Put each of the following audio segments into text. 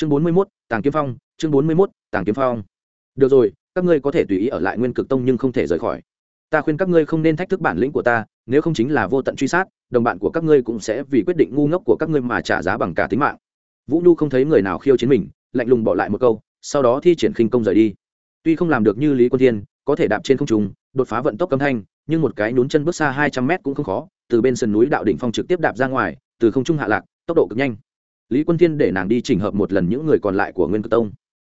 chương bốn mươi mốt, tàng kiếm phong, chương bốn mươi mốt, tàng kiếm phong. Được rồi, các ngươi có thể tùy ý ở lại nguyên cực tông nhưng không thể rời khỏi. Ta khuyên các ngươi không nên thách thức bản lĩnh của ta, nếu không chính là vô tận truy sát, đồng bạn của các ngươi cũng sẽ vì quyết định ngu ngốc của các ngươi mà trả giá bằng cả tính mạng. Vũ nhu không thấy người nào khiêu chiến mình, lạnh lùng bỏ lại một câu, sau đó thi triển khinh công rời đi. Tuy không làm được như lý quân thiên, có thể đạp trên không trung, đột phá vận tốc âm thanh, nhưng một cái nhún chân bước xa hai trăm mét cũng không khó, từ bên sườn núi đạo đỉnh phong trực tiếp đạp ra ngoài, từ không trung hạ lạc, tốc độ cực nhanh lý quân thiên để nàng đi chỉnh hợp một lần những người còn lại của nguyên cơ tông.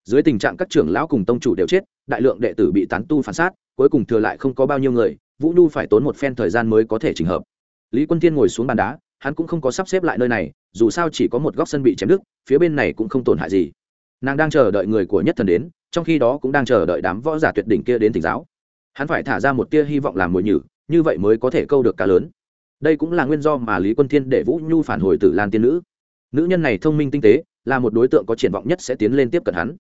Dưới tình trạng các trưởng lão cùng tông chủ đều chết, đại lượng đệ tử bị tán tu phản sát, cuối cùng thừa lại không có bao nhiêu người, vũ nhu phải tốn một phen thời gian mới có thể chỉnh hợp. Lý quân thiên ngồi xuống bàn đá, hắn cũng không có sắp xếp lại nơi này, dù sao chỉ có một góc sân bị chém đứt, phía bên này cũng không tổn hại gì. Nàng đang chờ đợi người của nhất thần đến, trong khi đó cũng đang chờ đợi đám võ giả tuyệt đỉnh kia đến thỉnh giáo. Hắn phải thả ra một tia hy vọng làm mồi nhử, như vậy mới có thể câu được cá lớn. Đây cũng là nguyên do mà lý quân thiên để vũ nhu phản hồi tử lan tiên nữ nữ nhân này thông minh tinh tế, là một đối tượng có triển vọng nhất sẽ tiến lên tiếp cận hắn.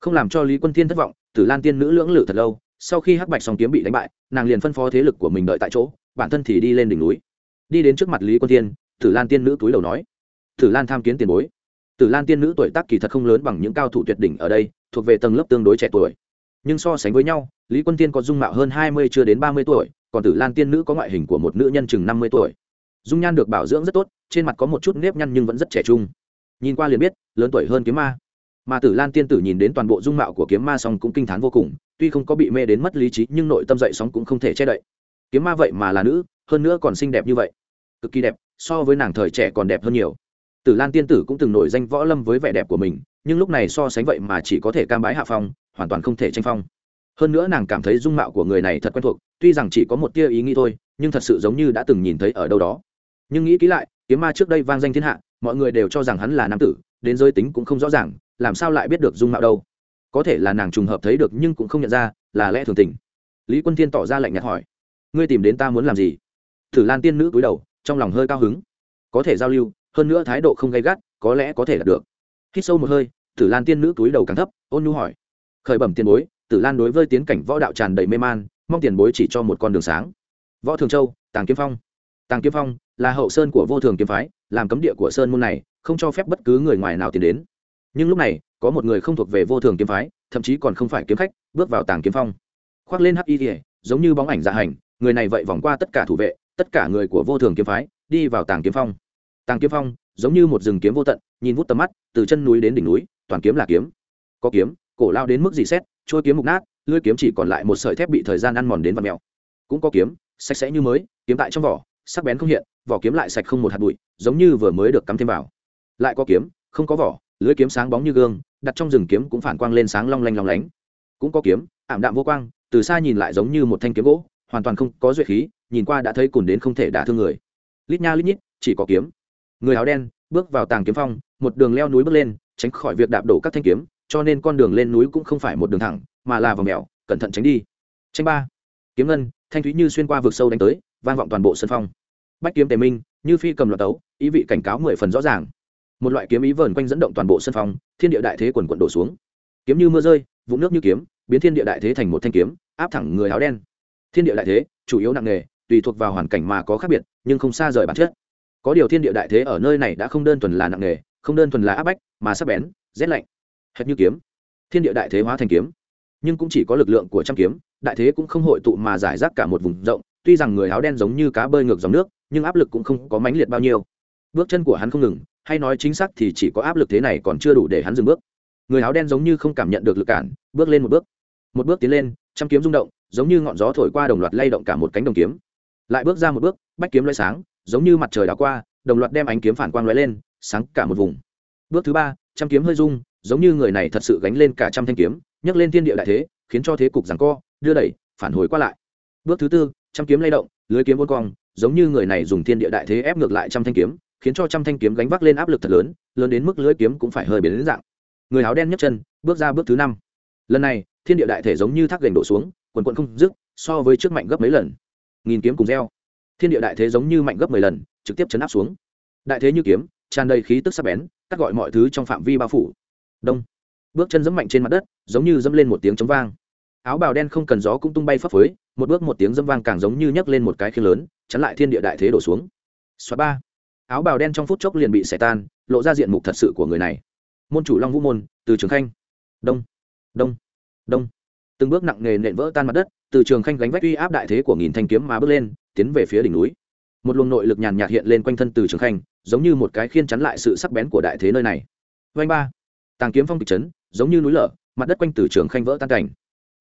Không làm cho lý quân thiên thất vọng, tử lan tiên nữ lưỡng lự thật lâu, sau khi hắc bạch song kiếm bị đánh bại, nàng liền phân phó thế lực của mình đợi tại chỗ, bản thân thì đi lên đỉnh núi. Đi đến trước mặt lý quân thiên, tử lan tiên nữ túi đầu nói, tử lan tham kiến tiền bối. Tử lan tiên nữ tuổi tác kỳ thật không lớn bằng những cao thủ tuyệt đỉnh ở đây, thuộc về tầng lớp tương đối trẻ tuổi. Nhưng so sánh với nhau, lý quân tiên có dung mạo hơn hai mươi chưa đến ba mươi tuổi, còn tử lan tiên nữ có ngoại hình của một nữ nhân chừng năm mươi tuổi dung nhan được bảo dưỡng rất tốt, trên mặt có một chút nếp nhăn nhưng vẫn rất trẻ trung. Nhìn qua liền biết, lớn tuổi hơn kiếm ma. Mà tử lan tiên tử nhìn đến toàn bộ dung mạo của kiếm ma song cũng kinh t h á n vô cùng, tuy không có bị mê đến mất lý trí, nhưng nội tâm dậy sóng cũng không thể che đậy. Kiếm ma vậy mà là nữ, hơn nữa còn xinh đẹp như vậy. Cực kỳ đẹp, so với nàng thời trẻ còn đẹp hơn nhiều. Tử lan tiên tử cũng từng nổi danh võ lâm với vẻ đẹp của mình, nhưng lúc này so sánh vậy mà chỉ có thể cam bái hạ phong, hoàn toàn không thể tranh phong. Hơn nữa nàng cảm thấy dung mạo của người này thật quen thuộc, tuy rằng chỉ có một tia ý nghĩ thôi, nhưng thật sự giống như đã từng nhìn thấy ở đâu đó nhưng nghĩ kỹ lại, kiếm ma trước đây vang danh thiên hạ, mọi người đều cho rằng hắn là nam tử, đến giới tính cũng không rõ ràng, làm sao lại biết được dung mạo đâu. Có thể là nàng trùng hợp thấy được nhưng cũng không nhận ra, là lẽ thường tình. Lý quân thiên tỏ ra lạnh nhạt hỏi, ngươi tìm đến ta muốn làm gì? Thử lan tiên nữ cúi đầu, trong lòng hơi cao hứng. Có thể giao lưu, hơn nữa thái độ không gay gắt, có lẽ có thể đạt được. Hít sâu một hơi tử lan tiên nữ cúi đầu càng thấp, ôn nhu hỏi, khởi bẩm tiền bối. Tử lan đối với tiến cảnh võ đạo tràn đầy mê man, mong tiền bối chỉ cho một con đường sáng. Võ thường châu, tàng kiếm phong. Tàng kiếm phong là hậu sơn của vô thường kiếm phái, làm cấm địa của sơn môn này, không cho phép bất cứ người ngoài nào tiến đến. Nhưng lúc này, có một người không thuộc về vô thường kiếm phái, thậm chí còn không phải kiếm khách, bước vào tàng kiếm phong. Khoác lên hắc y ỉa giống như bóng ảnh dạ hành, người này vậy vòng qua tất cả thủ vệ, tất cả người của vô thường kiếm phái, đi vào tàng kiếm phong. Tàng kiếm phong, giống như một rừng kiếm vô tận, nhìn vút tầm mắt, từ chân núi đến đỉnh núi, toàn kiếm là kiếm. Có kiếm, cổ lao đến mức gì xét trôi kiếm mục nát, lưỡi kiếm chỉ còn lại một sợi thép bị thời gian ăn mòn đến và mèo. Cũng có kiếm, sạch sẽ như mới, kiếm tại trong vỏ, sắc bén không hiện vỏ kiếm lại sạch không một hạt bụi, giống như vừa mới được cắm thêm vào. Lại có kiếm, không có vỏ lưỡi kiếm sáng bóng như gương, đặt trong rừng kiếm cũng phản quang lên sáng long lanh long lánh. Cũng có kiếm, ảm đạm vô quang, từ xa nhìn lại giống như một thanh kiếm gỗ, hoàn toàn không có duệ khí, nhìn qua đã thấy cùn đến không thể đả thương người. Lít nha lít nhít, chỉ có kiếm. Người áo đen, bước vào tàng kiếm phong, một đường leo núi bước lên, tránh khỏi việc đạp đổ các thanh kiếm, cho nên con đường lên núi cũng không phải một đường thẳng, mà là vòng mèo, cẩn thận tránh đi. Tranh ba. Kiếm ngân, thanh thúy như xuyên qua vực sâu đánh tới, vang vọng toàn bộ sân phong bách kiếm tề minh như phi cầm loạt tấu ý vị cảnh cáo mười phần rõ ràng. Một loại kiếm ý vờn quanh dẫn động toàn bộ sân phòng, thiên địa đại thế quần quận đổ xuống. Kiếm như mưa rơi vụ nước như kiếm biến thiên địa đại thế thành một thanh kiếm áp thẳng người áo đen. Thiên địa đại thế chủ yếu nặng nghề tùy thuộc vào hoàn cảnh mà có khác biệt nhưng không xa rời bản chất. Có điều thiên địa đại thế ở nơi này đã không đơn thuần là nặng nghề không đơn thuần là áp bách mà sắc bén rét lạnh. Hệt như kiếm. Thiên địa đại thế hóa thành kiếm. Nhưng cũng chỉ có lực lượng của trăm kiếm đại thế cũng không hội tụ mà giải rác cả một vùng rộng tuy rằng người áo đen giống như cá bơi ngược dòng nước, nhưng áp lực cũng không có mãnh liệt bao nhiêu. Bước chân của hắn không ngừng, hay nói chính xác thì chỉ có áp lực thế này còn chưa đủ để hắn dừng bước. Người áo đen giống như không cảm nhận được lực cản, bước lên một bước. Một bước tiến lên, trăm kiếm rung động, giống như ngọn gió thổi qua đồng loạt lay động cả một cánh đồng kiếm. Lại bước ra một bước, bách kiếm loay sáng, giống như mặt trời đã qua, đồng loạt đem ánh kiếm phản quang lóe lên, sáng cả một vùng. Bước thứ ba, trăm kiếm hơi rung, giống như người này thật sự gánh lên cả trăm thanh kiếm, nhấc lên thiên địa đại thế, khiến cho thế cục giằng co, đưa đẩy, phản hồi qua lại. Bước thứ tư trăm kiếm lay động, lưới kiếm vô cong, giống như người này dùng thiên địa đại thế ép ngược lại trăm thanh kiếm, khiến cho trăm thanh kiếm gánh vác lên áp lực thật lớn lớn đến mức lưới kiếm cũng phải hơi biến đến dạng. Người áo đen nhấc chân, bước ra bước thứ năm. Lần này, thiên địa đại thể giống như thác gành đổ xuống, quần quận không dứt, so với trước mạnh gấp mấy lần. Nghìn kiếm cùng reo thiên địa đại thế giống như mạnh gấp mười lần, trực tiếp chấn áp xuống. Đại thế như kiếm, tràn đầy khí tức sắc bén, cắt gọi mọi thứ trong phạm vi bao phủ. Đông. Bước chân dẫm mạnh trên mặt đất, giống như dẫm lên một tiếng chống vang. Áo bào đen không cần gió cũng tung bay phấp phới một bước một tiếng dâm vang càng giống như nhấc lên một cái khiên lớn, chắn lại thiên địa đại thế đổ xuống. Xóa ba. Áo bào đen trong phút chốc liền bị xẻ tan, lộ ra diện mục thật sự của người này. Môn chủ long vũ môn, từ trường khanh. Đông. Đông. Đông. Từng bước nặng nề nện vỡ tan mặt đất, từ trường khanh gánh vách uy áp đại thế của nghìn thanh kiếm mà bước lên, tiến về phía đỉnh núi. Một luồng nội lực nhàn nhạt hiện lên quanh thân từ trường khanh, giống như một cái khiên chắn lại sự sắc bén của đại thế nơi này. Vanh ba. Tàng kiếm phong kịch chấn, giống như núi lở, mặt đất quanh từ trường khanh vỡ tan cảnh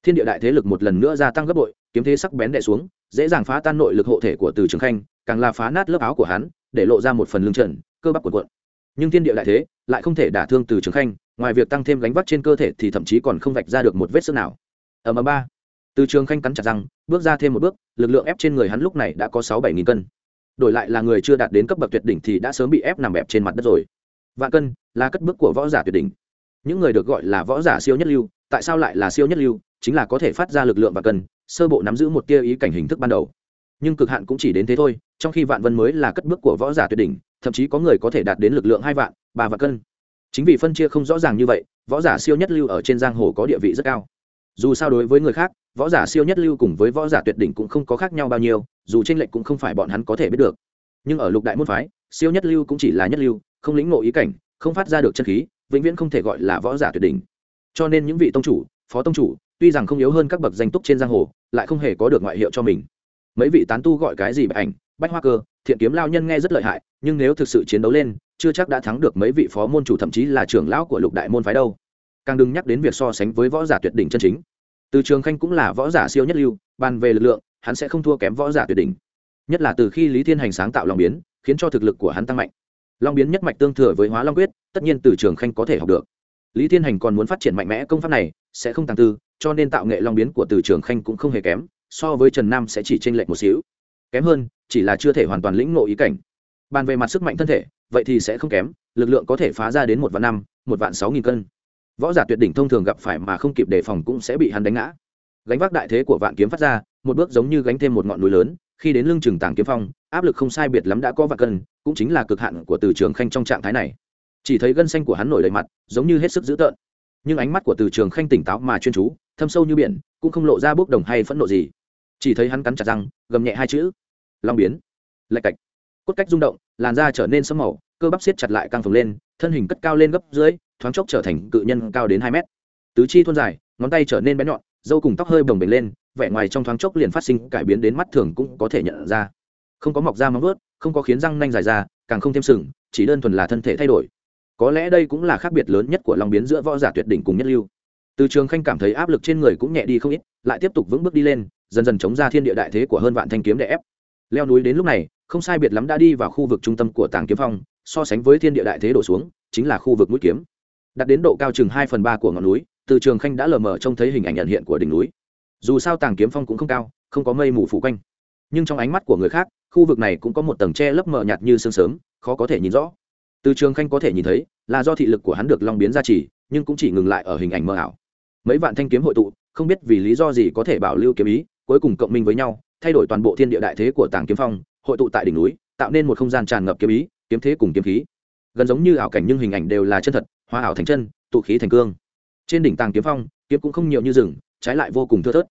thiên địa đại thế lực một lần nữa gia tăng gấp bội, kiếm thế sắc bén đè xuống, dễ dàng phá tan nội lực hộ thể của từ trường khanh, càng là phá nát lớp áo của hắn, để lộ ra một phần lưng trần, cơ bắp cuộn cuộn. nhưng thiên địa đại thế lại không thể đả thương từ trường khanh, ngoài việc tăng thêm gánh vác trên cơ thể thì thậm chí còn không vạch ra được một vết sức nào. Ở mờ ba. Từ trường khanh cắn chặt răng, bước ra thêm một bước, lực lượng ép trên người hắn lúc này đã có sáu bảy nghìn cân. Đổi lại là người chưa đạt đến cấp bậc tuyệt đỉnh thì đã sớm bị ép nằm bẹp trên mặt đất rồi. Vạn cân là cất bước của võ giả tuyệt đỉnh. Những người được gọi là võ giả siêu nhất lưu, tại sao lại là siêu nhất lưu? Chính là có thể phát ra lực lượng và cân, sơ bộ nắm giữ một tia ý cảnh hình thức ban đầu. Nhưng cực hạn cũng chỉ đến thế thôi, trong khi vạn vân mới là cất bước của võ giả tuyệt đỉnh, thậm chí có người có thể đạt đến lực lượng hai vạn, ba vạn cân. Chính vì phân chia không rõ ràng như vậy, võ giả siêu nhất lưu ở trên giang hồ có địa vị rất cao. Dù sao đối với người khác, võ giả siêu nhất lưu cùng với võ giả tuyệt đỉnh cũng không có khác nhau bao nhiêu, dù tranh lệch cũng không phải bọn hắn có thể biết được. Nhưng ở lục đại môn phái, siêu nhất lưu cũng chỉ là nhất lưu, không lĩnh ngộ ý cảnh, không phát ra được chân khí, vĩnh viễn không thể gọi là võ giả tuyệt đỉnh. Cho nên những vị tông chủ, phó tông chủ tuy rằng không yếu hơn các bậc danh túc trên giang hồ, lại không hề có được ngoại hiệu cho mình. Mấy vị tán tu gọi cái gì bạch ảnh, bách hoa cơ, thiện kiếm lao nhân nghe rất lợi hại, nhưng nếu thực sự chiến đấu lên, chưa chắc đã thắng được mấy vị phó môn chủ, thậm chí là trưởng lão của lục đại môn phái đâu. Càng đừng nhắc đến việc so sánh với võ giả tuyệt đỉnh chân chính. Từ trường khanh cũng là võ giả siêu nhất lưu, bàn về lực lượng, hắn sẽ không thua kém võ giả tuyệt đỉnh. Nhất là từ khi lý thiên hành sáng tạo long biến, khiến cho thực lực của hắn tăng mạnh. Long biến nhất mạch tương thừa với hóa long quyết, tất nhiên từ trường khanh có thể học được. Lý thiên hành còn muốn phát triển mạnh mẽ công pháp này, sẽ không tăng tư cho nên tạo nghệ long biến của từ trường khanh cũng không hề kém, so với trần nam sẽ chỉ t r ê n lệch một xíu. Kém hơn, chỉ là chưa thể hoàn toàn lĩnh ngộ ý cảnh. Bàn về mặt sức mạnh thân thể, vậy thì sẽ không kém, lực lượng có thể phá ra đến một vạn năm, một vạn sáu nghìn cân. Võ giả tuyệt đỉnh thông thường gặp phải mà không kịp đề phòng cũng sẽ bị hắn đánh ngã. Gánh vác đại thế của vạn kiếm phát ra, một bước giống như gánh thêm một ngọn núi lớn, khi đến lưng chừng tàng kiếm phong, áp lực không sai biệt lắm đã có vạn cân, cũng chính là cực hạn của từ trường khanh trong trạng thái này. Chỉ thấy gân xanh của hắn nổi đầy mặt, giống như hết sức dữ tợn nhưng ánh mắt của từ trường khanh tỉnh táo mà chuyên chú, thâm sâu như biển, cũng không lộ ra bốc đồng hay phẫn nộ gì. Chỉ thấy hắn cắn chặt răng, gầm nhẹ hai chữ, long biến. Lạch cạch. Cốt cách rung động, làn da trở nên sẫm màu, cơ bắp siết chặt lại căng phồng lên, thân hình cất cao lên gấp dưới, thoáng chốc trở thành cự nhân cao đến hai mét. Tứ chi thôn dài, ngón tay trở nên bé nhọn, dâu cùng tóc hơi bồng bềnh lên, vẻ ngoài trong thoáng chốc liền phát sinh cải biến đến mắt thường cũng có thể nhận ra. Không có mọc da móng vớt không có khiến răng nanh dài ra, càng không thêm sừng, chỉ đơn thuần là thân thể thay đổi có lẽ đây cũng là khác biệt lớn nhất của long biến giữa võ giả tuyệt đỉnh cùng nhất lưu. Từ trường khanh cảm thấy áp lực trên người cũng nhẹ đi không ít, lại tiếp tục vững bước đi lên, dần dần chống ra thiên địa đại thế của hơn vạn thanh kiếm để ép. Leo núi đến lúc này, không sai biệt lắm đã đi vào khu vực trung tâm của tàng kiếm phong, so sánh với thiên địa đại thế đổ xuống, chính là khu vực mũi kiếm. Đặt đến độ cao chừng hai phần ba của ngọn núi, từ trường khanh đã lờ mờ trông thấy hình ảnh nhận hiện của đỉnh núi. Dù sao tàng kiếm phong cũng không cao, không có mây mù phủ quanh. Nhưng trong ánh mắt của người khác, khu vực này cũng có một tầng tre lấp mờ nhạt như sương sớm, khó có thể nhìn rõ từ trường khanh có thể nhìn thấy, là do thị lực của hắn được long biến ra chỉ nhưng cũng chỉ ngừng lại ở hình ảnh mơ ảo. Mấy vạn thanh kiếm hội tụ, không biết vì lý do gì có thể bảo lưu kiếm ý, cuối cùng cộng minh với nhau, thay đổi toàn bộ thiên địa đại thế của tàng kiếm phong, hội tụ tại đỉnh núi, tạo nên một không gian tràn ngập kiếm ý, kiếm thế cùng kiếm khí. Gần giống như ảo cảnh nhưng hình ảnh đều là chân thật hoa ảo thành chân, tụ khí thành cương. Trên đỉnh tàng kiếm phong, kiếm cũng không nhiều như rừng, trái lại vô cùng thưa thớt.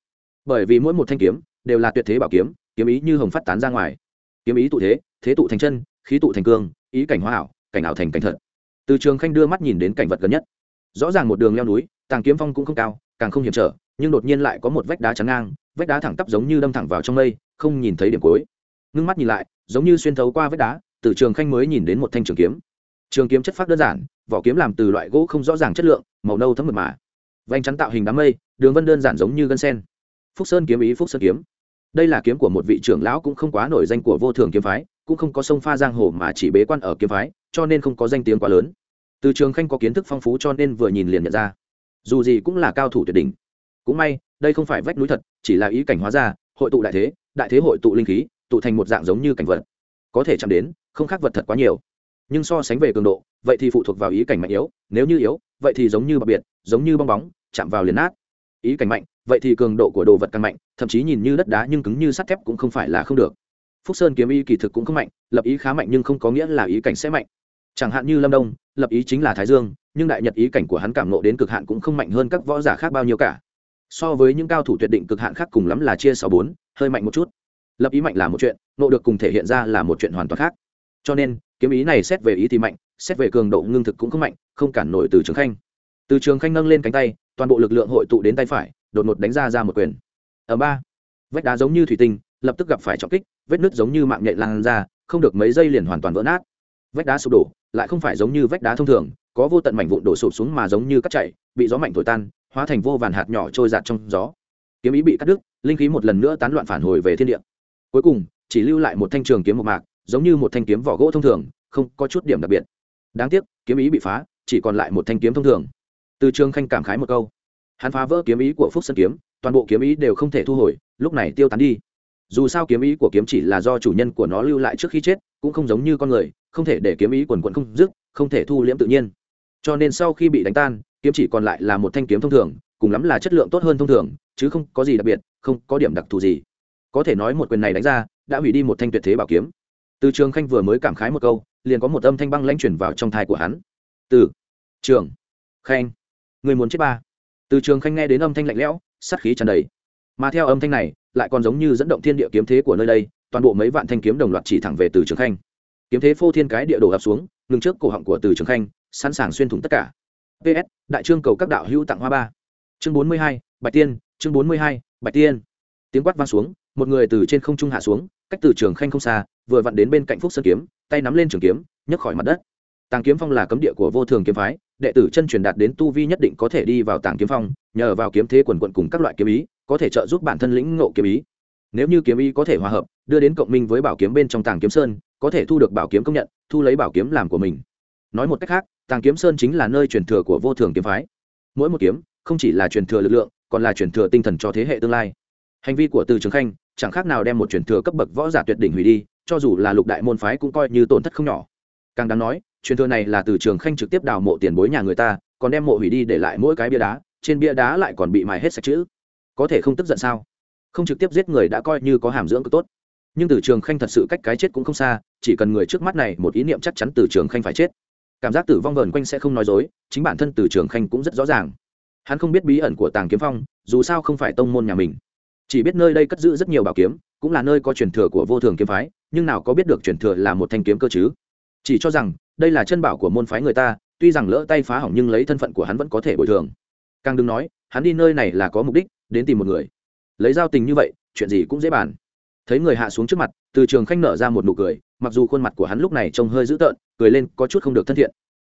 Bởi vì mỗi một thanh kiếm, đều là tuyệt thế bảo kiếm kiếm ý như hồng phát tán ra ngoài. Kiếm ý tụ thế thế tụ thành chân, khí tụ thành cương, ý cảnh hoa ảo cảnh ảo thành cảnh thật. Từ trường khanh đưa mắt nhìn đến cảnh vật gần nhất. Rõ ràng một đường leo núi, tàng kiếm phong cũng không cao, càng không hiểm trở, nhưng đột nhiên lại có một vách đá chắn ngang, vách đá thẳng tắp giống như đâm thẳng vào trong mây, không nhìn thấy điểm cuối. Ngưng mắt nhìn lại, giống như xuyên thấu qua vách đá, từ trường khanh mới nhìn đến một thanh trường kiếm. Trường kiếm chất phát đơn giản, vỏ kiếm làm từ loại gỗ không rõ ràng chất lượng, màu nâu thấm mật mà. Vành chắn tạo hình đám mây, đường vân đơn giản giống như gân sen. Phúc sơn kiếm ý phúc sơn kiếm. Đây là kiếm của một vị trưởng lão cũng không quá nổi danh của vô thường kiếm phái cũng không có sông pha giang hồ mà chỉ bế quan ở kiếm phái, cho nên không có danh tiếng quá lớn. Từ trường khanh có kiến thức phong phú cho nên vừa nhìn liền nhận ra. Dù gì cũng là cao thủ tuyệt đỉnh. Cũng may, đây không phải vách núi thật, chỉ là ý cảnh hóa ra, hội tụ đại thế đại thế hội tụ linh khí, tụ thành một dạng giống như cảnh vật. Có thể chạm đến, không khác vật thật quá nhiều. Nhưng so sánh về cường độ, vậy thì phụ thuộc vào ý cảnh mạnh yếu, nếu như yếu, vậy thì giống như bạc biệt giống như bong bóng, chạm vào liền nát. Ý cảnh mạnh, vậy thì cường độ của đồ vật càng mạnh, thậm chí nhìn như đất đá nhưng cứng như sắt thép cũng không phải là không được phúc sơn kiếm ý kỳ thực cũng không mạnh, lập ý khá mạnh nhưng không có nghĩa là ý cảnh sẽ mạnh. Chẳng hạn như lâm đông, lập ý chính là thái dương, nhưng đại nhật ý cảnh của hắn cảm nộ đến cực hạn cũng không mạnh hơn các võ giả khác bao nhiêu cả. So với những cao thủ tuyệt định cực hạn khác cùng lắm là chia sáu bốn, hơi mạnh một chút. Lập ý mạnh là một chuyện nộ được cùng thể hiện ra là một chuyện hoàn toàn khác. Cho nên, kiếm ý này xét về ý thì mạnh, xét về cường độ ngưng thực cũng không mạnh, không cản nổi từ trường khanh. Từ trường khanh nâng lên cánh tay, toàn bộ lực lượng hội tụ đến tay phải, đột ngột đánh ra ra một quyền. Ở ba. Vách đá giống như thủy tinh, lập tức gặp phải trọng kích vết nứt giống như mạng nhện lan ra, không được mấy giây liền hoàn toàn vỡ nát. Vách đá sụp đổ, lại không phải giống như vách đá thông thường, có vô tận mảnh vụn đổ sụp xuống mà giống như cắt chạy bị gió mạnh thổi tan, hóa thành vô vàn hạt nhỏ trôi giạt trong gió. Kiếm ý bị cắt đứt, linh khí một lần nữa tán loạn phản hồi về thiên địa. Cuối cùng, chỉ lưu lại một thanh trường kiếm một mạc, giống như một thanh kiếm vỏ gỗ thông thường, không có chút điểm đặc biệt. Đáng tiếc, kiếm ý bị phá, chỉ còn lại một thanh kiếm thông thường. Từ trường khanh cảm khái một câu. Hắn phá vỡ kiếm ý của phúc sơn kiếm, toàn bộ kiếm ý đều không thể thu hồi, lúc này tiêu tán đi dù sao kiếm ý của kiếm chỉ là do chủ nhân của nó lưu lại trước khi chết, cũng không giống như con người, không thể để kiếm ý quần quận không dứt, không thể thu liễm tự nhiên. Cho nên sau khi bị đánh tan, kiếm chỉ còn lại là một thanh kiếm thông thường, cùng lắm là chất lượng tốt hơn thông thường, chứ không có gì đặc biệt, không có điểm đặc thù gì. Có thể nói một quyền này đánh ra, đã hủy đi một thanh tuyệt thế bảo kiếm. Từ trường khanh vừa mới cảm khái một câu, liền có một âm thanh băng lãnh chuyển vào trong thai của hắn. Từ trường khanh, người muốn chết ba. Từ trường khanh nghe đến âm thanh lạnh lẽo, sát khí tràn đầy. Mà theo âm thanh này lại còn giống như dẫn động thiên địa kiếm thế của nơi đây, toàn bộ mấy vạn thanh kiếm đồng loạt chỉ thẳng về từ trường khanh. Kiếm thế phô thiên cái địa đổ ập xuống, ngừng trước cổ họng của từ trường khanh, sẵn sàng xuyên thủng tất cả. Ps đại trương cầu các đạo hữu tặng hoa ba. Chương bốn mươi hai, bạch tiên, chương bốn mươi hai, bạch tiên. Tiếng quát vang xuống, một người từ trên không trung hạ xuống, cách từ trường khanh không xa, vừa vặn đến bên cạnh phúc sơn kiếm, tay nắm lên trường kiếm, nhấc khỏi mặt đất. Tàng kiếm phong là cấm địa của vô thường kiếm phái, đệ tử chân truyền đạt đến tu vi nhất định có thể đi vào tàng kiếm phong, nhờ vào kiếm thế quần quận cùng các loại kiếm ý có thể trợ giúp bản thân lĩnh ngộ kiếm ý. Nếu như kiếm ý có thể hòa hợp, đưa đến cộng minh với bảo kiếm bên trong tàng kiếm sơn, có thể thu được bảo kiếm công nhận, thu lấy bảo kiếm làm của mình. Nói một cách khác, tàng kiếm sơn chính là nơi truyền thừa của vô thường kiếm phái. Mỗi một kiếm, không chỉ là truyền thừa lực lượng, còn là truyền thừa tinh thần cho thế hệ tương lai. Hành vi của từ trường khanh, chẳng khác nào đem một truyền thừa cấp bậc võ giả tuyệt đỉnh hủy đi, cho dù là lục đại môn phái cũng coi như tổn thất không nhỏ. Càng đáng nói, truyền thừa này là từ trường khanh trực tiếp đào mộ tiền bối nhà người ta, còn đem mộ hủy đi để lại mỗi cái bia đá, trên bia đá lại còn bị mài hết sạch chữ có thể không tức giận sao? Không trực tiếp giết người đã coi như có hàm dưỡng cực tốt. Nhưng từ trường khanh thật sự cách cái chết cũng không xa, chỉ cần người trước mắt này một ý niệm chắc chắn từ trường khanh phải chết. Cảm giác tử vong vờn quanh sẽ không nói dối, chính bản thân từ trường khanh cũng rất rõ ràng. Hắn không biết bí ẩn của tàng kiếm phong, dù sao không phải tông môn nhà mình. Chỉ biết nơi đây cất giữ rất nhiều bảo kiếm, cũng là nơi có truyền thừa của vô thường kiếm phái, nhưng nào có biết được truyền thừa là một thanh kiếm cơ chứ? Chỉ cho rằng, đây là chân bảo của môn phái người ta, tuy rằng lỡ tay phá hỏng nhưng lấy thân phận của hắn vẫn có thể bồi thường. Càng đừng nói, hắn đi nơi này là có mục đích đến tìm một người. Lấy giao tình như vậy, chuyện gì cũng dễ bàn. Thấy người hạ xuống trước mặt, từ trường khanh nở ra một nụ cười, mặc dù khuôn mặt của hắn lúc này trông hơi dữ tợn, cười lên có chút không được thân thiện.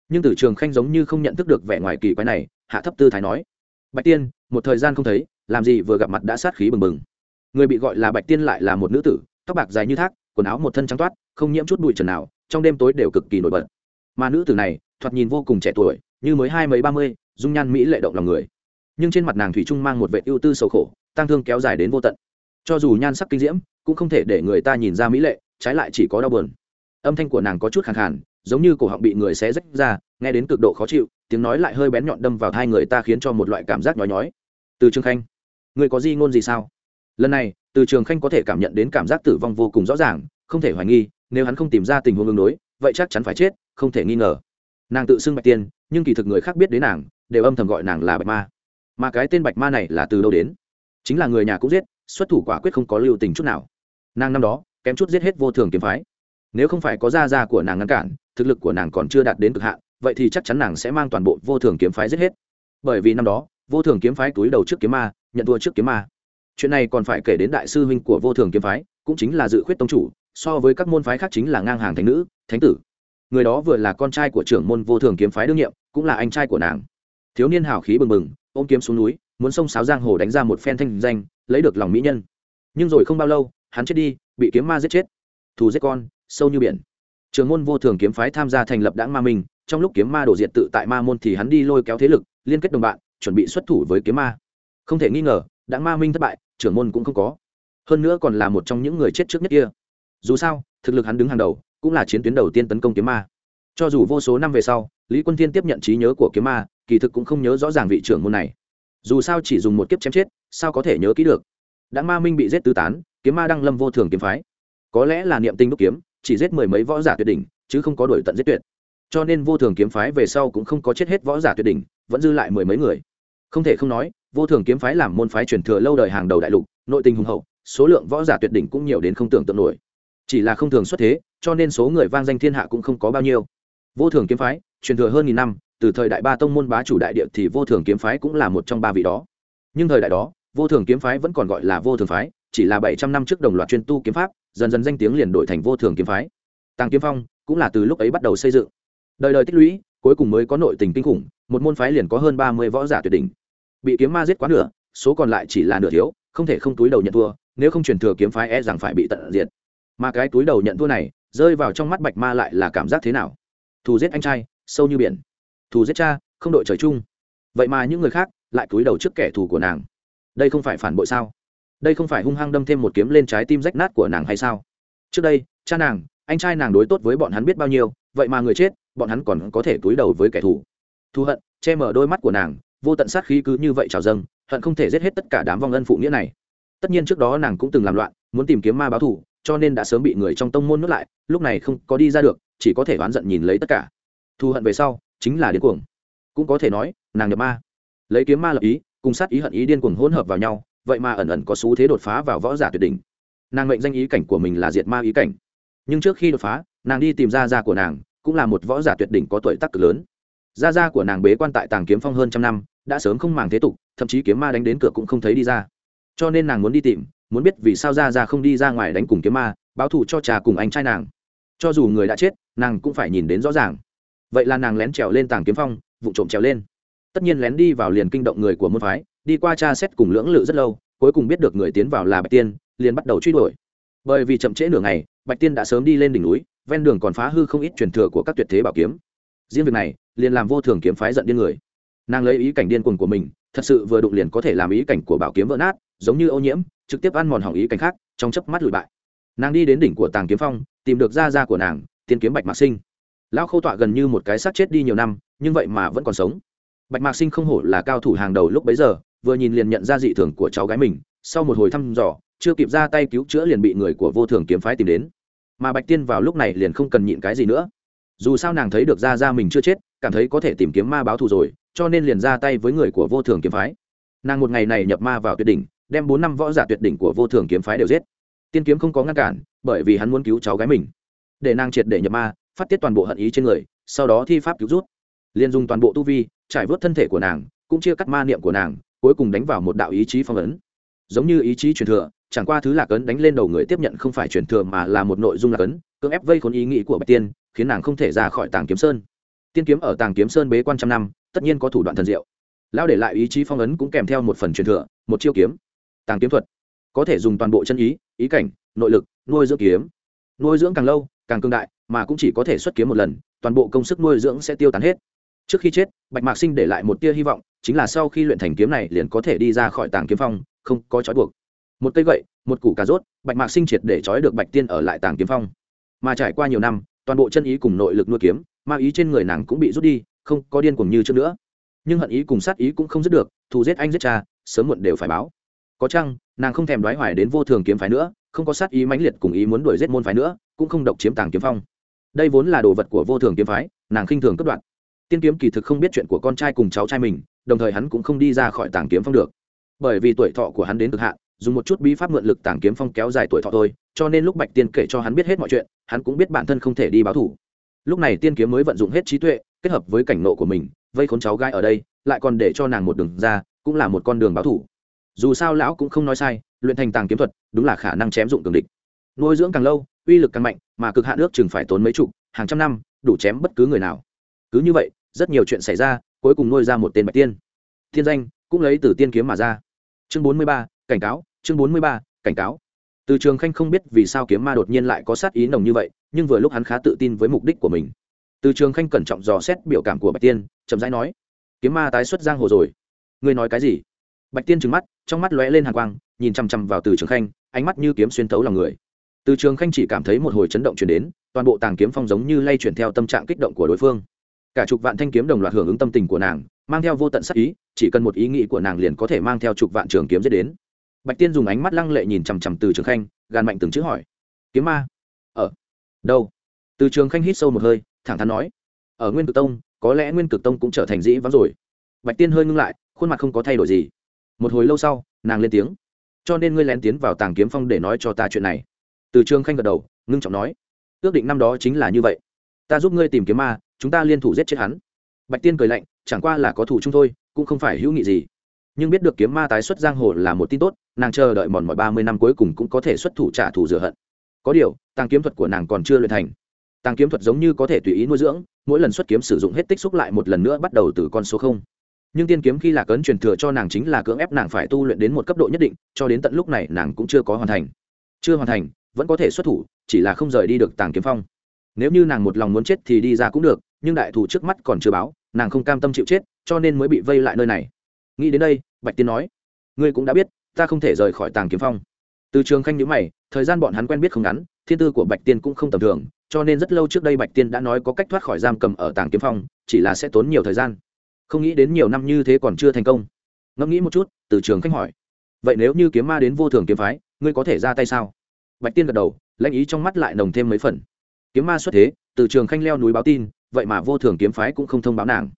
Nhưng từ trường khanh giống như không nhận thức được vẻ ngoài kỳ quái này, hạ thấp tư thái nói, bạch tiên, một thời gian không thấy, làm gì vừa gặp mặt đã sát khí bừng bừng. Người bị gọi là bạch tiên lại là một nữ tử, tóc bạc dài như thác, quần áo một thân trắng toát, không nhiễm chút bụi trần nào, trong đêm tối đều cực kỳ nổi bật. Mà nữ tử này, thoạt nhìn vô cùng trẻ tuổi, như mới hai mấy ba mươi, dung nhan mỹ lệ động lòng người nhưng trên mặt nàng thủy trung mang một vệ ưu tư sầu khổ tăng thương kéo dài đến vô tận. Cho dù nhan sắc kinh diễm, cũng không thể để người ta nhìn ra mỹ lệ, trái lại chỉ có đau buồn. Âm thanh của nàng có chút khàn khàn, giống như cổ họng bị người xé rách ra, nghe đến cực độ khó chịu, tiếng nói lại hơi bén nhọn đâm vào hai người ta khiến cho một loại cảm giác nhói nhói. Từ trường khanh, người có gì ngôn gì sao? Lần này, từ trường khanh có thể cảm nhận đến cảm giác tử vong vô cùng rõ ràng, không thể hoài nghi, nếu hắn không tìm ra tình huống ứng đối, vậy chắc chắn phải chết, không thể nghi ngờ. Nàng tự xưng bạch tiên, nhưng kỳ thực người khác biết đến nàng, đều âm thầm gọi nàng là bạch ma mà cái tên bạch ma này là từ đâu đến? Chính là người nhà cũng giết, xuất thủ quả quyết không có lưu tình chút nào. Nàng năm đó, kém chút giết hết vô thường kiếm phái. Nếu không phải có gia gia của nàng ngăn cản, thực lực của nàng còn chưa đạt đến cực hạn, vậy thì chắc chắn nàng sẽ mang toàn bộ vô thường kiếm phái giết hết. Bởi vì năm đó, vô thường kiếm phái túi đầu trước kiếm ma, nhận thua trước kiếm ma. Chuyện này còn phải kể đến đại sư huynh của vô thường kiếm phái, cũng chính là dự khuyết tông chủ, so với các môn phái khác chính là ngang hàng thánh nữ, thánh tử. Người đó vừa là con trai của trưởng môn vô thường kiếm phái đương nhiệm, cũng là anh trai của nàng. Thiếu niên hào khí bừng bừng ôm kiếm xuống núi, muốn xông sáo giang hồ đánh ra một phen thanh danh, lấy được lòng mỹ nhân. Nhưng rồi không bao lâu, hắn chết đi, bị kiếm ma giết chết. Thù giết con, sâu như biển. Trường môn vô thường kiếm phái tham gia thành lập đảng ma minh, trong lúc kiếm ma đổ diệt tự tại ma môn thì hắn đi lôi kéo thế lực, liên kết đồng bạn, chuẩn bị xuất thủ với kiếm ma. Không thể nghi ngờ, đảng ma minh thất bại, trưởng môn cũng không có. Hơn nữa còn là một trong những người chết trước nhất kia. Dù sao, thực lực hắn đứng hàng đầu, cũng là chiến tuyến đầu tiên tấn công kiếm ma. Cho dù vô số năm về sau lý quân thiên tiếp nhận trí nhớ của kiếm ma, kỳ thực cũng không nhớ rõ ràng vị trưởng môn này. Dù sao chỉ dùng một kiếp chém chết, sao có thể nhớ kỹ được? Đã ma minh bị giết tứ tán, kiếm ma đăng lâm vô thường kiếm phái. Có lẽ là niệm tinh đúc kiếm, chỉ giết mười mấy võ giả tuyệt đỉnh, chứ không có đổi tận giết tuyệt. Cho nên vô thường kiếm phái về sau cũng không có chết hết võ giả tuyệt đỉnh, vẫn dư lại mười mấy người. Không thể không nói, vô thường kiếm phái làm môn phái truyền thừa lâu đời hàng đầu đại lục, nội tình hùng hậu, số lượng võ giả tuyệt đỉnh cũng nhiều đến không tưởng tượng nổi. Chỉ là không thường xuất thế, cho nên số người vang danh thiên hạ cũng không có bao nhiêu. Vô thường kiếm phái truyền thừa hơn nghìn năm, từ thời đại ba tông môn bá chủ đại địa thì vô thường kiếm phái cũng là một trong ba vị đó. Nhưng thời đại đó, vô thường kiếm phái vẫn còn gọi là vô thường phái, chỉ là bảy trăm năm trước đồng loạt chuyên tu kiếm pháp, dần dần danh tiếng liền đổi thành vô thường kiếm phái. Tàng kiếm phong cũng là từ lúc ấy bắt đầu xây dựng. Đời đời tích lũy, cuối cùng mới có nội tình kinh khủng, một môn phái liền có hơn ba mươi võ giả tuyệt đỉnh. Bị kiếm ma giết quá nửa, số còn lại chỉ là nửa thiếu, không thể không túi đầu nhận thua, nếu không truyền thừa kiếm phái e rằng phải bị tận diệt. Mà cái túi đầu nhận thua này, rơi vào trong mắt bạch ma lại là cảm giác thế nào? Thù giết anh trai sâu như biển. Thù giết cha, không đội trời chung. Vậy mà những người khác lại túi đầu trước kẻ thù của nàng. Đây không phải phản bội sao? Đây không phải hung hăng đâm thêm một kiếm lên trái tim rách nát của nàng hay sao? Trước đây, cha nàng, anh trai nàng đối tốt với bọn hắn biết bao nhiêu, vậy mà người chết, bọn hắn còn có thể túi đầu với kẻ thù. Thù hận, che mở đôi mắt của nàng, vô tận sát khí cứ như vậy trào dâng, hận không thể giết hết tất cả đám vong ân phụ nghĩa này. Tất nhiên trước đó nàng cũng từng làm loạn, muốn tìm kiếm ma báo thù, cho nên đã sớm bị người trong tông môn nuốt lại, lúc này không có đi ra được, chỉ có thể oán giận nhìn lấy tất cả thù hận về sau, chính là điên cuồng. Cũng có thể nói, nàng nhập ma. Lấy kiếm ma lập ý, cùng sát ý hận ý điên cuồng hỗn hợp vào nhau, vậy mà ẩn ẩn có xu thế đột phá vào võ giả tuyệt đỉnh. Nàng mệnh danh ý cảnh của mình là diệt ma ý cảnh. Nhưng trước khi đột phá, nàng đi tìm ra gia của nàng, cũng là một võ giả tuyệt đỉnh có tuổi tác cực lớn. Gia gia của nàng bế quan tại tàng kiếm phong hơn trăm năm, đã sớm không màng thế tục, thậm chí kiếm ma đánh đến cửa cũng không thấy đi ra. Cho nên nàng muốn đi tìm, muốn biết vì sao gia gia không đi ra ngoài đánh cùng kiếm ma, báo thù cho trà cùng anh trai nàng. Cho dù người đã chết, nàng cũng phải nhìn đến rõ ràng vậy là nàng lén trèo lên tàng kiếm phong, vụ trộm trèo lên. Tất nhiên lén đi vào liền kinh động người của môn phái, đi qua tra xét cùng lưỡng lự rất lâu, cuối cùng biết được người tiến vào là bạch tiên, liền bắt đầu truy đuổi. Bởi vì chậm trễ nửa ngày, bạch tiên đã sớm đi lên đỉnh núi, ven đường còn phá hư không ít truyền thừa của các tuyệt thế bảo kiếm. Riêng việc này, liền làm vô thường kiếm phái giận điên người. Nàng lấy ý cảnh điên cuồng của mình, thật sự vừa đụng liền có thể làm ý cảnh của bảo kiếm vỡ nát, giống như ô nhiễm, trực tiếp ăn mòn hỏng ý cảnh khác, trong chớp mắt lùi bại. Nàng đi đến đỉnh của tàng kiếm phong, tìm được gia gia của nàng, tiên kiếm bạch mạc sinh lão khâu tọa gần như một cái xác chết đi nhiều năm, nhưng vậy mà vẫn còn sống. Bạch mạc sinh không hổ là cao thủ hàng đầu lúc bấy giờ, vừa nhìn liền nhận ra dị thường của cháu gái mình, sau một hồi thăm dò, chưa kịp ra tay cứu chữa liền bị người của vô thường kiếm phái tìm đến. Mà bạch tiên vào lúc này liền không cần nhịn cái gì nữa. Dù sao nàng thấy được ra ra mình chưa chết, cảm thấy có thể tìm kiếm ma báo thù rồi, cho nên liền ra tay với người của vô thường kiếm phái. Nàng một ngày này nhập ma vào tuyệt đỉnh, đem bốn năm võ giả tuyệt đỉnh của vô thường kiếm phái đều giết. Tiên kiếm không có ngăn cản, bởi vì hắn muốn cứu cháu gái mình. Để nàng triệt để nhập ma phát tiết toàn bộ hận ý trên người, sau đó thi pháp cứu rút. Liền dùng toàn bộ tu vi, trải vớt thân thể của nàng, cũng chia cắt ma niệm của nàng, cuối cùng đánh vào một đạo ý chí phong ấn. Giống như ý chí truyền thừa, chẳng qua thứ lạc ấn đánh lên đầu người tiếp nhận không phải truyền thừa mà là một nội dung lạc ấn, cưỡng ép vây khốn ý nghĩ của bạch tiên, khiến nàng không thể ra khỏi tàng kiếm sơn. Tiên kiếm ở tàng kiếm sơn bế quan trăm năm, tất nhiên có thủ đoạn thần diệu. Lão để lại ý chí phong ấn cũng kèm theo một phần truyền thừa, một chiêu kiếm. Tàng kiếm thuật. Có thể dùng toàn bộ chân ý ý cảnh, nội lực, nuôi dưỡng kiếm. Nuôi dưỡng càng lâu, càng cương đại mà cũng chỉ có thể xuất kiếm một lần, toàn bộ công sức nuôi dưỡng sẽ tiêu tán hết. Trước khi chết, bạch mạc sinh để lại một tia hy vọng, chính là sau khi luyện thành kiếm này liền có thể đi ra khỏi tàng kiếm phong, không có trói buộc. Một cây gậy, một củ cà rốt, bạch mạc sinh triệt để trói được bạch tiên ở lại tàng kiếm phong. Mà trải qua nhiều năm, toàn bộ chân ý cùng nội lực nuôi kiếm, ma ý trên người nàng cũng bị rút đi, không có điên cuồng như trước nữa. Nhưng hận ý cùng sát ý cũng không dứt được, thù giết anh giết cha, sớm muộn đều phải báo. Có chăng, nàng không thèm đoái hoài đến vô thường kiếm phái nữa, không có sát ý mãnh liệt cùng ý muốn đuổi giết môn phái nữa, cũng không độc chiếm tàng kiếm phong đây vốn là đồ vật của vô thường kiếm phái, nàng khinh thường cất đoạn tiên kiếm kỳ thực không biết chuyện của con trai cùng cháu trai mình, đồng thời hắn cũng không đi ra khỏi tàng kiếm phong được. Bởi vì tuổi thọ của hắn đến cực hạn, dùng một chút bí pháp mượn lực tàng kiếm phong kéo dài tuổi thọ thôi, cho nên lúc bạch tiên kể cho hắn biết hết mọi chuyện, hắn cũng biết bản thân không thể đi báo thủ. Lúc này tiên kiếm mới vận dụng hết trí tuệ, kết hợp với cảnh nộ của mình, vây khốn cháu gái ở đây, lại còn để cho nàng một đường ra, cũng là một con đường báo thủ. Dù sao lão cũng không nói sai, luyện thành tàng kiếm thuật, đúng là khả năng chém dụng cường địch. Nuôi dưỡng càng lâu uy lực càng mạnh, mà cực hạn ước chừng phải tốn mấy chục, hàng trăm năm, đủ chém bất cứ người nào. Cứ như vậy, rất nhiều chuyện xảy ra, cuối cùng nuôi ra một tên bạch tiên. Thiên danh, cũng lấy từ tiên kiếm mà ra. Chương bốn mươi ba, cảnh cáo, chương bốn mươi ba, cảnh cáo. Từ trường khanh không biết vì sao kiếm ma đột nhiên lại có sát ý nồng như vậy, nhưng vừa lúc hắn khá tự tin với mục đích của mình. Từ trường khanh cẩn trọng dò xét biểu cảm của bạch tiên, chậm rãi nói, kiếm ma tái xuất giang hồ rồi. Ngươi nói cái gì? Bạch tiên trừng mắt, trong mắt lóe lên hàng quang, nhìn chằm chằm vào từ trường khanh, ánh mắt như kiếm xuyên thấu lòng người từ trường khanh chỉ cảm thấy một hồi chấn động chuyển đến, toàn bộ tàng kiếm phong giống như lay chuyển theo tâm trạng kích động của đối phương. Cả chục vạn thanh kiếm đồng loạt hưởng ứng tâm tình của nàng, mang theo vô tận sắc ý, chỉ cần một ý nghĩ của nàng liền có thể mang theo chục vạn trường kiếm giết đến. Bạch tiên dùng ánh mắt lăng lệ nhìn chằm chằm từ trường khanh, gàn mạnh từng chữ hỏi, kiếm ma, ở đâu? Từ trường khanh hít sâu một hơi, thẳng thắn nói, ở nguyên cực tông, có lẽ nguyên cực tông cũng trở thành dĩ vắng rồi. Bạch tiên hơi ngưng lại, khuôn mặt không có thay đổi gì. Một hồi lâu sau, nàng lên tiếng, cho nên ngươi lén tiến vào tàng kiếm phong để nói cho ta chuyện này từ trường khanh gật đầu, ngưng trọng nói, ước định năm đó chính là như vậy. Ta giúp ngươi tìm kiếm ma, chúng ta liên thủ giết chết hắn. Bạch tiên cười lạnh, chẳng qua là có thủ chúng thôi, cũng không phải hữu nghị gì. Nhưng biết được kiếm ma tái xuất giang hồ là một tin tốt, nàng chờ đợi mòn mọi ba mươi năm cuối cùng cũng có thể xuất thủ trả thù rửa hận. Có điều, tàng kiếm thuật của nàng còn chưa luyện thành. Tàng kiếm thuật giống như có thể tùy ý nuôi dưỡng, mỗi lần xuất kiếm sử dụng hết tích xúc lại một lần nữa bắt đầu từ con số không. Nhưng tiên kiếm khi lạc ấn truyền thừa cho nàng chính là cưỡng ép nàng phải tu luyện đến một cấp độ nhất định, cho đến tận lúc này nàng cũng chưa có hoàn thành. Chưa hoàn thành vẫn có thể xuất thủ, chỉ là không rời đi được tàng kiếm phong. Nếu như nàng một lòng muốn chết thì đi ra cũng được, nhưng đại thủ trước mắt còn chưa báo, nàng không cam tâm chịu chết, cho nên mới bị vây lại nơi này. Nghĩ đến đây, bạch tiên nói, ngươi cũng đã biết, ta không thể rời khỏi tàng kiếm phong. Từ trường khanh nhữ mày, thời gian bọn hắn quen biết không ngắn, thiên tư của bạch tiên cũng không tầm thường, cho nên rất lâu trước đây bạch tiên đã nói có cách thoát khỏi giam cầm ở tàng kiếm phong, chỉ là sẽ tốn nhiều thời gian. Không nghĩ đến nhiều năm như thế còn chưa thành công. Ngẫm nghĩ một chút, từ trường khanh hỏi, vậy nếu như kiếm ma đến vô thường kiếm phái, ngươi có thể ra tay sao? Bạch tiên gật đầu, lãnh ý trong mắt lại nồng thêm mấy phần. Kiếm ma xuất thế, từ trường khanh leo núi báo tin, vậy mà vô thường kiếm phái cũng không thông báo nàng.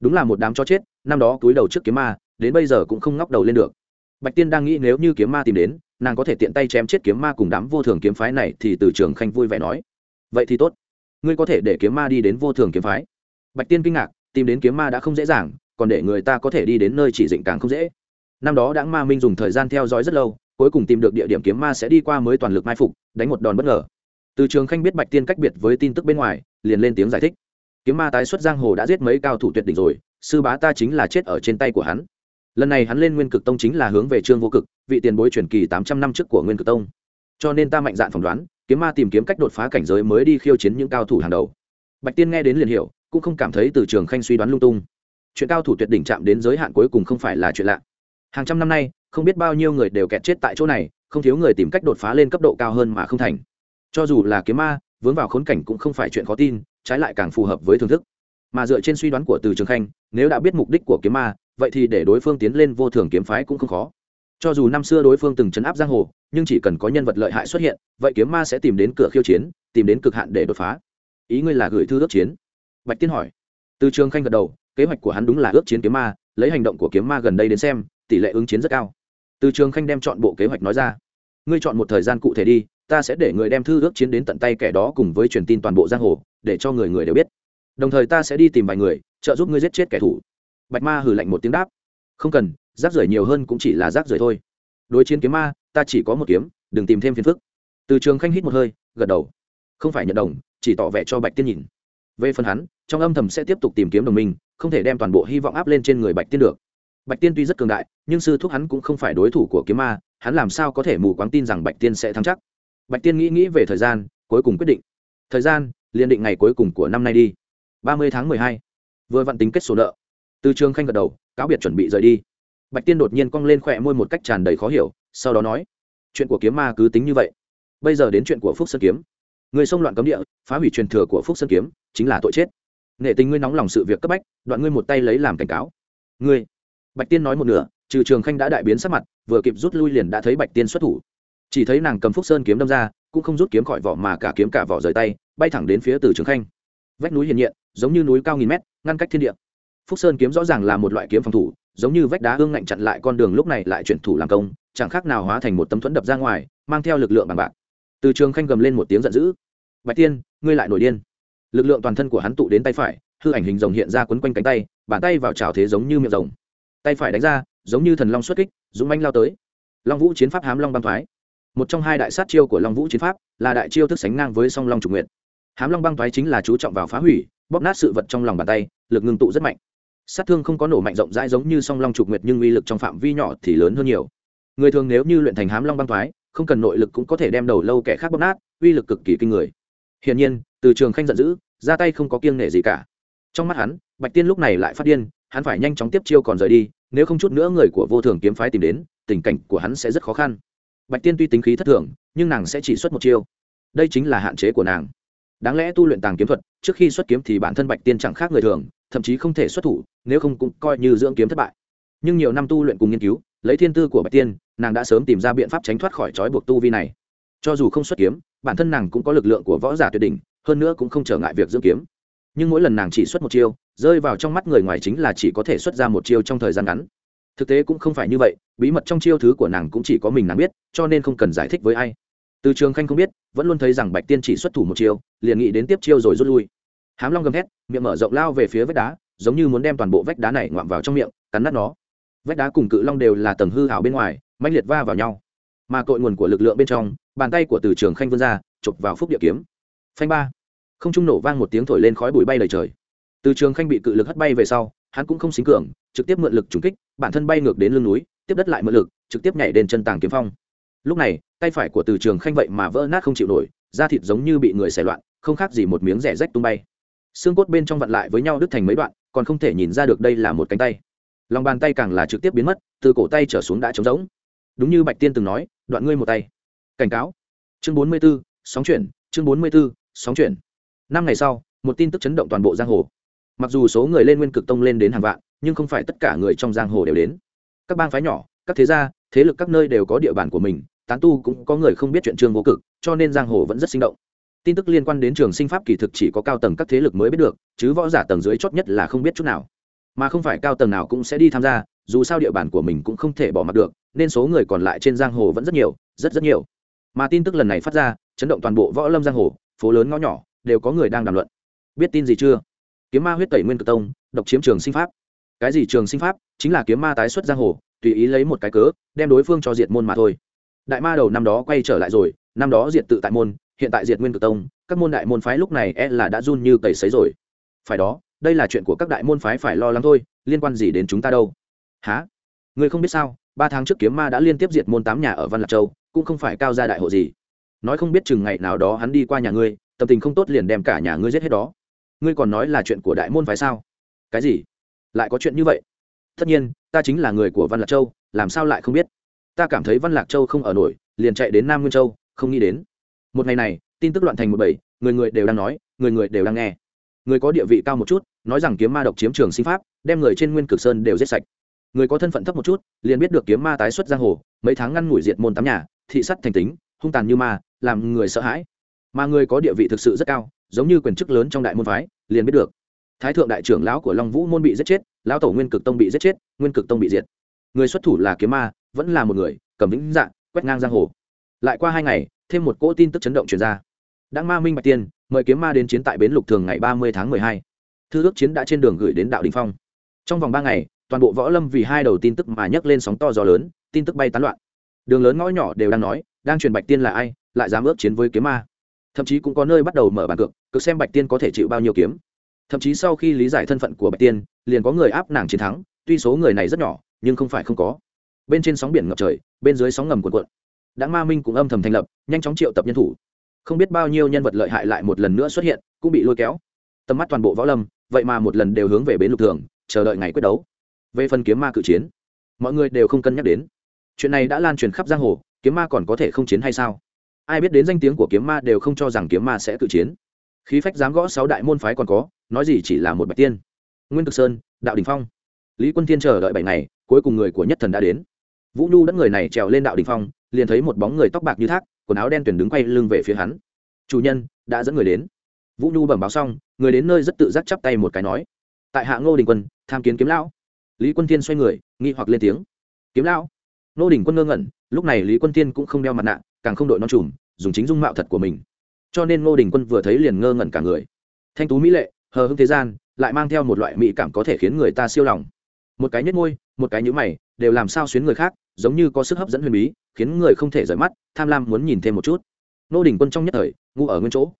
Đúng là một đám cho chết, năm đó túi đầu trước kiếm ma, đến bây giờ cũng không ngóc đầu lên được. Bạch tiên đang nghĩ nếu như kiếm ma tìm đến, nàng có thể tiện tay chém chết kiếm ma cùng đám vô thường kiếm phái này thì từ trường khanh vui vẻ nói. Vậy thì tốt. Ngươi có thể để kiếm ma đi đến vô thường kiếm phái. Bạch tiên kinh ngạc, tìm đến kiếm ma đã không dễ dàng, còn để người ta có thể đi đến nơi chỉ dịnh càng không dễ. Năm đó đãng ma minh dùng thời gian theo dõi rất lâu cuối cùng tìm được địa điểm kiếm ma sẽ đi qua mới toàn lực mai phục, đánh một đòn bất ngờ. Từ trường khanh biết bạch tiên cách biệt với tin tức bên ngoài, liền lên tiếng giải thích. Kiếm ma tái xuất giang hồ đã giết mấy cao thủ tuyệt đỉnh rồi, sư bá ta chính là chết ở trên tay của hắn. Lần này hắn lên nguyên cực tông chính là hướng về trương vô cực, vị tiền bối truyền kỳ tám trăm năm trước của nguyên cực tông. Cho nên ta mạnh dạn phỏng đoán, kiếm ma tìm kiếm cách đột phá cảnh giới mới đi khiêu chiến những cao thủ hàng đầu. Bạch tiên nghe đến liền hiểu, cũng không cảm thấy từ trường khanh suy đoán lung tung. Chuyện cao thủ tuyệt đỉnh chạm đến giới hạn cuối cùng không phải là chuyện lạ hàng trăm năm nay, không biết bao nhiêu người đều kẹt chết tại chỗ này, không thiếu người tìm cách đột phá lên cấp độ cao hơn mà không thành. Cho dù là kiếm ma, vướng vào khốn cảnh cũng không phải chuyện khó tin, trái lại càng phù hợp với thưởng thức. Mà dựa trên suy đoán của từ trường khanh, nếu đã biết mục đích của kiếm ma, vậy thì để đối phương tiến lên vô thường kiếm phái cũng không khó. Cho dù năm xưa đối phương từng chấn áp giang hồ, nhưng chỉ cần có nhân vật lợi hại xuất hiện, vậy kiếm ma sẽ tìm đến cửa khiêu chiến, tìm đến cực hạn để đột phá. Ý ngươi là gửi thư ước chiến? Bạch tiên hỏi. Từ trường khanh gật đầu, kế hoạch của hắn đúng là ước chiến kiếm ma, lấy hành động của kiếm ma gần đây đến xem tỷ lệ ứng chiến rất cao. Từ trường khanh đem chọn bộ kế hoạch nói ra. Ngươi chọn một thời gian cụ thể đi, ta sẽ để người đem thư ước chiến đến tận tay kẻ đó cùng với truyền tin toàn bộ giang hồ, để cho người người đều biết. Đồng thời ta sẽ đi tìm vài người, trợ giúp ngươi giết chết kẻ thù bạch ma hử lạnh một tiếng đáp. Không cần, rác rưởi nhiều hơn cũng chỉ là rác rưởi thôi. Đối chiến kiếm ma, ta chỉ có một kiếm, đừng tìm thêm phiền phức. Từ trường khanh hít một hơi, gật đầu. Không phải nhận đồng, chỉ tỏ vẻ cho bạch tiên nhìn. Về phần hắn, trong âm thầm sẽ tiếp tục tìm kiếm đồng minh, không thể đem toàn bộ hy vọng áp lên trên người bạch tiên được bạch tiên tuy rất cường đại, nhưng sư thúc hắn cũng không phải đối thủ của kiếm ma, hắn làm sao có thể mù quáng tin rằng bạch tiên sẽ thắng chắc? Bạch tiên nghĩ nghĩ về thời gian, cuối cùng quyết định. Thời gian, liền định ngày cuối cùng của năm nay đi. Ba mươi tháng mười hai. Vừa vặn tính kết sổ nợ. Từ trường khanh gật đầu, cáo biệt chuẩn bị rời đi. Bạch tiên đột nhiên cong lên khỏe môi một cách tràn đầy khó hiểu, sau đó nói, chuyện của kiếm ma cứ tính như vậy. Bây giờ đến chuyện của phúc sơn kiếm. Người xông loạn cấm địa, phá hủy truyền thừa của phúc sơn kiếm, chính là tội chết. Nghệ tình ngươi nóng lòng sự việc cấp bách, đoạn ngươi một tay lấy làm cảnh cáo. Ngươi bạch tiên nói một nửa, trừ trường khanh đã đại biến sắc mặt, vừa kịp rút lui liền đã thấy bạch tiên xuất thủ. Chỉ thấy nàng cầm phúc sơn kiếm đâm ra, cũng không rút kiếm khỏi vỏ mà cả kiếm cả vỏ rời tay, bay thẳng đến phía từ trường khanh. Vách núi hiền hiện giống như núi cao nghìn mét, ngăn cách thiên địa. Phúc sơn kiếm rõ ràng là một loại kiếm phòng thủ, giống như vách đá hương ngạnh chặn lại con đường lúc này lại chuyển thủ làm công, chẳng khác nào hóa thành một tấm thuẫn đập ra ngoài, mang theo lực lượng bằng bạc. Từ trường khanh gầm lên một tiếng giận dữ. Bạch tiên, ngươi lại nổi điên. Lực lượng toàn thân của hắn tụ đến tay phải, hư ảnh hình rồng hiện ra quấn quanh cánh tay, bàn tay vào trào thế giống như miệng rồng tay phải đánh ra, giống như thần long xuất kích, dũng manh lao tới. Long vũ chiến pháp hám long băng thoái. Một trong hai đại sát chiêu của long vũ chiến pháp là đại chiêu thức sánh ngang với song long trục nguyện hám long băng thoái chính là chú trọng vào phá hủy, bóp nát sự vật trong lòng bàn tay, lực ngưng tụ rất mạnh. Sát thương không có nổ mạnh rộng rãi giống như song long trục nguyệt nhưng uy lực trong phạm vi nhỏ thì lớn hơn nhiều. Người thường nếu như luyện thành hám long băng thoái, không cần nội lực cũng có thể đem đầu lâu kẻ khác bóp nát, uy lực cực kỳ kinh người. Hiển nhiên, từ trường khanh giận dữ, ra tay không có kiêng nể gì cả. Trong mắt hắn, bạch tiên lúc này lại phát điên hắn phải nhanh chóng tiếp chiêu còn rời đi, nếu không chút nữa người của vô thường kiếm phái tìm đến, tình cảnh của hắn sẽ rất khó khăn. Bạch tiên tuy tính khí thất thường, nhưng nàng sẽ chỉ xuất một chiêu. Đây chính là hạn chế của nàng. Đáng lẽ tu luyện tàng kiếm thuật, trước khi xuất kiếm thì bản thân bạch tiên chẳng khác người thường, thậm chí không thể xuất thủ, nếu không cũng coi như dưỡng kiếm thất bại. Nhưng nhiều năm tu luyện cùng nghiên cứu, lấy thiên tư của bạch tiên, nàng đã sớm tìm ra biện pháp tránh thoát khỏi trói buộc tu vi này. Cho dù không xuất kiếm, bản thân nàng cũng có lực lượng của võ giả tuyệt đỉnh, hơn nữa cũng không trở ngại việc dưỡng kiếm nhưng mỗi lần nàng chỉ xuất một chiêu, rơi vào trong mắt người ngoài chính là chỉ có thể xuất ra một chiêu trong thời gian ngắn. Thực tế cũng không phải như vậy, bí mật trong chiêu thứ của nàng cũng chỉ có mình nàng biết, cho nên không cần giải thích với ai. Từ trường khanh không biết, vẫn luôn thấy rằng bạch tiên chỉ xuất thủ một chiêu, liền nghĩ đến tiếp chiêu rồi rút lui. Hám long gầm thét, miệng mở rộng lao về phía vách đá, giống như muốn đem toàn bộ vách đá này ngoạm vào trong miệng, cắn nát nó. Vách đá cùng cự long đều là tầng hư hảo bên ngoài mạnh liệt va vào nhau. Mà cội nguồn của lực lượng bên trong, bàn tay của từ trường khanh vươn ra, chụp vào phúc địa kiếm. Phanh ba không trung nổ vang một tiếng thổi lên khói bụi bay đầy trời. Từ trường khanh bị cự lực hất bay về sau, hắn cũng không xính cường, trực tiếp mượn lực trúng kích, bản thân bay ngược đến lưng núi, tiếp đất lại mượn lực, trực tiếp nhảy đến chân tàng kiếm phong. Lúc này, tay phải của từ trường khanh vậy mà vỡ nát không chịu nổi, da thịt giống như bị người xẻ loạn, không khác gì một miếng rẻ rách tung bay. Xương cốt bên trong vặn lại với nhau đứt thành mấy đoạn, còn không thể nhìn ra được đây là một cánh tay. Lòng bàn tay càng là trực tiếp biến mất, từ cổ tay trở xuống đã trống rỗng. Đúng như bạch tiên từng nói, đoạn ngươi một tay. Cảnh cáo. Chương bốn mươi b ố sóng chuyển, chương bốn mươi b ố sóng chuyển năm ngày sau, một tin tức chấn động toàn bộ giang hồ. Mặc dù số người lên nguyên cực tông lên đến hàng vạn, nhưng không phải tất cả người trong giang hồ đều đến. Các bang phái nhỏ, các thế gia, thế lực các nơi đều có địa bàn của mình, tán tu cũng có người không biết chuyện trương vô cực, cho nên giang hồ vẫn rất sinh động. Tin tức liên quan đến trường sinh pháp kỳ thực chỉ có cao tầng các thế lực mới biết được, chứ võ giả tầng dưới chót nhất là không biết chút nào. Mà không phải cao tầng nào cũng sẽ đi tham gia, dù sao địa bàn của mình cũng không thể bỏ mặt được, nên số người còn lại trên giang hồ vẫn rất nhiều, rất rất nhiều. Mà tin tức lần này phát ra, chấn động toàn bộ võ lâm giang hồ, phố lớn ngõ nhỏ đều có người đang đàm luận. Biết tin gì chưa? Kiếm ma huyết tẩy nguyên cực tông, độc chiếm trường sinh pháp. Cái gì trường sinh pháp? Chính là kiếm ma tái xuất giang hồ, tùy ý lấy một cái cớ, đem đối phương cho diệt môn mà thôi. Đại ma đầu năm đó quay trở lại rồi, năm đó diệt tự tại môn, hiện tại diệt nguyên cực tông, các môn đại môn phái lúc này e là đã run như cầy sấy rồi. Phải đó, đây là chuyện của các đại môn phái phải lo lắng thôi, liên quan gì đến chúng ta đâu? Há người không biết sao, ba tháng trước kiếm ma đã liên tiếp diệt môn tám nhà ở văn lạc châu, cũng không phải cao gia đại hộ gì. Nói không biết chừng ngày nào đó hắn đi qua nhà ngươi tâm tình không tốt liền đem cả nhà ngươi giết hết đó. Ngươi còn nói là chuyện của đại môn phái sao? Cái gì? Lại có chuyện như vậy? Tất nhiên, ta chính là người của văn lạc châu, làm sao lại không biết? Ta cảm thấy văn lạc châu không ở nổi, liền chạy đến nam nguyên châu, không nghĩ đến. Một ngày này, tin tức loạn thành một bầy, người người đều đang nói, người người đều đang nghe. Người có địa vị cao một chút, nói rằng kiếm ma độc chiếm trường sinh pháp, đem người trên nguyên cực sơn đều giết sạch. Người có thân phận thấp một chút, liền biết được kiếm ma tái xuất giang hồ, mấy tháng ngăn ngủi diệt môn tám nhà, thị sắt thành tính, hung tàn như ma, làm người sợ hãi mà người có địa vị thực sự rất cao, giống như quyền chức lớn trong đại môn phái, liền biết được. Thái thượng đại trưởng lão của long vũ môn bị giết chết, lão tổ nguyên cực tông bị giết chết, nguyên cực tông bị diệt. Người xuất thủ là kiếm ma, vẫn là một người, cầm vĩnh dạng quét ngang giang hồ. Lại qua hai ngày, thêm một cỗ tin tức chấn động truyền ra. Đáng ma minh bạch tiên, mời kiếm ma đến chiến tại bến lục thường ngày ba mươi tháng mười hai. Thư ước chiến đã trên đường gửi đến đạo đình phong. Trong vòng ba ngày, toàn bộ võ lâm vì hai đầu tin tức mà nhấc lên sóng to gió lớn, tin tức bay tán loạn. Đường lớn ngõ nhỏ đều đang nói, đang truyền bạch tiên là ai, lại dám ước chiến với kiếm ma thậm chí cũng có nơi bắt đầu mở bàn cược, cực xem bạch tiên có thể chịu bao nhiêu kiếm. Thậm chí sau khi lý giải thân phận của bạch tiên, liền có người áp nàng chiến thắng, tuy số người này rất nhỏ, nhưng không phải không có. Bên trên sóng biển ngập trời, bên dưới sóng ngầm cuộn cuộn. Đã ma minh cũng âm thầm thành lập, nhanh chóng triệu tập nhân thủ. Không biết bao nhiêu nhân vật lợi hại lại một lần nữa xuất hiện, cũng bị lôi kéo. Tầm mắt toàn bộ võ lâm, vậy mà một lần đều hướng về bến lục thường, chờ đợi ngày quyết đấu. Về phần kiếm ma cự chiến, mọi người đều không cân nhắc đến. Chuyện này đã lan truyền khắp giang hồ, kiếm ma còn có thể không chiến hay sao? Ai biết đến danh tiếng của kiếm ma đều không cho rằng kiếm ma sẽ tự chiến. Khí phách dám gõ sáu đại môn phái còn có, nói gì chỉ là một bạch tiên. Nguyên cực sơn, đạo đình phong. Lý quân tiên chờ đợi bảy ngày, cuối cùng người của nhất thần đã đến. Vũ nhu đẫn người này trèo lên đạo đình phong, liền thấy một bóng người tóc bạc như thác, quần áo đen tuyển đứng quay lưng về phía hắn. Chủ nhân, đã dẫn người đến. Vũ nhu bẩm báo xong, người đến nơi rất tự giác chắp tay một cái nói, tại hạ ngô đình quân, tham kiến kiếm lão. Lý quân tiên xoay người, nghi hoặc lên tiếng, kiếm lão? Ngô đình quân ngơ ngẩn, lúc này lý quân tiên cũng không đeo mặt nạ càng không đội non trùm, dùng chính dung mạo thật của mình. Cho nên ngô đình quân vừa thấy liền ngơ ngẩn cả người. Thanh tú mỹ lệ, hờ hưng thế gian, lại mang theo một loại mỹ cảm có thể khiến người ta siêu lòng. Một cái nhất môi, một cái nhữ mày, đều làm sao xuyến người khác, giống như có sức hấp dẫn huyền bí, khiến người không thể rời mắt, tham lam muốn nhìn thêm một chút. Ngô đình quân trong nhất thời, ngu ở nguyên chỗ.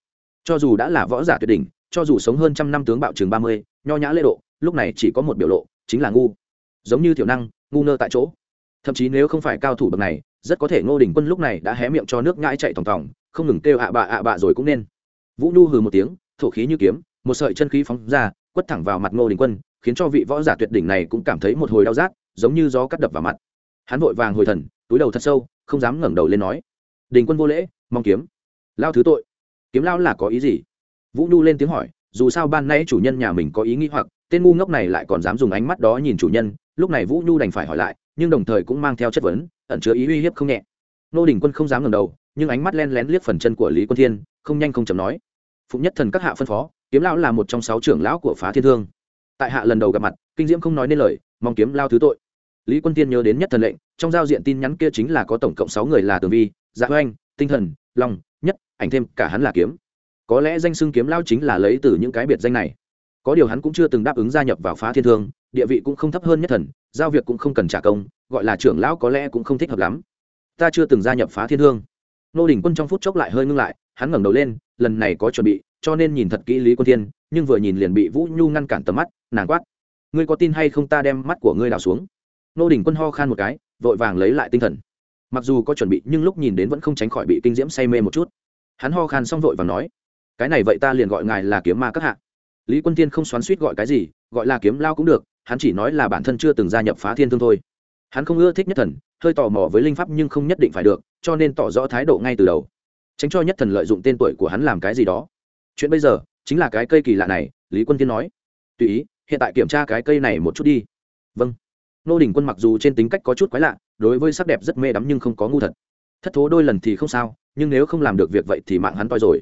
Cho dù đã là võ giả tuyệt đỉnh, cho dù sống hơn trăm năm tướng bạo trường ba mươi, nho nhã lễ độ, lúc này chỉ có một biểu lộ, chính là ngu. Giống như thiểu năng, ngu nơ tại chỗ. Thậm chí nếu không phải cao thủ bậc này rất có thể ngô đình quân lúc này đã hé miệng cho nước ngãi chạy thòng thòng, không ngừng kêu ạ bạ ạ bạ rồi cũng nên. Vũ nhu hừ một tiếng, thổ khí như kiếm, một sợi chân khí phóng ra, quất thẳng vào mặt ngô đình quân, khiến cho vị võ giả tuyệt đỉnh này cũng cảm thấy một hồi đau rát, giống như gió cắt đập vào mặt. Hắn vội vàng hồi thần, túi đầu thật sâu, không dám ngẩng đầu lên nói, đình quân vô lễ, mong kiếm. Lao thứ tội. Kiếm lao là có ý gì? Vũ nhu lên tiếng hỏi, dù sao ban nay chủ nhân nhà mình có ý nghĩ hoặc, tên ngu ngốc này lại còn dám dùng ánh mắt đó nhìn chủ nhân, lúc này vũ nhu đành phải hỏi lại nhưng đồng thời cũng mang theo chất vấn, ẩn chứa ý uy hiếp không nhẹ. Nô đình quân không dám ngẩng đầu, nhưng ánh mắt len lén liếc phần chân của lý quân thiên, không nhanh không chậm nói. Phụng nhất thần các hạ phân phó, kiếm lão là một trong sáu trưởng lão của phá thiên thương. Tại hạ lần đầu gặp mặt, kinh diễm không nói nên lời, mong kiếm lao thứ tội. Lý quân tiên nhớ đến nhất thần lệnh, trong giao diện tin nhắn kia chính là có tổng cộng sáu người là tường vi dạ oanh, tinh thần, long, nhất, ảnh thêm cả hắn là kiếm. Có lẽ danh xưng kiếm lao chính là lấy từ những cái biệt danh này. Có điều hắn cũng chưa từng đáp ứng gia nhập vào phá thiên thương, địa vị cũng không thấp hơn nhất thần giao việc cũng không cần trả công, gọi là trưởng lão có lẽ cũng không thích hợp lắm. Ta chưa từng gia nhập phá thiên hương. Nô đình quân trong phút chốc lại hơi ngưng lại, hắn ngẩng đầu lên, lần này có chuẩn bị, cho nên nhìn thật kỹ lý quân thiên, nhưng vừa nhìn liền bị vũ nhu ngăn cản tầm mắt, nàng quát, ngươi có tin hay không ta đem mắt của ngươi đào xuống? Nô đình quân ho khan một cái, vội vàng lấy lại tinh thần. Mặc dù có chuẩn bị, nhưng lúc nhìn đến vẫn không tránh khỏi bị kinh diễm say mê một chút. Hắn ho khan xong vội vàng nói, cái này vậy ta liền gọi ngài là kiếm ma các hạ. Lý quân thiên không xoắn suýt gọi cái gì, gọi là kiếm lao cũng được hắn chỉ nói là bản thân chưa từng gia nhập phá thiên thương thôi. Hắn không ưa thích nhất thần, hơi tò mò với linh pháp nhưng không nhất định phải được, cho nên tỏ rõ thái độ ngay từ đầu. Tránh cho nhất thần lợi dụng tên tuổi của hắn làm cái gì đó. Chuyện bây giờ, chính là cái cây kỳ lạ này, lý quân tiên nói. Tùy ý, hiện tại kiểm tra cái cây này một chút đi. Vâng. Nô đình quân mặc dù trên tính cách có chút quái lạ, đối với sắc đẹp rất mê đắm nhưng không có ngu thật. Thất thố đôi lần thì không sao, nhưng nếu không làm được việc vậy thì mạng hắn toi rồi.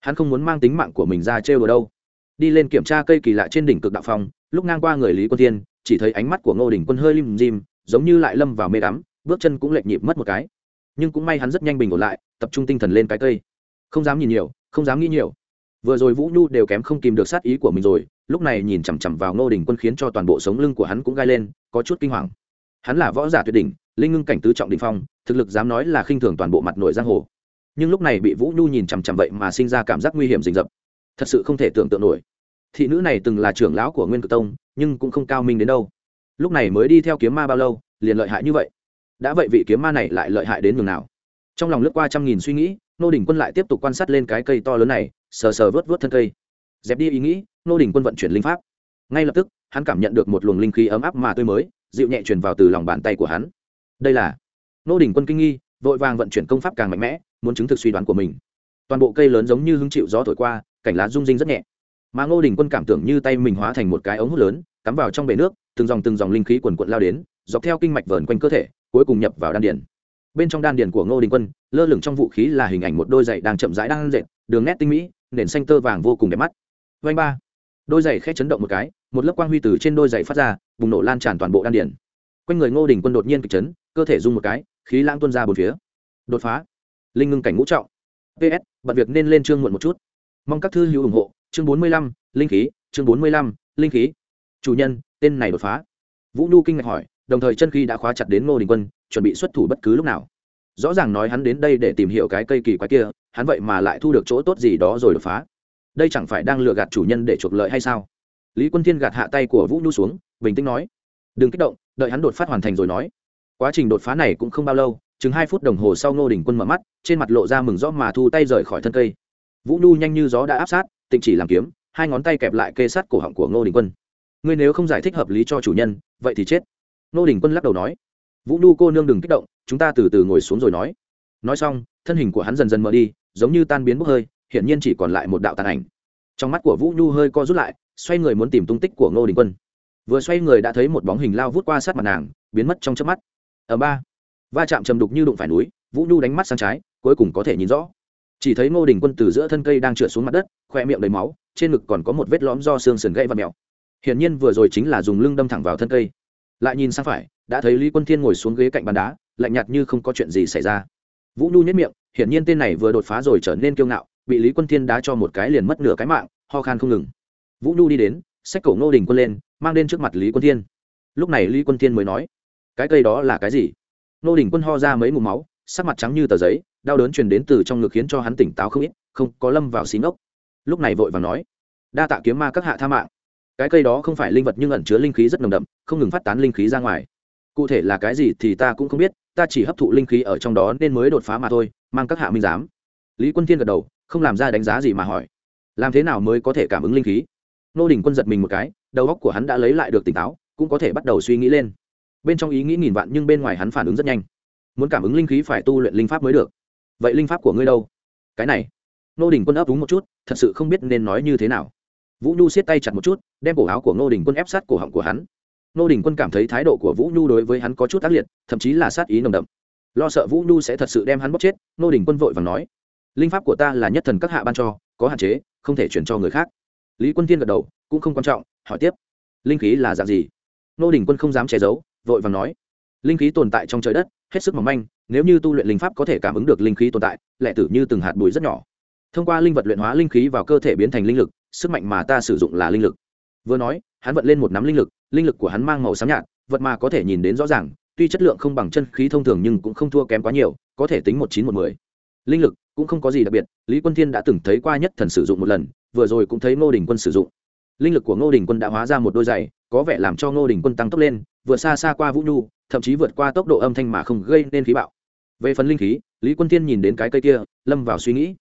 Hắn không muốn mang tính mạng của mình ra trêu ở đâu đi lên kiểm tra cây kỳ lạ trên đỉnh cực đạo phong, lúc ngang qua người lý quân tiên chỉ thấy ánh mắt của ngô đình quân hơi lim dim, giống như lại lâm vào mê đắm, bước chân cũng lệch nhịp mất một cái. Nhưng cũng may hắn rất nhanh bình ổn lại, tập trung tinh thần lên cái cây. Không dám nhìn nhiều, không dám nghĩ nhiều. Vừa rồi vũ nhu đều kém không kìm được sát ý của mình rồi, lúc này nhìn chằm chằm vào ngô đình quân khiến cho toàn bộ sống lưng của hắn cũng gai lên, có chút kinh hoàng. Hắn là võ giả tuyệt đỉnh, linh ngưng cảnh tứ trọng đình phong, thực lực dám nói là khinh thường toàn bộ mặt nội giang hồ. Nhưng lúc này bị vũ nhu nhìn chằm chằm vậy mà sinh ra cảm giác nguy hiểm rình rập thật sự không thể tưởng tượng nổi. Thị nữ này từng là trưởng lão của nguyên cự tông, nhưng cũng không cao minh đến đâu. Lúc này mới đi theo kiếm ma bao lâu, liền lợi hại như vậy? Đã vậy vị kiếm ma này lại lợi hại đến nhường nào? Trong lòng lướt qua trăm nghìn suy nghĩ, nô đình quân lại tiếp tục quan sát lên cái cây to lớn này, sờ sờ vớt vớt thân cây. Dẹp đi ý nghĩ, nô đình quân vận chuyển linh pháp. Ngay lập tức, hắn cảm nhận được một luồng linh khí ấm áp mà tươi mới, dịu nhẹ truyền vào từ lòng bàn tay của hắn. Đây là nô đình quân kinh nghi, vội vàng vận chuyển công pháp càng mạnh mẽ, muốn chứng thực suy đoán của mình. Toàn bộ cây lớn giống như hứng chịu gió thổi qua cảnh lá rung rinh rất nhẹ. Mà ngô đình quân cảm tưởng như tay mình hóa thành một cái ống hút lớn, cắm vào trong bể nước, từng dòng từng dòng linh khí quần quận lao đến, dọc theo kinh mạch vờn quanh cơ thể, cuối cùng nhập vào đan điền. Bên trong đan điền của ngô đình quân, lơ lửng trong vũ khí là hình ảnh một đôi giày đang chậm rãi đang dệt, đường nét tinh mỹ, nền xanh tơ vàng vô cùng đẹp mắt. Vanh ba. Đôi giày khẽ chấn động một cái, một lớp quang huy từ trên đôi giày phát ra, bùng nổ lan tràn toàn bộ đan điền. Quanh người ngô đình quân đột nhiên kịch chấn, cơ thể rung một cái, khí lãng tuôn ra bốn phía. Đột phá. Linh ngưng cảnh ngũ trọng. Ps bật việc nên lên chương muộn một chút mong các thư hữu ủng hộ, chương bốn mươi lăm, linh khí, chương bốn mươi lăm, linh khí. Chủ nhân, tên này đột phá. Vũ nhu kinh ngạc hỏi, đồng thời chân khi đã khóa chặt đến ngô đình quân, chuẩn bị xuất thủ bất cứ lúc nào. Rõ ràng nói hắn đến đây để tìm hiểu cái cây kỳ quái kia, hắn vậy mà lại thu được chỗ tốt gì đó rồi đột phá. Đây chẳng phải đang lừa gạt chủ nhân để chuộc lợi hay sao? Lý quân thiên gạt hạ tay của vũ nhu xuống, bình tĩnh nói, đừng kích động, đợi hắn đột phát hoàn thành rồi nói. Quá trình đột phá này cũng không bao lâu, chừng hai phút đồng hồ sau ngô đình quân mở mắt, trên mặt lộ ra mừng rõ mà thu tay rời khỏi thân cây vũ nhu nhanh như gió đã áp sát, tịnh chỉ làm kiếm, hai ngón tay kẹp lại kê sát cổ họng của ngô đình quân. Ngươi nếu không giải thích hợp lý cho chủ nhân, vậy thì chết. Ngô đình quân lắc đầu nói. Vũ nhu cô nương đừng kích động, chúng ta từ từ ngồi xuống rồi nói. Nói xong, thân hình của hắn dần dần mờ đi, giống như tan biến bốc hơi, hiển nhiên chỉ còn lại một đạo tàn ảnh. Trong mắt của vũ nhu hơi co rút lại, xoay người muốn tìm tung tích của ngô đình quân. Vừa xoay người đã thấy một bóng hình lao vút qua sát mặt nàng, biến mất trong chớp mắt. Ở ba. Va chạm trầm đục như đụng phải núi, vũ nhu đánh mắt sang trái, cuối cùng có thể nhìn rõ chỉ thấy ngô đình quân từ giữa thân cây đang trượt xuống mặt đất, khoe miệng đầy máu, trên ngực còn có một vết lõm do xương sườn gãy và mèo. Hiển nhiên vừa rồi chính là dùng lưng đâm thẳng vào thân cây. Lại nhìn sang phải, đã thấy lý quân thiên ngồi xuống ghế cạnh bàn đá, lạnh nhạt như không có chuyện gì xảy ra. Vũ nhu nhất miệng, hiển nhiên tên này vừa đột phá rồi trở nên kiêu ngạo, bị lý quân thiên đá cho một cái liền mất nửa cái mạng, ho khan không ngừng. Vũ nhu đi đến, xách cổ ngô đình quân lên, mang lên trước mặt lý quân thiên. Lúc này lý quân thiên mới nói, cái cây đó là cái gì? Ngô đình quân ho ra mấy ngụm máu sắc mặt trắng như tờ giấy, đau đớn truyền đến từ trong ngực khiến cho hắn tỉnh táo không ít, không có lâm vào xí ngốc. Lúc này vội vàng nói, đa tạ kiếm ma các hạ tha mạng. Cái cây đó không phải linh vật nhưng ẩn chứa linh khí rất nồng đậm, không ngừng phát tán linh khí ra ngoài. Cụ thể là cái gì thì ta cũng không biết, ta chỉ hấp thụ linh khí ở trong đó nên mới đột phá mà thôi, mang các hạ minh giám. Lý quân thiên gật đầu, không làm ra đánh giá gì mà hỏi, làm thế nào mới có thể cảm ứng linh khí? Nô đình quân giật mình một cái, đầu óc của hắn đã lấy lại được tỉnh táo, cũng có thể bắt đầu suy nghĩ lên. Bên trong ý nghĩ nghìn vạn nhưng bên ngoài hắn phản ứng rất nhanh muốn cảm ứng linh khí phải tu luyện linh pháp mới được. Vậy linh pháp của ngươi đâu? Cái này. Nô đình quân ấp đúng một chút, thật sự không biết nên nói như thế nào. Vũ nhu siết tay chặt một chút, đem cổ áo của nô đình quân ép sát cổ họng của hắn. Nô đình quân cảm thấy thái độ của vũ nhu đối với hắn có chút ác liệt, thậm chí là sát ý nồng đậm. Lo sợ vũ nhu sẽ thật sự đem hắn bóc chết nô đình quân vội và nói, linh pháp của ta là nhất thần các hạ ban cho, có hạn chế, không thể chuyển cho người khác. Lý quân tiên gật đầu, cũng không quan trọng, hỏi tiếp, linh khí là dạng gì? Nô đình quân không dám che giấu, vội và nói, linh khí tồn tại trong trời đất hết sức mỏng manh, nếu như tu luyện linh pháp có thể cảm ứng được linh khí tồn tại lệ tử như từng hạt bụi rất nhỏ. Thông qua linh vật luyện hóa linh khí vào cơ thể biến thành linh lực, sức mạnh mà ta sử dụng là linh lực. Vừa nói, hắn vận lên một nắm linh lực linh lực của hắn mang màu xám nhạt, vật mà có thể nhìn đến rõ ràng, tuy chất lượng không bằng chân khí thông thường nhưng cũng không thua kém quá nhiều, có thể tính một chín một mười. Linh lực cũng không có gì đặc biệt, lý quân thiên đã từng thấy qua nhất thần sử dụng một lần, vừa rồi cũng thấy ngô đình quân sử dụng. Linh lực của ngô đình quân đã hóa ra một đôi giày có vẻ làm cho ngô đình quân tăng tốc lên, vượt xa xa qua vũ nhu, thậm chí vượt qua tốc độ âm thanh mà không gây nên khí bạo. Về phần linh khí, lý quân thiên nhìn đến cái cây kia, lâm vào suy nghĩ.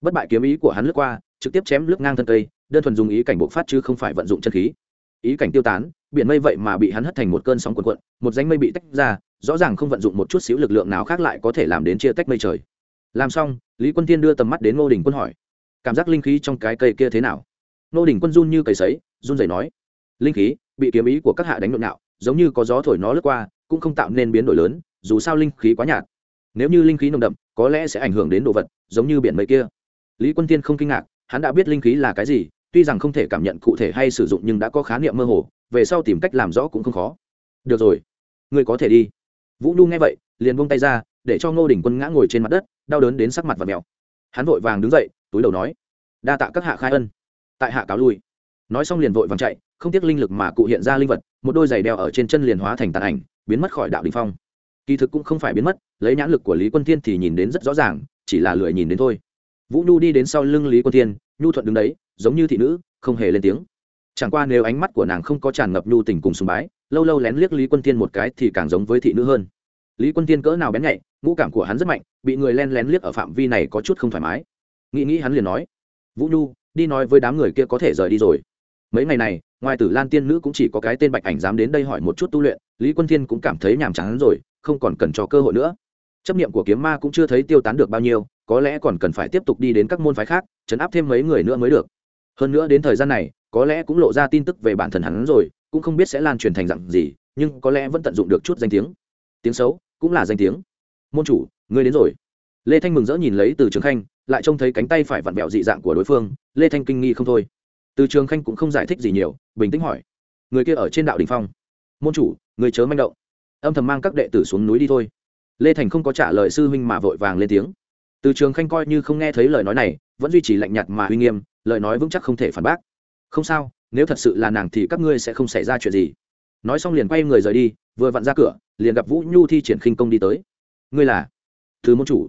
Bất bại kiếm ý của hắn lướt qua, trực tiếp chém lướt ngang thân cây, đơn thuần dùng ý cảnh bộc phát chứ không phải vận dụng chân khí. Ý cảnh tiêu tán, biển mây vậy mà bị hắn hất thành một cơn sóng cuộn cuộn, một danh mây bị tách ra, rõ ràng không vận dụng một chút xíu lực lượng nào khác lại có thể làm đến chia tách mây trời. Làm xong, lý quân tiên đưa tầm mắt đến ngô đình quân hỏi, cảm giác linh khí trong cái cây kia thế nào? Ngô đình quân run như cầy sấy, run rẩy nói, linh khí bị kiếm ý của các hạ đánh nhộn nhạo, giống như có gió thổi nó lướt qua, cũng không tạo nên biến đổi lớn, dù sao linh khí quá nhạt. Nếu như linh khí nồng đậm, có lẽ sẽ ảnh hưởng đến đồ vật, giống như biển mây kia. Lý quân tiên không kinh ngạc, hắn đã biết linh khí là cái gì, tuy rằng không thể cảm nhận cụ thể hay sử dụng nhưng đã có khái niệm mơ hồ, về sau tìm cách làm rõ cũng không khó. Được rồi, ngươi có thể đi. Vũ nhu nghe vậy, liền buông tay ra, để cho ngô đình quân ngã ngồi trên mặt đất, đau đớn đến sắc mặt và mèo. Hắn vội vàng đứng dậy, túi đầu nói, đa tạ các hạ khai ân. Tại hạ cáo lui. Nói xong liền vội vàng chạy không tiếc linh lực mà cụ hiện ra linh vật, một đôi giày đeo ở trên chân liền hóa thành tàn ảnh, biến mất khỏi đạo đình phong. Kỳ thực cũng không phải biến mất, lấy nhãn lực của lý quân thiên thì nhìn đến rất rõ ràng, chỉ là lười nhìn đến thôi. Vũ nhu đi đến sau lưng lý quân thiên, nhu thuận đứng đấy, giống như thị nữ, không hề lên tiếng. Chẳng qua nếu ánh mắt của nàng không có tràn ngập nhu tình cùng sùng bái, lâu lâu lén liếc lý quân Thiên một cái thì càng giống với thị nữ hơn. Lý quân Thiên cỡ nào bén nhạy, ngũ cảm của hắn rất mạnh, bị người len lén liếc ở phạm vi này có chút không thoải mái. Nghĩ nghĩ hắn liền nói, vũ nhu, đi nói với đám người kia có thể rời đi rồi mấy ngày này, ngoài tử lan tiên nữ cũng chỉ có cái tên bạch ảnh dám đến đây hỏi một chút tu luyện, lý quân thiên cũng cảm thấy nhàm chán rồi, không còn cần cho cơ hội nữa. Chấp niệm của kiếm ma cũng chưa thấy tiêu tán được bao nhiêu, có lẽ còn cần phải tiếp tục đi đến các môn phái khác, chấn áp thêm mấy người nữa mới được. Hơn nữa đến thời gian này, có lẽ cũng lộ ra tin tức về bản thân hắn rồi, cũng không biết sẽ lan truyền thành dặn gì, nhưng có lẽ vẫn tận dụng được chút danh tiếng. Tiếng xấu cũng là danh tiếng. Môn chủ, ngươi đến rồi. Lê thanh mừng rỡ nhìn lấy từ trường khanh, lại trông thấy cánh tay phải vặn vẹo dị dạng của đối phương, lê thanh kinh nghi không thôi từ trường khanh cũng không giải thích gì nhiều, bình tĩnh hỏi. Người kia ở trên đạo đình phong. Môn chủ, người chớ manh động. Âm thầm mang các đệ tử xuống núi đi thôi. Lê thành không có trả lời sư huynh mà vội vàng lên tiếng. Từ trường khanh coi như không nghe thấy lời nói này, vẫn duy trì lạnh nhạt mà uy nghiêm, lời nói vững chắc không thể phản bác. Không sao, nếu thật sự là nàng thì các ngươi sẽ không xảy ra chuyện gì. Nói xong liền quay người rời đi, vừa vặn ra cửa, liền gặp vũ nhu thi triển khinh công đi tới. Ngươi là? Thứ môn chủ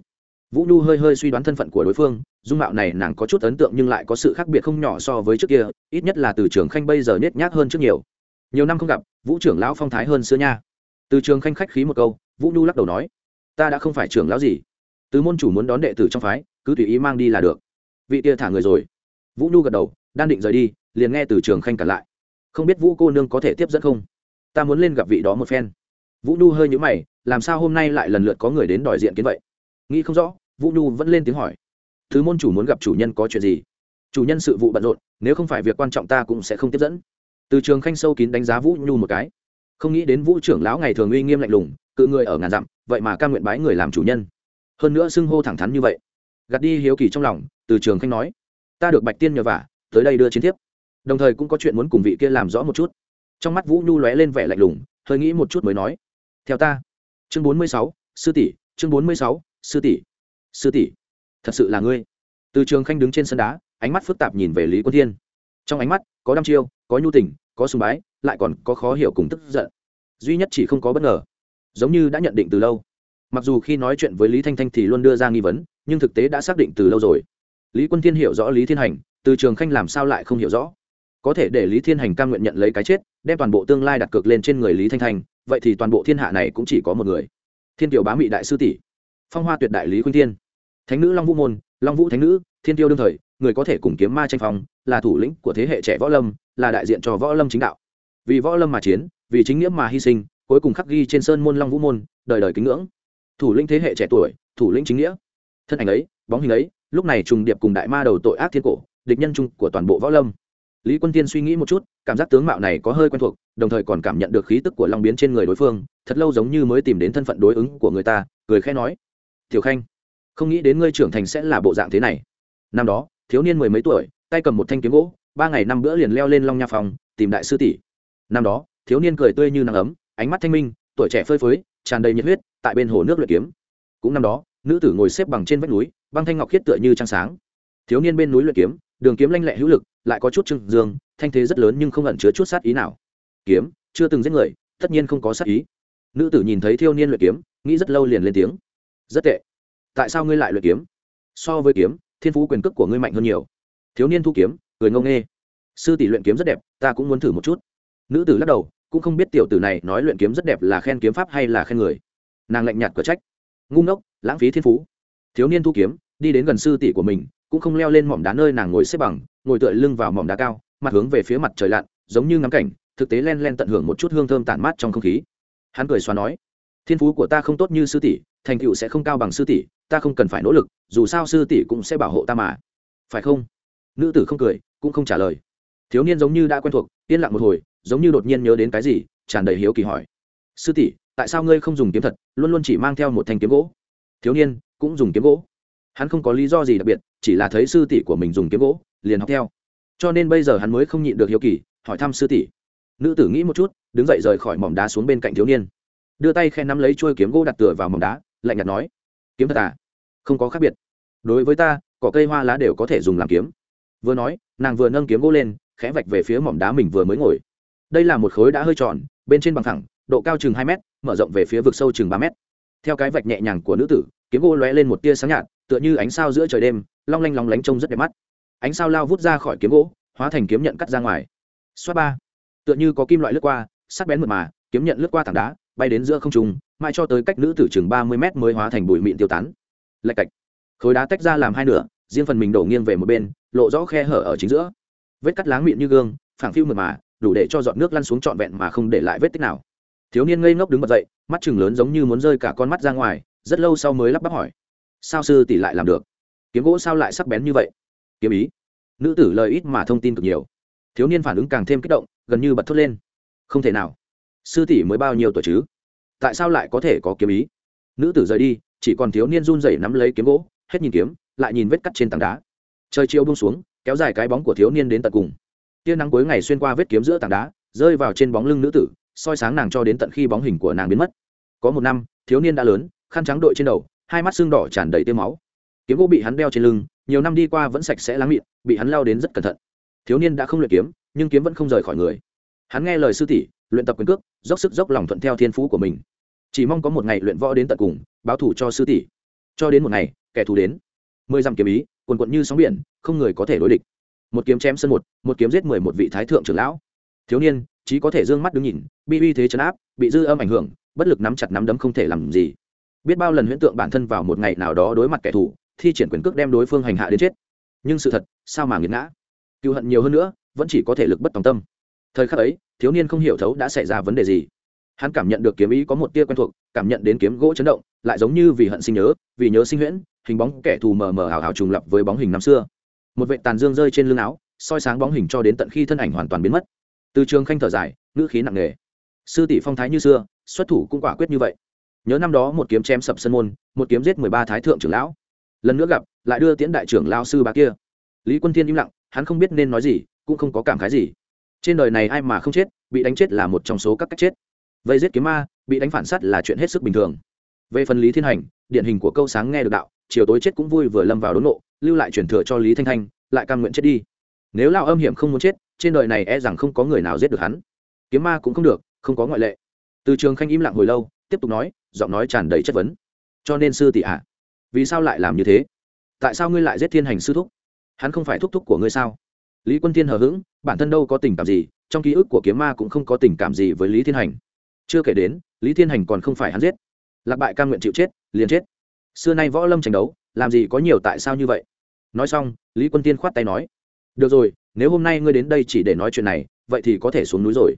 vũ nhu hơi hơi suy đoán thân phận của đối phương, dung mạo này nàng có chút ấn tượng nhưng lại có sự khác biệt không nhỏ so với trước kia, ít nhất là từ trường khanh bây giờ nết nhát hơn trước nhiều. Nhiều năm không gặp, vũ trưởng lão phong thái hơn xưa nha. Từ trường khanh khách khí một câu, vũ nhu lắc đầu nói, ta đã không phải trưởng lão gì. Từ môn chủ muốn đón đệ tử trong phái, cứ tùy ý mang đi là được. Vị kia thả người rồi. Vũ nhu gật đầu đang định rời đi, liền nghe từ trường khanh cản lại. Không biết vũ cô nương có thể tiếp dẫn không? Ta muốn lên gặp vị đó một phen. Vũ nhu hơi nhũ mày, làm sao hôm nay lại lần lượt có người đến đòi diện kiến vậy? Nghĩ không rõ vũ nhu vẫn lên tiếng hỏi, thứ môn chủ muốn gặp chủ nhân có chuyện gì? Chủ nhân sự vụ bận rộn, nếu không phải việc quan trọng ta cũng sẽ không tiếp dẫn. Từ trường khanh sâu kín đánh giá vũ nhu một cái, không nghĩ đến vũ trưởng lão ngày thường uy nghiêm lạnh lùng, cự người ở ngàn dặm, vậy mà ca nguyện bái người làm chủ nhân. Hơn nữa xưng hô thẳng thắn như vậy. Gạt đi hiếu kỳ trong lòng, từ trường khanh nói, ta được bạch tiên nhờ vả, tới đây đưa chiến thiếp. Đồng thời cũng có chuyện muốn cùng vị kia làm rõ một chút. Trong mắt vũ nhu lóe lên vẻ lạnh lùng, hơi nghĩ một chút mới nói, theo ta. Chương bốn mươi sáu, sư tỷ, chương bốn mươi sáu, sư tỷ sư tỷ, thật sự là ngươi. Từ trường khanh đứng trên sân đá, ánh mắt phức tạp nhìn về lý quân thiên. Trong ánh mắt, có đăm chiêu, có nhu tình, có sùng bái, lại còn có khó hiểu cùng tức giận. Duy nhất chỉ không có bất ngờ. Giống như đã nhận định từ lâu. Mặc dù khi nói chuyện với lý thanh thanh thì luôn đưa ra nghi vấn, nhưng thực tế đã xác định từ lâu rồi. Lý quân thiên hiểu rõ lý thiên hành, từ trường khanh làm sao lại không hiểu rõ. Có thể để lý thiên hành cam nguyện nhận lấy cái chết, đem toàn bộ tương lai đặt cược lên trên người lý thanh thanh vậy thì toàn bộ thiên hạ này cũng chỉ có một người. Thiên tiểu bá mị đại sư tỷ. Phong hoa tuyệt đại lý khuynh thiên thánh nữ long vũ môn, long vũ thánh nữ, thiên tiêu đương thời, người có thể cùng kiếm ma tranh phong, là thủ lĩnh của thế hệ trẻ võ lâm, là đại diện cho võ lâm chính đạo. Vì võ lâm mà chiến, vì chính nghĩa mà hy sinh, cuối cùng khắc ghi trên sơn môn long vũ môn, đời đời kính ngưỡng. Thủ lĩnh thế hệ trẻ tuổi, thủ lĩnh chính nghĩa. Thân ảnh ấy, bóng hình ấy, lúc này trùng điệp cùng đại ma đầu tội ác thiên cổ, địch nhân chung của toàn bộ võ lâm. Lý quân tiên suy nghĩ một chút, cảm giác tướng mạo này có hơi quen thuộc, đồng thời còn cảm nhận được khí tức của long biến trên người đối phương, thật lâu giống như mới tìm đến thân phận đối ứng của người ta, cười khẽ nói, tiểu khanh không nghĩ đến ngươi trưởng thành sẽ là bộ dạng thế này. Năm đó, thiếu niên mười mấy tuổi, tay cầm một thanh kiếm gỗ, ba ngày năm bữa liền leo lên long nha phòng, tìm đại sư tỷ. Năm đó, thiếu niên cười tươi như nắng ấm, ánh mắt thanh minh, tuổi trẻ phơi phới, tràn đầy nhiệt huyết, tại bên hồ nước luyện kiếm. Cũng năm đó, nữ tử ngồi xếp bằng trên vách núi, băng thanh ngọc khiết tựa như trăng sáng. Thiếu niên bên núi luyện kiếm, đường kiếm lanh lẹ hữu lực, lại có chút trưng dương, thanh thế rất lớn nhưng không ẩn chứa chút sát ý nào. Kiếm, chưa từng giết người, tất nhiên không có sát ý. Nữ tử nhìn thấy thiếu niên luyện kiếm, nghĩ rất lâu liền lên tiếng. Rất tệ tại sao ngươi lại luyện kiếm? So với kiếm, thiên phú quyền cước của ngươi mạnh hơn nhiều. Thiếu niên thu kiếm, cười ngông nghê. Sư tỷ luyện kiếm rất đẹp, ta cũng muốn thử một chút. Nữ tử lắc đầu, cũng không biết tiểu tử này nói luyện kiếm rất đẹp là khen kiếm pháp hay là khen người. Nàng lạnh nhạt cửa trách. Ngu ngốc, lãng phí thiên phú. Thiếu niên thu kiếm, đi đến gần sư tỷ của mình, cũng không leo lên mỏm đá nơi nàng ngồi xếp bằng, ngồi tựa lưng vào mỏm đá cao, mặt hướng về phía mặt trời lặn, giống như ngắm cảnh, thực tế len len tận hưởng một chút hương thơm tản mát trong không khí. Hắn cười xóa nói, thiên phú của ta không tốt như sư tỷ, thành tựu sẽ không cao bằng sư tỷ ta không cần phải nỗ lực, dù sao sư tỷ cũng sẽ bảo hộ ta mà. Phải không? Nữ tử không cười, cũng không trả lời. Thiếu niên giống như đã quen thuộc, yên lặng một hồi, giống như đột nhiên nhớ đến cái gì, tràn đầy hiếu kỳ hỏi. Sư tỷ, tại sao ngươi không dùng kiếm thật luôn luôn chỉ mang theo một thanh kiếm gỗ? Thiếu niên cũng dùng kiếm gỗ. Hắn không có lý do gì đặc biệt, chỉ là thấy sư tỷ của mình dùng kiếm gỗ, liền học theo. Cho nên bây giờ hắn mới không nhịn được hiếu kỳ, hỏi thăm sư tỷ. Nữ tử nghĩ một chút, đứng dậy rời khỏi mỏm đá xuống bên cạnh thiếu niên. Đưa tay khen nắm lấy chuôi kiếm gỗ đặt tựa vào mỏm đá, lạnh nhạt nói. Kiếm thật à? Không có khác biệt. Đối với ta, cỏ cây hoa lá đều có thể dùng làm kiếm. Vừa nói, nàng vừa nâng kiếm gỗ lên, khẽ vạch về phía mỏm đá mình vừa mới ngồi. Đây là một khối đã hơi tròn, bên trên bằng thẳng, độ cao chừng hai mét, mở rộng về phía vực sâu chừng ba mét. Theo cái vạch nhẹ nhàng của nữ tử, kiếm gỗ lóe lên một tia sáng nhạt, tựa như ánh sao giữa trời đêm, long lanh lóng lánh trông rất đẹp mắt. Ánh sao lao vút ra khỏi kiếm gỗ, hóa thành kiếm nhận cắt ra ngoài. Xoát ba. Tựa như có kim loại lướt qua, sắc bén mượt mà, kiếm nhận lướt qua tảng đá, bay đến giữa không trung, mãi cho tới cách nữ tử chừng ba mươi mét mới hóa thành bụi mịn tiêu tán lạch cạch. Khối đá tách ra làm hai nửa, riêng phần mình đổ nghiêng về một bên, lộ rõ khe hở ở chính giữa. Vết cắt láng mịn như gương phảng phiu mượt mà, đủ để cho giọt nước lăn xuống trọn vẹn mà không để lại vết tích nào. Thiếu niên ngây ngốc đứng bật dậy, mắt chừng lớn giống như muốn rơi cả con mắt ra ngoài, rất lâu sau mới lắp bắp hỏi. Sao sư tỷ lại làm được? Kiếm gỗ sao lại sắc bén như vậy? Kiếm ý. Nữ tử lời ít mà thông tin cực nhiều. Thiếu niên phản ứng càng thêm kích động, gần như bật thốt lên. Không thể nào. Sư tỷ mới bao nhiêu tuổi chứ? Tại sao lại có thể có kiếm ý? Nữ tử rời đi chỉ còn thiếu niên run rẩy nắm lấy kiếm gỗ, hết nhìn kiếm, lại nhìn vết cắt trên tảng đá. Trời chiều bông xuống, kéo dài cái bóng của thiếu niên đến tận cùng. Tia nắng cuối ngày xuyên qua vết kiếm giữa tảng đá, rơi vào trên bóng lưng nữ tử, soi sáng nàng cho đến tận khi bóng hình của nàng biến mất. Có một năm, thiếu niên đã lớn, khăn trắng đội trên đầu, hai mắt xương đỏ tràn đầy tiêu máu. Kiếm gỗ bị hắn đeo trên lưng, nhiều năm đi qua vẫn sạch sẽ láng mịn, bị hắn lao đến rất cẩn thận. Thiếu niên đã không luyện kiếm, nhưng kiếm vẫn không rời khỏi người. Hắn nghe lời sư tỷ, luyện tập quyền cước, dốc sức dốc lòng thuận theo thiên phú của mình chỉ mong có một ngày luyện võ đến tận cùng, báo thủ cho sư tỷ. Cho đến một ngày, kẻ thù đến. Mười dặm kiếm ý, quần quận như sóng biển, không người có thể đối địch. Một kiếm chém sân một một kiếm giết mười một vị thái thượng trưởng lão. Thiếu niên, chí có thể d ư ơ n g mắt đứng nhìn bị uy thế chấn áp, bị dư âm ảnh hưởng, bất lực nắm chặt nắm đấm không thể làm gì. Biết bao lần huyễn tượng bản thân vào một ngày nào đó đối mặt kẻ thù, thi triển quyền cước đem đối phương hành hạ đến chết. Nhưng sự thật, sao mà nghiệt ngã? Cựu hận nhiều hơn nữa, vẫn chỉ có thể lực bất tòng tâm. Thời khắc ấy, thiếu niên không hiểu thấu đã xảy ra vấn đề gì hắn cảm nhận được kiếm ý có một tia quen thuộc, cảm nhận đến kiếm gỗ chấn động, lại giống như vì hận sinh nhớ, vì nhớ sinh huyễn, hình bóng kẻ thù mờ mờ hào hào trùng lập với bóng hình năm xưa. Một vệ tàn dương rơi trên lưng áo, soi sáng bóng hình cho đến tận khi thân ảnh hoàn toàn biến mất. Từ trường khanh thở dài, ngữ khí nặng nề. Sư tỷ phong thái như xưa, xuất thủ cũng quả quyết như vậy. Nhớ năm đó một kiếm chém sập sân môn, một kiếm giết mười ba thái thượng trưởng lão. Lần nữa gặp, lại đưa tiễn đại trưởng lao sư bà kia. Lý quân thiên im lặng, hắn không biết nên nói gì, cũng không có cảm khái gì. Trên đời này ai mà không chết, bị đánh chết là một trong số các cách chết vây giết kiếm ma, bị đánh phản sát là chuyện hết sức bình thường. Về phần lý thiên hành, điển hình của câu sáng nghe được đạo, chiều tối chết cũng vui vừa lâm vào đốn nộ lưu lại truyền thừa cho lý thanh thanh, lại cam nguyện chết đi. Nếu lao âm hiểm không muốn chết, trên đời này e rằng không có người nào giết được hắn. Kiếm ma cũng không được, không có ngoại lệ. Từ trường khanh im lặng hồi lâu, tiếp tục nói, giọng nói tràn đầy chất vấn. Cho nên sư tỷ ạ, vì sao lại làm như thế? Tại sao ngươi lại giết thiên hành sư thúc? Hắn không phải thúc thúc của ngươi sao? Lý quân thiên hờ hững, bản thân đâu có tình cảm gì, trong ký ức của kiếm ma cũng không có tình cảm gì với lý thiên hành chưa kể đến, lý thiên hành còn không phải hắn giết. Lạc bại cam nguyện chịu chết, liền chết. Xưa nay võ lâm tranh đấu, làm gì có nhiều tại sao như vậy? Nói xong, lý quân tiên khoát tay nói, được rồi, nếu hôm nay ngươi đến đây chỉ để nói chuyện này, vậy thì có thể xuống núi rồi.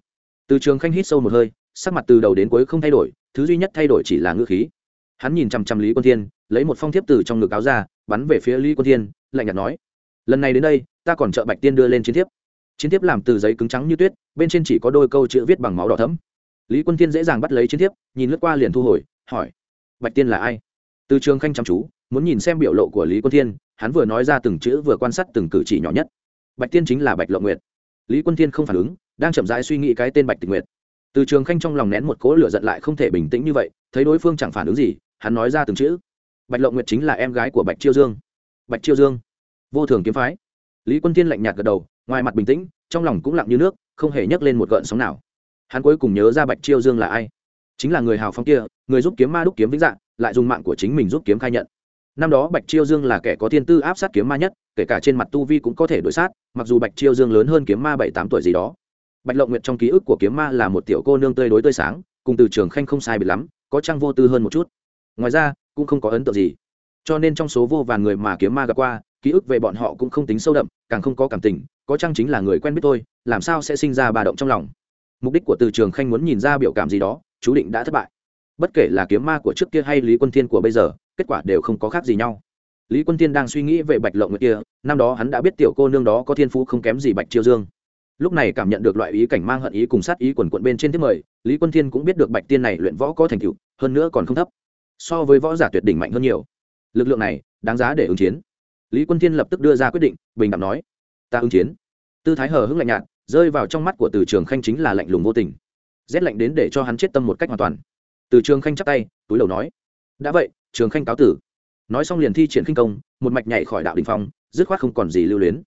Từ trường khanh hít sâu một hơi, sắc mặt từ đầu đến cuối không thay đổi, thứ duy nhất thay đổi chỉ là ngữ khí. Hắn nhìn chằm chằm lý quân tiên, lấy một phong thiếp từ trong ngực áo ra, bắn về phía lý quân tiên, lạnh nhạt nói, lần này đến đây, ta còn trợ bạch tiên đưa lên chiến thiếp. Chiến thiếp làm từ giấy cứng trắng như tuyết, bên trên chỉ có đôi câu chữ viết bằng máu đỏ thấm lý quân tiên dễ dàng bắt lấy chiến thiếp, nhìn lướt qua liền thu hồi, hỏi, bạch tiên là ai? Từ trường khanh chăm chú, muốn nhìn xem biểu lộ của lý quân tiên hắn vừa nói ra từng chữ vừa quan sát từng cử chỉ nhỏ nhất. Bạch tiên chính là bạch lộ nguyệt. Lý quân tiên không phản ứng, đang chậm rãi suy nghĩ cái tên bạch tịch nguyệt. Từ trường khanh trong lòng nén một cỗ lửa giận lại không thể bình tĩnh như vậy, thấy đối phương chẳng phản ứng gì, hắn nói ra từng chữ, bạch lộ nguyệt chính là em gái của bạch chiêu dương. Bạch chiêu dương? Vô thường kiếm phái. Lý quân thiên lạnh nhạt gật đầu, ngoài mặt bình tĩnh, trong lòng cũng lặng như nước, không hề nhấc lên một gợn sóng nào hắn cuối cùng nhớ ra bạch chiêu dương là ai. Chính là người hào phong kia, người giúp kiếm ma đúc kiếm vĩnh dạng, lại dùng mạng của chính mình giúp kiếm khai nhận. Năm đó bạch chiêu dương là kẻ có thiên tư áp sát kiếm ma nhất, kể cả trên mặt tu vi cũng có thể đổi sát, mặc dù bạch chiêu dương lớn hơn kiếm ma bảy tám tuổi gì đó. Bạch lộng nguyệt trong ký ức của kiếm ma là một tiểu cô nương tươi đối tươi sáng, cùng từ trường khanh không sai biệt lắm, có trang vô tư hơn một chút. Ngoài ra, cũng không có ấn tượng gì. Cho nên trong số vô vàn người mà kiếm ma gặp qua, ký ức về bọn họ cũng không tính sâu đậm, càng không có cảm tình, có chăng chính là người quen biết tôi, làm sao sẽ sinh ra bà động trong lòng mục đích của từ trường khanh muốn nhìn ra biểu cảm gì đó, chú định đã thất bại. Bất kể là kiếm ma của trước kia hay lý quân thiên của bây giờ, kết quả đều không có khác gì nhau. Lý quân thiên đang suy nghĩ về bạch lộng người kia, năm đó hắn đã biết tiểu cô nương đó có thiên phú không kém gì bạch chiêu dương. Lúc này cảm nhận được loại ý cảnh mang hận ý cùng sát ý quần quận bên trên thiết mời, lý quân thiên cũng biết được bạch tiên này luyện võ có thành tựu, hơn nữa còn không thấp. So với võ giả tuyệt đỉnh mạnh hơn nhiều. Lực lượng này, đáng giá để ứng chiến. Lý quân thiên lập tức đưa ra quyết định, bình đẳng nói, ta ứng chiến. Tư thái hờ hững lạnh nhạt rơi vào trong mắt của từ trường khanh chính là lạnh lùng vô tình. Rét lạnh đến để cho hắn chết tâm một cách hoàn toàn. Từ trường khanh chắp tay, túi đầu nói, đã vậy, trường khanh cáo tử. Nói xong liền thi triển khinh công, một mạch nhảy khỏi đạo đình phong, dứt khoát không còn gì lưu luyến.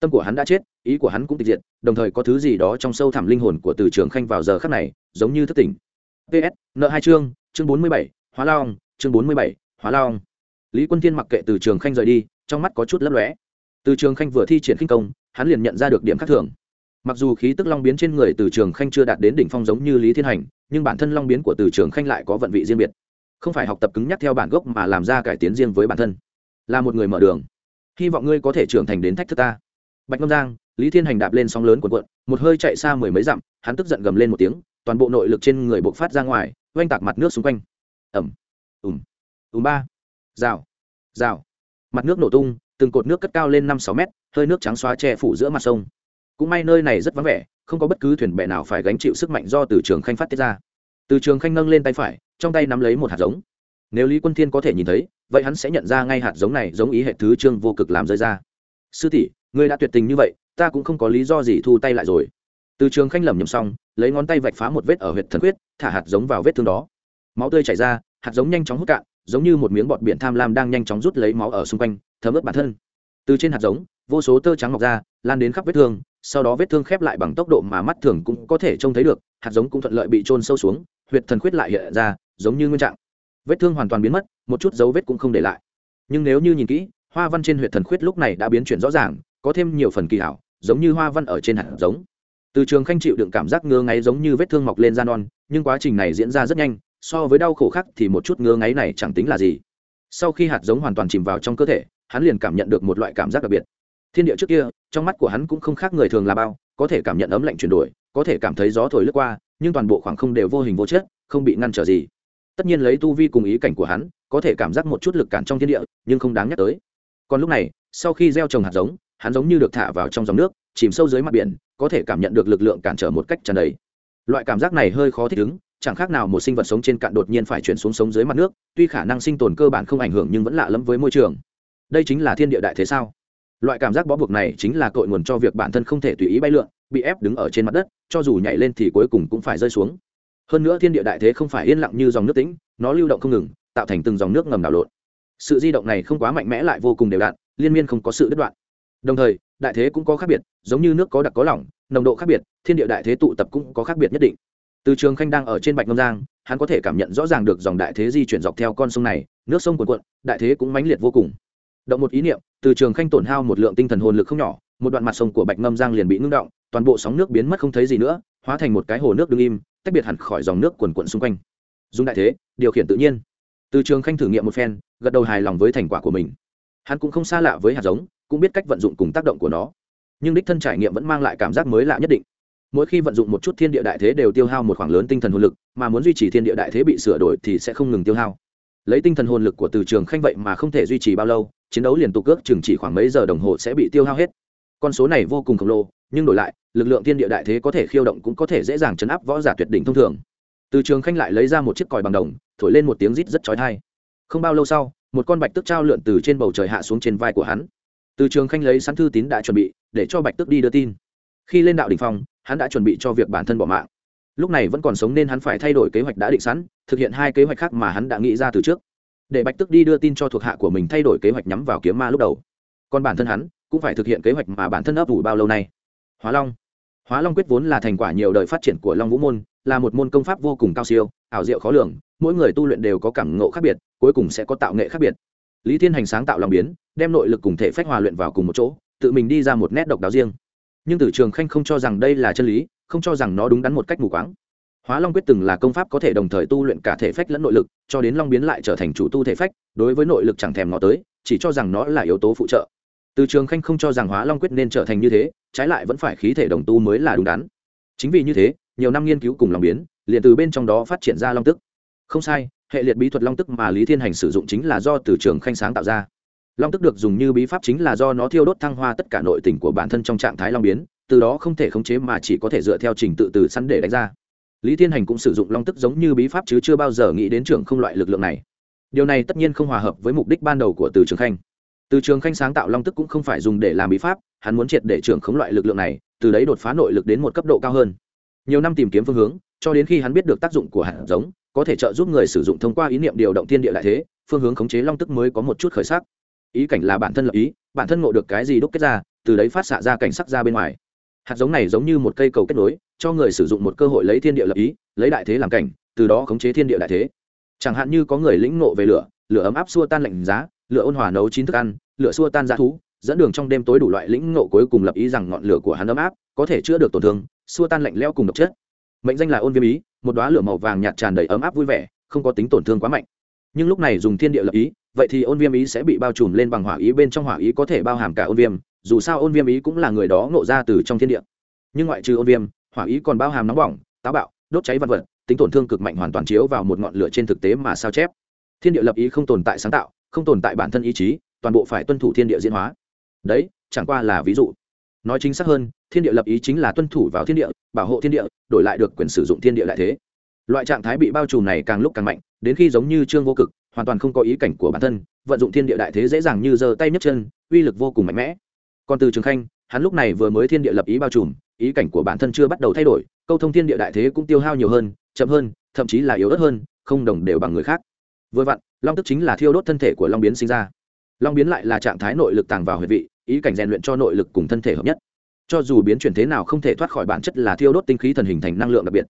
Tâm của hắn đã chết, ý của hắn cũng tịch diệt, đồng thời có thứ gì đó trong sâu thẳm linh hồn của từ trường khanh vào giờ khắc này, giống như thất tỉnh. Ps nợ hai chương chương bốn mươi bảy, hóa long, chương bốn mươi bảy, hóa long. Lý quân thiên mặc kệ từ trường khanh rời đi, trong mắt có chút lấp lóe. Từ trường khanh vừa thi triển khinh công, hắn liền nhận ra được điểm khác thường mặc dù khí tức long biến trên người từ trường khanh chưa đạt đến đỉnh phong giống như lý thiên hành, nhưng bản thân long biến của từ trường khanh lại có vận vị riêng biệt. Không phải học tập cứng nhắc theo bản gốc mà làm ra cải tiến riêng với bản thân. Là một người mở đường. Hy vọng ngươi có thể trưởng thành đến thách thức ta. Bạch ngâm giang, lý thiên hành đạp lên sóng lớn cuộn cuộn, một hơi chạy xa mười mấy dặm, hắn tức giận gầm lên một tiếng, toàn bộ nội lực trên người bộc phát ra ngoài, oanh tạc mặt nước xung quanh. Ẩm ùm. Ùm ba. Rào. Rào. Mặt nước nổ tung, từng cột nước cất cao lên năm sáu mét, hơi nước trắng xóa che phủ giữa mặt sông cũng may nơi này rất vắng vẻ, không có bất cứ thuyền bè nào phải gánh chịu sức mạnh do từ trường khanh phát tiết ra. Từ trường khanh nâng lên tay phải, trong tay nắm lấy một hạt giống. Nếu lý quân thiên có thể nhìn thấy, vậy hắn sẽ nhận ra ngay hạt giống này giống ý hệ thứ trương vô cực làm rơi ra. Sư tỷ, ngươi đã tuyệt tình như vậy, ta cũng không có lý do gì thu tay lại rồi. Từ trường khanh lẩm nhẩm xong, lấy ngón tay vạch phá một vết ở huyệt thần huyết thả hạt giống vào vết thương đó. Máu tươi chảy ra, hạt giống nhanh chóng hút cạn, giống như một miếng bọt biển tham lam đang nhanh chóng rút lấy máu ở xung quanh, thấm ướt bản thân. Từ trên hạt giống, vô số tơ trắng mọc ra, lan đến khắp vết thương sau đó vết thương khép lại bằng tốc độ mà mắt thường cũng có thể trông thấy được, hạt giống cũng thuận lợi bị trôn sâu xuống, huyệt thần khuyết lại hiện ra, giống như nguyên trạng. Vết thương hoàn toàn biến mất, một chút dấu vết cũng không để lại. Nhưng nếu như nhìn kỹ, hoa văn trên huyệt thần khuyết lúc này đã biến chuyển rõ ràng, có thêm nhiều phần kỳ hảo, giống như hoa văn ở trên hạt giống. Từ trường khanh chịu đựng cảm giác ngứa ngáy giống như vết thương mọc lên da non, nhưng quá trình này diễn ra rất nhanh, so với đau khổ khác thì một chút ngứa ngáy này chẳng tính là gì. Sau khi hạt giống hoàn toàn chìm vào trong cơ thể, hắn liền cảm nhận được một loại cảm giác đặc biệt thiên địa trước kia, trong mắt của hắn cũng không khác người thường là bao, có thể cảm nhận ấm lạnh chuyển đổi, có thể cảm thấy gió thổi lướt qua, nhưng toàn bộ khoảng không đều vô hình vô chất, không bị ngăn trở gì. Tất nhiên lấy tu vi cùng ý cảnh của hắn, có thể cảm giác một chút lực cản trong thiên địa, nhưng không đáng nhắc tới. Còn lúc này, sau khi gieo trồng hạt giống, hắn giống như được thả vào trong dòng nước, chìm sâu dưới mặt biển, có thể cảm nhận được lực lượng cản trở một cách tràn đầy. Loại cảm giác này hơi khó thích ứng, chẳng khác nào một sinh vật sống trên cạn đột nhiên phải chuyển xuống sống dưới mặt nước, tuy khả năng sinh tồn cơ bản không ảnh hưởng nhưng vẫn lạ lẫm với môi trường. Đây chính là thiên địa đại thế sao? Loại cảm giác bó buộc này chính là cội nguồn cho việc bản thân không thể tùy ý bay lượn, bị ép đứng ở trên mặt đất, cho dù nhảy lên thì cuối cùng cũng phải rơi xuống. Hơn nữa thiên địa đại thế không phải yên lặng như dòng nước tĩnh, nó lưu động không ngừng, tạo thành từng dòng nước ngầm đảo lộn. Sự di động này không quá mạnh mẽ lại vô cùng đều đặn, liên miên không có sự đứt đoạn. Đồng thời, đại thế cũng có khác biệt, giống như nước có đặc có lỏng, nồng độ khác biệt, thiên địa đại thế tụ tập cũng có khác biệt nhất định. Từ trường khanh đang ở trên bạch ngâm giang, hắn có thể cảm nhận rõ ràng được dòng đại thế di chuyển dọc theo con sông này, nước sông cuồn cuộn, đại thế cũng mãnh liệt vô cùng động một ý niệm, từ trường khanh tổn hao một lượng tinh thần hồn lực không nhỏ, một đoạn mặt sông của bạch ngâm giang liền bị ngưng động, toàn bộ sóng nước biến mất không thấy gì nữa, hóa thành một cái hồ nước đ ứ n g im, tách biệt hẳn khỏi dòng nước quần quận xung quanh. Dùng đại thế, điều khiển tự nhiên. Từ trường khanh thử nghiệm một phen, gật đầu hài lòng với thành quả của mình. Hắn cũng không xa lạ với hạt giống, cũng biết cách vận dụng cùng tác động của nó. Nhưng đích thân trải nghiệm vẫn mang lại cảm giác mới lạ nhất định. Mỗi khi vận dụng một chút thiên địa đại thế đều tiêu hao một khoảng lớn tinh thần hồn lực, mà muốn duy trì thiên địa đại thế bị sửa đổi thì sẽ không ngừng tiêu hao lấy tinh thần hồn lực của từ trường khanh vậy mà không thể duy trì bao lâu, chiến đấu liên tục cước chừng chỉ khoảng mấy giờ đồng hồ sẽ bị tiêu hao hết. Con số này vô cùng khổng lồ, nhưng đổi lại, lực lượng thiên địa đại thế có thể khiêu động cũng có thể dễ dàng chấn áp võ giả tuyệt đỉnh thông thường. Từ trường khanh lại lấy ra một chiếc còi bằng đồng, thổi lên một tiếng rít rất chói tai. Không bao lâu sau, một con bạch tức trao lượn từ trên bầu trời hạ xuống trên vai của hắn. Từ trường khanh lấy sẵn thư tín đã chuẩn bị, để cho bạch tức đi đưa tin. Khi lên đạo đỉnh phong hắn đã chuẩn bị cho việc bản thân bỏ mạng lúc này vẫn còn sống nên hắn phải thay đổi kế hoạch đã định sẵn, thực hiện hai kế hoạch khác mà hắn đã nghĩ ra từ trước. Để bạch tức đi đưa tin cho thuộc hạ của mình thay đổi kế hoạch nhắm vào kiếm ma lúc đầu. Còn bản thân hắn cũng phải thực hiện kế hoạch mà bản thân ấp ủ bao lâu nay. Hóa long. Hóa long quyết vốn là thành quả nhiều đời phát triển của long vũ môn, là một môn công pháp vô cùng cao siêu, ảo diệu khó lường, mỗi người tu luyện đều có cảm ngộ khác biệt, cuối cùng sẽ có tạo nghệ khác biệt. Lý thiên hành sáng tạo lòng biến, đem nội lực cùng thể phách hòa luyện vào cùng một chỗ, tự mình đi ra một nét độc đáo riêng. Nhưng tử trường khanh không cho rằng đây là chân lý không cho rằng nó đúng đắn một cách mù quáng. Hóa long quyết từng là công pháp có thể đồng thời tu luyện cả thể phách lẫn nội lực, cho đến long biến lại trở thành chủ tu thể phách, đối với nội lực chẳng thèm nó tới, chỉ cho rằng nó là yếu tố phụ trợ. Từ trường khanh không cho rằng hóa long quyết nên trở thành như thế, trái lại vẫn phải khí thể đồng tu mới là đúng đắn. Chính vì như thế, nhiều năm nghiên cứu cùng long biến, liền từ bên trong đó phát triển ra long tức. Không sai, hệ liệt bí thuật long tức mà lý thiên hành sử dụng chính là do từ trường khanh sáng tạo ra. Long tức được dùng như bí pháp chính là do nó thiêu đốt thăng hoa tất cả nội tình của bản thân trong trạng thái long biến từ đó không thể khống chế mà chỉ có thể dựa theo trình tự từ săn để đánh ra. Lý thiên hành cũng sử dụng long tức giống như bí pháp chứ chưa bao giờ nghĩ đến trường không loại lực lượng này. Điều này tất nhiên không hòa hợp với mục đích ban đầu của từ trường khanh. Từ trường khanh sáng tạo long tức cũng không phải dùng để làm bí pháp, hắn muốn triệt để trưởng khống loại lực lượng này, từ đấy đột phá nội lực đến một cấp độ cao hơn. Nhiều năm tìm kiếm phương hướng, cho đến khi hắn biết được tác dụng của hạt giống, có thể trợ giúp người sử dụng thông qua ý niệm điều động thiên địa lại thế, phương hướng khống chế long tức mới có một chút khởi sắc. Ý cảnh là bản thân lập ý, bản thân ngộ được cái gì đúc kết ra, từ đấy phát xạ ra cảnh sắc ra bên ngoài hạt giống này giống như một cây cầu kết nối, cho người sử dụng một cơ hội lấy thiên địa lập ý, lấy đại thế làm cảnh, từ đó khống chế thiên địa đại thế. Chẳng hạn như có người lĩnh nộ về lửa lửa ấm áp xua tan lạnh giá, lửa ôn hòa nấu chín thức ăn, lửa xua tan giá thú, dẫn đường trong đêm tối đủ loại lĩnh nộ cuối cùng lập ý rằng ngọn lửa của hắn ấm áp, có thể chữa được tổn thương, xua tan lạnh leo cùng độc chất. Mệnh danh là ôn viêm ý, một đoá lửa màu vàng nhạt tràn đầy ấm áp vui vẻ, không có tính tổn thương quá mạnh. Nhưng lúc này dùng thiên địa lập ý, vậy thì ôn viêm ý sẽ bị bao trùm lên bằng hỏa ý bên trong hỏa ý có thể bao hàm cả ôn viêm dù sao ôn viêm ý cũng là người đó ngộ ra từ trong thiên địa. Nhưng ngoại trừ ôn viêm, hỏa ý còn bao hàm nóng bỏng, táo bạo, đốt cháy vật vật, tính tổn thương cực mạnh hoàn toàn chiếu vào một ngọn lửa trên thực tế mà sao chép. Thiên địa lập ý không tồn tại sáng tạo, không tồn tại bản thân ý chí, toàn bộ phải tuân thủ thiên địa diễn hóa. Đấy, chẳng qua là ví dụ. Nói chính xác hơn, thiên địa lập ý chính là tuân thủ vào thiên địa, bảo hộ thiên địa, đổi lại được quyền sử dụng thiên địa lại thế. Loại trạng thái bị bao trùm này càng lúc càng mạnh, đến khi giống như trương vô cực, hoàn toàn không có ý cảnh của bản thân, vận dụng thiên địa đại thế dễ dàng như giơ tay nhấc chân, uy lực vô cùng mạnh mẽ còn từ trường khanh, hắn lúc này vừa mới thiên địa lập ý bao trùm, ý cảnh của bản thân chưa bắt đầu thay đổi, câu thông thiên địa đại thế cũng tiêu hao nhiều hơn, chậm hơn, thậm chí là yếu ớt hơn, không đồng đều bằng người khác. Vừa vặn, long tức chính là thiêu đốt thân thể của long biến sinh ra. Long biến lại là trạng thái nội lực tàng vào huệ vị, ý cảnh rèn luyện cho nội lực cùng thân thể hợp nhất. Cho dù biến chuyển thế nào không thể thoát khỏi bản chất là thiêu đốt tinh khí thần hình thành năng lượng đặc biệt.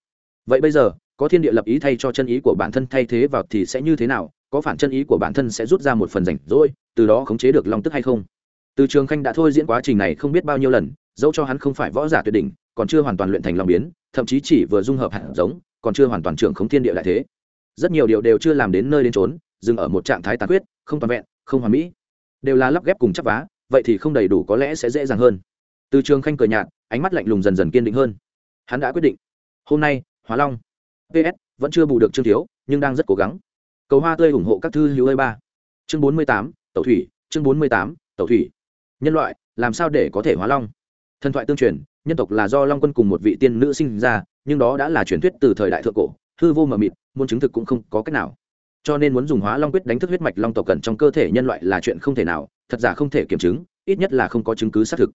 Vậy bây giờ, có thiên địa lập ý thay cho chân ý của bản thân thay thế vào thì sẽ như thế nào? Có phản chân ý của bản thân sẽ rút ra một phần rảnh rỗi, từ đó khống chế được long tức hay không? Từ trường khanh đã thôi diễn quá trình này không biết bao nhiêu lần, dẫu cho hắn không phải võ giả tuyệt đỉnh, còn chưa hoàn toàn luyện thành long biến, thậm chí chỉ vừa dung hợp hạt giống, còn chưa hoàn toàn trưởng khống thiên địa lại thế. Rất nhiều điều đều chưa làm đến nơi đến trốn dừng ở một trạng thái tàn quyết không toàn vẹn, không hoàn mỹ. Đều là lắp ghép cùng chắp vá, vậy thì không đầy đủ có lẽ sẽ dễ dàng hơn. Từ trường khanh cờ nhạt, ánh mắt lạnh lùng dần dần kiên định hơn. Hắn đã quyết định. Hôm nay, hóa long. Ps vẫn chưa bù được trương thiếu, nhưng đang rất cố gắng. Cầu hoa tươi ủng hộ các thư hữu ơi ba. Chương bốn mươi tám, tẩu thủy, chương bốn mươi tám, tẩu thủy nhân loại, làm sao để có thể hóa long? Thần thoại tương truyền, nhân tộc là do long quân cùng một vị tiên nữ sinh ra, nhưng đó đã là truyền thuyết từ thời đại thượng cổ, hư vô mờ mịt, muốn chứng thực cũng không có cách nào. Cho nên muốn dùng hóa long quyết đánh thức huyết mạch long tộc cần trong cơ thể nhân loại là chuyện không thể nào, thật giả không thể kiểm chứng, ít nhất là không có chứng cứ xác thực.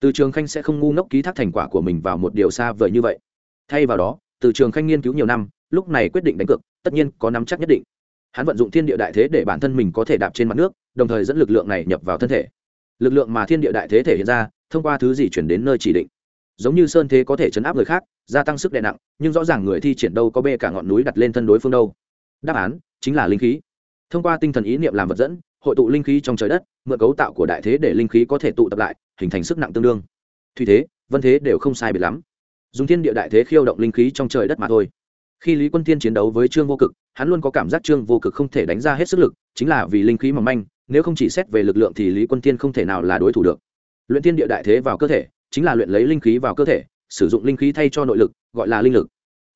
Từ trường khanh sẽ không ngu ngốc ký thác thành quả của mình vào một điều xa vời như vậy. Thay vào đó, từ trường khanh nghiên cứu nhiều năm, lúc này quyết định đánh cược, tất nhiên có nắm chắc nhất định. Hắn vận dụng thiên địa đại thế để bản thân mình có thể đạp trên mặt nước, đồng thời dẫn lực lượng này nhập vào thân thể lực lượng mà thiên địa đại thế thể hiện ra, thông qua thứ gì chuyển đến nơi chỉ định. Giống như sơn thế có thể chấn áp người khác, gia tăng sức đè nặng, nhưng rõ ràng người thi triển đâu có bê cả ngọn núi đặt lên thân đối phương đâu. Đáp án, chính là linh khí. Thông qua tinh thần ý niệm làm vật dẫn, hội tụ linh khí trong trời đất, mượn cấu tạo của đại thế để linh khí có thể tụ tập lại, hình thành sức nặng tương đương. Thủy thế, vân thế đều không sai biệt lắm. Dùng thiên địa đại thế khiêu động linh khí trong trời đất mà thôi. Khi lý quân thiên chiến đấu với trương vô cực, hắn luôn có cảm giác trương vô cực không thể đánh ra hết sức lực, chính là vì linh khí mỏng manh nếu không chỉ xét về lực lượng thì lý quân thiên không thể nào là đối thủ được. Luyện tiên địa đại thế vào cơ thể, chính là luyện lấy linh khí vào cơ thể, sử dụng linh khí thay cho nội lực, gọi là linh lực.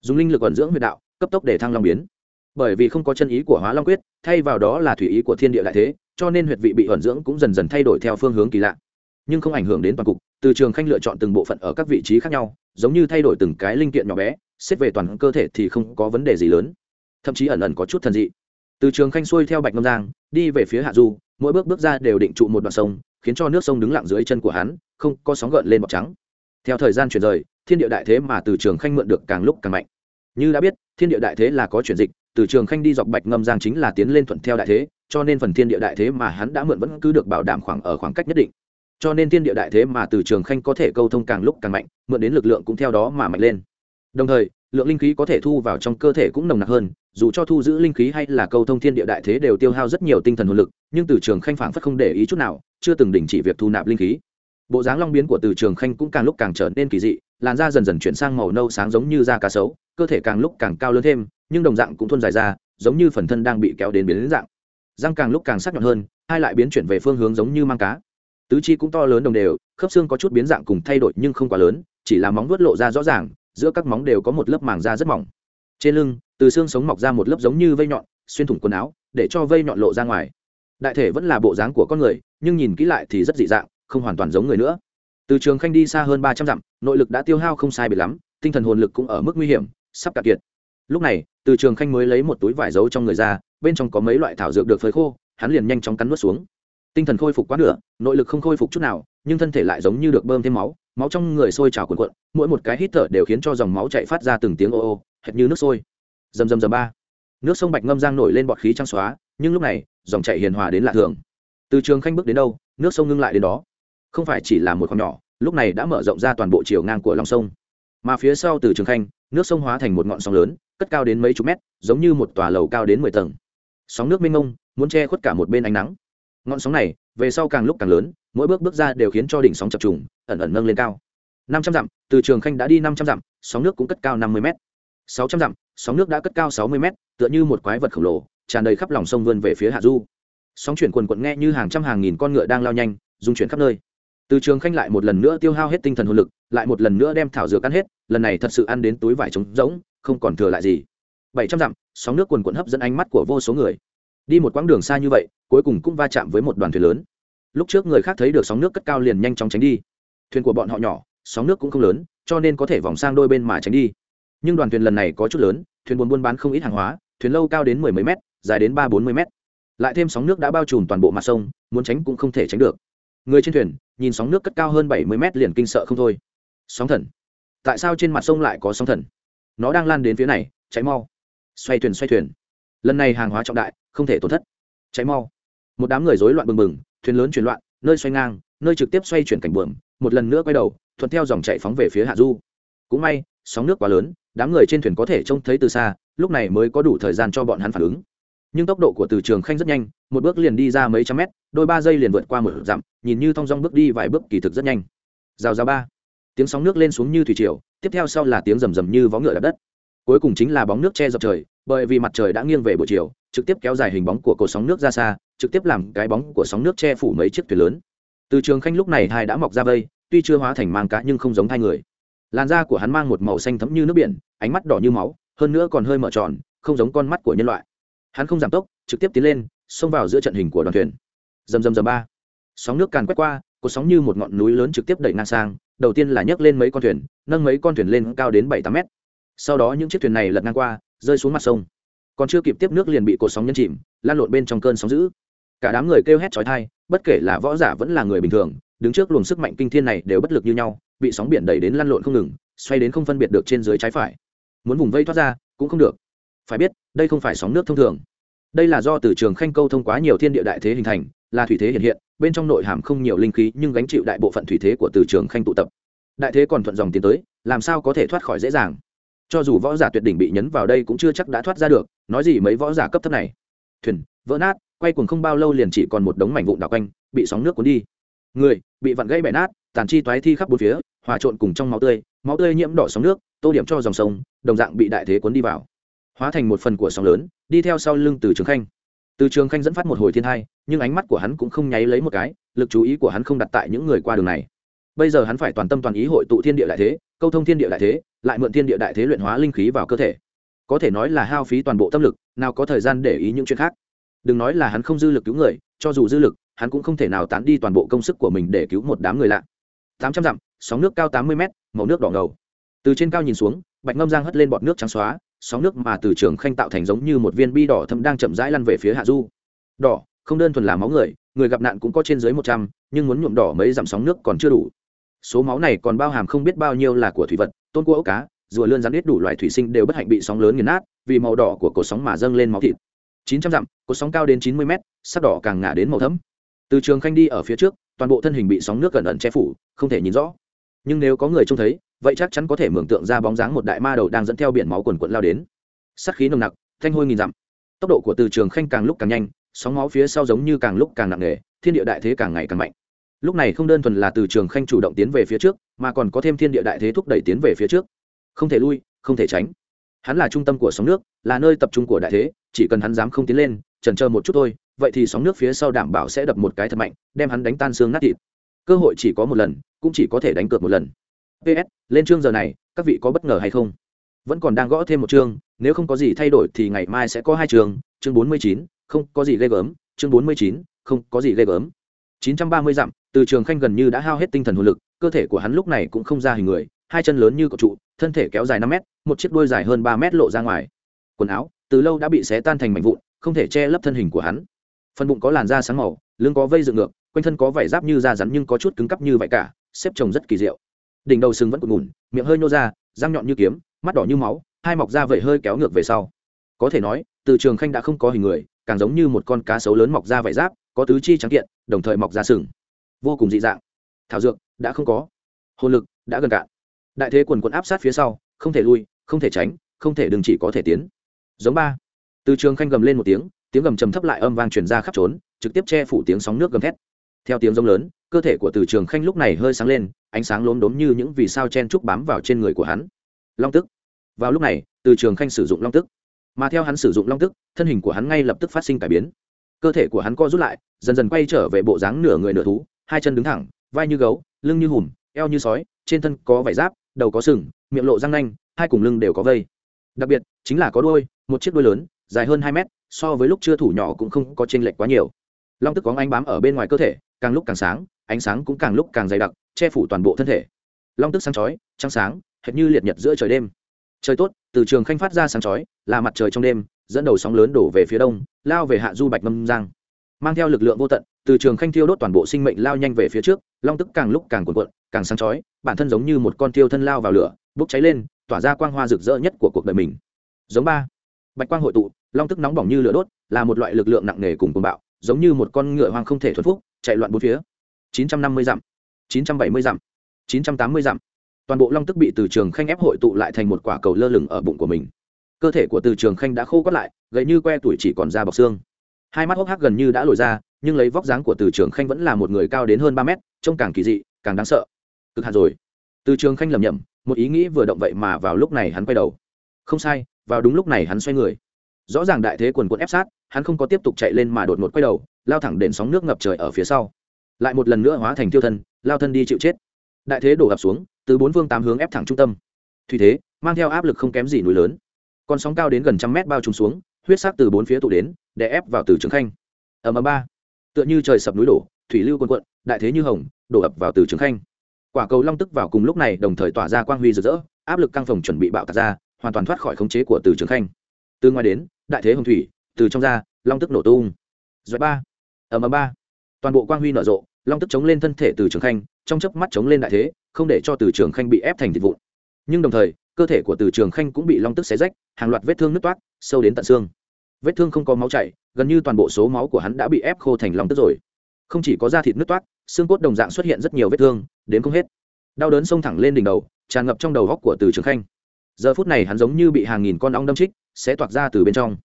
Dùng linh lực ẩn dưỡng huyệt đạo, cấp tốc để thăng long biến. Bởi vì không có chân ý của hóa long quyết, thay vào đó là thủy ý của thiên địa đại thế, cho nên huyệt vị bị ẩn dưỡng cũng dần dần thay đổi theo phương hướng kỳ lạ. Nhưng không ảnh hưởng đến toàn cục, từ trường khanh lựa chọn từng bộ phận ở các vị trí khác nhau, giống như thay đổi từng cái linh kiện nhỏ bé, xét về toàn cơ thể thì không có vấn đề gì lớn. Thậm chí ẩn ẩn có chút thần dị. Từ trường khanh xuôi theo bạch ngâm giang, đi về phía hạ du mỗi bước bước ra đều định trụ một đoạn sông, khiến cho nước sông đứng lặng dưới chân của hắn, không có sóng gợn lên bọc trắng. Theo thời gian chuyển rời, thiên địa đại thế mà từ trường khanh mượn được càng lúc càng mạnh. Như đã biết, thiên địa đại thế là có chuyển dịch, từ trường khanh đi dọc bạch ngâm giang chính là tiến lên thuận theo đại thế, cho nên phần thiên địa đại thế mà hắn đã mượn vẫn cứ được bảo đảm khoảng ở khoảng cách nhất định. Cho nên thiên địa đại thế mà từ trường khanh có thể câu thông càng lúc càng mạnh, mượn đến lực lượng cũng theo đó mà mạnh lên. Đồng thời lượng linh khí có thể thu vào trong cơ thể cũng nồng nặc hơn, dù cho thu giữ linh khí hay là câu thông thiên địa đại thế đều tiêu hao rất nhiều tinh thần hồn lực, nhưng từ trường khanh phảng phất không để ý chút nào, chưa từng đình chỉ việc thu nạp linh khí. Bộ dáng long biến của từ trường khanh cũng càng lúc càng trở nên kỳ dị, làn da dần dần chuyển sang màu nâu sáng giống như da cá sấu, cơ thể càng lúc càng cao lớn thêm, nhưng đồng dạng cũng thuôn dài ra, giống như phần thân đang bị kéo đến biến đến dạng. Răng càng lúc càng sắc nhọn hơn, hai lại biến chuyển về phương hướng giống như mang cá. Tứ chi cũng to lớn đồng đều, khớp xương có chút biến dạng cùng thay đổi nhưng không quá lớn, chỉ là móng vuốt lộ ra rõ ràng giữa các móng đều có một lớp màng da rất mỏng. Trên lưng, từ xương sống mọc ra một lớp giống như vây nhọn, xuyên thủng quần áo, để cho vây nhọn lộ ra ngoài. Đại thể vẫn là bộ dáng của con người, nhưng nhìn kỹ lại thì rất dị dạng, không hoàn toàn giống người nữa. Từ trường khanh đi xa hơn ba trăm dặm, nội lực đã tiêu hao không sai biệt lắm, tinh thần hồn lực cũng ở mức nguy hiểm, sắp cạn kiệt. Lúc này, từ trường khanh mới lấy một túi vải giấu trong người ra, bên trong có mấy loại thảo dược được phơi khô, hắn liền nhanh chóng cắn nuốt xuống. Tinh thần khôi phục quá nửa, nội lực không khôi phục chút nào, nhưng thân thể lại giống như được bơm thêm máu máu trong người sôi trào cuộn cuộn, mỗi một cái hít thở đều khiến cho dòng máu chạy phát ra từng tiếng ô ô, hệt như nước sôi. Dầm dầm dầm ba. Nước sông bạch ngâm giang nổi lên bọt khí trắng xóa, nhưng lúc này, dòng chảy hiền hòa đến lạ thường. Từ trường khanh bước đến đâu, nước sông ngưng lại đến đó. Không phải chỉ là một con nhỏ, lúc này đã mở rộng ra toàn bộ chiều ngang của lòng sông. Mà phía sau từ trường khanh, nước sông hóa thành một ngọn sóng lớn, cất cao đến mấy chục mét, giống như một tòa lầu cao đến mười tầng. Sóng nước mênh mông, muốn che khuất cả một bên ánh nắng. Ngọn sóng này, về sau càng lúc càng lớn, mỗi bước bước ra đều khiến cho đỉnh sóng chập trùng ẩn ẩn nâng lên cao. Năm trăm dặm, từ trường khanh đã đi năm trăm dặm, sóng nước cũng cất cao năm mươi m sáu trăm dặm, sóng nước đã cất cao sáu mươi m tựa như một quái vật khổng lồ, tràn đầy khắp lòng sông vươn về phía hạ du. Sóng chuyển quần quận nghe như hàng trăm hàng nghìn con ngựa đang lao nhanh dung chuyển khắp nơi. Từ trường khanh lại một lần nữa tiêu hao hết tinh thần hồn lực, lại một lần nữa đem thảo dược ăn hết, lần này thật sự ăn đến túi vải trống rỗng, không còn thừa lại gì. Bảy trăm dặm, sóng nước quần quận hấp dẫn ánh mắt của vô số người. Đi một quãng đường xa như vậy, cuối cùng cũng va chạm với một đoàn thuyền lớn. Lúc trước người khác thấy được sóng nước cất cao liền nhanh chóng tránh đi thuyền của bọn họ nhỏ, sóng nước cũng không lớn, cho nên có thể vòng sang đôi bên mà tránh đi. Nhưng đoàn thuyền lần này có chút lớn, thuyền buôn buôn bán không ít hàng hóa, thuyền lâu cao đến mười mấy mét, dài đến ba bốn mươi mét. Lại thêm sóng nước đã bao trùm toàn bộ mặt sông, muốn tránh cũng không thể tránh được. Người trên thuyền, nhìn sóng nước cất cao hơn bảy mươi mét liền kinh sợ không thôi. Sóng thần. Tại sao trên mặt sông lại có sóng thần? Nó đang lan đến phía này cháy mau. Xoay thuyền xoay thuyền. Lần này hàng hóa trọng đại, không thể tổn thất. Cháy mau. Một đám người rối loạn bừng bừng, thuyền lớn chuyển loạn, nơi xoay ngang, nơi trực tiếp xoay chuyển cảnh buồm một lần nữa quay đầu, thuận theo dòng chạy phóng về phía hạ du. Cũng may, sóng nước quá lớn, đám người trên thuyền có thể trông thấy từ xa, lúc này mới có đủ thời gian cho bọn hắn phản ứng. Nhưng tốc độ của từ trường khanh rất nhanh, một bước liền đi ra mấy trăm mét, đôi ba giây liền vượt qua một dặm, nhìn như thong dong bước đi vài bước kỳ thực rất nhanh. Rào rào ba. Tiếng sóng nước lên xuống như thủy triều, tiếp theo sau là tiếng rầm rầm như vó ngựa đập đất. Cuối cùng chính là bóng nước che dọc trời, bởi vì mặt trời đã nghiêng về buổi chiều, trực tiếp kéo dài hình bóng của cột sóng nước ra xa, trực tiếp làm cái bóng của sóng nước che phủ mấy chiếc thuyền lớn từ trường khanh lúc này hai đã mọc ra vây, tuy chưa hóa thành mang cá nhưng không giống hai người. Làn da của hắn mang một màu xanh thấm như nước biển, ánh mắt đỏ như máu, hơn nữa còn hơi mở tròn, không giống con mắt của nhân loại. Hắn không giảm tốc, trực tiếp tiến lên, xông vào giữa trận hình của đoàn thuyền. Dầm dầm dầm ba. Sóng nước càn quét qua, cột sóng như một ngọn núi lớn trực tiếp đẩy ngang sang, đầu tiên là nhấc lên mấy con thuyền, nâng mấy con thuyền lên cao đến bảy tám mét. Sau đó những chiếc thuyền này lật ngang qua, rơi xuống mặt sông. Còn chưa kịp tiếp nước liền bị cột sóng nhân chìm, lan lộn bên trong cơn sóng dữ. Cả đám người kêu hét trói thai bất kể là võ giả vẫn là người bình thường, đứng trước luồng sức mạnh kinh thiên này đều bất lực như nhau, bị sóng biển đẩy đến lăn lộn không ngừng, xoay đến không phân biệt được trên dưới trái phải. Muốn vùng vây thoát ra, cũng không được. Phải biết, đây không phải sóng nước thông thường. Đây là do từ trường khanh câu thông quá nhiều thiên địa đại thế hình thành, là thủy thế hiện hiện, bên trong nội hàm không nhiều linh khí, nhưng gánh chịu đại bộ phận thủy thế của từ trường khanh tụ tập. Đại thế còn thuận dòng tiến tới, làm sao có thể thoát khỏi dễ dàng? Cho dù võ giả tuyệt đỉnh bị nhấn vào đây cũng chưa chắc đã thoát ra được, nói gì mấy võ giả cấp thấp này? Thuyền, vỡ nát quay cuồng không bao lâu liền chỉ còn một đống mảnh vụn đảo quanh, bị sóng nước cuốn đi. Người, bị vặn gãy bẻ nát, tàn chi toái thi khắp bốn phía, hòa trộn cùng trong máu tươi máu tươi nhiễm đỏ sóng nước, tô điểm cho dòng sông, đồng dạng bị đại thế cuốn đi vào. Hóa thành một phần của sóng lớn, đi theo sau lưng từ trường khanh. Từ trường khanh dẫn phát một hồi thiên hai nhưng ánh mắt của hắn cũng không nháy lấy một cái, lực chú ý của hắn không đặt tại những người qua đường này. Bây giờ hắn phải toàn tâm toàn ý hội tụ thiên địa đại thế, câu thông thiên địa đại thế, lại mượn thiên địa đại thế luyện hóa linh khí vào cơ thể. Có thể nói là hao phí toàn bộ tâm lực, nào có thời gian để ý những chuyện khác đừng nói là hắn không dư lực cứu người, cho dù dư lực, hắn cũng không thể nào tán đi toàn bộ công sức của mình để cứu một đám người lạ. Tám trăm dặm, sóng nước cao tám mươi mét, màu nước đỏ ngầu. Từ trên cao nhìn xuống, bạch ngâm giang hất lên bọt nước trắng xóa, sóng nước mà từ trường khanh tạo thành giống như một viên bi đỏ thâm đang chậm rãi lăn về phía hạ du. Đỏ, không đơn thuần là máu người người gặp nạn cũng có trên dưới một trăm, nhưng muốn nhuộm đỏ mấy dặm sóng nước còn chưa đủ. Số máu này còn bao hàm không biết bao nhiêu là của thủy vật tôn cua ốc cá, rùa lươn rắn ít đủ loại thủy sinh đều bất hạnh bị sóng lớn nghiền nát, vì màu đỏ của cột sóng mà dâng lên máu thịt chín trăm dặm cột sóng cao đến chín mươi mét, sắc đỏ càng ngả đến màu thấm từ trường khanh đi ở phía trước, toàn bộ thân hình bị sóng nước gần ẩn che phủ, không thể nhìn rõ. Nhưng nếu có người trông thấy, vậy chắc chắn có thể mường tượng ra bóng dáng một đại ma đầu đang dẫn theo biển máu quần quận lao đến. Sắc khí nồng nặc, thanh hôi nghìn dặm. Tốc độ của từ trường khanh càng lúc càng nhanh, sóng máu phía sau giống như càng lúc càng nặng nề, thiên địa đại thế càng ngày càng mạnh. Lúc này không đơn thuần là từ trường khanh chủ động tiến về phía trước, mà còn có thêm thiên địa đại thế thúc đẩy tiến về phía trước. Không thể lui, không thể tránh. Hắn là trung tâm của sóng nước, là nơi tập trung của đại thế chỉ cần hắn dám không tiến lên, trần chờ một chút thôi, vậy thì sóng nước phía sau đảm bảo sẽ đập một cái thật mạnh, đem hắn đánh tan xương nát thịt. Cơ hội chỉ có một lần, cũng chỉ có thể đánh cược một lần. Ps lên chương giờ này, các vị có bất ngờ hay không? Vẫn còn đang gõ thêm một chương, nếu không có gì thay đổi thì ngày mai sẽ có hai chương chương bốn mươi chín, không có gì ghê gớm, chương bốn mươi chín, không có gì ghê gớm. chín trăm ba mươi dặm, từ trường khanh gần như đã hao hết tinh thần hồn lực, cơ thể của hắn lúc này cũng không ra hình người, hai chân lớn như cột trụ, thân thể kéo dài năm mét, một chiếc đuôi dài hơn ba mét lộ ra ngoài. Quần áo từ lâu đã bị xé tan thành mảnh vụn, không thể che lấp thân hình của hắn. Phần bụng có làn da sáng màu, lưng có vây dựng ngược, quanh thân có vảy giáp như da rắn nhưng có chút cứng cắp như vậy cả, xếp chồng rất kỳ diệu. Đỉnh đầu sừng vẫn cụt ngủn miệng hơi nhô ra, răng nhọn như kiếm, mắt đỏ như máu, hai mọc ra vẩy hơi kéo ngược về sau. Có thể nói, từ trường khanh đã không có hình người, càng giống như một con cá sấu lớn mọc ra vảy giáp, có tứ chi trắng kiện, đồng thời mọc ra sừng. Vô cùng dị dạng. Thảo dược, đã không có. Hồn lực, đã gần cạn. Đại thế quần quần áp sát phía sau, không thể lui, không thể tránh, không thể đừng chỉ có thể tiến giống ba. Từ trường khanh gầm lên một tiếng tiếng gầm trầm thấp lại âm vang truyền ra khắp trốn, trực tiếp che phủ tiếng sóng nước gầm thét. Theo tiếng rông lớn, cơ thể của từ trường khanh lúc này hơi sáng lên, ánh sáng lốm đốm như những vì sao chen trúc bám vào trên người của hắn. Long tức. Vào lúc này, từ trường khanh sử dụng long tức. Mà theo hắn sử dụng long tức, thân hình của hắn ngay lập tức phát sinh cải biến. Cơ thể của hắn co rút lại, dần dần quay trở về bộ dáng nửa người nửa thú, hai chân đứng thẳng, vai như gấu, lưng như hùm, eo như sói, trên thân có vải giáp, đầu có sừng, miệng lộ răng nanh, hai cùng lưng đều có vây. Đặc biệt, chính là có đuôi một chiếc đuôi lớn, dài hơn hai mét, so với lúc chưa thủ nhỏ cũng không có chênh lệch quá nhiều. Long tức có ánh bám ở bên ngoài cơ thể, càng lúc càng sáng, ánh sáng cũng càng lúc càng dày đặc, che phủ toàn bộ thân thể. Long tức sáng chói trắng sáng, hệt như liệt nhật giữa trời đêm. Trời tốt, từ trường khanh phát ra sáng chói, là mặt trời trong đêm, dẫn đầu sóng lớn đổ về phía đông, lao về hạ du bạch ngâm giang. Mang theo lực lượng vô tận, từ trường khanh thiêu đốt toàn bộ sinh mệnh lao nhanh về phía trước, long tức càng lúc càng cuộn cuộn, càng sáng chói, bản thân giống như một con tiêu thân lao vào lửa, bốc cháy lên, tỏa ra quang hoa rực rỡ nhất của cuộc đời mình. Giống ba bạch quang hội tụ, long tức nóng bỏng như lửa đốt, là một loại lực lượng nặng nề cùng cuồng bạo, giống như một con ngựa hoang không thể thuần phúc, chạy loạn bốn phía. 950 dặm 970 dặm 980 dặm. Toàn bộ long tức bị từ trường khanh ép hội tụ lại thành một quả cầu lơ lửng ở bụng của mình. Cơ thể của từ trường khanh đã khô quắt lại gậy như que tuổi chỉ còn da bọc xương. Hai mắt hốc hác gần như đã lồi ra, nhưng lấy vóc dáng của từ trường khanh vẫn là một người cao đến hơn ba mét, trông càng kỳ dị, càng đáng sợ. Cực hạt rồi. Từ trường khanh lầm nhầm một ý nghĩ vừa động vậy mà vào lúc này hắn quay đầu không sai, vào đúng lúc này hắn xoay người. Rõ ràng đại thế quần quận ép sát, hắn không có tiếp tục chạy lên mà đột ngột quay đầu, lao thẳng đến sóng nước ngập trời ở phía sau. Lại một lần nữa hóa thành tiêu thân, lao thân đi chịu chết. Đại thế đổ ập xuống, từ bốn phương tám hướng ép thẳng trung tâm. Thủy thế, mang theo áp lực không kém gì núi lớn. Con sóng cao đến gần trăm mét bao trùm xuống, huyết sắc từ bốn phía tụ đến để ép vào từ trường khanh. Ở ầm ba. Tựa như trời sập núi đổ, thủy lưu quần quận, đại thế như hồng, đổ ập vào từ trường khanh. Quả cầu long tức vào cùng lúc này đồng thời tỏa ra quang huy rực rỡ, áp lực căng phòng chuẩn bị bạo tạc ra hoàn toàn thoát khỏi khống chế của từ trường khanh. Từ ngoài đến, đại thế hồng thủy, từ trong ra, long tức nổ tung. Rồi ba ở ầm ba. Toàn bộ quang huy nở rộ, long tức chống lên thân thể từ trường khanh, trong chớp mắt chống lên đại thế, không để cho từ trường khanh bị ép thành thịt vụn. Nhưng đồng thời, cơ thể của từ trường khanh cũng bị long tức xé rách, hàng loạt vết thương nứt toát sâu đến tận xương. Vết thương không có máu chảy, gần như toàn bộ số máu của hắn đã bị ép khô thành long tức rồi. Không chỉ có da thịt nứt toát xương cốt đồng dạng xuất hiện rất nhiều vết thương, đến không hết. Đau đớn xông thẳng lên đỉnh đầu, tràn ngập trong đầu góc của từ trường khanh giờ phút này hắn giống như bị hàng nghìn con ong đâm trích sẽ toạc ra từ bên trong.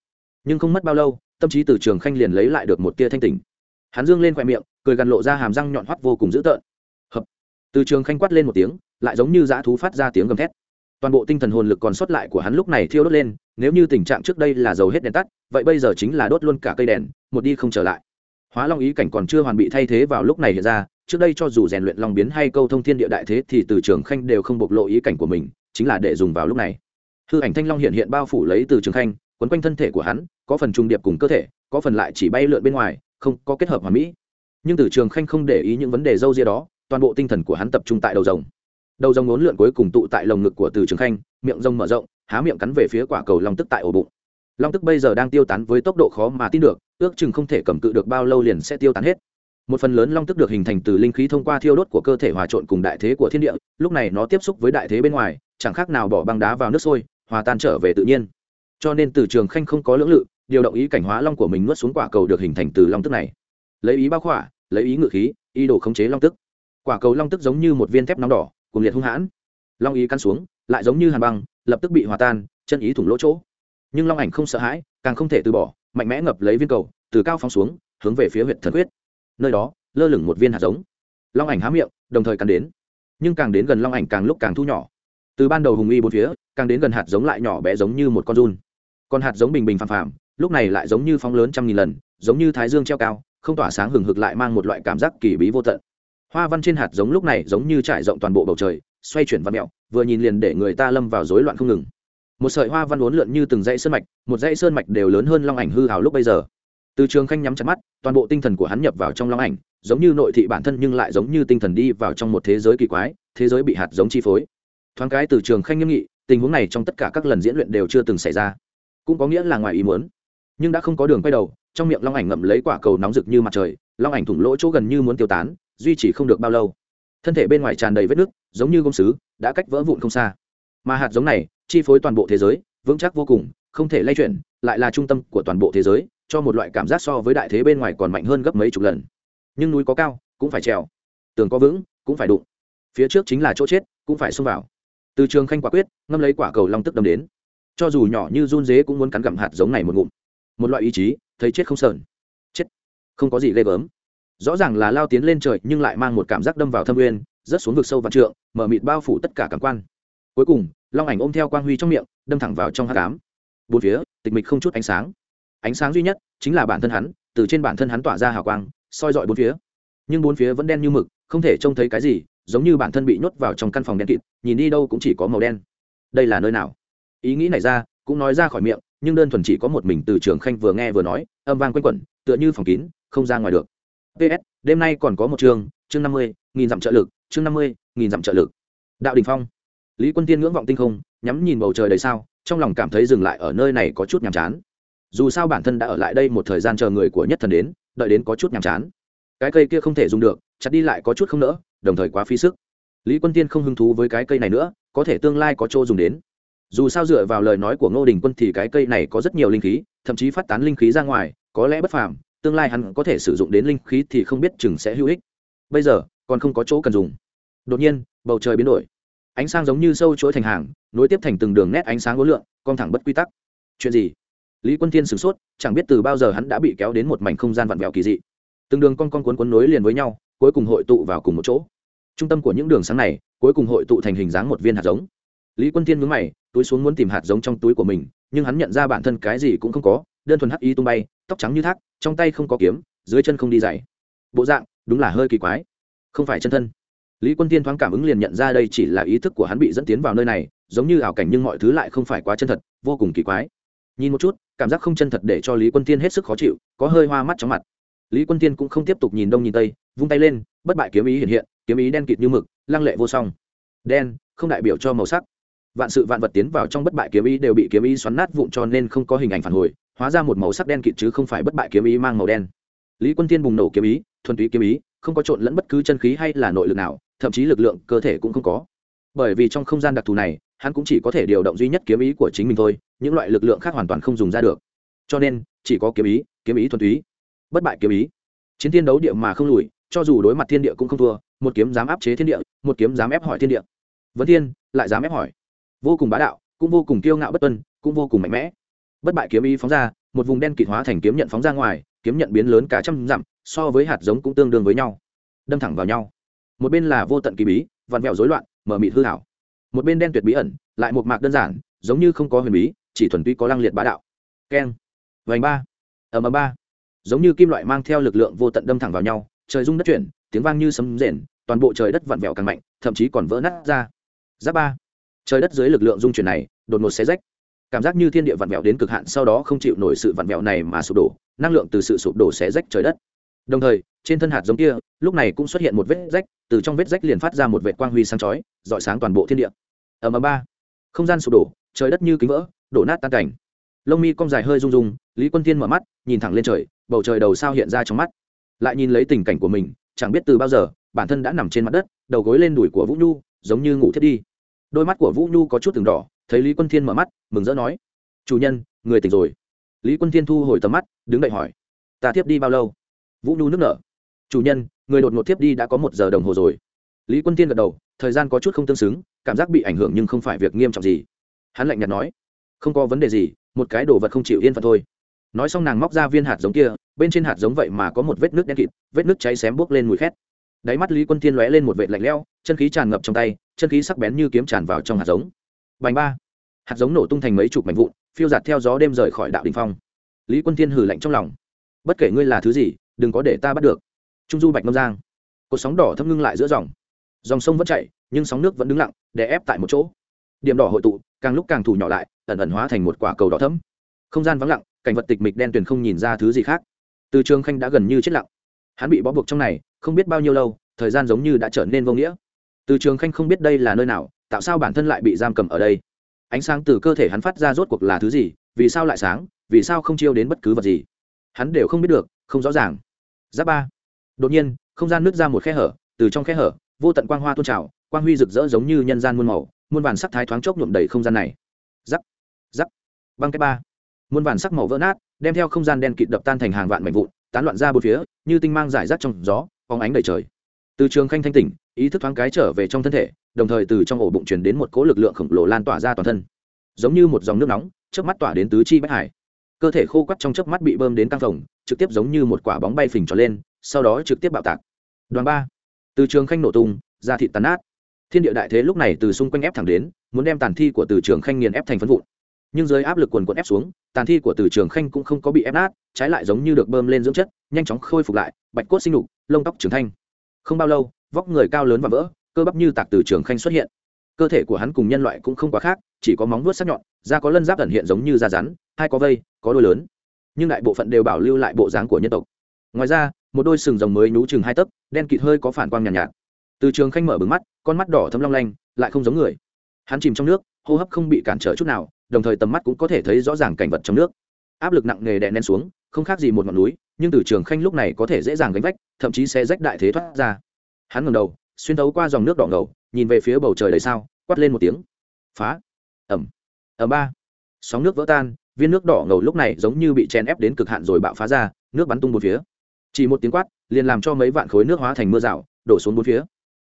Nhưng không mất bao lâu, tâm trí từ trường khanh liền lấy lại được một tia thanh tỉnh. Hắn dương lên khoe miệng, cười gằn lộ ra hàm răng nhọn hoắt vô cùng dữ tợn. Hợp từ trường khanh quát lên một tiếng, lại giống như dã thú phát ra tiếng gầm thét. Toàn bộ tinh thần hồn lực còn sót lại của hắn lúc này thiêu đốt lên, nếu như tình trạng trước đây là dầu hết đèn tắt, vậy bây giờ chính là đốt luôn cả cây đèn, một đi không trở lại. Hóa long ý cảnh còn chưa hoàn bị thay thế vào lúc này hiện ra trước đây cho dù rèn luyện long biến hay câu thông thiên địa đại thế thì từ trường khanh đều không bộc lộ ý cảnh của mình, chính là để dùng vào lúc này. Hư ảnh thanh long hiện hiện bao phủ lấy từ trường khanh, quấn quanh thân thể của hắn, có phần trung điệp cùng cơ thể, có phần lại chỉ bay lượn bên ngoài, không có kết hợp hoàn mỹ. Nhưng từ trường khanh không để ý những vấn đề dâu ria đó, toàn bộ tinh thần của hắn tập trung tại đầu rồng. Đầu rồng ngốn lượn cuối cùng tụ tại lồng ngực của từ trường khanh, miệng rồng mở rộng, há miệng cắn về phía quả cầu long tức tại ổ bụng. Long tức bây giờ đang tiêu tán với tốc độ khó mà tin được, ước chừng không thể cầm cự được bao lâu liền sẽ tiêu tán hết một phần lớn long tức được hình thành từ linh khí thông qua thiêu đốt của cơ thể hòa trộn cùng đại thế của thiên địa, lúc này nó tiếp xúc với đại thế bên ngoài, chẳng khác nào bỏ băng đá vào nước sôi, hòa tan trở về tự nhiên. Cho nên từ trường khanh không có lưỡng lự, điều động ý cảnh hóa long của mình nuốt xuống quả cầu được hình thành từ long tức này. Lấy ý bao khỏa, lấy ý ngự khí, ý đồ khống chế long tức. Quả cầu long tức giống như một viên thép nóng đỏ cùng liệt hung hãn. Long ý căn xuống, lại giống như hàn băng, lập tức bị hòa tan, chân ý thủng lỗ chỗ. Nhưng long ảnh không sợ hãi, càng không thể từ bỏ, mạnh mẽ ngập lấy viên cầu, từ cao phóng xuống, hướng về phía huyện thần quyết nơi đó, lơ lửng một viên hạt giống. Long ảnh há miệng, đồng thời cắn đến. Nhưng càng đến gần long ảnh càng lúc càng thu nhỏ. Từ ban đầu hùng uy bốn phía, càng đến gần hạt giống lại nhỏ bé giống như một con run. Còn hạt giống bình bình phàm phàm, lúc này lại giống như phong lớn trăm nghìn lần, giống như thái dương treo cao, không tỏa sáng hừng hực lại mang một loại cảm giác kỳ bí vô tận. Hoa văn trên hạt giống lúc này giống như trải rộng toàn bộ bầu trời, xoay chuyển văn mẹo vừa nhìn liền để người ta lâm vào rối loạn không ngừng. Một sợi hoa văn uốn lượn như từng dãy sơn mạch, một dãy sơn mạch đều lớn hơn long ảnh hư hào lúc bây giờ từ trường khanh nhắm chặt mắt, toàn bộ tinh thần của hắn nhập vào trong long ảnh, giống như nội thị bản thân nhưng lại giống như tinh thần đi vào trong một thế giới kỳ quái, thế giới bị hạt giống chi phối. Thoáng cái từ trường khanh nghiêm nghị, tình huống này trong tất cả các lần diễn luyện đều chưa từng xảy ra. Cũng có nghĩa là ngoài ý muốn. Nhưng đã không có đường quay đầu, trong miệng long ảnh ngậm lấy quả cầu nóng rực như mặt trời, long ảnh thủng lỗ chỗ gần như muốn tiêu tán, duy trì không được bao lâu. Thân thể bên ngoài tràn đầy vết nước giống như gông xứ đã cách vỡ vụn không xa. Mà hạt giống này, chi phối toàn bộ thế giới, vững chắc vô cùng, không thể lay chuyển, lại là trung tâm của toàn bộ thế giới cho một loại cảm giác so với đại thế bên ngoài còn mạnh hơn gấp mấy chục lần. Nhưng núi có cao, cũng phải trèo. Tường có vững, cũng phải đụng. Phía trước chính là chỗ chết, cũng phải xông vào. Từ trường khanh quả quyết, ngâm lấy quả cầu long tức đâm đến. Cho dù nhỏ như run dế cũng muốn cắn gặm hạt giống này một ngụm. Một loại ý chí, thấy chết không sờn. Chết. Không có gì ghê gớm. Rõ ràng là lao tiến lên trời nhưng lại mang một cảm giác đâm vào thâm uyên, rớt xuống vực sâu vạn trượng, mở mịt bao phủ tất cả cảm quan. Cuối cùng, long ảnh ôm theo quang huy trong miệng, đâm thẳng vào trong hát cám bốn phía, tịch mịch không chút ánh sáng ánh sáng duy nhất chính là bản thân hắn, từ trên bản thân hắn tỏa ra hào quang, soi dọi bốn phía. Nhưng bốn phía vẫn đen như mực, không thể trông thấy cái gì, giống như bản thân bị nhốt vào trong căn phòng đen kịt, nhìn đi đâu cũng chỉ có màu đen. Đây là nơi nào? Ý nghĩ này ra, cũng nói ra khỏi miệng, nhưng đơn thuần chỉ có một mình từ trường khanh vừa nghe vừa nói, âm vang quanh quẩn, tựa như phòng kín, không ra ngoài được. Ps đêm nay còn có một chương chương năm mươi, nghìn dặm trợ lực, chương năm mươi, nghìn dặm trợ lực. Đạo đình phong. Lý quân tiên ngưỡng vọng tinh không, nhắm nhìn bầu trời đầy sao, trong lòng cảm thấy dừng lại ở nơi này có chút nhàm chán dù sao bản thân đã ở lại đây một thời gian chờ người của nhất thần đến, đợi đến có chút nhàm chán. Cái cây kia không thể dùng được, chặt đi lại có chút không nỡ, đồng thời quá phí sức. Lý quân tiên không hứng thú với cái cây này nữa, có thể tương lai có chỗ dùng đến. Dù sao dựa vào lời nói của ngô đình quân thì cái cây này có rất nhiều linh khí, thậm chí phát tán linh khí ra ngoài, có lẽ bất phàm, tương lai hắn có thể sử dụng đến linh khí thì không biết chừng sẽ hữu ích. Bây giờ, còn không có chỗ cần dùng. Đột nhiên, bầu trời biến đổi. Ánh sáng giống như sâu chuỗi thành hàng, nối tiếp thành từng đường nét ánh sáng ngối lượng con thẳng bất quy tắc. Chuyện gì? Lý quân thiên sửng sốt, chẳng biết từ bao giờ hắn đã bị kéo đến một mảnh không gian vặn vẹo kỳ dị. Từng đường con con cuốn cuốn nối liền với nhau, cuối cùng hội tụ vào cùng một chỗ. Trung tâm của những đường sáng này, cuối cùng hội tụ thành hình dáng một viên hạt giống. Lý quân thiên mướn mày, túi xuống muốn tìm hạt giống trong túi của mình, nhưng hắn nhận ra bản thân cái gì cũng không có, đơn thuần hắc y tung bay, tóc trắng như thác, trong tay không có kiếm, dưới chân không đi dày bộ dạng, đúng là hơi kỳ quái. Không phải chân thân. Lý quân tiên thoáng cảm ứng liền nhận ra đây chỉ là ý thức của hắn bị dẫn tiến vào nơi này, giống như ảo cảnh nhưng mọi thứ lại không phải quá chân thật, vô cùng kỳ quái. Nhìn một chút cảm giác không chân thật để cho lý quân tiên hết sức khó chịu, có hơi hoa mắt chóng mặt. Lý quân tiên cũng không tiếp tục nhìn đông nhìn tây, vung tay lên, bất bại kiếm ý hiện hiện, kiếm ý đen kịt như mực, lăng lệ vô song. Đen, không đại biểu cho màu sắc. Vạn sự vạn vật tiến vào trong bất bại kiếm ý đều bị kiếm ý xoắn nát vụn cho nên không có hình ảnh phản hồi, hóa ra một màu sắc đen kịt chứ không phải bất bại kiếm ý mang màu đen. Lý quân tiên bùng nổ kiếm ý, thuần túy kiếm ý, không có trộn lẫn bất cứ chân khí hay là nội lực nào, thậm chí lực lượng, cơ thể cũng không có. Bởi vì trong không gian đặc thù này, hắn cũng chỉ có thể điều động duy nhất kiếm ý của chính mình thôi những loại lực lượng khác hoàn toàn không dùng ra được. Cho nên, chỉ có kiếm ý kiếm ý thuần túy, bất bại kiếm ý. Chiến thiên đấu địa mà không lùi, cho dù đối mặt thiên địa cũng không thua, một kiếm dám áp chế thiên địa, một kiếm dám ép hỏi thiên địa. Vấn thiên lại dám ép hỏi. Vô cùng bá đạo, cũng vô cùng kiêu ngạo bất tuân, cũng vô cùng mạnh mẽ. Bất bại kiếm ý phóng ra, một vùng đen kịt hóa thành kiếm nhận phóng ra ngoài, kiếm nhận biến lớn cả trăm dặm, so với hạt giống cũng tương đương với nhau. Đâm thẳng vào nhau. Một bên là vô tận kỳ bí vằn vẹo rối loạn, mở mịt hư hảo một bên đen tuyệt bí ẩn, lại một mạc đơn giản, giống như không có huyền bí chỉ thuần túy có lăng liệt bá đạo. Keng. Vành ba. Ầm ầm ba. Giống như kim loại mang theo lực lượng vô tận đâm thẳng vào nhau, trời rung đất chuyển, tiếng vang như sấm rền, toàn bộ trời đất vặn vẹo càng mạnh, thậm chí còn vỡ nát ra. Giáp ba. Trời đất dưới lực lượng dung chuyển này, đột ngột xé rách. Cảm giác như thiên địa vặn vẹo đến cực hạn, sau đó không chịu nổi sự vặn vẹo này mà sụp đổ, năng lượng từ sự sụp đổ xé rách trời đất. Đồng thời, trên thân hạt giống kia, lúc này cũng xuất hiện một vết rách, từ trong vết rách liền phát ra một vệt quang huy sáng chói dọi sáng toàn bộ thiên địa. Ầm ầm ba. Không gian sụp đổ, trời đất như kính vỡ đổ nát tan cảnh. Lông mi cong dài hơi rung rung, lý quân tiên mở mắt, nhìn thẳng lên trời, bầu trời đầu sao hiện ra trong mắt. Lại nhìn lấy tình cảnh của mình, chẳng biết từ bao giờ, bản thân đã nằm trên mặt đất, đầu gối lên đùi của vũ nhu, giống như ngủ thiết đi. Đôi mắt của vũ nhu có chút từng đỏ, thấy lý quân thiên mở mắt, mừng rỡ nói, chủ nhân, người tỉnh rồi. Lý quân thiên thu hồi tầm mắt, đứng đậy hỏi, ta tiếp đi bao lâu? Vũ nhu nước nở, chủ nhân, người đột ngột tiếp đi đã có một giờ đồng hồ rồi. Lý quân thiên gật đầu, thời gian có chút không tương xứng, cảm giác bị ảnh hưởng nhưng không phải việc nghiêm trọng gì. Hắn lạnh nhạt nói không có vấn đề gì, một cái đồ vật không chịu yên phận thôi. Nói xong nàng móc ra viên hạt giống kia, bên trên hạt giống vậy mà có một vết nước đen kịt, vết nước cháy xém bốc lên mùi khét. Đáy mắt lý quân thiên lóe lên một vệt lạnh leo chân khí tràn ngập trong tay, chân khí sắc bén như kiếm tràn vào trong hạt giống. Bành ba. Hạt giống nổ tung thành mấy chục mảnh vụn, phiêu giạt theo gió đêm rời khỏi đạo đình phong. Lý quân thiên hừ lạnh trong lòng. Bất kể ngươi là thứ gì, đừng có để ta bắt được. Trung du bạch ngâm giang. Cột sóng đỏ thâm ngưng lại giữa dòng. Dòng sông vẫn chảy nhưng sóng nước vẫn đứng lặng để ép tại một chỗ. Điểm đỏ hội tụ càng lúc càng thủ nhỏ lại, ẩn ẩn hóa thành một quả cầu đỏ thấm không gian vắng lặng, cảnh vật tịch mịch đen tuyền không nhìn ra thứ gì khác. Từ trường khanh đã gần như chết lặng. Hắn bị bó buộc trong này, không biết bao nhiêu lâu, thời gian giống như đã trở nên vô nghĩa. Từ trường khanh không biết đây là nơi nào tạo sao bản thân lại bị giam cầm ở đây? Ánh sáng từ cơ thể hắn phát ra rốt cuộc là thứ gì, vì sao lại sáng, vì sao không chiêu đến bất cứ vật gì? Hắn đều không biết được, không rõ ràng. Giáp ba. Đột nhiên, không gian nứt ra một khe hở, từ trong khe hở, vô tận quang hoa tôn trào, quang huy rực rỡ giống như nhân gian muôn màu muôn vàn sắc thái thoáng chốc nhuộm đầy không gian này. Giắc giắc. Băng cái ba. Muôn vàn sắc màu vỡ nát, đem theo không gian đen kịt đập tan thành hàng vạn mảnh vụn, tán loạn ra bốn phía, như tinh mang giải rác trong gió, phóng ánh đầy trời. Từ trường khanh thanh tỉnh, ý thức thoáng cái trở về trong thân thể, đồng thời từ trong ổ bụng truyền đến một cỗ lực lượng khổng lồ lan tỏa ra toàn thân. Giống như một dòng nước nóng trước mắt tỏa đến tứ chi bách hải. Cơ thể khô quắt trong chớp mắt bị bơm đến căng phồng, trực tiếp giống như một quả bóng bay phình tròn lên, sau đó trực tiếp bạo tạc. Đoàn ba. Từ trường khanh nổ tung ra thị tàn nát thiên địa đại thế lúc này từ xung quanh ép thẳng đến muốn đem tàn thi của từ trường khanh nghiền ép thành phân vụn. Nhưng dưới áp lực quần quần ép xuống tàn thi của từ trường khanh cũng không có bị ép nát trái lại giống như được bơm lên dưỡng chất nhanh chóng khôi phục lại bạch cốt sinh lục lông tóc trưởng thanh. Không bao lâu vóc người cao lớn và vỡ cơ bắp như tạc từ trường khanh xuất hiện. Cơ thể của hắn cùng nhân loại cũng không quá khác chỉ có móng vuốt sắc nhọn da có lân giáp ẩn hiện giống như da rắn hai có vây có đôi lớn. Nhưng đại bộ phận đều bảo lưu lại bộ dáng của nhân tộc. Ngoài ra một đôi sừng rồng mới nhú chừng hai tấc đen kịt hơi có phản quang nhàn nhạt, nhạt từ trường khanh mở bừng mắt, con mắt đỏ thấm long lanh, lại không giống người. Hắn chìm trong nước, hô hấp không bị cản trở chút nào, đồng thời tầm mắt cũng có thể thấy rõ ràng cảnh vật trong nước. Áp lực nặng nề đè nén xuống, không khác gì một ngọn núi, nhưng từ trường khanh lúc này có thể dễ dàng gánh vách, thậm chí sẽ rách đại thế thoát ra. Hắn ngầm đầu, xuyên thấu qua dòng nước đỏ ngầu, nhìn về phía bầu trời đầy sao, quát lên một tiếng. Phá. Ẩm. Ẩm ba. Sóng nước vỡ tan, viên nước đỏ ngầu lúc này giống như bị chèn ép đến cực hạn rồi bạo phá ra, nước bắn tung một phía. Chỉ một tiếng quát, liền làm cho mấy vạn khối nước hóa thành mưa rào, đổ xuống bốn phía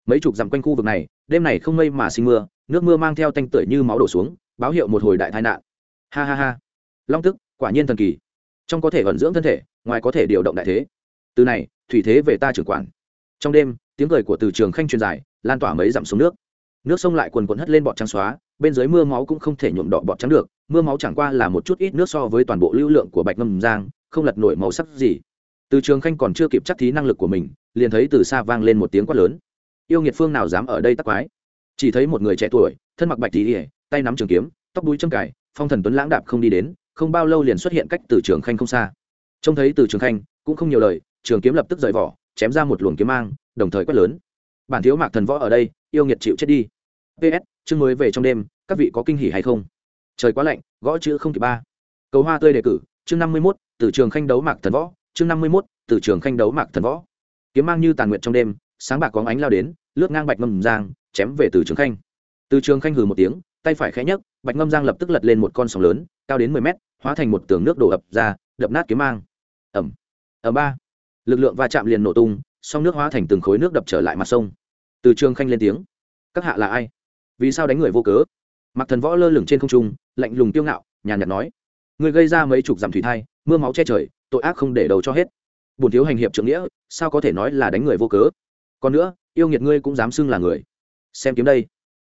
mấy chục dặm quanh khu vực này, đêm này không mây mà sinh mưa, nước mưa mang theo tanh tưởi như máu đổ xuống, báo hiệu một hồi đại tai nạn. Ha ha ha. Long tức, quả nhiên thần kỳ. Trong có thể vận dưỡng thân thể, ngoài có thể điều động đại thế. Từ này, thủy thế về ta trưởng quản. Trong đêm, tiếng cười của từ trường khanh truyền dài, lan tỏa mấy dặm xuống nước. Nước sông lại quần quần hất lên bọt trắng xóa, bên dưới mưa máu cũng không thể nhuộm đỏ bọt trắng được. Mưa máu chẳng qua là một chút ít nước so với toàn bộ lưu lượng của bạch ngâm giang, không lật nổi màu sắc gì. Từ trường khanh còn chưa kịp chắc thí năng lực của mình, liền thấy từ xa vang lên một tiếng quát lớn yêu nghiệt phương nào dám ở đây tắc quái? Chỉ thấy một người trẻ tuổi, thân mặc bạch tỉ ỉa tay nắm trường kiếm, tóc đuôi châm cài, phong thần tuấn lãng đạp không đi đến, không bao lâu liền xuất hiện cách từ trường khanh không xa. Trông thấy từ trường khanh, cũng không nhiều lời, trường kiếm lập tức rời vỏ, chém ra một luồng kiếm mang, đồng thời quét lớn. Bản thiếu mạc thần võ ở đây, yêu nghiệt chịu chết đi. Ps chương mới về trong đêm, các vị có kinh hỉ hay không? Trời quá lạnh, gõ chữ không kịp ba. Cầu hoa tươi đề cử, chương năm mươi mốt, từ trường khanh đấu mạc thần võ, chương năm mươi mốt, từ trường khanh đấu mạc thần võ. Kiếm mang như tàn nguyện trong đêm sáng bạc có ánh lao đến, lướt ngang bạch ngâm giang, chém về từ trường khanh. Từ trường khanh hừ một tiếng, tay phải khẽ nhấc, bạch ngâm giang lập tức lật lên một con sóng lớn, cao đến mười mét, hóa thành một tường nước đổ ập ra, đập nát kiếm mang. Ẩm ẩm ba. Lực lượng va chạm liền nổ tung, song nước hóa thành từng khối nước đập trở lại mặt sông. Từ trường khanh lên tiếng, các hạ là ai? Vì sao đánh người vô cớ? Mặc thần võ lơ lửng trên không trung, lạnh lùng tiêu ngạo, nhàn nhạt nói người gây ra mấy chục dặm thủy thai, mưa máu che trời, tội ác không để đầu cho hết. Bùn thiếu hành hiệp trưởng nghĩa, sao có thể nói là đánh người vô cớ? Còn nữa, yêu nghiệt ngươi cũng dám xưng là người. Xem kiếm đây.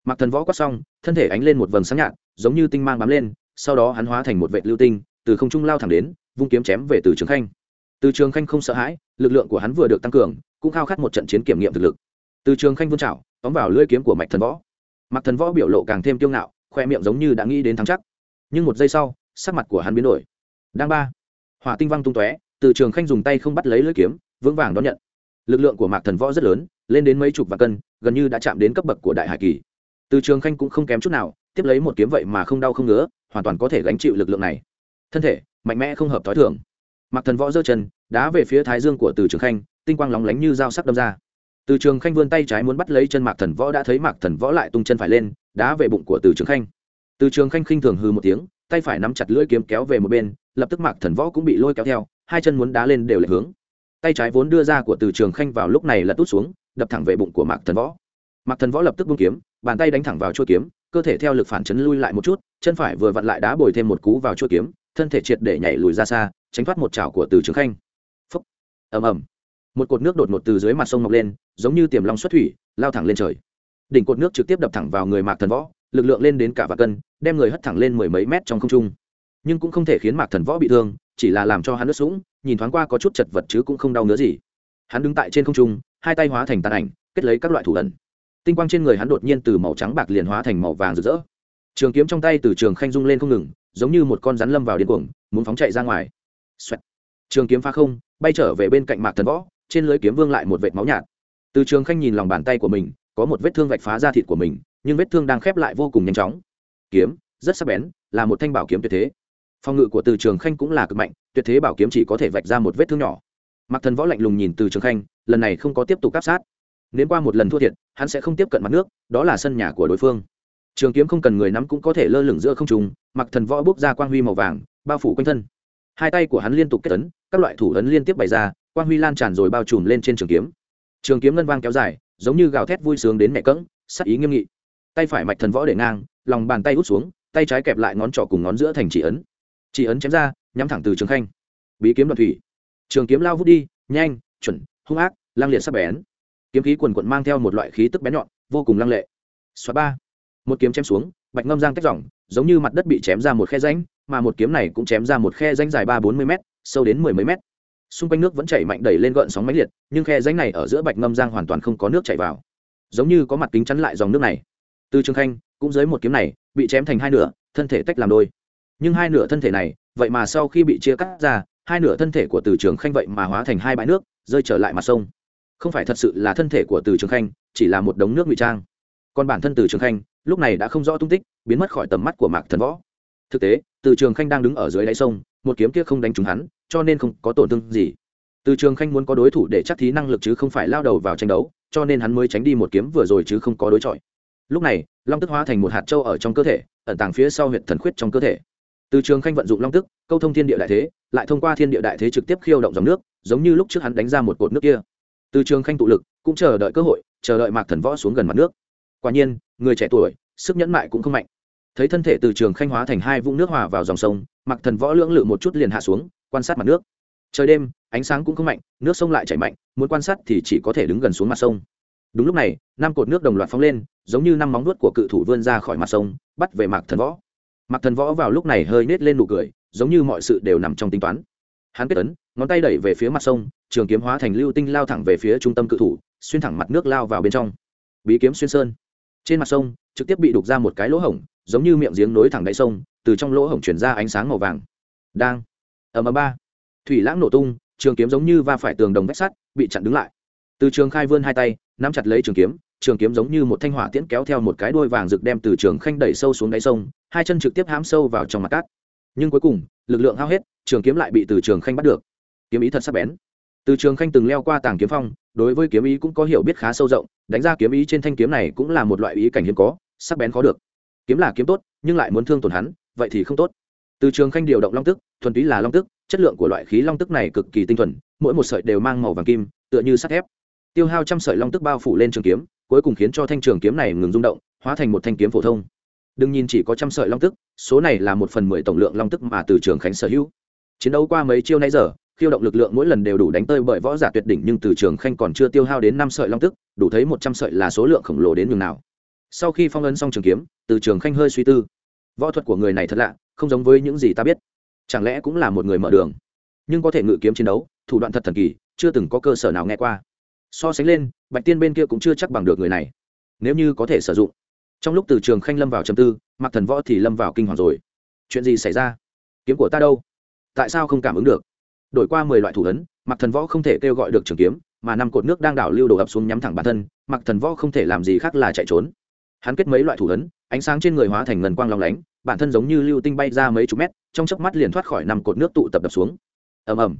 Mặc thần võ quát xong, thân thể ánh lên một vầng sáng nhạt, giống như tinh mang bám lên, sau đó hắn hóa thành một vệ lưu tinh, từ không trung lao thẳng đến, vung kiếm chém về từ trường khanh. Từ trường khanh không sợ hãi, lực lượng của hắn vừa được tăng cường, cũng khao khát một trận chiến kiểm nghiệm thực lực. Từ trường khanh vươn trào tóm vào lưỡi kiếm của mạch thần võ. Mặc thần võ biểu lộ càng thêm kiêu ngạo, khoe miệng giống như đã nghĩ đến thắng chắc. Nhưng một giây sau, sắc mặt của hắn biến đổi. Đang ba. Hỏa tinh văng tung tóe, từ trường khanh dùng tay không bắt lấy lưỡi kiếm, vững vàng đón nhận lực lượng của mạc thần võ rất lớn, lên đến mấy chục vạn cân, gần như đã chạm đến cấp bậc của đại hải kỳ. Từ trường khanh cũng không kém chút nào, tiếp lấy một kiếm vậy mà không đau không ngứa, hoàn toàn có thể gánh chịu lực lượng này. Thân thể, mạnh mẽ không hợp t h ó i thường. Mặc thần võ giơ chân, đá về phía thái dương của từ trường khanh, tinh quang lóng lánh như dao sắc đâm ra. Từ trường khanh vươn tay trái muốn bắt lấy chân mạc thần võ đã thấy mạc thần võ lại tung chân phải lên, đá về bụng của từ trường khanh. Từ trường khanh khinh thường hư một tiếng, tay phải nắm chặt lưỡi kiếm kéo về một bên, lập tức mạc thần võ cũng bị lôi kéo theo, hai chân muốn đá lên đều lệch hướng tay trái vốn đưa ra của từ trường khanh vào lúc này là tút xuống, đập thẳng về bụng của mạc thần võ. Mạc thần võ lập tức buông kiếm, bàn tay đánh thẳng vào chuôi kiếm, cơ thể theo lực phản chấn lui lại một chút, chân phải vừa vặn lại đá bồi thêm một cú vào chuôi kiếm, thân thể triệt để nhảy lùi ra xa, tránh thoát một chảo của từ trường khanh. Phấp ầm ầm. Một cột nước đột ngột từ dưới mặt sông mọc lên, giống như tiềm long xuất thủy, lao thẳng lên trời. Đỉnh cột nước trực tiếp đập thẳng vào người mạc thần võ, lực lượng lên đến cả và cân, đem người hất thẳng lên mười mấy mét trong không trung. Nhưng cũng không thể khiến mạc thần võ bị thương chỉ là làm cho hắn ướt sũng, nhìn thoáng qua có chút chật vật chứ cũng không đau nữa gì. Hắn đứng tại trên không trung, hai tay hóa thành tàn ảnh, kết lấy các loại thủ ẩn. Tinh quang trên người hắn đột nhiên từ màu trắng bạc liền hóa thành màu vàng rực rỡ. Trường kiếm trong tay từ trường khanh rung lên không ngừng, giống như một con rắn lâm vào điên cuồng, muốn phóng chạy ra ngoài、Xoẹt. trường kiếm phá không, bay trở về bên cạnh mạc thần võ, trên lưới kiếm vương lại một vệt máu nhạt. Từ trường khanh nhìn lòng bàn tay của mình, có một vết thương vạch phá ra thịt của mình, nhưng vết thương đang khép lại vô cùng nhanh chóng. Kiếm, rất sắc bén, là một thanh bảo kiếm tuyệt thế phòng ngự của từ trường khanh cũng là cực mạnh, tuyệt thế bảo kiếm chỉ có thể vạch ra một vết thương nhỏ. Mặc thần võ lạnh lùng nhìn từ trường khanh, lần này không có tiếp tục áp sát. Nếu qua một lần thua thiệt, hắn sẽ không tiếp cận mặt nước, đó là sân nhà của đối phương. Trường kiếm không cần người nắm cũng có thể lơ lửng giữa không trùng mặc thần võ bước ra quang huy màu vàng, bao phủ quanh thân. Hai tay của hắn liên tục kết ấn, các loại thủ ấn liên tiếp bày ra, quang huy lan tràn rồi bao trùm lên trên trường kiếm. Trường kiếm ngân vang kéo dài, giống như gào thét vui sướng đến mẹ cỡng sắc ý nghiêm nghị. Tay phải mạch thần võ để ngang, lòng bàn tay hút xuống, tay trái kẹp lại ngón trỏ cùng ngón giữa thành chỉ ấn chỉ ấn chém ra, nhắm thẳng từ trường khanh. Bí kiếm đoạn thủy. Trường kiếm lao vút đi, nhanh, chuẩn, hung ác, lang liệt sắp bén. Kiếm khí quần quận mang theo một loại khí tức bén nhọn, vô cùng lăng lệ. Xóa ba. Một kiếm chém xuống, bạch ngâm giang tách dòng, giống như mặt đất bị chém ra một khe ránh mà một kiếm này cũng chém ra một khe ránh dài ba bốn mươi m sâu đến mười mấy mét. Xung quanh nước vẫn chảy mạnh đẩy lên gợn sóng máy liệt, nhưng khe ránh này ở giữa bạch ngâm giang hoàn toàn không có nước chảy vào. Giống như có mặt kính chắn lại dòng nước này. Từ trường khanh, cũng dưới một kiếm này, bị chém thành hai nửa, thân thể tách làm đôi nhưng hai nửa thân thể này, vậy mà sau khi bị chia cắt ra, hai nửa thân thể của từ trường khanh vậy mà hóa thành hai bãi nước, rơi trở lại mặt sông. Không phải thật sự là thân thể của từ trường khanh, chỉ là một đống nước ngụy trang. Còn bản thân từ trường khanh, lúc này đã không rõ tung tích, biến mất khỏi tầm mắt của mạc thần võ. Thực tế, từ trường khanh đang đứng ở dưới đáy sông, một kiếm kia không đánh trúng hắn, cho nên không có tổn thương gì. Từ trường khanh muốn có đối thủ để chắc thí năng lực chứ không phải lao đầu vào tranh đấu, cho nên hắn mới tránh đi một kiếm vừa rồi chứ không có đối chọi. Lúc này, long tức hóa thành một hạt trâu ở trong cơ thể, ẩn tàng phía sau huyện thần khuyết trong cơ thể từ trường khanh vận dụng long tức, câu thông thiên địa đại thế, lại thông qua thiên địa đại thế trực tiếp khiêu động dòng nước, giống như lúc trước hắn đánh ra một cột nước kia. Từ trường khanh tụ lực, cũng chờ đợi cơ hội, chờ đợi mạc thần võ xuống gần mặt nước. Quả nhiên, người trẻ tuổi, sức nhẫn mại cũng không mạnh. Thấy thân thể từ trường khanh hóa thành hai vũng nước hòa vào dòng sông, mạc thần võ lưỡng lự một chút liền hạ xuống, quan sát mặt nước. Trời đêm, ánh sáng cũng không mạnh, nước sông lại chảy mạnh, muốn quan sát thì chỉ có thể đứng gần xuống mặt sông. Đúng lúc này, năm cột nước đồng loạt phóng lên, giống như năm móng nuốt của cự thủ vươn ra khỏi mặt sông, bắt về mạc thần võ mạc thần võ vào lúc này hơi nết lên nụ cười, giống như mọi sự đều nằm trong tính toán. Hắn kết ấn, ngón tay đẩy về phía mặt sông, trường kiếm hóa thành lưu tinh lao thẳng về phía trung tâm cự thủ, xuyên thẳng mặt nước lao vào bên trong. Bí kiếm xuyên sơn. Trên mặt sông, trực tiếp bị đục ra một cái lỗ hổng, giống như miệng giếng nối thẳng đáy sông, từ trong lỗ hổng chuyển ra ánh sáng màu vàng. Đang. Ở ầm ba. Thủy lãng nổ tung, trường kiếm giống như va phải tường đồng vách sắt, bị chặn đứng lại từ trường khai vươn hai tay, nắm chặt lấy trường kiếm trường kiếm giống như một thanh hỏa tiễn kéo theo một cái đuôi vàng rực đem từ trường khanh đẩy sâu xuống đáy sông, hai chân trực tiếp hãm sâu vào trong mặt cát. Nhưng cuối cùng, lực lượng hao hết, trường kiếm lại bị từ trường khanh bắt được. Kiếm ý thật sắc bén. Từ trường khanh từng leo qua tàng kiếm phong, đối với kiếm ý cũng có hiểu biết khá sâu rộng, đánh ra kiếm ý trên thanh kiếm này cũng là một loại ý cảnh hiếm có, sắc bén khó được. Kiếm là kiếm tốt, nhưng lại muốn thương tổn hắn, vậy thì không tốt. Từ trường khanh điều động long tức, thuần túy là long tức, chất lượng của loại khí long tức này cực kỳ tinh thuần, mỗi một sợi đều mang màu vàng kim, tựa như sắt thép tiêu hao trăm sợi long tức bao phủ lên trường kiếm, cuối cùng khiến cho thanh trường kiếm này ngừng rung động, hóa thành một thanh kiếm phổ thông. Đừng nhìn chỉ có trăm sợi long tức, số này là một phần mười tổng lượng long tức mà từ trường khánh sở hữu. Chiến đấu qua mấy chiêu nay giờ, khiêu động lực lượng mỗi lần đều đủ đánh tơi bởi võ giả tuyệt đỉnh nhưng từ trường khanh còn chưa tiêu hao đến năm sợi long tức, đủ thấy một trăm sợi là số lượng khổng lồ đến nhường nào. Sau khi phong ấn xong trường kiếm, từ trường khanh hơi suy tư. Võ thuật của người này thật lạ, không giống với những gì ta biết. Chẳng lẽ cũng là một người mở đường? Nhưng có thể ngự kiếm chiến đấu, thủ đoạn thật thần kỳ, chưa từng có cơ sở nào nghe qua so sánh lên, bạch tiên bên kia cũng chưa chắc bằng được người này. Nếu như có thể sử dụng. Trong lúc từ trường khanh lâm vào châm tư mặc thần võ thì lâm vào kinh hoàng rồi. Chuyện gì xảy ra? Kiếm của ta đâu? Tại sao không cảm ứng được? Đổi qua mười loại thủ ấn mặc thần võ không thể kêu gọi được trường kiếm, mà năm cột nước đang đảo lưu đổ ập xuống nhắm thẳng bản thân mặc thần võ không thể làm gì khác là chạy trốn. Hắn kết mấy loại thủ ấn, ánh sáng trên người hóa thành ngần quang long lánh, bản thân giống như lưu tinh bay ra mấy chục mét, trong chớp mắt liền thoát khỏi năm cột nước tụ tập đập xuống. Ầm ầm.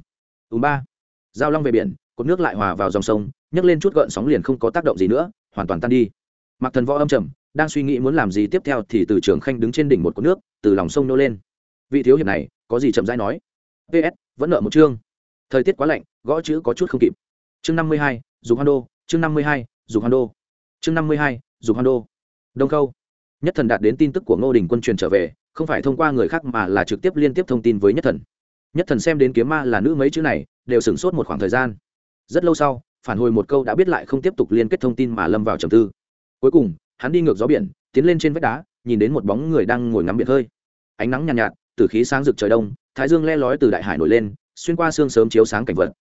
Ùm ba. Giao long về biển cột nước lại hòa vào dòng sông, nhấc lên chút gợn sóng liền không có tác động gì nữa, hoàn toàn tan đi. Mặc thần võ âm trầm, đang suy nghĩ muốn làm gì tiếp theo thì từ trường khanh đứng trên đỉnh một cột nước, từ lòng sông nô lên. Vị thiếu hiệp này, có gì chậm rãi nói? Ps vẫn nợ một chương. Thời tiết quá lạnh, gõ chữ có chút không kịp. Chương năm mươi hai dùng hoan đô, chương năm mươi hai dùng hoan đô. Chương năm mươi hai dùng hoan đô. Đông khâu. Nhất thần đạt đến tin tức của ngô đình quân truyền trở về, không phải thông qua người khác mà là trực tiếp liên tiếp thông tin với nhất thần. Nhất thần xem đến kiếm ma là nữ mấy chữ này, đều sửng sốt một khoảng thời gian rất lâu sau phản hồi một câu đã biết lại không tiếp tục liên kết thông tin mà lâm vào trầm tư. Cuối cùng hắn đi ngược gió biển tiến lên trên vách đá nhìn đến một bóng người đang ngồi ngắm biển hơi ánh nắng nhàn nhạt, nhạt từ khí sáng rực trời đông thái dương le lói từ đại hải nổi lên xuyên qua sương sớm chiếu sáng cảnh vật.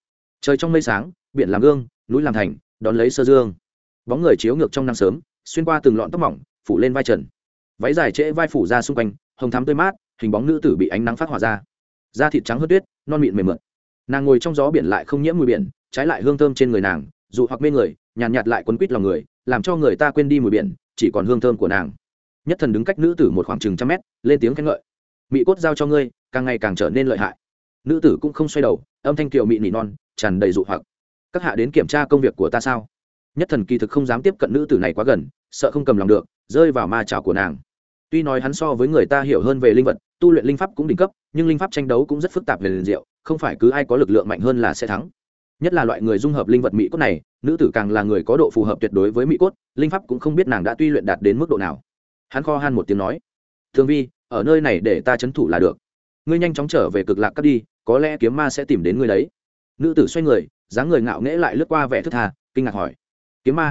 Trời trong mây sáng biển làm gương núi làm thành đón lấy sơ dương. Bóng người chiếu ngược trong nắng sớm xuyên qua từng lọn tóc mỏng phủ lên vai trần. Váy dài trễ vai phủ ra xung quanh hồng thắm tươi mát hình bóng nữ tử bị ánh nắng phát hỏa ra. Da thịt trắng hớt tuyết non mịn mềm mượt. Nàng ngồi trong gió biển lại không nhiễm mùi biển trái lại hương thơm trên người nàng dù hoặc mê người nhàn nhạt, nhạt lại quấn quýt lòng người làm cho người ta quên đi mùi biển chỉ còn hương thơm của nàng. Nhất thần đứng cách nữ tử một khoảng chừng trăm mét lên tiếng khen ngợi. Mỹ cốt giao cho ngươi càng ngày càng trở nên lợi hại. Nữ tử cũng không xoay đầu âm thanh kiều mị nỉ non tràn đầy dụ hoặc. Các hạ đến kiểm tra công việc của ta sao? Nhất thần kỳ thực không dám tiếp cận nữ tử này quá gần sợ không cầm lòng được rơi vào ma trào của nàng. Tuy nói hắn so với người ta hiểu hơn về linh vật tu luyện linh pháp cũng đỉnh cấp nhưng linh pháp tranh đấu cũng rất phức tạp về liền diệu không phải cứ ai có lực lượng mạnh hơn là sẽ thắng nhất là loại người dung hợp linh vật mỹ cốt này, nữ tử càng là người có độ phù hợp tuyệt đối với mỹ cốt, linh pháp cũng không biết nàng đã tuy luyện đạt đến mức độ nào. Hắn kho han một tiếng nói thường vi, ở nơi này để ta c h ấ n thủ là được. Ngươi nhanh chóng trở về cực lạc cắt đi, có lẽ kiếm ma sẽ tìm đến ngươi đấy. Nữ tử xoay người, dáng người ngạo nghễ lại lướt qua vẻ thức thà kinh ngạc hỏi, kiếm ma,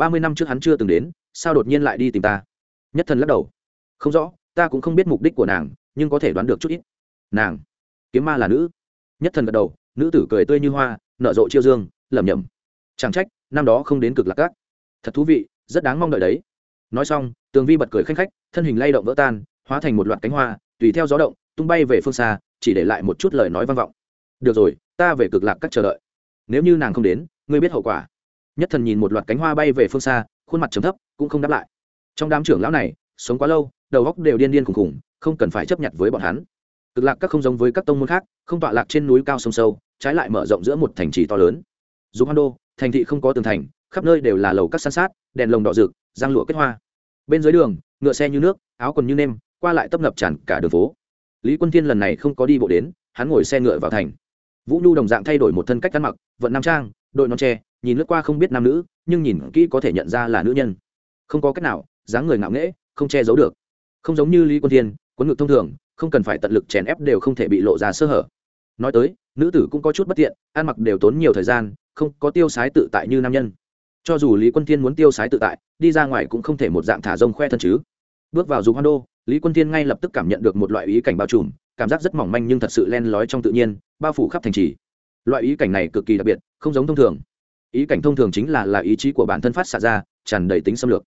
ba mươi năm trước hắn chưa từng đến, sao đột nhiên lại đi tìm ta? Nhất thần lắc đầu, không rõ, ta cũng không biết mục đích của nàng, nhưng có thể đoán được chút ít. Nàng, kiếm ma là nữ. Nhất thần gật đầu, nữ tử cười tươi như hoa nở rộ chiêu dương, lẩm nhẩm. Chẳng trách, năm đó không đến cực lạc cát thật thú vị, rất đáng mong đợi đấy. Nói xong, tường vi bật cười khanh khách, thân hình lay động vỡ tan, hóa thành một loạt cánh hoa, tùy theo gió động, tung bay về phương xa, chỉ để lại một chút lời nói vang vọng. Được rồi, ta về cực lạc các chờ đợi. Nếu như nàng không đến, ngươi biết hậu quả. Nhất thần nhìn một loạt cánh hoa bay về phương xa, khuôn mặt trầm thấp, cũng không đáp lại. Trong đám trưởng lão này, sống quá lâu, đầu góc đều điên điên khùng khùng, không cần phải chấp nhận với bọn hắn cực lạc các không giống với các tông môn khác, không tọa lạc trên núi cao sông sâu, trái lại mở rộng giữa một thành trì to lớn. Dù hoan đô, thành thị không có tường thành, khắp nơi đều là lầu các san sát, đèn lồng đỏ rực giang lụa kết hoa. Bên dưới đường, ngựa xe như nước, áo quần như nêm, qua lại tấp nập tràn cả đường phố. Lý quân thiên lần này không có đi bộ đến, hắn ngồi xe ngựa vào thành. Vũ nhu đồng dạng thay đổi một thân cách ăn mặc, vận nam trang, đội non tre, nhìn lướt qua không biết nam nữ, nhưng nhìn kỹ có thể nhận ra là nữ nhân. Không có cách nào, dáng người ngạo nghễ, không che giấu được. Không giống như lý quân thiên, quấn ngực thông thường không cần phải tận lực chèn ép đều không thể bị lộ ra sơ hở. Nói tới, nữ tử cũng có chút bất tiện, ăn mặc đều tốn nhiều thời gian, không có tiêu sái tự tại như nam nhân. Cho dù lý quân thiên muốn tiêu sái tự tại, đi ra ngoài cũng không thể một dạng thả rông khoe thân chứ. Bước vào dùng hoan đô, lý quân thiên ngay lập tức cảm nhận được một loại ý cảnh bao trùm, cảm giác rất mỏng manh nhưng thật sự len lói trong tự nhiên, bao phủ khắp thành trì. Loại ý cảnh này cực kỳ đặc biệt, không giống thông thường. Ý cảnh thông thường chính là là ý chí của bản thân phát xạ ra, tràn đầy tính xâm lược.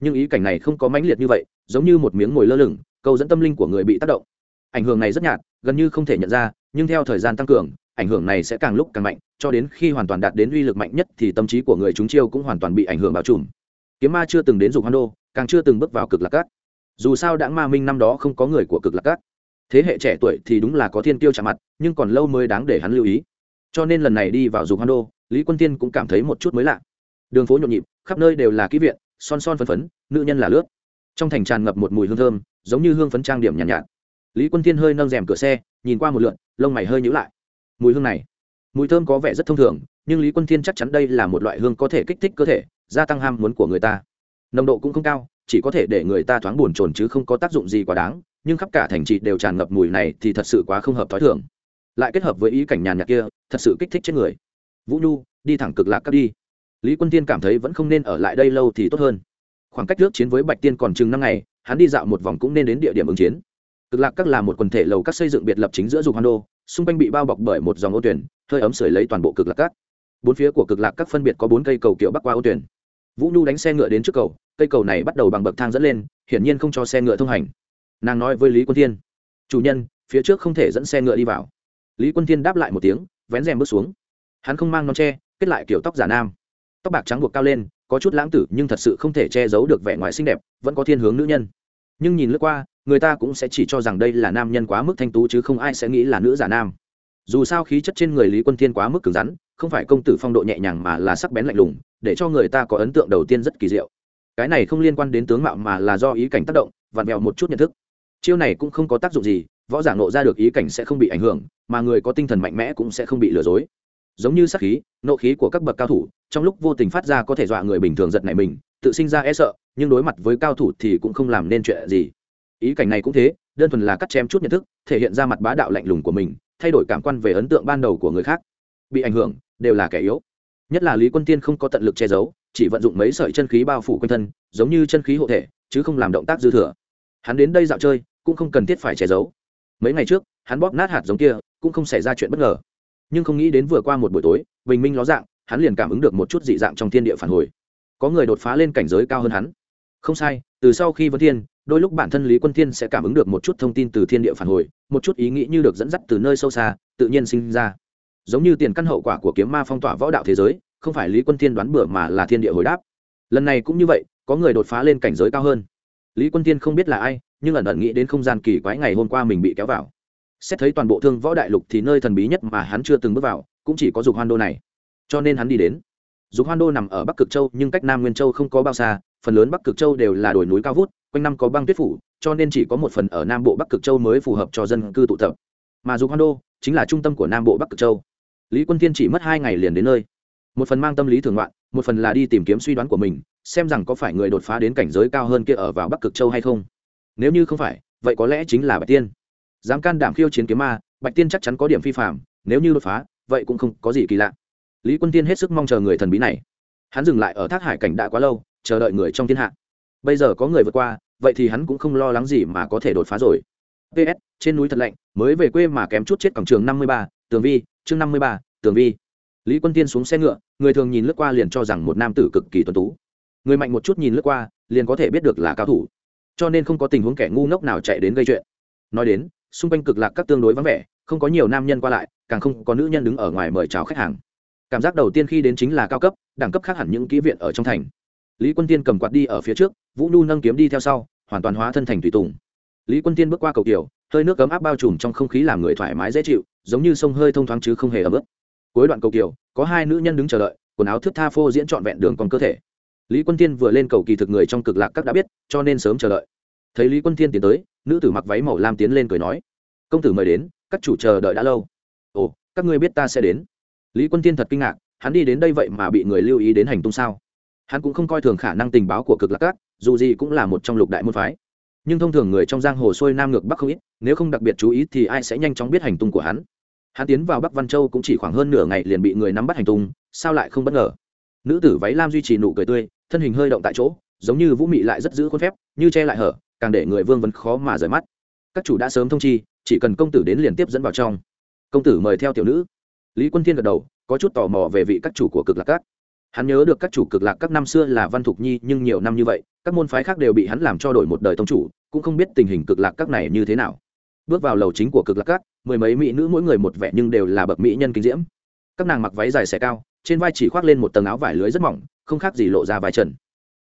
Nhưng ý cảnh này không có mãnh liệt như vậy, giống như một miếng ngồi lơ lửng, câu dẫn tâm linh của người bị tác động ảnh hưởng này rất nhạt gần như không thể nhận ra nhưng theo thời gian tăng cường ảnh hưởng này sẽ càng lúc càng mạnh cho đến khi hoàn toàn đạt đến uy lực mạnh nhất thì tâm trí của người chúng chiêu cũng hoàn toàn bị ảnh hưởng bao trùm. Kiếm ma chưa từng đến dục hoan đô càng chưa từng bước vào cực lạc cát. Dù sao đã ma minh năm đó không có người của cực lạc cát. Thế hệ trẻ tuổi thì đúng là có thiên tiêu chạm mặt nhưng còn lâu mới đáng để hắn lưu ý. Cho nên lần này đi vào dục hoan đô lý quân tiên cũng cảm thấy một chút mới lạ. Đường phố nhộn nhịp khắp nơi đều là ký viện son son phấn phấn nữ nhân là lướt. Trong thành tràn ngập một mùi hương thơm giống như hương phấn trang điểm nhàn nhạt, nhạt lý quân Thiên hơi nâng rèm cửa xe, nhìn qua một lượn, lông mày hơi nhữ lại. Mùi hương này, mùi thơm có vẻ rất thông thường, nhưng lý quân thiên chắc chắn đây là một loại hương có thể kích thích cơ thể, gia tăng ham muốn của người ta. Nồng độ cũng không cao, chỉ có thể để người ta thoáng buồn chồn chứ không có tác dụng gì quá đáng, nhưng khắp cả thành trị đều tràn ngập mùi này thì thật sự quá không hợp t h ó i thường. Lại kết hợp với ý cảnh nhàn nhạt kia, thật sự kích thích chết người. Vũ nhu, đi thẳng cực lạc cắt đi. Lý quân tiên cảm thấy vẫn không nên ở lại đây lâu thì tốt hơn. Khoảng cách nước chiến với bạch tiên còn chừng năm ngày, hắn đi dạo một vòng cũng nên đến địa điểm ứng chiến cực lạc các là một quần thể lầu các xây dựng biệt lập chính giữa dục hoan đô, xung quanh bị bao bọc bởi một dòng ô tuyển, hơi ấm sưởi lấy toàn bộ cực lạc các. Bốn phía của cực lạc các phân biệt có bốn cây cầu kiểu bắc qua ô tuyển. Vũ nhu đánh xe ngựa đến trước cầu, cây cầu này bắt đầu bằng bậc thang dẫn lên, hiển nhiên không cho xe ngựa thông hành. Nàng nói với lý quân thiên, chủ nhân, phía trước không thể dẫn xe ngựa đi vào. Lý quân thiên đáp lại một tiếng, vén rèm bước xuống. Hắn không mang non tre kết lại kiểu tóc giả nam. Tóc bạc trắng buộc cao lên, có chút lãng tử nhưng thật sự không thể che giấu được vẻ ngoài xinh đẹp, vẫn có thiên hướng nữ nhân. Nhưng nhìn lướt qua người ta cũng sẽ chỉ cho rằng đây là nam nhân quá mức thanh tú chứ không ai sẽ nghĩ là nữ giả nam. Dù sao khí chất trên người lý quân thiên quá mức cứng rắn, không phải công tử phong độ nhẹ nhàng mà là sắc bén lạnh lùng, để cho người ta có ấn tượng đầu tiên rất kỳ diệu. Cái này không liên quan đến tướng mạo mà là do ý cảnh tác động, vặn vẹo một chút nhận thức. Chiêu này cũng không có tác dụng gì, võ giả nộ ra được ý cảnh sẽ không bị ảnh hưởng, mà người có tinh thần mạnh mẽ cũng sẽ không bị lừa dối. Giống như sắc khí, nộ khí của các bậc cao thủ, trong lúc vô tình phát ra có thể dọa người bình thường giật nảy mình, tự sinh ra e sợ, nhưng đối mặt với cao thủ thì cũng không làm nên chuyện gì ý cảnh này cũng thế, đơn thuần là cắt chém chút nhận thức, thể hiện ra mặt bá đạo lạnh lùng của mình, thay đổi cảm quan về ấn tượng ban đầu của người khác. Bị ảnh hưởng, đều là kẻ yếu. Nhất là lý quân tiên không có tận lực che giấu, chỉ vận dụng mấy sợi chân khí bao phủ quanh thân, giống như chân khí hộ thể, chứ không làm động tác dư thừa. Hắn đến đây dạo chơi, cũng không cần thiết phải che giấu. Mấy ngày trước, hắn bóp nát hạt giống kia, cũng không xảy ra chuyện bất ngờ. Nhưng không nghĩ đến vừa qua một buổi tối, bình minh ló dạng, hắn liền cảm ứng được một chút dị dạng trong thiên địa phản hồi. Có người đột phá lên cảnh giới cao hơn hắn. Không sai, từ sau khi vân thiên đôi lúc bản thân lý quân thiên sẽ cảm ứng được một chút thông tin từ thiên địa phản hồi, một chút ý nghĩ như được dẫn dắt từ nơi sâu xa, tự nhiên sinh ra. Giống như tiền căn hậu quả của kiếm ma phong tỏa võ đạo thế giới, không phải lý quân thiên đoán bừa mà là thiên địa hồi đáp. Lần này cũng như vậy, có người đột phá lên cảnh giới cao hơn. Lý quân thiên không biết là ai, nhưng ẩn ẩn nghĩ đến không gian kỳ quái ngày hôm qua mình bị kéo vào. Xét thấy toàn bộ thương võ đại lục thì nơi thần bí nhất mà hắn chưa từng bước vào, cũng chỉ có dục hoan đô này. Cho nên hắn đi đến. Dục hoan đô nằm ở bắc cực châu, nhưng cách nam nguyên châu không có bao xa, phần lớn bắc cực châu đều là đồi núi cao vút quanh năm có băng tuyết phủ, cho nên chỉ có một phần ở nam bộ bắc cực châu mới phù hợp cho dân cư tụ tập. Mà dục hoan đô chính là trung tâm của nam bộ bắc cực châu. Lý quân thiên chỉ mất hai ngày liền đến nơi. Một phần mang tâm lý thường loạn một phần là đi tìm kiếm suy đoán của mình, xem rằng có phải người đột phá đến cảnh giới cao hơn kia ở vào bắc cực châu hay không. Nếu như không phải, vậy có lẽ chính là bạch tiên. Dám can đảm khiêu chiến kiếm ma, bạch tiên chắc chắn có điểm phi phạm nếu như đột phá, vậy cũng không có gì kỳ lạ. Lý quân tiên hết sức mong chờ người thần bí này. Hắn dừng lại ở thác hải cảnh đã quá lâu, chờ đợi người trong thiên hạ bây giờ có người vượt qua, vậy thì hắn cũng không lo lắng gì mà có thể đột phá rồi. Ps trên núi thật lạnh, mới về quê mà kém chút chết cổng trường năm mươi ba, tường vi, chương năm mươi ba, tường vi. Lý quân tiên xuống xe ngựa, người thường nhìn lướt qua liền cho rằng một nam tử cực kỳ tuấn tú. Người mạnh một chút nhìn lướt qua, liền có thể biết được là cao thủ. Cho nên không có tình huống kẻ ngu ngốc nào chạy đến gây chuyện. Nói đến, xung quanh cực lạc các tương đối vắng vẻ, không có nhiều nam nhân qua lại, càng không có nữ nhân đứng ở ngoài mời chào khách hàng. Cảm giác đầu tiên khi đến chính là cao cấp, đẳng cấp khác hẳn những kỹ viện ở trong thành lý quân tiên cầm quạt đi ở phía trước, vũ nhu nâng kiếm đi theo sau, hoàn toàn hóa thân thành tùy tùng. Lý quân tiên bước qua cầu kiều, hơi nước cấm áp bao trùm trong không khí làm người thoải mái dễ chịu, giống như sông hơi thông thoáng chứ không hề ấm ướt. Cuối đoạn cầu kiều, có hai nữ nhân đứng chờ đợi, quần áo thước tha phô diễn trọn vẹn đường còn cơ thể. Lý quân tiên vừa lên cầu kỳ thực người trong cực lạc các đã biết, cho nên sớm chờ đợi. Thấy lý quân tiên tiến tới, nữ tử mặc váy màu lam tiến lên cười nói, công tử mời đến, các chủ chờ đợi đã lâu. Ồ, các ngươi biết ta sẽ đến. Lý quân tiên thật kinh ngạc, hắn đi đến đây vậy mà bị người lưu ý đến hành tung sao? Hắn cũng không coi thường khả năng tình báo của cực lạc Cát, dù gì cũng là một trong lục đại môn phái. Nhưng thông thường người trong giang hồ xuôi nam ngược bắc không ít nếu không đặc biệt chú ý thì ai sẽ nhanh chóng biết hành tung của hắn? Hắn tiến vào bắc văn châu cũng chỉ khoảng hơn nửa ngày liền bị người nắm bắt hành tung sao lại không bất ngờ? Nữ tử váy lam duy trì nụ cười tươi thân hình hơi động tại chỗ giống như vũ mị lại rất giữ khuôn phép như che lại hở càng để người vương vấn khó mà rời mắt. Các chủ đã sớm thông chi chỉ cần công tử đến liền tiếp dẫn vào trong. Công tử mời theo tiểu nữ. Lý quân thiên gật đầu có chút tò mò về vị các chủ của cực lạc Cát hắn nhớ được các chủ cực lạc các năm xưa là văn thục nhi, nhưng nhiều năm như vậy, các môn phái khác đều bị hắn làm cho đổi một đời tông chủ, cũng không biết tình hình cực lạc các này như thế nào. Bước vào lầu chính của cực lạc các, mười mấy mỹ nữ mỗi người một vẻ nhưng đều là bậc mỹ nhân kinh diễm. Các nàng mặc váy dài xẻ cao, trên vai chỉ khoác lên một tầng áo vải lưới rất mỏng, không khác gì lộ ra vài trần.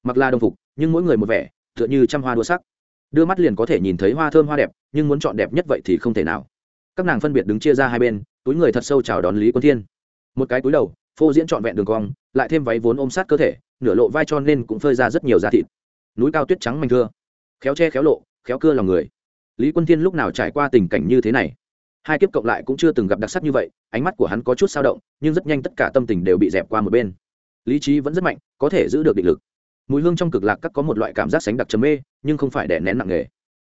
Mặc là đồng phục, nhưng mỗi người một vẻ, tựa như trăm hoa đua sắc. Đưa mắt liền có thể nhìn thấy hoa thơm hoa đẹp, nhưng muốn chọn đẹp nhất vậy thì không thể nào. Các nàng phân biệt đứng chia ra hai bên, túi người thật sâu chào đón lý quân thiên. Một cái túi đầu phô diễn trọn vẹn đường cong, lại thêm váy vốn ôm sát cơ thể, nửa lộ vai cho nên cũng phơi ra rất nhiều da thịt. Núi cao tuyết trắng manh thưa. Khéo che khéo lộ, khéo cưa lòng người. Lý quân thiên lúc nào trải qua tình cảnh như thế này? Hai kiếp cộng lại cũng chưa từng gặp đặc sắc như vậy, ánh mắt của hắn có chút sao động, nhưng rất nhanh tất cả tâm tình đều bị dẹp qua một bên. Lý trí vẫn rất mạnh, có thể giữ được định lực. Mùi hương trong cực lạc các có một loại cảm giác sánh đặc chấm mê, nhưng không phải đè nén nặng nề.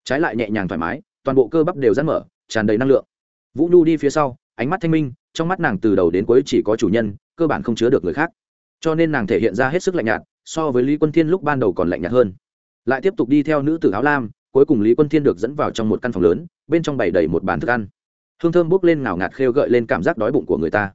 Trái lại nhẹ nhàng thoải mái, toàn bộ cơ bắp đều rắn mở, tràn đầy năng lượng. Vũ nhu đi phía sau, ánh mắt thanh minh, trong mắt nàng từ đầu đến cuối chỉ có chủ nhân cơ bản không chứa được người khác. Cho nên nàng thể hiện ra hết sức lạnh nhạt, so với lý quân thiên lúc ban đầu còn lạnh nhạt hơn. Lại tiếp tục đi theo nữ tử áo lam, cuối cùng lý quân thiên được dẫn vào trong một căn phòng lớn, bên trong bày đầy một bàn thức ăn. Hương thơm bốc lên ngào ngạt khêu gợi lên cảm giác đói bụng của người ta.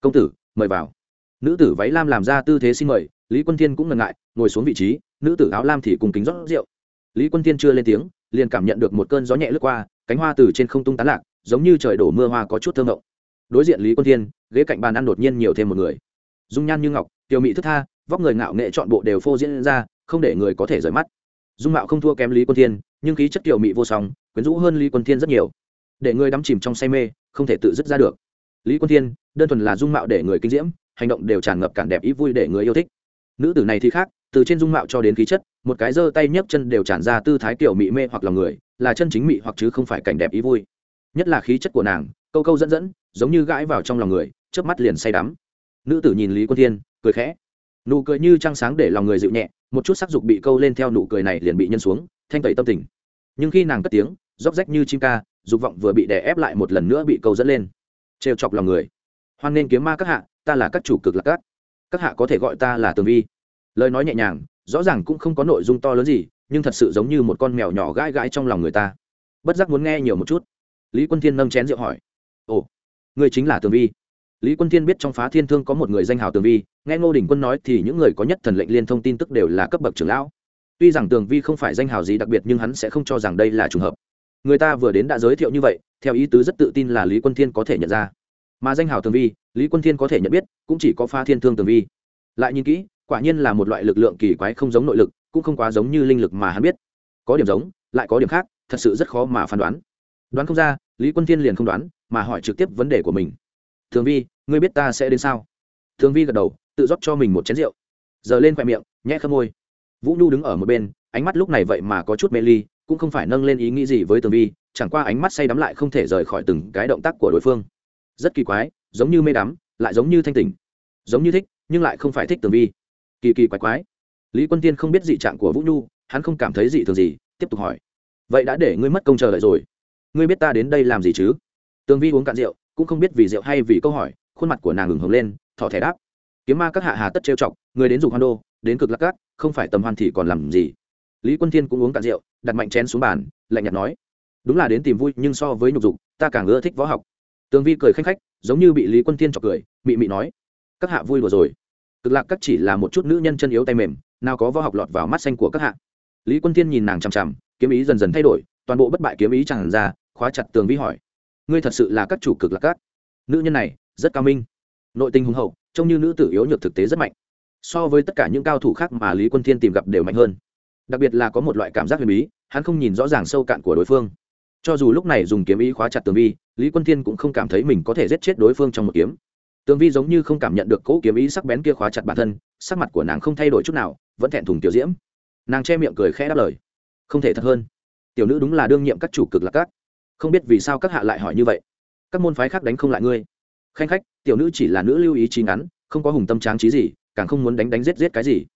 Công tử, mời vào. Nữ tử váy lam làm ra tư thế xin mời, lý quân thiên cũng ngần ngại, ngồi xuống vị trí, nữ tử áo lam thì cùng kính rót rượu. Lý quân thiên chưa lên tiếng, liền cảm nhận được một cơn gió nhẹ lướt qua, cánh hoa từ trên không tung tán lạc, giống như trời đổ mưa hoa có chút thơm ngộng đối diện lý quân thiên, ghế cạnh bàn ăn đột nhiên nhiều thêm một người. Dung nhan như ngọc, tiểu mỹ thức tha, vóc người ngạo nghệ chọn bộ đều phô diễn ra, không để người có thể rời mắt. Dung mạo không thua kém lý quân thiên, nhưng khí chất tiểu mỹ vô song, quyến rũ hơn lý quân thiên rất nhiều. Để người đắm chìm trong say mê, không thể tự dứt ra được. Lý quân thiên, đơn thuần là dung mạo để người kinh diễm, hành động đều tràn ngập cản đẹp ý vui để người yêu thích. Nữ tử này thì khác, từ trên dung mạo cho đến khí chất, một cái giơ tay nhấc chân đều tràn ra tư thái kiểu mị mê hoặc lòng người, là chân chính mị hoặc chứ không phải cảnh đẹp ý vui. Nhất là khí chất của nàng câu câu dẫn dẫn, giống như gãi vào trong lòng người, chớp mắt liền say đắm. Nữ tử nhìn lý quân thiên, cười khẽ. Nụ cười như trăng sáng để lòng người dịu nhẹ, một chút sắc dục bị câu lên theo nụ cười này liền bị nhân xuống, thanh tẩy tâm tình. Nhưng khi nàng cất tiếng, róc rách như chim ca, dục vọng vừa bị đè ép lại một lần nữa bị câu dẫn lên. Trêu chọc lòng người. Hoan nên kiếm ma các hạ, ta là các chủ cực lạc các. Các hạ có thể gọi ta là tường vi. Lời nói nhẹ nhàng, rõ ràng cũng không có nội dung to lớn gì, nhưng thật sự giống như một con mèo nhỏ gãi gãi trong lòng người ta. Bất giác muốn nghe nhiều một chút. Lý quân thiên nâng chén rượu hỏi ồ, người chính là tường vi. Lý quân thiên biết trong phá thiên thương có một người danh hào tường vi, nghe ngô đình quân nói thì những người có nhất thần lệnh liên thông tin tức đều là cấp bậc trưởng lão. Tuy rằng tường vi không phải danh hào gì đặc biệt nhưng hắn sẽ không cho rằng đây là trùng hợp. Người ta vừa đến đã giới thiệu như vậy, theo ý tứ rất tự tin là lý quân thiên có thể nhận ra. Mà danh hào tường vi, lý quân thiên có thể nhận biết, cũng chỉ có phá thiên thương tường vi. Lại nhìn kỹ, quả nhiên là một loại lực lượng kỳ quái không giống nội lực, cũng không quá giống như linh lực mà hắn biết. Có điểm giống, lại có điểm khác, thật sự rất khó mà phán đoán. Đoán không ra, lý quân thiên liền không đoán mà hỏi trực tiếp vấn đề của mình. Thường vi, ngươi biết ta sẽ đến sao? Thường vi gật đầu, tự rót cho mình một chén rượu. Giờ lên khoe miệng, nhẹ khâm môi. Vũ nhu đứng ở một bên, ánh mắt lúc này vậy mà có chút mê ly, cũng không phải nâng lên ý nghĩ gì với tường vi, chẳng qua ánh mắt say đắm lại không thể rời khỏi từng cái động tác của đối phương. Rất kỳ quái, giống như mê đắm, lại giống như thanh tỉnh. Giống như thích, nhưng lại không phải thích tường vi. Kỳ kỳ quái quái. Lý quân tiên không biết dị trạng của vũ nhu, hắn không cảm thấy dị thường gì, tiếp tục hỏi. Vậy đã để ngươi mất công chờ đợi rồi. Ngươi biết ta đến đây làm gì chứ? Tường vi uống cạn rượu, cũng không biết vì rượu hay vì câu hỏi, khuôn mặt của nàng ngừng hồng lên, thỏ thẻ đáp. Kiếm ma các hạ hà tất trêu chọc, người đến dục hoan đô, đến cực lạc cát, không phải tầm hoan thì còn làm gì? Lý quân thiên cũng uống cạn rượu, đặt mạnh chén xuống bàn, lạnh nhạt nói. Đúng là đến tìm vui, nhưng so với nhục dục, ta càng ưa thích võ học. Tường vi cười khanh khách, giống như bị lý quân thiên chọc cười, mị mị nói. Các hạ vui đùa rồi. Cực lạc các chỉ là một chút nữ nhân chân yếu tay mềm, nào có võ học lọt vào mắt xanh của các hạ. Lý quân thiên nhìn nàng chằm chằm, kiếm ý dần dần thay đổi, toàn bộ bất bại kiếm ý chẳng ra, khóa chặt tường vi hỏi ngươi thật sự là các chủ cực lạc các. Nữ nhân này, rất cao minh. Nội tình hùng hậu, trông như nữ tử yếu nhược thực tế rất mạnh. So với tất cả những cao thủ khác mà lý quân thiên tìm gặp đều mạnh hơn. Đặc biệt là có một loại cảm giác huyền bí, hắn không nhìn rõ ràng sâu cạn của đối phương. Cho dù lúc này dùng kiếm ý khóa chặt tường vi, lý quân thiên cũng không cảm thấy mình có thể giết chết đối phương trong một kiếm. Tường vi giống như không cảm nhận được cỗ kiếm ý sắc bén kia khóa chặt bản thân, sắc mặt của nàng không thay đổi chút nào, vẫn thẹn thùng tiểu diễm. Nàng che miệng cười khẽ đáp lời. Không thể thật hơn. Tiểu nữ đúng là đương nhiệm các chủ cực lạc các không biết vì sao các hạ lại hỏi như vậy. Các môn phái khác đánh không lại ngươi. Khanh khách, tiểu nữ chỉ là nữ lưu ý trí ngắn, không có hùng tâm tráng trí gì, càng không muốn đánh đánh giết giết cái gì.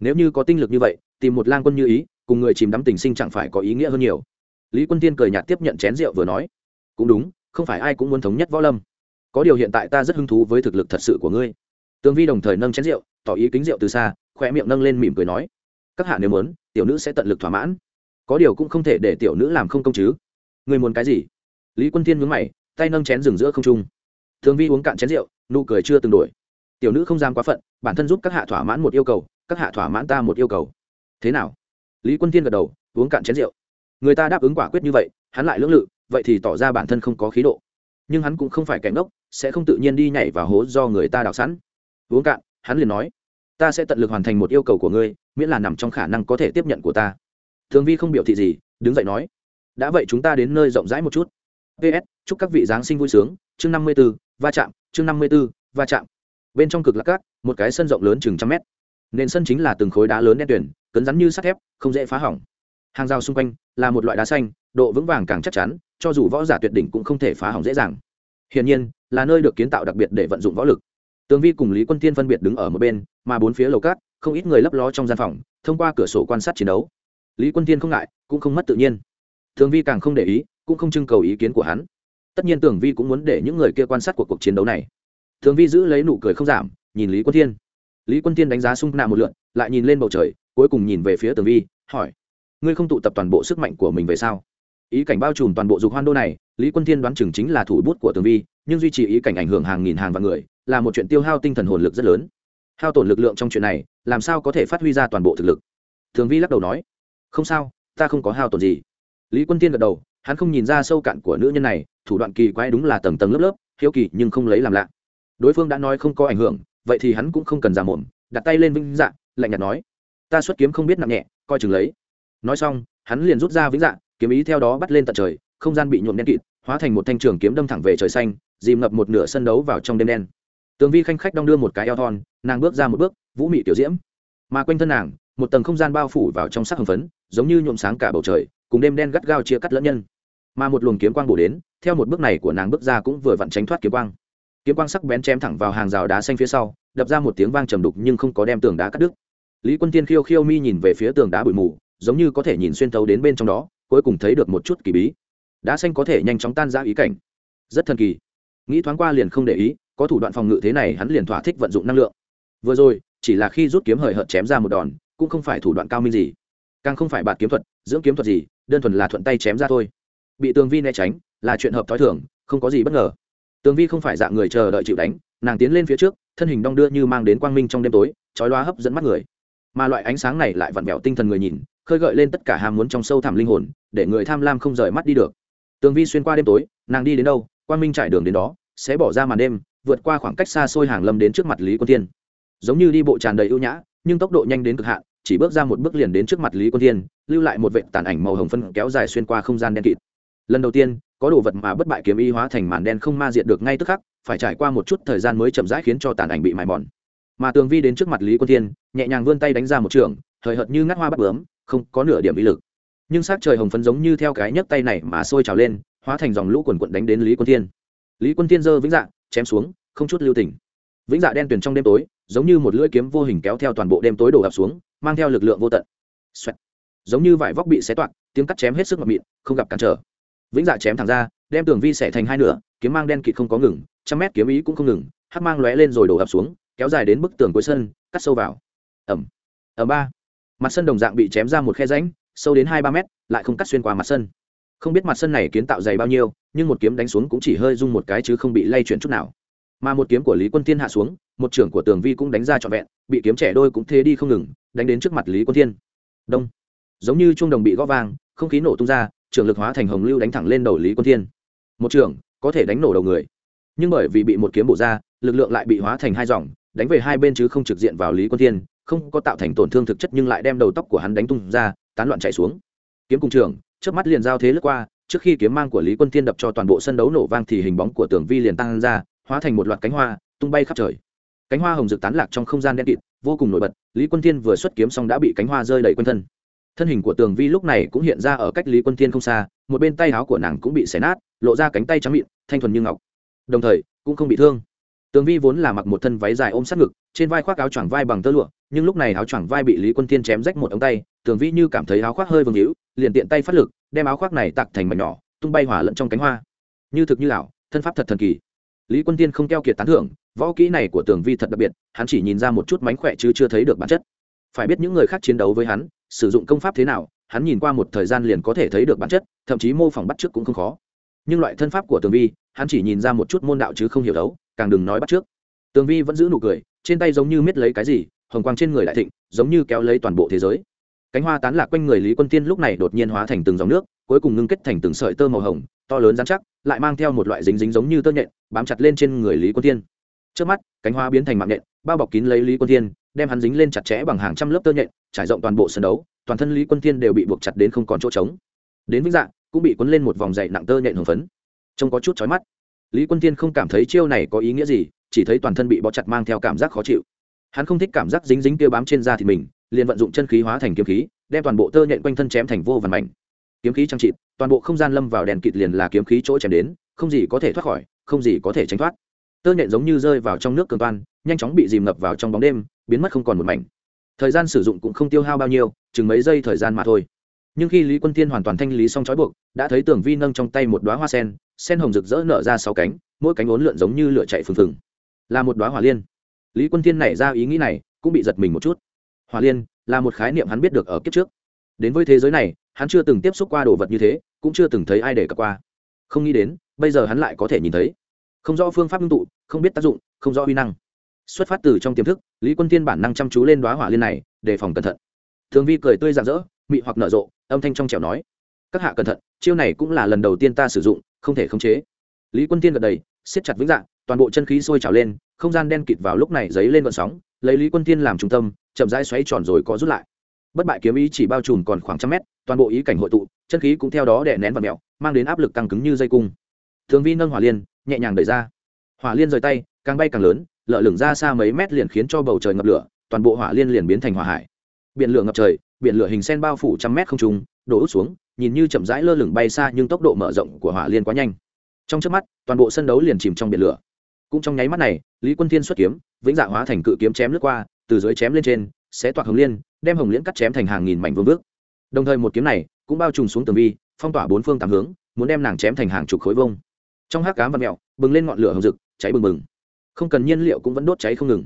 Nếu như có tinh lực như vậy, tìm một lang quân như ý, cùng người chìm đắm tình sinh chẳng phải có ý nghĩa hơn nhiều. Lý quân tiên cười nhạt tiếp nhận chén rượu vừa nói. Cũng đúng, không phải ai cũng muốn thống nhất võ lâm. Có điều hiện tại ta rất hứng thú với thực lực thật sự của ngươi. Tương vi đồng thời nâng chén rượu, tỏ ý kính rượu từ xa khoe miệng nâng lên mỉm cười nói. Các hạ nếu muốn, tiểu nữ sẽ tận lực thỏa mãn. Có điều cũng không thể để tiểu nữ làm không công chứ người muốn cái gì? Lý quân thiên nhướng mày, tay nâng chén rừng giữa không trung. Thường vi uống cạn chén rượu, nụ cười chưa từng đổi. Tiểu nữ không dám quá phận, bản thân giúp các hạ thỏa mãn một yêu cầu, các hạ thỏa mãn ta một yêu cầu. Thế nào? Lý quân thiên gật đầu, uống cạn chén rượu. Người ta đáp ứng quả quyết như vậy, hắn lại lưỡng lự, vậy thì tỏ ra bản thân không có khí độ. Nhưng hắn cũng không phải kẻ ngốc, sẽ không tự nhiên đi nhảy vào hố do người ta đào sẵn. Uống cạn, hắn liền nói, ta sẽ tận lực hoàn thành một yêu cầu của ngươi, miễn là nằm trong khả năng có thể tiếp nhận của ta. Thường vi không biểu thị gì, đứng dậy nói đã vậy chúng ta đến nơi rộng rãi một chút. Ps chúc các vị giáng sinh vui sướng. Chương năm mươi b ố va chạm. Chương năm mươi b ố va chạm. Bên trong cực lạc cát, một cái sân rộng lớn chừng trăm mét. Nền sân chính là từng khối đá lớn đen tuyển cứng rắn như sắt thép, không dễ phá hỏng. Hàng rào xung quanh là một loại đá xanh, độ vững vàng càng chắc chắn, cho dù võ giả tuyệt đỉnh cũng không thể phá hỏng dễ dàng. Hiển nhiên, là nơi được kiến tạo đặc biệt để vận dụng võ lực. Tường vi cùng lý quân tiên phân biệt đứng ở một bên, mà bốn phía lầu cát, không ít người lấp ló trong gian phòng, thông qua cửa sổ quan sát chiến đấu. Lý quân tiên không ngại, cũng không mất tự nhiên. Thường vi càng không để ý, cũng không trưng cầu ý kiến của hắn. Tất nhiên tưởng vi cũng muốn để những người kia quan sát cuộc cuộc chiến đấu này. Thường vi giữ lấy nụ cười không giảm, nhìn lý quân thiên. Lý quân thiên đánh giá sung nạ một lượn, lại nhìn lên bầu trời, cuối cùng nhìn về phía tường vi, hỏi, ngươi không tụ tập toàn bộ sức mạnh của mình về sao? Ý cảnh bao trùm toàn bộ dục hoan đô này, lý quân thiên đoán chừng chính là thủ bút của tường vi, nhưng duy trì ý cảnh ảnh hưởng hàng nghìn hàng vạn người, là một chuyện tiêu hao tinh thần hồn lực rất lớn. Hao tổn lực lượng trong chuyện này, làm sao có thể phát huy ra toàn bộ thực lực? Thường vi lắc đầu nói, không sao, ta không có hao tổn gì lý quân tiên gật đầu, hắn không nhìn ra sâu cạn của nữ nhân này, thủ đoạn kỳ quái đúng là tầng tầng lớp lớp, hiếu kỳ nhưng không lấy làm lạ. Đối phương đã nói không có ảnh hưởng, vậy thì hắn cũng không cần ra mồm, đặt tay lên vĩnh dạ lạnh nhạt nói, ta xuất kiếm không biết nặng nhẹ, coi chừng lấy. Nói xong, hắn liền rút ra vĩnh dạ kiếm ý theo đó bắt lên tận trời, không gian bị nhuộm đen kịt, hóa thành một thanh trường kiếm đâm thẳng về trời xanh, dìm ngập một nửa sân đấu vào trong đêm đen. Tường vi khanh khách đong đưa một cái eo thon, nàng bước ra một bước, vũ mị tiểu diễm. Mà quanh thân nàng, một tầng không gian bao phủ vào trong sắc hồng phấn, giống như nhuộm sáng cả bầu trời cùng đêm đen gắt gao chia cắt lẫn nhân. Mà một luồng kiếm quang bổ đến, theo một bước này của nàng bước ra cũng vừa vặn tránh thoát kiếm quang. Kiếm quang sắc bén chém thẳng vào hàng rào đá xanh phía sau, đập ra một tiếng vang trầm đục nhưng không có đem tường đá cắt đứt. Lý quân tiên khiêu khiêu mi nhìn về phía tường đá bụi mù, giống như có thể nhìn xuyên thấu đến bên trong đó, cuối cùng thấy được một chút kỳ bí. Đá xanh có thể nhanh chóng tan ra ý cảnh. Rất thần kỳ. Nghĩ thoáng qua liền không để ý, có thủ đoạn phòng ngự thế này hắn liền thỏa thích vận dụng năng lượng. Vừa rồi, chỉ là khi rút kiếm hời hợt chém ra một đòn, cũng không phải thủ đoạn cao minh gì. Càng không phải bạt kiếm thuật, dưỡng kiếm thuật gì đơn thuần là thuận tay chém ra thôi. Bị tường vi né tránh, là chuyện hợp t h ó i thường, không có gì bất ngờ. Tường vi không phải dạng người chờ đợi chịu đánh, nàng tiến lên phía trước, thân hình đong đưa như mang đến quang minh trong đêm tối trói loa hấp dẫn mắt người. Mà loại ánh sáng này lại vặn vẹo tinh thần người nhìn, khơi gợi lên tất cả ham muốn trong sâu thẳm linh hồn, để người tham lam không rời mắt đi được. Tường vi xuyên qua đêm tối, nàng đi đến đâu, quang minh trải đường đến đó, sẽ bỏ ra màn đêm, vượt qua khoảng cách xa xôi hàng lâm đến trước mặt lý quân thiên. Giống như đi bộ tràn đầy ưu nhã, nhưng tốc độ nhanh đến cực hạn chỉ bước ra một bước liền đến trước mặt lý quân thiên, lưu lại một vệ tàn ảnh màu hồng phân kéo dài xuyên qua không gian đen kịt. Lần đầu tiên, có đồ vật mà bất bại kiếm y hóa thành màn đen không ma diệt được ngay tức khắc, phải trải qua một chút thời gian mới chậm rãi khiến cho tàn ảnh bị mài mòn. Mà tường vi đến trước mặt lý quân thiên, nhẹ nhàng vươn tay đánh ra một trường thời hợt như ngắt hoa bắt bướm, không có nửa điểm ý lực. Nhưng s trời hồng phấn giống như theo cái nhấc tay này mà sôi trào lên, hóa thành dòng lũ quần quận đánh đến lý quân thiên. Lý quân thiên giơ vĩnh dạ chém xuống, không chút lưu tình. Vĩnh dạ đen tuyền trong đêm tối giống như một lưỡi kiếm vô hình kéo theo toàn bộ đêm tối đổ ập xuống, mang theo lực lượng vô tận. Xoẹt. giống như vải vóc bị xé toạc, tiếng cắt chém hết sức mà mịn không gặp cản trở. Vĩnh dạ chém thẳng ra, đem tường vi xẻ thành hai nửa, kiếm mang đen kịt không có ngừng, trăm mét kiếm ý cũng không ngừng, hắc mang lóe lên rồi đổ ập xuống, kéo dài đến bức tường cuối sân, cắt sâu vào. Ẩm. Ẩm ba. Mặt sân đồng dạng bị chém ra một khe rãnh, sâu đến hai ba mét, lại không cắt xuyên qua mặt sân. Không biết mặt sân này kiến tạo dày bao nhiêu, nhưng một kiếm đánh xuống cũng chỉ hơi rung một cái chứ không bị lay chuyển chút nào mà một kiếm của lý quân thiên hạ xuống, một trưởng của tường vi cũng đánh ra trọn vẹn, bị kiếm trẻ đôi cũng thế đi không ngừng, đánh đến trước mặt lý quân thiên. Đông. Giống như chuông đồng bị gõ vang, không khí nổ tung ra, trưởng lực hóa thành hồng lưu đánh thẳng lên đầu lý quân thiên. Một trưởng, có thể đánh nổ đầu người. Nhưng bởi vì bị một kiếm bổ ra, lực lượng lại bị hóa thành hai dòng, đánh về hai bên chứ không trực diện vào lý quân thiên, không có tạo thành tổn thương thực chất nhưng lại đem đầu tóc của hắn đánh tung ra, tán loạn chạy xuống. Kiếm cùng trường trước mắt liền giao thế lướt qua, trước khi kiếm mang của lý quân thiên đập cho toàn bộ sân đấu nổ vang thì hình bóng của tường vi liền tăng ra hóa thành một loạt cánh hoa, tung bay khắp trời. Cánh hoa hồng rực tán lạc trong không gian đen kịt, vô cùng nổi bật, lý quân thiên vừa xuất kiếm xong đã bị cánh hoa rơi đầy quanh thân. Thân hình của tường vi lúc này cũng hiện ra ở cách lý quân thiên không xa, một bên tay áo của nàng cũng bị xé nát, lộ ra cánh tay trắng mịn, thanh thuần như ngọc. Đồng thời, cũng không bị thương. Tường vi vốn là mặc một thân váy dài ôm sát ngực, trên vai khoác áo choàng vai bằng tơ lụa, nhưng lúc này áo choàng vai bị lý quân thiên chém rách một ống tay, tường vi như cảm thấy áo khoác hơi vương hữu, liền tiện tay phát lực, đem áo khoác này tặc thành mảnh nhỏ, tung bay hỏa lẫn trong cánh hoa. Như thực như ảo, thân pháp thật thần kỳ lý quân tiên không keo kiệt tán thưởng, võ kỹ này của tường vi thật đặc biệt, hắn chỉ nhìn ra một chút mánh khỏe chứ chưa thấy được bản chất. Phải biết những người khác chiến đấu với hắn, sử dụng công pháp thế nào, hắn nhìn qua một thời gian liền có thể thấy được bản chất, thậm chí mô phỏng bắt trước cũng không khó. Nhưng loại thân pháp của tường vi, hắn chỉ nhìn ra một chút môn đạo chứ không hiểu đấu, càng đừng nói bắt trước. Tường vi vẫn giữ nụ cười, trên tay giống như miết lấy cái gì, hồng quang trên người đại thịnh, giống như kéo lấy toàn bộ thế giới. Cánh hoa tán lạc quanh người lý quân tiên lúc này đột nhiên hóa thành từng dòng nước cuối cùng ngưng kết thành từng sợi tơ màu hồng, to lớn dán chắc, lại mang theo một loại dính dính giống như tơ nhện, bám chặt lên trên người lý quân tiên trước mắt, cánh hoa biến thành mạng nhện, bao bọc kín lấy lý quân tiên đem hắn dính lên chặt chẽ bằng hàng trăm lớp tơ nhện, trải rộng toàn bộ sân đấu, toàn thân lý quân tiên đều bị buộc chặt đến không còn chỗ trống. Đến vĩnh dạng, cũng bị quấn lên một vòng dày nặng tơ nhện hồng phấn. Trông có chút chói mắt. Lý quân tiên không cảm thấy chiêu này có ý nghĩa gì, chỉ thấy toàn thân bị bó chặt mang theo cảm giác khó chịu. Hắn không thích cảm giác dính dính kia bám trên da thì mình, liền vận dụng chân khí hóa thành kiếm khí, đem toàn bộ tơ nhện quanh thân chém thành vô vàn mảnh kiếm khí trang trị toàn bộ không gian lâm vào đèn kịt liền là kiếm khí chỗ chém đến, không gì có thể thoát khỏi, không gì có thể tránh thoát. Tơ nhện giống như rơi vào trong nước cường toan, nhanh chóng bị dìm ngập vào trong bóng đêm, biến mất không còn một mảnh. Thời gian sử dụng cũng không tiêu hao bao nhiêu, chừng mấy giây thời gian mà thôi. Nhưng khi lý quân tiên hoàn toàn thanh lý xong trói buộc, đã thấy tưởng vi nâng trong tay một đoá hoa sen sen hồng rực rỡ nở ra sáu cánh, mỗi cánh ốn lượn giống như lửa chạy phừng phừng. Là một đoá hỏa liên. Lý quân tiên nảy ra ý nghĩ này, cũng bị giật mình một chút. Hỏa liên là một khái niệm hắn biết được ở kiếp trước đến với thế giới này, hắn chưa từng tiếp xúc qua đồ vật như thế, cũng chưa từng thấy ai để cập qua. Không nghĩ đến, bây giờ hắn lại có thể nhìn thấy. Không rõ phương pháp ngưng tụ, không biết tác dụng, không rõ uy năng. Xuất phát từ trong tiềm thức, lý quân tiên bản năng chăm chú lên đoá hỏa liên này, đề phòng cẩn thận. Thường vi cười tươi rạng rỡ, mị hoặc nở rộ, âm thanh trong trẻo nói, các hạ cẩn thận, chiêu này cũng là lần đầu tiên ta sử dụng, không thể khống chế. Lý quân tiên gật đầy siết chặt vững dạng, toàn bộ chân khí sôi trào lên, không gian đen kịt vào lúc này dấy lên vận sóng, lấy lý quân tiên làm trung tâm, chậm rãi xoáy tròn rồi có rút lại bất bại kiếm ý chỉ bao trùm còn khoảng trăm mét, toàn bộ ý cảnh hội tụ, chân khí cũng theo đó đè nén và mẹo mang đến áp lực căng cứng như dây cung. Thường vi nâng hỏa liên, nhẹ nhàng đẩy ra. Hỏa liên rời tay, càng bay càng lớn lợ lửng ra xa mấy mét liền khiến cho bầu trời ngập lửa, toàn bộ hỏa liên liền biến thành hỏa hải. Biển lửa ngập trời, biển lửa hình sen bao phủ trăm mét không trùng đổ út xuống, nhìn như chậm rãi lơ lửng bay xa nhưng tốc độ mở rộng của hỏa liên quá nhanh. Trong trước mắt, toàn bộ sân đấu liền chìm trong biển lửa. Cũng trong nháy mắt này, lý quân thiên xuất kiếm, vĩnh dạ hóa thành cự kiếm chém lướt qua, từ dưới chém lên trên sẽ toạc hồng liên đem hồng liễn cắt chém thành hàng nghìn mảnh vương vước đồng thời một kiếm này cũng bao trùm xuống tường vi, phong tỏa bốn phương tám hướng, muốn đem nàng chém thành hàng chục khối vông trong hát cám và mẹo, bừng lên ngọn lửa hồng rực, cháy bừng bừng. Không cần nhiên liệu cũng vẫn đốt cháy không ngừng.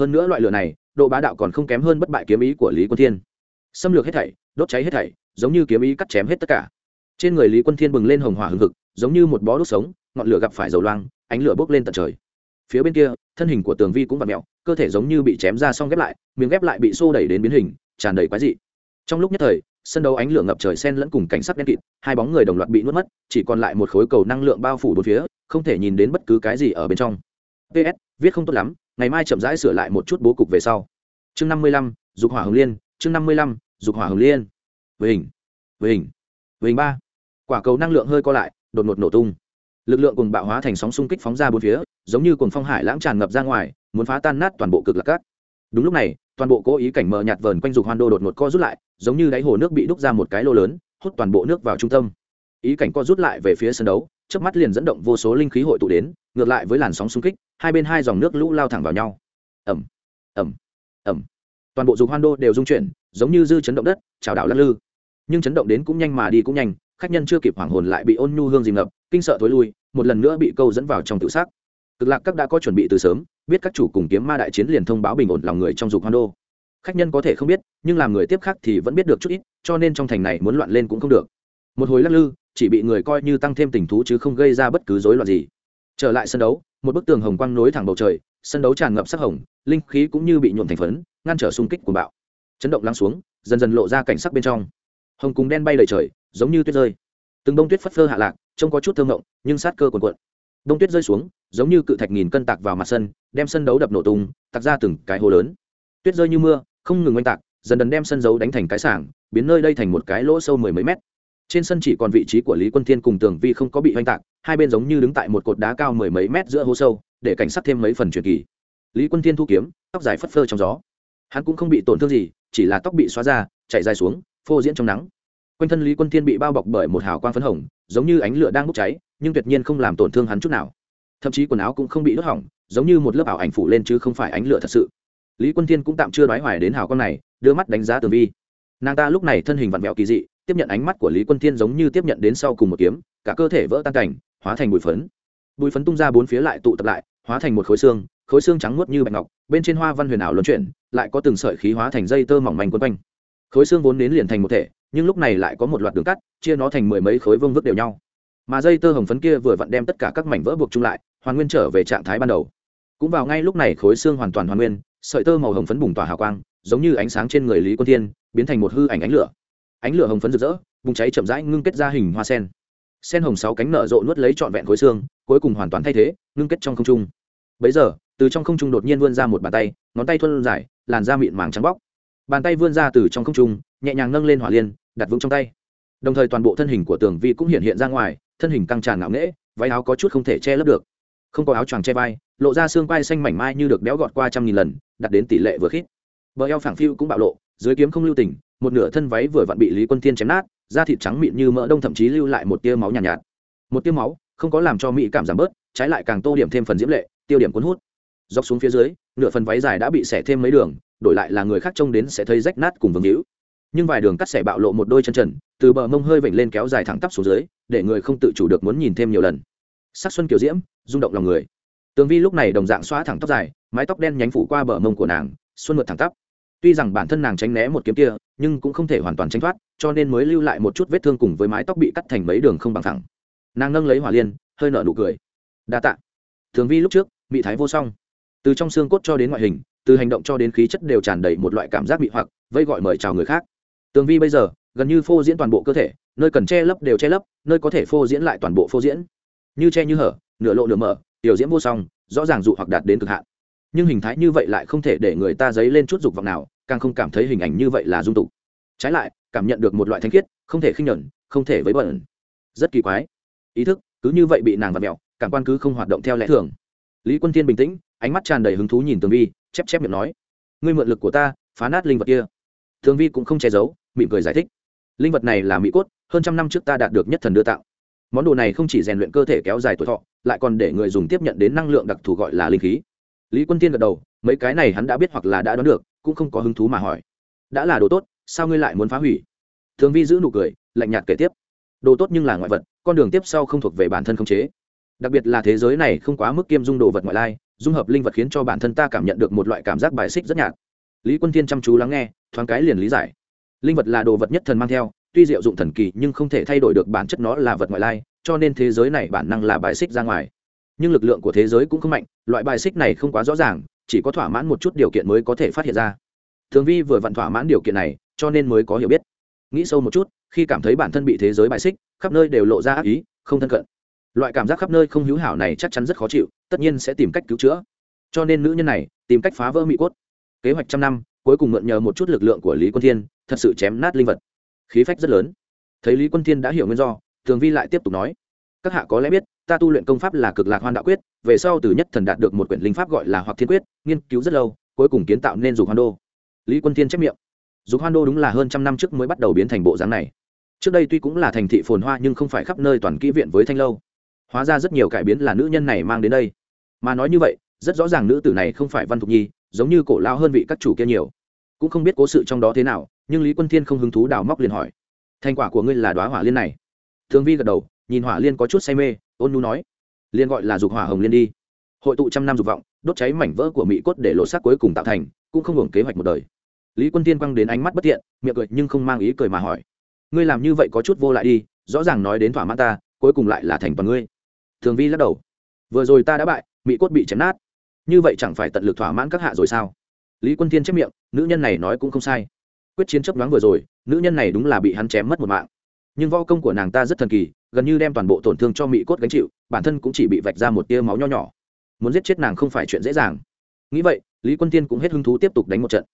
Hơn nữa loại lửa này, độ bá đạo còn không kém hơn bất bại kiếm ý của lý quân thiên. Xâm lược hết thảy, đốt cháy hết thảy, giống như kiếm ý cắt chém hết tất cả. Trên người lý quân thiên bừng lên hồng hỏa hừng hực, giống như một bó đốt sống, ngọn lửa gặp phải dầu loang, ánh lửa bốc lên tận trời phía bên kia, thân hình của tường vi cũng vặn mẹo, cơ thể giống như bị chém ra xong ghép lại, miếng ghép lại bị xô đẩy đến biến hình, tràn đầy quái dị. Trong lúc nhất thời, sân đấu ánh lửa ngập trời sen lẫn cùng cảnh sắc đen kịt, hai bóng người đồng loạt bị nuốt mất, chỉ còn lại một khối cầu năng lượng bao phủ bốn phía, không thể nhìn đến bất cứ cái gì ở bên trong. Ps viết không tốt lắm, ngày mai chậm rãi sửa lại một chút bố cục về sau. Chương năm mươi lăm, dục hỏa hồng liên, chương năm mươi lăm, dục hỏa hồng liên. Với hình với hình với hình ba. Quả cầu năng lượng hơi co lại, đột ngột nổ tung. Lực lượng cùng bạo hóa thành sóng xung kích phóng ra bốn phía giống như cuồng phong hải lãng tràn ngập ra ngoài, muốn phá tan nát toàn bộ cực lạc cát đúng lúc này, toàn bộ cố ý cảnh mờ nhạt vờn quanh dục hoan đô đột ngột co rút lại, giống như đáy hồ nước bị đúc ra một cái lô lớn, hút toàn bộ nước vào trung tâm. Ý cảnh co rút lại về phía sân đấu trước mắt liền dẫn động vô số linh khí hội tụ đến, ngược lại với làn sóng xung kích, hai bên hai dòng nước lũ lao thẳng vào nhau. Ẩm ẩm ẩm toàn bộ dục hoan đô đều rung chuyển, giống như dư chấn động đất trào đảo lắc lư. Nhưng chấn động đến cũng nhanh mà đi cũng nhanh, khách nhân chưa kịp hoảng hồn lại bị ôn nhu hương dìm ngập, kinh sợ thối lui, một lần nữa bị câu dẫn vào trong tự xác cực lạc các đã có chuẩn bị từ sớm, biết các chủ cùng kiếm ma đại chiến liền thông báo bình ổn lòng người trong dục hoan đô. Khách nhân có thể không biết, nhưng làm người tiếp khác thì vẫn biết được chút ít, cho nên trong thành này muốn loạn lên cũng không được. Một hồi lắc lư, chỉ bị người coi như tăng thêm tình thú chứ không gây ra bất cứ rối loạn gì. Trở lại sân đấu, một bức tường hồng quang nối thẳng bầu trời, sân đấu tràn ngập sắc hồng, linh khí cũng như bị nhuộm thành phấn, ngăn trở xung kích của bạo. Chấn động lắng xuống, dần dần lộ ra cảnh sắc bên trong. Hồng cùng đen bay đầy trời, giống như tuyết rơi. Từng bông tuyết phất phơ hạ lạc, trông có chút thơm ngộng nhưng sát cơ cuồn cuộn. Đông tuyết rơi xuống, giống như cự thạch nghìn cân tạc vào mặt sân, đem sân đấu đập nổ tung, tạc ra từng cái hồ lớn. Tuyết rơi như mưa, không ngừng oanh tạc, dần dần đem sân dấu đánh thành cái sảng, biến nơi đây thành một cái lỗ sâu mười mấy mét. Trên sân chỉ còn vị trí của lý quân thiên cùng tường vi không có bị oanh tạc, hai bên giống như đứng tại một cột đá cao mười mấy mét giữa hố sâu, để cảnh sát thêm mấy phần truyền kỳ. Lý quân thiên thu kiếm, tóc dài phất phơ trong gió. Hắn cũng không bị tổn thương gì, chỉ là tóc bị xóa ra, chạy dài xuống, phô diễn trong nắng. Quanh thân lý quân thiên bị bao bọc bởi một hào quang phấn hồng, giống như ánh lửa đang bốc cháy nhưng tuyệt nhiên không làm tổn thương hắn chút nào. Thậm chí quần áo cũng không bị đốt hỏng, giống như một lớp ảo ảnh phủ lên chứ không phải ánh lửa thật sự. Lý quân thiên cũng tạm chưa đoái hoài đến hào con này, đưa mắt đánh giá tường vi. Nàng ta lúc này thân hình vặn vẹo kỳ dị, tiếp nhận ánh mắt của lý quân thiên giống như tiếp nhận đến sau cùng một kiếm, cả cơ thể vỡ tan cảnh, hóa thành bụi phấn. Bụi phấn tung ra bốn phía lại tụ tập lại, hóa thành một khối xương khối xương trắng muốt như bạch ngọc, bên trên hoa văn huyền ảo luân chuyển, lại có từng sợi khí hóa thành dây tơ mỏng manh quấn quanh. Khối xương vốn đến liền thành một thể, nhưng lúc này lại có một loạt đường cắt, chia nó thành mười mấy khối vương vức đều nhau mà dây tơ hồng phấn kia vừa vặn đem tất cả các mảnh vỡ buộc chung lại, hoàn nguyên trở về trạng thái ban đầu. Cũng vào ngay lúc này khối xương hoàn toàn hoàn nguyên, sợi tơ màu hồng phấn bùng tỏa hào quang, giống như ánh sáng trên người lý quân thiên, biến thành một hư ảnh ánh lửa. Ánh lửa hồng phấn rực rỡ, bùng cháy chậm rãi ngưng kết ra hình hoa sen. Sen hồng sáu cánh nở rộ nuốt lấy trọn vẹn khối xương, cuối cùng hoàn toàn thay thế, ngưng kết trong không trung. Bấy giờ, từ trong không trung đột nhiên vươn ra một bàn tay, ngón tay thuân dài, làn da mịn màng trắng bóc. Bàn tay vươn ra từ trong không trung, nhẹ nhàng nâng lên hỏa liên, đặt vững trong tay. Đồng thời toàn bộ thân hình của tường vi cũng hiện hiện ra ngoài thân hình căng tràn ngạo nghễ váy áo có chút không thể che lấp được. Không có áo choàng che vai lộ ra xương quai xanh mảnh mai như được béo gọt qua trăm nghìn lần đặt đến tỷ lệ vừa khít. Bờ eo phẳng phiu cũng bạo lộ dưới kiếm không lưu tình một nửa thân váy vừa vặn bị lý quân thiên chém nát da thịt trắng mịn như mỡ đông thậm chí lưu lại một tia máu nhàn nhạt, nhạt. Một tia máu không có làm cho mỹ cảm giảm bớt trái lại càng tô điểm thêm phần diễm lệ tiêu điểm cuốn hút. Dọc xuống phía dưới nửa phần váy dài đã bị xẻ thêm mấy đường đổi lại là người khác trông đến sẽ thấy rách nát cùng vương hữu nhưng vài đường cắt xẻ bạo lộ một đôi chân trần, từ bờ mông hơi vểnh lên kéo dài thẳng tắp xuống dưới, để người không tự chủ được muốn nhìn thêm nhiều lần. Sắc xuân kiểu diễm, rung động lòng người. Tường vi lúc này đồng dạng xóa thẳng tóc dài, mái tóc đen nhánh phủ qua bờ mông của nàng, xuân mượt thẳng tắp. Tuy rằng bản thân nàng tránh né một kiếm kia, nhưng cũng không thể hoàn toàn tránh thoát, cho nên mới lưu lại một chút vết thương cùng với mái tóc bị cắt thành mấy đường không bằng thẳng. Nàng nâng lấy hỏa liên, hơi nở nụ cười. Đa tạ. Thường vi lúc trước bị thái vô song. Từ trong xương cốt cho đến ngoại hình, từ hành động cho đến khí chất đều tràn đầy một loại cảm giác bị hoặc vây gọi mời chào người khác tường vi bây giờ, gần như phô diễn toàn bộ cơ thể, nơi cần che lấp đều che lấp, nơi có thể phô diễn lại toàn bộ phô diễn. Như che như hở, nửa lộ nửa mở, tiểu diễn vô song, rõ ràng dụ hoặc đạt đến cực hạn. Nhưng hình thái như vậy lại không thể để người ta dấy lên chút dục vọng nào, càng không cảm thấy hình ảnh như vậy là dung tục. Trái lại, cảm nhận được một loại thanh khiết, không thể khinh nhẫn, không thể với bẩn. Rất kỳ quái. Ý thức, cứ như vậy bị nàng và mẹo cảm quan cứ không hoạt động theo lẽ thường. Lý quân thiên bình tĩnh, ánh mắt tràn đầy hứng thú nhìn tường vi, chép chép miệng nói, ngươi mượn lực của ta, phá nát linh vật kia. Tường vi cũng không che giấu mỉm cười giải thích. Linh vật này là mỹ cốt, hơn trăm năm trước ta đạt được nhất thần đưa tặng món đồ này không chỉ rèn luyện cơ thể kéo dài tuổi thọ, lại còn để người dùng tiếp nhận đến năng lượng đặc thù gọi là linh khí. Lý quân tiên gật đầu, mấy cái này hắn đã biết hoặc là đã đoán được, cũng không có hứng thú mà hỏi. Đã là đồ tốt, sao ngươi lại muốn phá hủy? Thường vi giữ nụ cười, lạnh nhạt kể tiếp. Đồ tốt nhưng là ngoại vật, con đường tiếp sau không thuộc về bản thân không chế. Đặc biệt là thế giới này không quá mức kiêm dung đồ vật ngoại lai, dung hợp linh vật khiến cho bản thân ta cảm nhận được một loại cảm giác bài xích rất nhạt. Lý quân thiên chăm chú lắng nghe, thoáng cái liền lý giải linh vật là đồ vật nhất thần mang theo, tuy diệu dụng thần kỳ nhưng không thể thay đổi được bản chất nó là vật ngoại lai, cho nên thế giới này bản năng là bài xích ra ngoài. Nhưng lực lượng của thế giới cũng không mạnh, loại bài xích này không quá rõ ràng, chỉ có thỏa mãn một chút điều kiện mới có thể phát hiện ra. Thường vi vừa vặn thỏa mãn điều kiện này, cho nên mới có hiểu biết. Nghĩ sâu một chút, khi cảm thấy bản thân bị thế giới bài xích, khắp nơi đều lộ ra ác ý, không thân cận. Loại cảm giác khắp nơi không hữu hảo này chắc chắn rất khó chịu, tất nhiên sẽ tìm cách cứu chữa. Cho nên nữ nhân này, tìm cách phá vỡ mỹ cốt. Kế hoạch trăm năm cuối cùng mượn nhờ một chút lực lượng của lý quân thiên, thật sự chém nát linh vật. Khí phách rất lớn. Thấy lý quân thiên đã hiểu nguyên do, thường vi lại tiếp tục nói, các hạ có lẽ biết, ta tu luyện công pháp là cực lạc hoan đạo quyết, về sau từ nhất thần đạt được một quyển linh pháp gọi là hoặc thiên quyết, nghiên cứu rất lâu, cuối cùng kiến tạo nên dục hoan đô. Lý quân thiên chép miệng, dục hoan đô đúng là hơn trăm năm trước mới bắt đầu biến thành bộ dáng này. Trước đây tuy cũng là thành thị phồn hoa nhưng không phải khắp nơi toàn kỹ viện với thanh lâu. Hóa ra rất nhiều cải biến là nữ nhân này mang đến đây. Mà nói như vậy, rất rõ ràng nữ tử này không phải văn thục nhi giống như cổ lao hơn vị các chủ kia nhiều. Cũng không biết cố sự trong đó thế nào, nhưng lý quân thiên không hứng thú đào móc liền hỏi. Thành quả của ngươi là đoá hỏa liên này. Thường vi gật đầu, nhìn hỏa liên có chút say mê, ôn nu nói. Liên gọi là dục hỏa hồng liên đi. Hội tụ trăm năm dục vọng, đốt cháy mảnh vỡ của mỹ cốt để lộ xác cuối cùng tạo thành, cũng không hưởng kế hoạch một đời. Lý quân tiên quăng đến ánh mắt bất thiện, miệng cười nhưng không mang ý cười mà hỏi. Ngươi làm như vậy có chút vô lại đi, rõ ràng nói đến thỏa mãn ta, cuối cùng lại là thành toàn ngươi. Thường vi lắc đầu. Vừa rồi ta đã bại, mỹ cốt bị chém nát như vậy chẳng phải tận lực thỏa mãn các hạ rồi sao? Lý quân tiên chép miệng, nữ nhân này nói cũng không sai. Quyết chiến chấp đoán vừa rồi, nữ nhân này đúng là bị hắn chém mất một mạng. Nhưng võ công của nàng ta rất thần kỳ, gần như đem toàn bộ tổn thương cho mỹ cốt gánh chịu, bản thân cũng chỉ bị vạch ra một tia máu nho nhỏ. Muốn giết chết nàng không phải chuyện dễ dàng. Nghĩ vậy, lý quân tiên cũng hết hứng thú tiếp tục đánh một trận.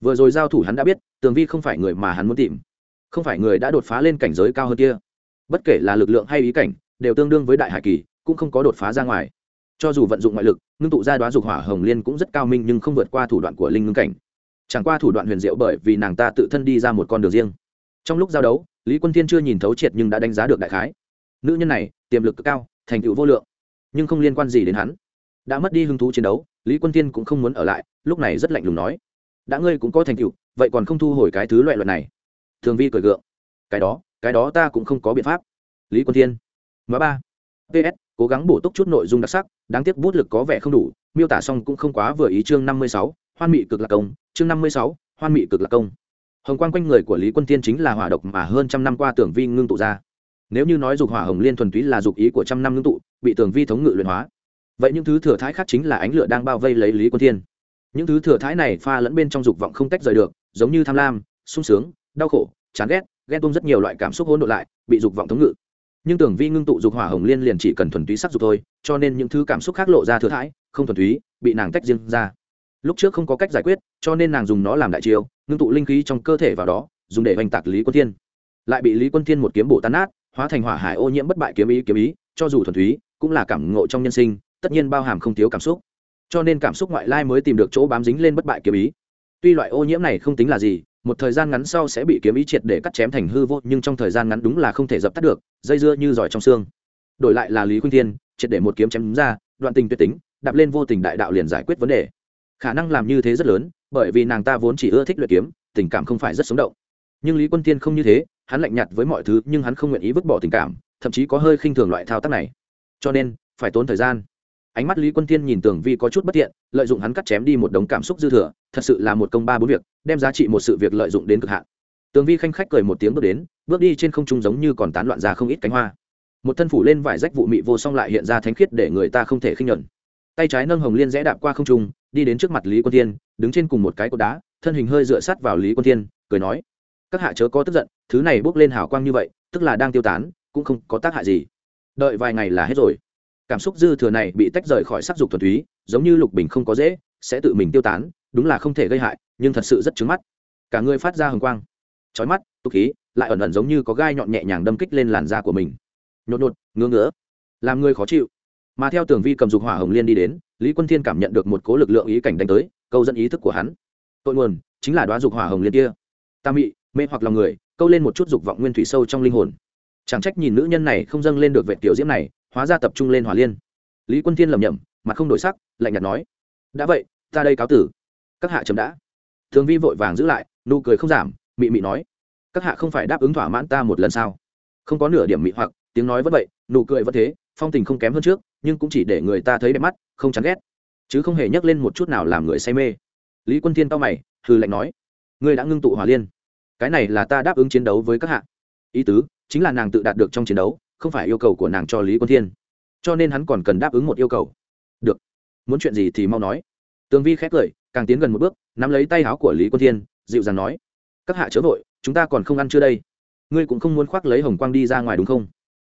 Vừa rồi giao thủ hắn đã biết, tường vi không phải người mà hắn muốn tìm. Không phải người đã đột phá lên cảnh giới cao hơn kia. Bất kể là lực lượng hay ý cảnh, đều tương đương với đại hải kỳ, cũng không có đột phá ra ngoài cho dù vận dụng ngoại lực, ngưng tụ ra đoá dục hỏa hồng liên cũng rất cao minh nhưng không vượt qua thủ đoạn của linh ngưng cảnh. Chẳng qua thủ đoạn huyền diệu bởi vì nàng ta tự thân đi ra một con đường riêng. Trong lúc giao đấu, lý quân thiên chưa nhìn thấu triệt nhưng đã đánh giá được đại khái. Nữ nhân này, tiềm lực cực cao, thành tựu vô lượng, nhưng không liên quan gì đến hắn. Đã mất đi hứng thú chiến đấu, lý quân thiên cũng không muốn ở lại, lúc này rất lạnh lùng nói. Đã ngươi cũng có thành tựu, vậy còn không thu hồi cái thứ loại loại này. Thường vi cười gượng. Cái đó cái đó ta cũng không có biện pháp. Lý quân thiên. Thứ ba. Ps cố gắng bổ túc chút nội dung đặc sắc, đáng tiếc bút lực có vẻ không đủ, miêu tả xong cũng không quá vừa ý chương năm mươi sáu, hoan mị cực lạc công, chương năm mươi sáu, hoan mị cực lạc công. Hồng quang quanh người của lý quân tiên chính là hỏa độc mà hơn trăm năm qua tưởng vi ngưng tụ ra. Nếu như nói dục hỏa hồng liên thuần túy là dục ý của trăm năm ngưng tụ, bị tưởng vi thống ngự luyện hóa. Vậy những thứ thừa thái khác chính là ánh lửa đang bao vây lấy lý quân thiên. Những thứ thừa thái này pha lẫn bên trong dục vọng không tách rời được, giống như tham lam, sung sướng, đau khổ, chán ghét, ghen tuông rất nhiều loại cảm xúc hỗn độn lại, bị dục vọng thống ngự nhưng tưởng vi ngưng tụ dục hỏa hồng liên liền chỉ cần thuần túy sắc dục thôi cho nên những thứ cảm xúc khác lộ ra thừa thãi, không thuần túy bị nàng tách riêng ra. Lúc trước không có cách giải quyết cho nên nàng dùng nó làm đại chiêu ngưng tụ linh khí trong cơ thể vào đó dùng để oanh tạc lý quân thiên. Lại bị lý quân thiên một kiếm bổ tan nát hóa thành hỏa hải ô nhiễm bất bại kiếm ý kiếm ý cho dù thuần túy cũng là cảm ngộ trong nhân sinh tất nhiên bao hàm không thiếu cảm xúc. Cho nên cảm xúc ngoại lai mới tìm được chỗ bám dính lên bất bại kiếm ý. Tuy loại ô nhiễm này không tính là gì một thời gian ngắn sau sẽ bị kiếm ý triệt để cắt chém thành hư vô, nhưng trong thời gian ngắn đúng là không thể dập tắt được, dây dưa như giỏi trong xương. Đổi lại là lý khuynh thiên, triệt để một kiếm chém ra, đoạn tình tuyệt tính, đạp lên vô tình đại đạo liền giải quyết vấn đề. Khả năng làm như thế rất lớn, bởi vì nàng ta vốn chỉ ưa thích luyện kiếm, tình cảm không phải rất sống động. Nhưng lý quân tiên không như thế, hắn lạnh nhạt với mọi thứ, nhưng hắn không nguyện ý vứt bỏ tình cảm, thậm chí có hơi khinh thường loại thao tác này. Cho nên, phải tốn thời gian. Ánh mắt lý quân tiên nhìn tường vi có chút bất thiện lợi dụng hắn cắt chém đi một đống cảm xúc dư thừa thật sự là một công ba bốn việc, đem giá trị một sự việc lợi dụng đến cực hạn. Tường vi khanh khách cười một tiếng bước đến, bước đi trên không trung giống như còn tán loạn ra không ít cánh hoa. Một thân phủ lên vải rách vụ mị vô song lại hiện ra thánh khiết để người ta không thể khinh nhuận. Tay trái nâng hồng liên rẽ đạp qua không trung, đi đến trước mặt lý quân tiên đứng trên cùng một cái cột đá, thân hình hơi dựa sát vào lý quân tiên cười nói, các hạ chớ có tức giận, thứ này bốc lên hào quang như vậy, tức là đang tiêu tán, cũng không có tác hại gì. Đợi vài ngày là hết rồi. Cảm xúc dư thừa này bị tách rời khỏi sắc dục thuần túy, giống như lục bình không có dễ, sẽ tự mình tiêu tán đúng là không thể gây hại, nhưng thật sự rất trứng mắt. Cả người phát ra hồng quang trói mắt tục khí, lại ẩn ẩn giống như có gai nhọn nhẹ nhàng đâm kích lên làn da của mình. Nhột nhột, ngứa ngứa, làm người khó chịu. Mà theo tường vi cầm dục hỏa hồng liên đi đến, lý quân thiên cảm nhận được một cố lực lượng ý cảnh đánh tới, câu dẫn ý thức của hắn. Tội nguồn chính là đoá dục hỏa hồng liên kia. Ta mị, mê hoặc lòng người, câu lên một chút dục vọng nguyên thủy sâu trong linh hồn. Chẳng trách nhìn nữ nhân này không dâng lên được vệ tiểu diễm này, hóa ra tập trung lên hỏa liên. Lý quân thiên lầm nhầm mặt không đổi sắc, lạnh nhạt nói, đã vậy, ta đây cáo tử các hạ chấm đã. Thường vi vội vàng giữ lại, nụ cười không giảm, mị mị nói, các hạ không phải đáp ứng thỏa mãn ta một lần sao? Không có nửa điểm mị hoặc, tiếng nói vẫn vậy, nụ cười vẫn thế, phong tình không kém hơn trước, nhưng cũng chỉ để người ta thấy đẹp mắt, không chán ghét. Chứ không hề nhắc lên một chút nào làm người say mê. Lý quân thiên cao mày hư lạnh nói, ngươi đã ngưng tụ hỏa liên. Cái này là ta đáp ứng chiến đấu với các hạ. Ý tứ, chính là nàng tự đạt được trong chiến đấu, không phải yêu cầu của nàng cho lý quân thiên. Cho nên hắn còn cần đáp ứng một yêu cầu. Được. Muốn chuyện gì thì mau nói. Tường vi khét cười càng tiến gần một bước, nắm lấy tay áo của lý quân thiên, dịu dàng nói, các hạ chớ vội, chúng ta còn không ăn chưa đây. Ngươi cũng không muốn khoác lấy hồng quang đi ra ngoài đúng không?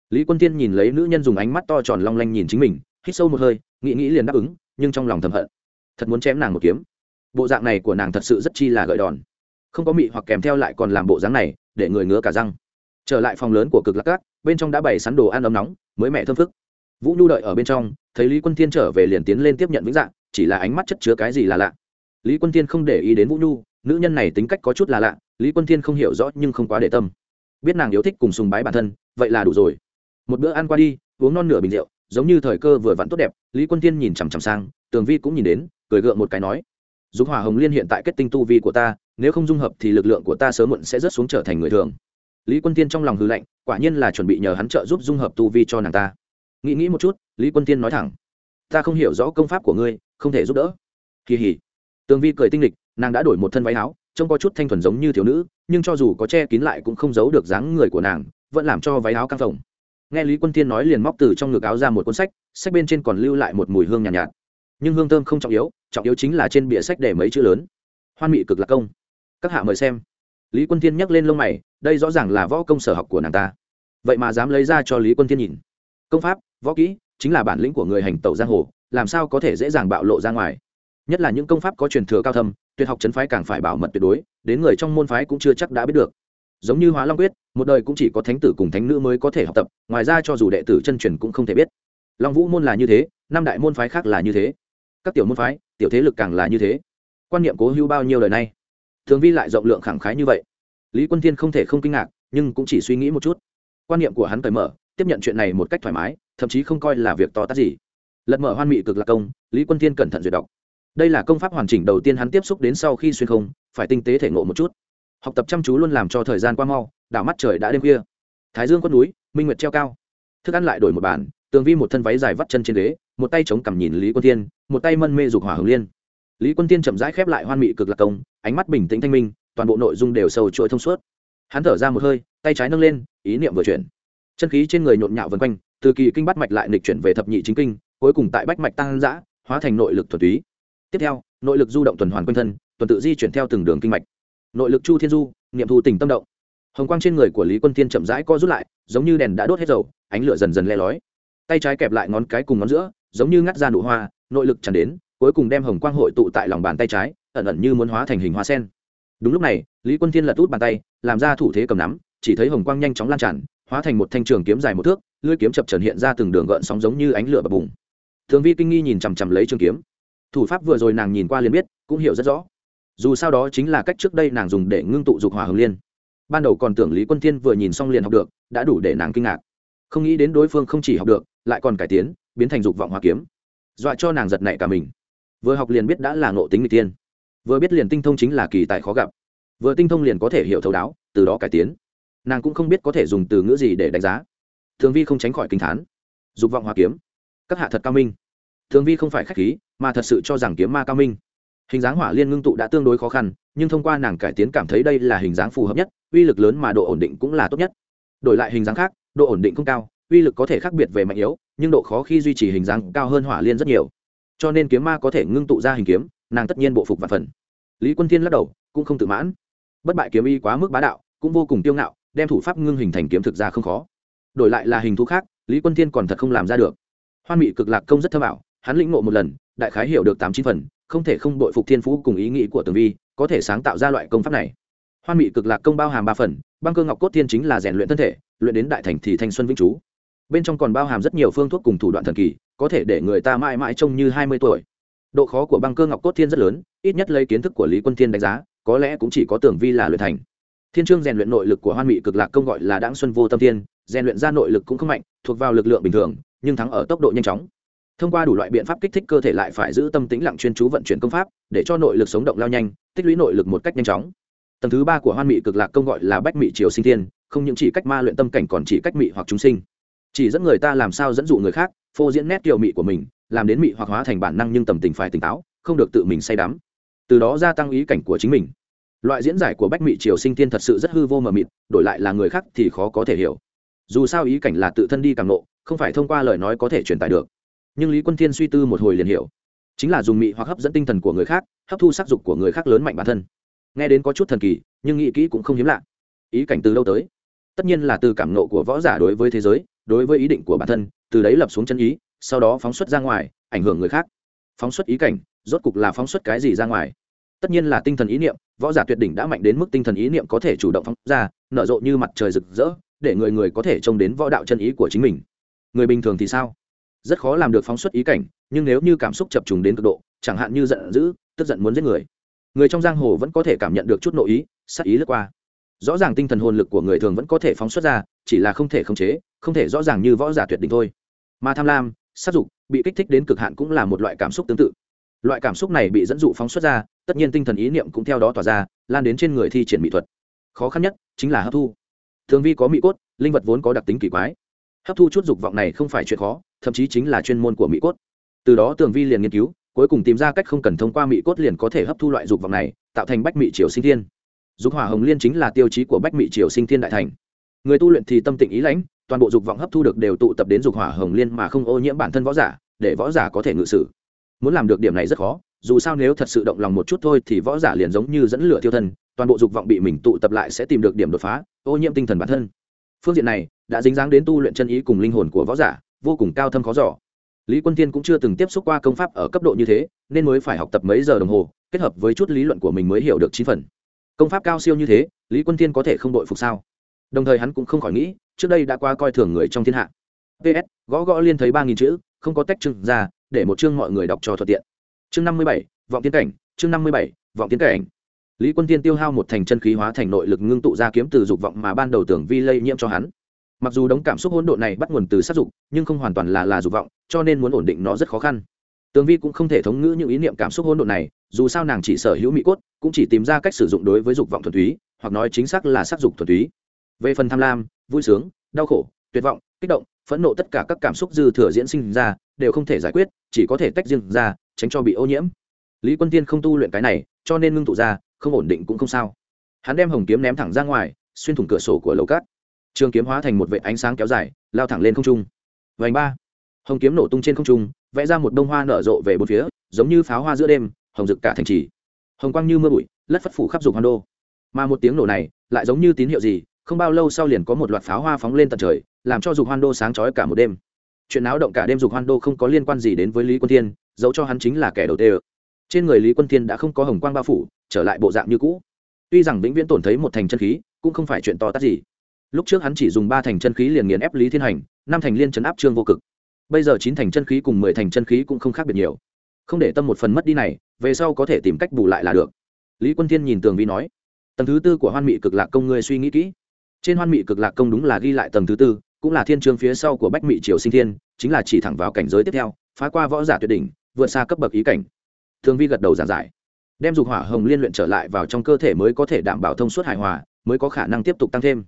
Lý quân thiên nhìn lấy nữ nhân dùng ánh mắt to tròn long lanh nhìn chính mình, hít sâu một hơi, nghĩ nghĩ liền đáp ứng, nhưng trong lòng thầm hận. Thật muốn chém nàng một kiếm. Bộ dạng này của nàng thật sự rất chi là gợi đòn. Không có mị hoặc kèm theo lại còn làm bộ dáng này, để người ngứa cả răng. Trở lại phòng lớn của cực lạc cát bên trong đã bày sắn đồ ăn ấm nóng, mới mẹ thơm phức. Vũ nhu đợi ở bên trong, thấy lý quân thiên trở về liền tiến lên tiếp nhận vĩnh dạng, chỉ là ánh mắt chất chứa cái gì là lạ lý quân thiên không để ý đến vũ nhu, nữ nhân này tính cách có chút là lạ, lý quân thiên không hiểu rõ nhưng không quá để tâm. Biết nàng yêu thích cùng sùng bái bản thân, vậy là đủ rồi. Một bữa ăn qua đi, uống non nửa bình rượu, giống như thời cơ vừa vặn tốt đẹp, lý quân thiên nhìn chằm chằm sang, tường vi cũng nhìn đến, cười gượng một cái nói, dục hỏa hồng liên hiện tại kết tinh tu vi của ta, nếu không dung hợp thì lực lượng của ta sớm muộn sẽ rớt xuống trở thành người thường. Lý quân tiên trong lòng hư lệnh quả nhiên là chuẩn bị nhờ hắn trợ giúp dung hợp tu vi cho nàng ta. Nghĩ nghĩ một chút, lý quân tiên nói thẳng, ta không hiểu rõ công pháp của ngươi, không thể giúp đỡ. Kỳ hỉ tường vi cười tinh lịch nàng đã đổi một thân váy áo trông có chút thanh thuần giống như thiếu nữ nhưng cho dù có che kín lại cũng không giấu được dáng người của nàng vẫn làm cho váy áo căng phồng. Nghe lý quân tiên nói liền móc từ trong ngực áo ra một cuốn sách sách bên trên còn lưu lại một mùi hương nhàn nhạt, nhạt. Nhưng hương thơm không trọng yếu trọng yếu chính là trên bìa sách để mấy chữ lớn. Hoan mị cực lạc công. Các hạ mời xem. Lý quân thiên nhắc lên lông mày đây rõ ràng là võ công sở học của nàng ta. Vậy mà dám lấy ra cho lý quân thiên nhìn. Công pháp võ kỹ chính là bản lĩnh của người hành tẩu giang hồ làm sao có thể dễ dàng bạo lộ ra ngoài? Nhất là những công pháp có truyền thừa cao thâm, tuyệt học chấn phái càng phải bảo mật tuyệt đối, đến người trong môn phái cũng chưa chắc đã biết được. Giống như hóa long quyết, một đời cũng chỉ có thánh tử cùng thánh nữ mới có thể học tập, ngoài ra cho dù đệ tử chân truyền cũng không thể biết. Long vũ môn là như thế, năm đại môn phái khác là như thế. Các tiểu môn phái, tiểu thế lực càng là như thế. Quan niệm cố hữu bao nhiêu lời nay? Thường vi lại rộng lượng khẳng khái như vậy. Lý quân thiên không thể không kinh ngạc, nhưng cũng chỉ suy nghĩ một chút. Quan niệm của hắn cởi mở, tiếp nhận chuyện này một cách thoải mái, thậm chí không coi là việc to tát gì. Lật mở hoan mị cực lạc công, lý quân thiên cẩn thận duyệt đọc đây là công pháp hoàn chỉnh đầu tiên hắn tiếp xúc đến sau khi xuyên không, phải tinh tế thể ngộ một chút. Học tập chăm chú luôn làm cho thời gian qua mau, đảo mắt trời đã đêm khuya. Thái dương quất núi, minh nguyệt treo cao. Thức ăn lại đổi một bàn, tường vi một thân váy dài vắt chân trên ghế, một tay chống cằm nhìn lý quân thiên, một tay mân mê dục hỏa hồng liên. Lý quân thiên chậm rãi khép lại hoan mị cực lạc công, ánh mắt bình tĩnh thanh minh, toàn bộ nội dung đều sâu chuỗi thông suốt. Hắn thở ra một hơi, tay trái nâng lên, ý niệm vừa chuyển. Chân khí trên người nhộn nhạo vân quanh, từ kỳ kinh bắt mạch lại nịch chuyển về thập nhị chính kinh, cuối cùng tại bách mạch tăng giã hóa thành nội lực thuật túy tiếp theo, nội lực du động tuần hoàn quanh thân, tuần tự di chuyển theo từng đường kinh mạch. Nội lực chu thiên du, niệm thu tình tâm động. Hồng quang trên người của lý quân thiên chậm rãi co rút lại, giống như đèn đã đốt hết dầu, ánh lửa dần dần le lói. Tay trái kẹp lại ngón cái cùng ngón giữa, giống như ngắt ra nụ hoa, nội lực tràn đến, cuối cùng đem hồng quang hội tụ tại lòng bàn tay trái, ẩn ẩn như muốn hóa thành hình hoa sen. Đúng lúc này, lý quân thiên lật út bàn tay, làm ra thủ thế cầm nắm, chỉ thấy hồng quang nhanh chóng lan tràn, hóa thành một thanh trường kiếm dài một thước, lưỡi kiếm chập trần hiện ra từng đường gợn sóng giống như ánh lửa bập bùng. Thường vi kinh nghi nhìn chằm chằm lấy trường kiếm thủ pháp vừa rồi nàng nhìn qua liền biết, cũng hiểu rất rõ. Dù sao đó chính là cách trước đây nàng dùng để ngưng tụ dục hỏa hồng liên. Ban đầu còn tưởng lý quân thiên vừa nhìn xong liền học được, đã đủ để nàng kinh ngạc. Không nghĩ đến đối phương không chỉ học được, lại còn cải tiến, biến thành dục vọng hoa kiếm. Dọa cho nàng giật nảy cả mình. Vừa học liền biết đã là ngộ tính người tiên vừa biết liền tinh thông chính là kỳ tài khó gặp. Vừa tinh thông liền có thể hiểu thấu đáo, từ đó cải tiến. Nàng cũng không biết có thể dùng từ ngữ gì để đánh giá. Thường vi không tránh khỏi kinh thán. Dục vọng hoa kiếm. Các hạ thật cao minh thường vi không phải khách khí, mà thật sự cho rằng kiếm ma cao minh. Hình dáng hỏa liên ngưng tụ đã tương đối khó khăn, nhưng thông qua nàng cải tiến cảm thấy đây là hình dáng phù hợp nhất, uy lực lớn mà độ ổn định cũng là tốt nhất. Đổi lại hình dáng khác, độ ổn định không cao, uy lực có thể khác biệt về mạnh yếu, nhưng độ khó khi duy trì hình dáng cao hơn hỏa liên rất nhiều. Cho nên kiếm ma có thể ngưng tụ ra hình kiếm, nàng tất nhiên bộ phục và phần. Lý quân thiên lắc đầu, cũng không tự mãn. Bất bại kiếm y quá mức bá đạo, cũng vô cùng tiêu ngạo, đem thủ pháp ngưng hình thành kiếm thực ra không khó. Đổi lại là hình thú khác, lý quân thiên còn thật không làm ra được. Hoan mị cực lạc công rất thơ bảo hắn lĩnh ngộ một lần, đại khái hiểu được tám chín phần, không thể không đội phục thiên phú cùng ý nghĩ của tường vi, có thể sáng tạo ra loại công pháp này. Hoan mị cực lạc công bao hàm ba phần, băng cơ ngọc cốt thiên chính là rèn luyện thân thể, luyện đến đại thành thì thanh xuân vĩnh chú bên trong còn bao hàm rất nhiều phương thuốc cùng thủ đoạn thần kỳ, có thể để người ta mãi mãi trông như hai mươi tuổi. Độ khó của băng cơ ngọc cốt thiên rất lớn, ít nhất lấy kiến thức của lý quân thiên đánh giá, có lẽ cũng chỉ có tưởng vi là luyện thành. Thiên trương rèn luyện nội lực của hoan mị cực lạc công gọi là đáng xuân vô tâm thiên, rèn luyện ra nội lực cũng không mạnh, thuộc vào lực lượng bình thường, nhưng thắng ở tốc độ nhanh chóng thông qua đủ loại biện pháp kích thích cơ thể lại phải giữ tâm tĩnh lặng chuyên chú vận chuyển công pháp, để cho nội lực sống động lao nhanh, tích lũy nội lực một cách nhanh chóng. Tầng thứ ba của hoan mị cực lạc công gọi là bách mị triều sinh thiên, không những chỉ cách ma luyện tâm cảnh còn chỉ cách mị hoặc chúng sinh. Chỉ dẫn người ta làm sao dẫn dụ người khác, phô diễn nét kiều mị của mình, làm đến mị hoặc hóa thành bản năng nhưng tầm tình phải tỉnh táo, không được tự mình say đắm. Từ đó gia tăng ý cảnh của chính mình. Loại diễn giải của bách mị triều sinh tiên thật sự rất hư vô mờ mịt, đổi lại là người khác thì khó có thể hiểu. Dù sao ý cảnh là tự thân đi càng nộ, không phải thông qua lời nói có thể truyền tải được nhưng lý quân thiên suy tư một hồi liền hiểu. Chính là dùng mị hoặc hấp dẫn tinh thần của người khác, hấp thu sắc dục của người khác lớn mạnh bản thân. Nghe đến có chút thần kỳ, nhưng nghĩ kỹ cũng không hiếm lạ. Ý cảnh từ đâu tới? Tất nhiên là từ cảm nộ của võ giả đối với thế giới, đối với ý định của bản thân, từ đấy lập xuống chân ý, sau đó phóng xuất ra ngoài, ảnh hưởng người khác. Phóng xuất ý cảnh, rốt cục là phóng xuất cái gì ra ngoài? Tất nhiên là tinh thần ý niệm, võ giả tuyệt đỉnh đã mạnh đến mức tinh thần ý niệm có thể chủ động phóng ra, nở rộ như mặt trời rực rỡ, để người người có thể trông đến võ đạo chân ý của chính mình. Người bình thường thì sao? Rất khó làm được phóng xuất ý cảnh, nhưng nếu như cảm xúc chập trùng đến cực độ, chẳng hạn như giận dữ, tức giận muốn giết người. Người trong giang hồ vẫn có thể cảm nhận được chút nội ý sắc ý lướt qua. Rõ ràng tinh thần hồn lực của người thường vẫn có thể phóng xuất ra, chỉ là không thể khống chế, không thể rõ ràng như võ giả tuyệt đỉnh thôi. Mà tham lam, sát dục, bị kích thích đến cực hạn cũng là một loại cảm xúc tương tự. Loại cảm xúc này bị dẫn dụ phóng xuất ra, tất nhiên tinh thần ý niệm cũng theo đó tỏa ra, lan đến trên người thi triển mỹ thuật. Khó khăn nhất chính là hấp thu. Thường vi có mỹ cốt, linh vật vốn có đặc tính kỳ quái. Hấp thu chút dục vọng này không phải chuyện khó thậm chí chính là chuyên môn của mỹ cốt. Từ đó tường vi liền nghiên cứu, cuối cùng tìm ra cách không cần thông qua mỹ cốt liền có thể hấp thu loại dục vọng này, tạo thành bách mỹ triều sinh thiên. Dục hỏa hồng liên chính là tiêu chí của bách mỹ triều sinh thiên đại thành. Người tu luyện thì tâm tịnh ý lãnh, toàn bộ dục vọng hấp thu được đều tụ tập đến dục hỏa hồng liên mà không ô nhiễm bản thân võ giả, để võ giả có thể ngự sử. Muốn làm được điểm này rất khó, dù sao nếu thật sự động lòng một chút thôi thì võ giả liền giống như dẫn lửa tiêu thân, toàn bộ dục vọng bị mình tụ tập lại sẽ tìm được điểm đột phá, ô nhiễm tinh thần bản thân. Phương diện này, đã dính dáng đến tu luyện chân ý cùng linh hồn của võ giả vô cùng cao thâm khó giỏ lý quân tiên cũng chưa từng tiếp xúc qua công pháp ở cấp độ như thế, nên mới phải học tập mấy giờ đồng hồ, kết hợp với chút lý luận của mình mới hiểu được chín phần. Công pháp cao siêu như thế, lý quân tiên có thể không đội phục sao? Đồng thời hắn cũng không khỏi nghĩ, trước đây đã qua coi thường người trong thiên hạ. Ps gõ gõ liên thấy ba nghìn chữ, không có tách chương ra, để một chương mọi người đọc cho thuận tiện. Chương năm mươi bảy, vọng tiến cảnh, chương năm mươi bảy, vọng tiến cảnh. Lý quân tiên tiêu hao một thành chân khí hóa thành nội lực ngưng tụ ra kiếm từ dục vọng mà ban đầu tưởng vi lây nhiễm cho hắn mặc dù đống cảm xúc hỗn độn này bắt nguồn từ sát dục, nhưng không hoàn toàn là là dục vọng, cho nên muốn ổn định nó rất khó khăn. Tường vi cũng không thể thống ngữ những ý niệm cảm xúc hỗn độn này, dù sao nàng chỉ sở hữu mỹ cốt, cũng chỉ tìm ra cách sử dụng đối với dục vọng thuần túy, hoặc nói chính xác là sát dục thuần túy. Về phần tham lam, vui sướng, đau khổ, tuyệt vọng, kích động, phẫn nộ tất cả các cảm xúc dư thừa diễn sinh ra, đều không thể giải quyết, chỉ có thể tách riêng ra, tránh cho bị ô nhiễm. Lý quân tiên không tu luyện cái này, cho nên ngưng tụ ra, không ổn định cũng không sao. Hắn đem hồng kiếm ném thẳng ra ngoài, xuyên thủng cửa sổ của lầu cát trường kiếm hóa thành một vệ ánh sáng kéo dài, lao thẳng lên không trung. Vành ba. Hồng kiếm nổ tung trên không trung, vẽ ra một bông hoa nở rộ về bốn phía, giống như pháo hoa giữa đêm, hồng rực cả thành trì. Hồng quang như mưa bụi, lất phất phủ khắp dục hoan đô. Mà một tiếng nổ này, lại giống như tín hiệu gì, không bao lâu sau liền có một loạt pháo hoa phóng lên tận trời, làm cho dục hoan đô sáng trói cả một đêm. Chuyện náo động cả đêm dục hoan đô không có liên quan gì đến với lý quân thiên, dẫu cho hắn chính là kẻ đầu tê trên người lý quân thiên đã không có hồng quang bao phủ, trở lại bộ dạng như cũ. Tuy rằng vĩnh viễn tổn thấy một thành chân khí, cũng không phải chuyện to tát gì lúc trước hắn chỉ dùng ba thành chân khí liền nghiền ép lý thiên hành, năm thành liên chấn áp trương vô cực. Bây giờ chín thành chân khí cùng mười thành chân khí cũng không khác biệt nhiều. Không để tâm một phần mất đi này, về sau có thể tìm cách bù lại là được. Lý quân thiên nhìn tường vi nói, tầng thứ tư của hoan mị cực lạc công ngươi suy nghĩ kỹ. Trên hoan mị cực lạc công đúng là ghi lại tầng thứ tư, cũng là thiên trường phía sau của bách mị triều sinh thiên, chính là chỉ thẳng vào cảnh giới tiếp theo, phá qua võ giả tuyệt đỉnh, vượt xa cấp bậc ý cảnh. Thường vi gật đầu giảng giải, đem dục hỏa hồng liên luyện trở lại vào trong cơ thể mới có thể đảm bảo thông suốt hài hòa, mới có khả năng tiếp tục tăng thêm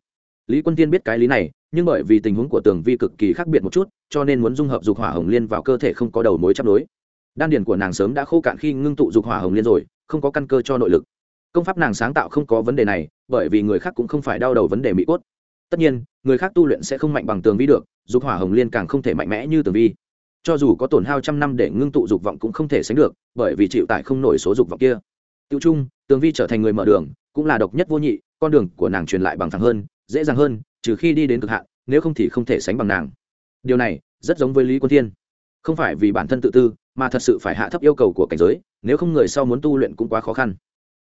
lý quân tiên biết cái lý này nhưng bởi vì tình huống của tường vi cực kỳ khác biệt một chút cho nên muốn dung hợp dục hỏa hồng liên vào cơ thể không có đầu mối chấp đối. Đan điền của nàng sớm đã khô cạn khi ngưng tụ dục hỏa hồng liên rồi không có căn cơ cho nội lực. Công pháp nàng sáng tạo không có vấn đề này bởi vì người khác cũng không phải đau đầu vấn đề mỹ cốt. Tất nhiên người khác tu luyện sẽ không mạnh bằng tường vi được dục hỏa hồng liên càng không thể mạnh mẽ như tường vi. Cho dù có tổn hao trăm năm để ngưng tụ dục vọng cũng không thể sánh được bởi vì chịu tải không nổi số dục vọng kia. Tiêu chung, tường vi trở thành người mở đường cũng là độc nhất vô nhị con đường của nàng truyền lại bằng thẳng hơn dễ dàng hơn, trừ khi đi đến cực hạn, nếu không thì không thể sánh bằng nàng. Điều này rất giống với lý quân thiên. Không phải vì bản thân tự tư, mà thật sự phải hạ thấp yêu cầu của cảnh giới, nếu không người sau muốn tu luyện cũng quá khó khăn.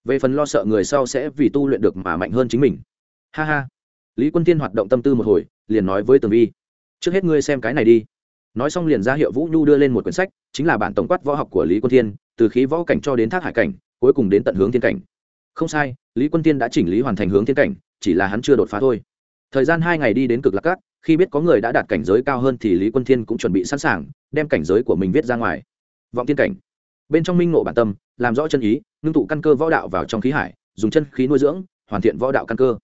Về phần lo sợ người sau sẽ vì tu luyện được mà mạnh hơn chính mình. Ha ha. Lý quân thiên hoạt động tâm tư một hồi, liền nói với tường vi, trước hết ngươi xem cái này đi. Nói xong liền ra hiệu vũ nhu đưa lên một quyển sách, chính là bản tổng quát võ học của lý quân thiên, từ khí võ cảnh cho đến thác hải cảnh, cuối cùng đến tận hướng thiên cảnh. Không sai, lý quân tiên đã chỉnh lý hoàn thành hướng thiên cảnh chỉ là hắn chưa đột phá thôi. Thời gian hai ngày đi đến cực lạc cát khi biết có người đã đạt cảnh giới cao hơn thì lý quân thiên cũng chuẩn bị sẵn sàng, đem cảnh giới của mình viết ra ngoài. Vọng tiên cảnh. Bên trong minh ngộ bản tâm, làm rõ chân ý, ngưng tụ căn cơ võ đạo vào trong khí hải, dùng chân khí nuôi dưỡng, hoàn thiện võ đạo căn cơ.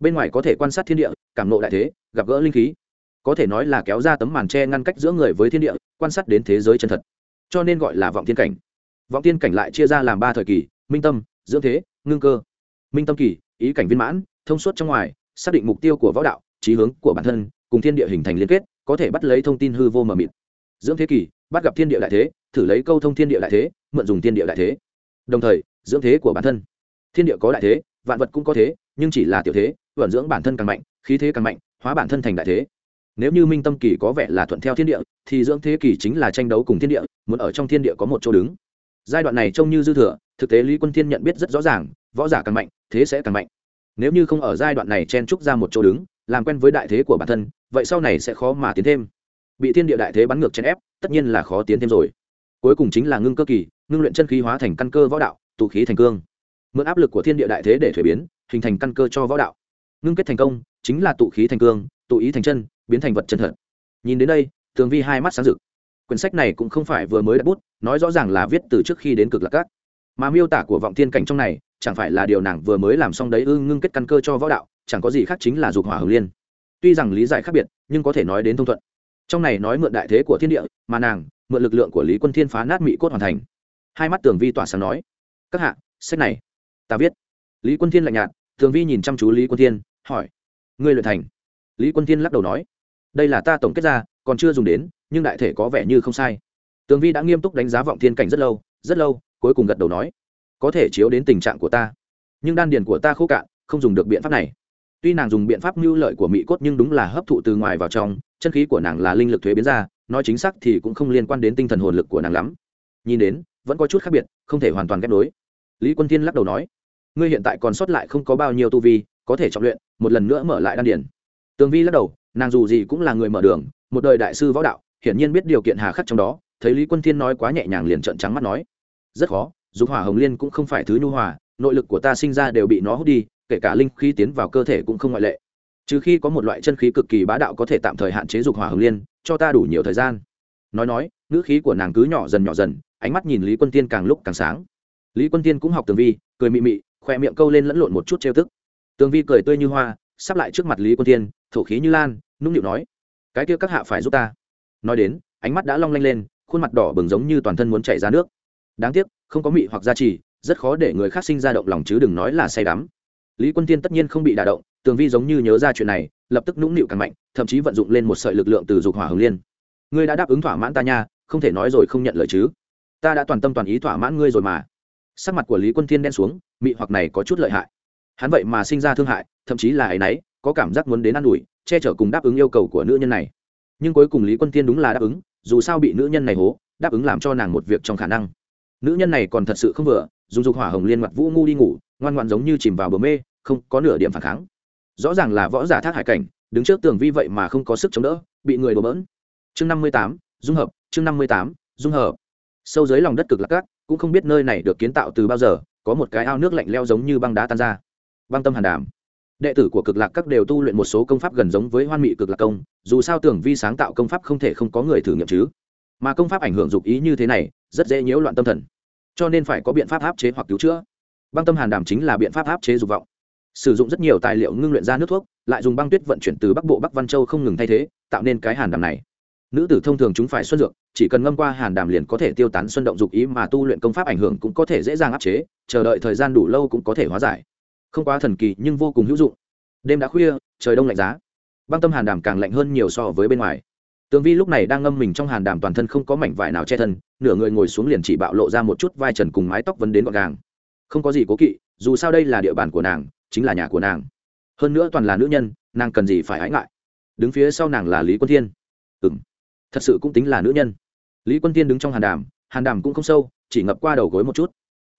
Bên ngoài có thể quan sát thiên địa, cảm nộ đại thế, gặp gỡ linh khí. Có thể nói là kéo ra tấm màn tre ngăn cách giữa người với thiên địa, quan sát đến thế giới chân thật. Cho nên gọi là vọng thiên cảnh. Vọng tiên cảnh lại chia ra làm ba thời kỳ, minh tâm, dưỡng thế, ngưng cơ. Minh tâm kỳ, ý cảnh viên mãn thông suốt trong ngoài, xác định mục tiêu của võ đạo trí hướng của bản thân, cùng thiên địa hình thành liên kết, có thể bắt lấy thông tin hư vô mờ mịt. Dưỡng thế kỷ bắt gặp thiên địa đại thế, thử lấy câu thông thiên địa đại thế, mượn dùng thiên địa đại thế. Đồng thời, dưỡng thế của bản thân. Thiên địa có đại thế, vạn vật cũng có thế, nhưng chỉ là tiểu thế, vận dưỡng bản thân càng mạnh, khí thế càng mạnh, hóa bản thân thành đại thế. Nếu như minh tâm kỳ có vẻ là thuận theo thiên địa, thì dưỡng thế kỳ chính là tranh đấu cùng thiên địa, muốn ở trong thiên địa có một chỗ đứng. Giai đoạn này trông như dư thừa, thực tế lý quân thiên nhận biết rất rõ ràng, võ giả càng mạnh, thế sẽ càng mạnh nếu như không ở giai đoạn này chen trúc ra một chỗ đứng, làm quen với đại thế của bản thân, vậy sau này sẽ khó mà tiến thêm. Bị thiên địa đại thế bắn ngược chen ép, tất nhiên là khó tiến thêm rồi. Cuối cùng chính là ngưng cơ kỳ, ngưng luyện chân khí hóa thành căn cơ võ đạo, tụ khí thành cương. Mượn áp lực của thiên địa đại thế để thuế biến, hình thành căn cơ cho võ đạo. Ngưng kết thành công, chính là tụ khí thành cương, tụ ý thành chân, biến thành vật chân thật. Nhìn đến đây, tường vi hai mắt sáng rực. Quyển sách này cũng không phải vừa mới đặt bút, nói rõ ràng là viết từ trước khi đến cực lạc các mà miêu tả của vọng thiên cảnh trong này chẳng phải là điều nàng vừa mới làm xong đấy ư ngưng kết căn cơ cho võ đạo, chẳng có gì khác chính là dục hỏa hồng liên. Tuy rằng lý giải khác biệt, nhưng có thể nói đến thông thuận. Trong này nói mượn đại thế của thiên địa, mà nàng, mượn lực lượng của lý quân thiên phá nát mỹ cốt hoàn thành. Hai mắt tường vi tỏa sáng nói, các hạ, sách này, ta viết. Lý quân thiên lạnh nhạt, tường vi nhìn chăm chú lý quân thiên, hỏi, ngươi luyện thành? Lý quân thiên lắc đầu nói, đây là ta tổng kết ra, còn chưa dùng đến, nhưng đại thể có vẻ như không sai. Tường vi đã nghiêm túc đánh giá vọng thiên cảnh rất lâu rất lâu cuối cùng gật đầu nói, có thể chiếu đến tình trạng của ta, nhưng đan điền của ta khô cạn, không dùng được biện pháp này. Tuy nàng dùng biện pháp mưu lợi của mỹ cốt nhưng đúng là hấp thụ từ ngoài vào trong, chân khí của nàng là linh lực thuế biến ra, nói chính xác thì cũng không liên quan đến tinh thần hồn lực của nàng lắm. Nhìn đến, vẫn có chút khác biệt, không thể hoàn toàn ghép đối lý quân thiên lắc đầu nói, ngươi hiện tại còn sót lại không có bao nhiêu tu vi, có thể trọng luyện, một lần nữa mở lại đan điền. Tường vi lắc đầu, nàng dù gì cũng là người mở đường, một đời đại sư võ đạo, hiển nhiên biết điều kiện hà khắc trong đó, thấy lý quân thiên nói quá nhẹ nhàng liền trợn trắng mắt nói rất khó, dục hỏa hồng liên cũng không phải thứ nhu hòa, nội lực của ta sinh ra đều bị nó hút đi, kể cả linh khí tiến vào cơ thể cũng không ngoại lệ. Trừ khi có một loại chân khí cực kỳ bá đạo có thể tạm thời hạn chế dục hỏa hồng liên, cho ta đủ nhiều thời gian. Nói nói, ngữ khí của nàng cứ nhỏ dần nhỏ dần, ánh mắt nhìn lý quân tiên càng lúc càng sáng. Lý quân tiên cũng học tường vi, cười mị mị khỏe miệng câu lên lẫn lộn một chút trêu tức. Tường vi cười tươi như hoa, sắp lại trước mặt lý quân tiên, thổ khí như lan, nũng nịu nói, cái kia các hạ phải giúp ta. Nói đến, ánh mắt đã long lanh lên, khuôn mặt đỏ bừng giống như toàn thân muốn chảy ra nước đáng tiếc, không có mị hoặc gia trì, rất khó để người khác sinh ra động lòng chứ đừng nói là say đắm. Lý quân tiên tất nhiên không bị đả động, tường vi giống như nhớ ra chuyện này, lập tức nũng nịu càng mạnh, thậm chí vận dụng lên một sợi lực lượng từ dục hỏa hồng liên. Ngươi đã đáp ứng thỏa mãn ta nha, không thể nói rồi không nhận lời chứ. Ta đã toàn tâm toàn ý thỏa mãn ngươi rồi mà. Sắc mặt của lý quân thiên đen xuống, mị hoặc này có chút lợi hại. Hắn vậy mà sinh ra thương hại, thậm chí là ấ y n ấ y có cảm giác muốn đến ă n ủi, che chở cùng đáp ứng yêu cầu của nữ nhân này. Nhưng cuối cùng lý quân thiên đúng là đáp ứng, dù sao bị nữ nhân này hố, đáp ứng làm cho nàng một việc trong khả năng nữ nhân này còn thật sự không vừa, dùng dục hỏa hồng liên mặt vũ ngu đi ngủ, ngoan ngoan giống như chìm vào bờ mê, không có nửa điểm phản kháng. Rõ ràng là võ giả thác hải cảnh, đứng trước tường vi vậy mà không có sức chống đỡ, bị người đổ bỡn. Chương năm mươi tám, dung hợp, chương năm mươi tám, dung hợp. Sâu dưới lòng đất cực lạc cát cũng không biết nơi này được kiến tạo từ bao giờ, có một cái ao nước lạnh leo giống như băng đá tan ra. Băng tâm hàn đàm. Đệ tử của cực lạc các đều tu luyện một số công pháp gần giống với hoan mị cực lạc công, dù sao tưởng vi sáng tạo công pháp không thể không có người thử nghiệm chứ. Mà công pháp ảnh hưởng dục ý như thế này rất dễ nhiễu loạn tâm thần. Cho nên phải có biện pháp áp chế hoặc cứu chữa. Băng tâm hàn đàm chính là biện pháp áp chế dục vọng. Sử dụng rất nhiều tài liệu ngưng luyện ra nước thuốc, lại dùng băng tuyết vận chuyển từ bắc bộ bắc văn châu không ngừng thay thế, tạo nên cái hàn đàm này. Nữ tử thông thường chúng phải xuân dược, chỉ cần ngâm qua hàn đàm liền có thể tiêu tán xuân động dục ý mà tu luyện công pháp ảnh hưởng cũng có thể dễ dàng áp chế, chờ đợi thời gian đủ lâu cũng có thể hóa giải. Không quá thần kỳ nhưng vô cùng hữu dụng. Đêm đã khuya, trời đông lạnh giá. Băng tâm hàn đàm càng lạnh hơn nhiều so với bên ngoài tường vi lúc này đang ngâm mình trong hàn đàm toàn thân không có mảnh vải nào che thân nửa người ngồi xuống liền chỉ bạo lộ ra một chút vai trần cùng mái tóc vấn đến gọn gàng. Không có gì cố kỵ dù sao đây là địa bàn của nàng chính là nhà của nàng. Hơn nữa toàn là nữ nhân nàng cần gì phải ái ngại? Đứng phía sau nàng là lý quân thiên. Ừng thật sự cũng tính là nữ nhân. Lý quân tiên đứng trong hàn đàm hàn đàm cũng không sâu chỉ ngập qua đầu gối một chút.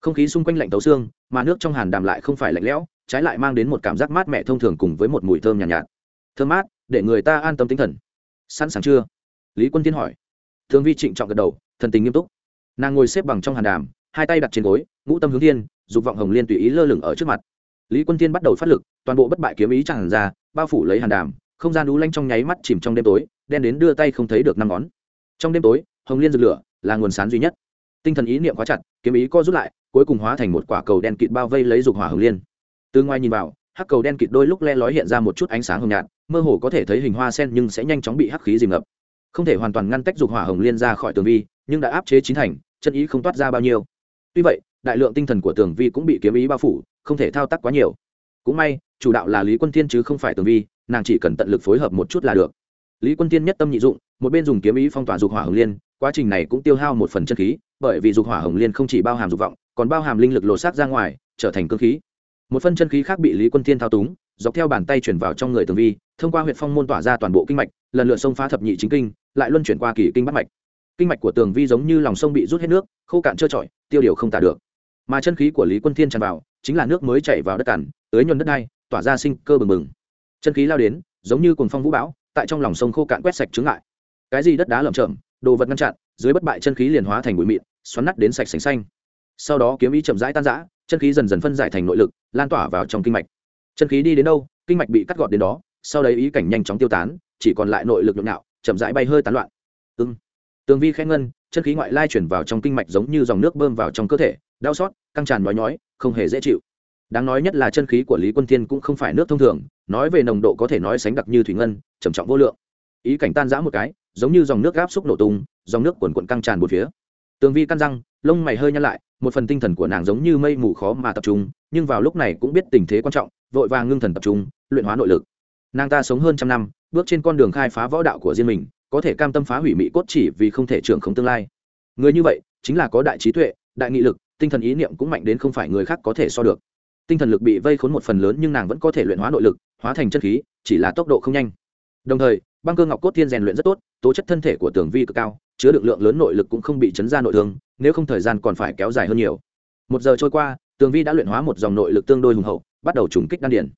Không khí xung quanh lạnh tấu xương mà nước trong hàn đàm lại không phải lạnh lẽo trái lại mang đến một cảm giác mát mẻ thông thường cùng với một mùi thơm nhàn nhạt, nhạt. Thơm mát để người ta an tâm tinh thần sẵn sàng chưa? Lý quân tiên hỏi. Thương vi trịnh trọng gật đầu, thần tình nghiêm túc. Nàng ngồi xếp bằng trong hàn đàm, hai tay đặt trên gối, ngũ tâm hướng thiên, dục vọng hồng liên tùy ý lơ lửng ở trước mặt. Lý quân tiên bắt đầu phát lực, toàn bộ bất bại kiếm ý tràn ra, bao phủ lấy hàn đàm, không gian đú lanh trong nháy mắt chìm trong đêm tối, đen đến đưa tay không thấy được năm ngón. Trong đêm tối, hồng liên dược lửa là nguồn sáng duy nhất. Tinh thần ý niệm quá chặt, kiếm ý co rút lại, cuối cùng hóa thành một quả cầu đen kịt bao vây lấy dục hỏa hồng liên. Từ ngoài nhìn vào hắc cầu đen kịt đôi lúc le lói hiện ra một chút ánh sáng hồng nhạt, mơ hồ có thể thấy hình hoa sen nhưng sẽ nhanh chóng bị hắc khí dìm ngập. Không thể hoàn toàn ngăn tách dục hỏa hồng liên ra khỏi tường vi, nhưng đã áp chế chín thành, chân ý không toát ra bao nhiêu. Tuy vậy, đại lượng tinh thần của tường vi cũng bị kiếm ý bao phủ, không thể thao tác quá nhiều. Cũng may, chủ đạo là lý quân thiên chứ không phải tường vi, nàng chỉ cần tận lực phối hợp một chút là được. Lý quân thiên nhất tâm nhị dụng, một bên dùng kiếm ý phong tỏa dục hỏa hồng liên, quá trình này cũng tiêu hao một phần chân khí, bởi vì dục hỏa hồng liên không chỉ bao hàm dục vọng, còn bao hàm linh lực lột xác ra ngoài, trở thành cơ khí một phân chân khí khác bị lý quân thiên thao túng, dọc theo bàn tay chuyển vào trong người tường vi, thông qua huyện phong môn tỏa ra toàn bộ kinh mạch, lần lượt xông phá thập nhị chính kinh, lại luân chuyển qua kỳ kinh bắt mạch. Kinh mạch của tường vi giống như lòng sông bị rút hết nước, khô cạn trơ trọi, tiêu điều không tả được. Mà chân khí của lý quân thiên tràn vào, chính là nước mới chảy vào đất cằn tới nhuần đất đai, tỏa ra sinh cơ bừng bừng. Chân khí lao đến, giống như cồn phong vũ bão, tại trong lòng sông khô cạn quét sạch trứng lại. Cái gì đất đá lởm chởm, đồ vật ngăn chặn, dưới bất bại chân khí liền hóa thành bụi mịn, xoắn nắt đến sạch sành xanh. Sau đó kiếm ý chậm rãi tan rã chân khí dần dần phân giải thành nội lực, lan tỏa vào trong kinh mạch. Chân khí đi đến đâu, kinh mạch bị cắt gọt đến đó, sau đấy ý cảnh nhanh chóng tiêu tán, chỉ còn lại nội lực nhộn nhạo, chậm rãi bay hơi tán loạn. Ưng. Tường vi khẽ ngân, chân khí ngoại lai chuyển vào trong kinh mạch giống như dòng nước bơm vào trong cơ thể, đau xót, căng tràn nói nhói, không hề dễ chịu. Đáng nói nhất là chân khí của lý quân thiên cũng không phải nước thông thường, nói về nồng độ có thể nói sánh đặc như thủy ngân, trầm trọng vô lượng. Ý cảnh tan rã một cái, giống như dòng nước gáp xúc nổ tung, dòng nước quần quận căng tràn một phía. Tường vi căn răng lông mày hơi nhăn lại, một phần tinh thần của nàng giống như mây mù khó mà tập trung, nhưng vào lúc này cũng biết tình thế quan trọng, vội vàng ngưng thần tập trung, luyện hóa nội lực. Nàng ta sống hơn trăm năm, bước trên con đường khai phá võ đạo của riêng mình, có thể cam tâm phá hủy mỹ cốt chỉ vì không thể trưởng không tương lai. Người như vậy, chính là có đại trí tuệ, đại nghị lực, tinh thần ý niệm cũng mạnh đến không phải người khác có thể so được. Tinh thần lực bị vây khốn một phần lớn nhưng nàng vẫn có thể luyện hóa nội lực, hóa thành chất khí, chỉ là tốc độ không nhanh. Đồng thời, băng cơ ngọc cốt thiên rèn luyện rất tốt, tố chất thân thể của tường vi cực cao chứa được lượng lớn nội lực cũng không bị chấn ra nội thương, nếu không thời gian còn phải kéo dài hơn nhiều. Một giờ trôi qua, tường vi đã luyện hóa một dòng nội lực tương đôi hùng hậu, bắt đầu trùng kích đan điển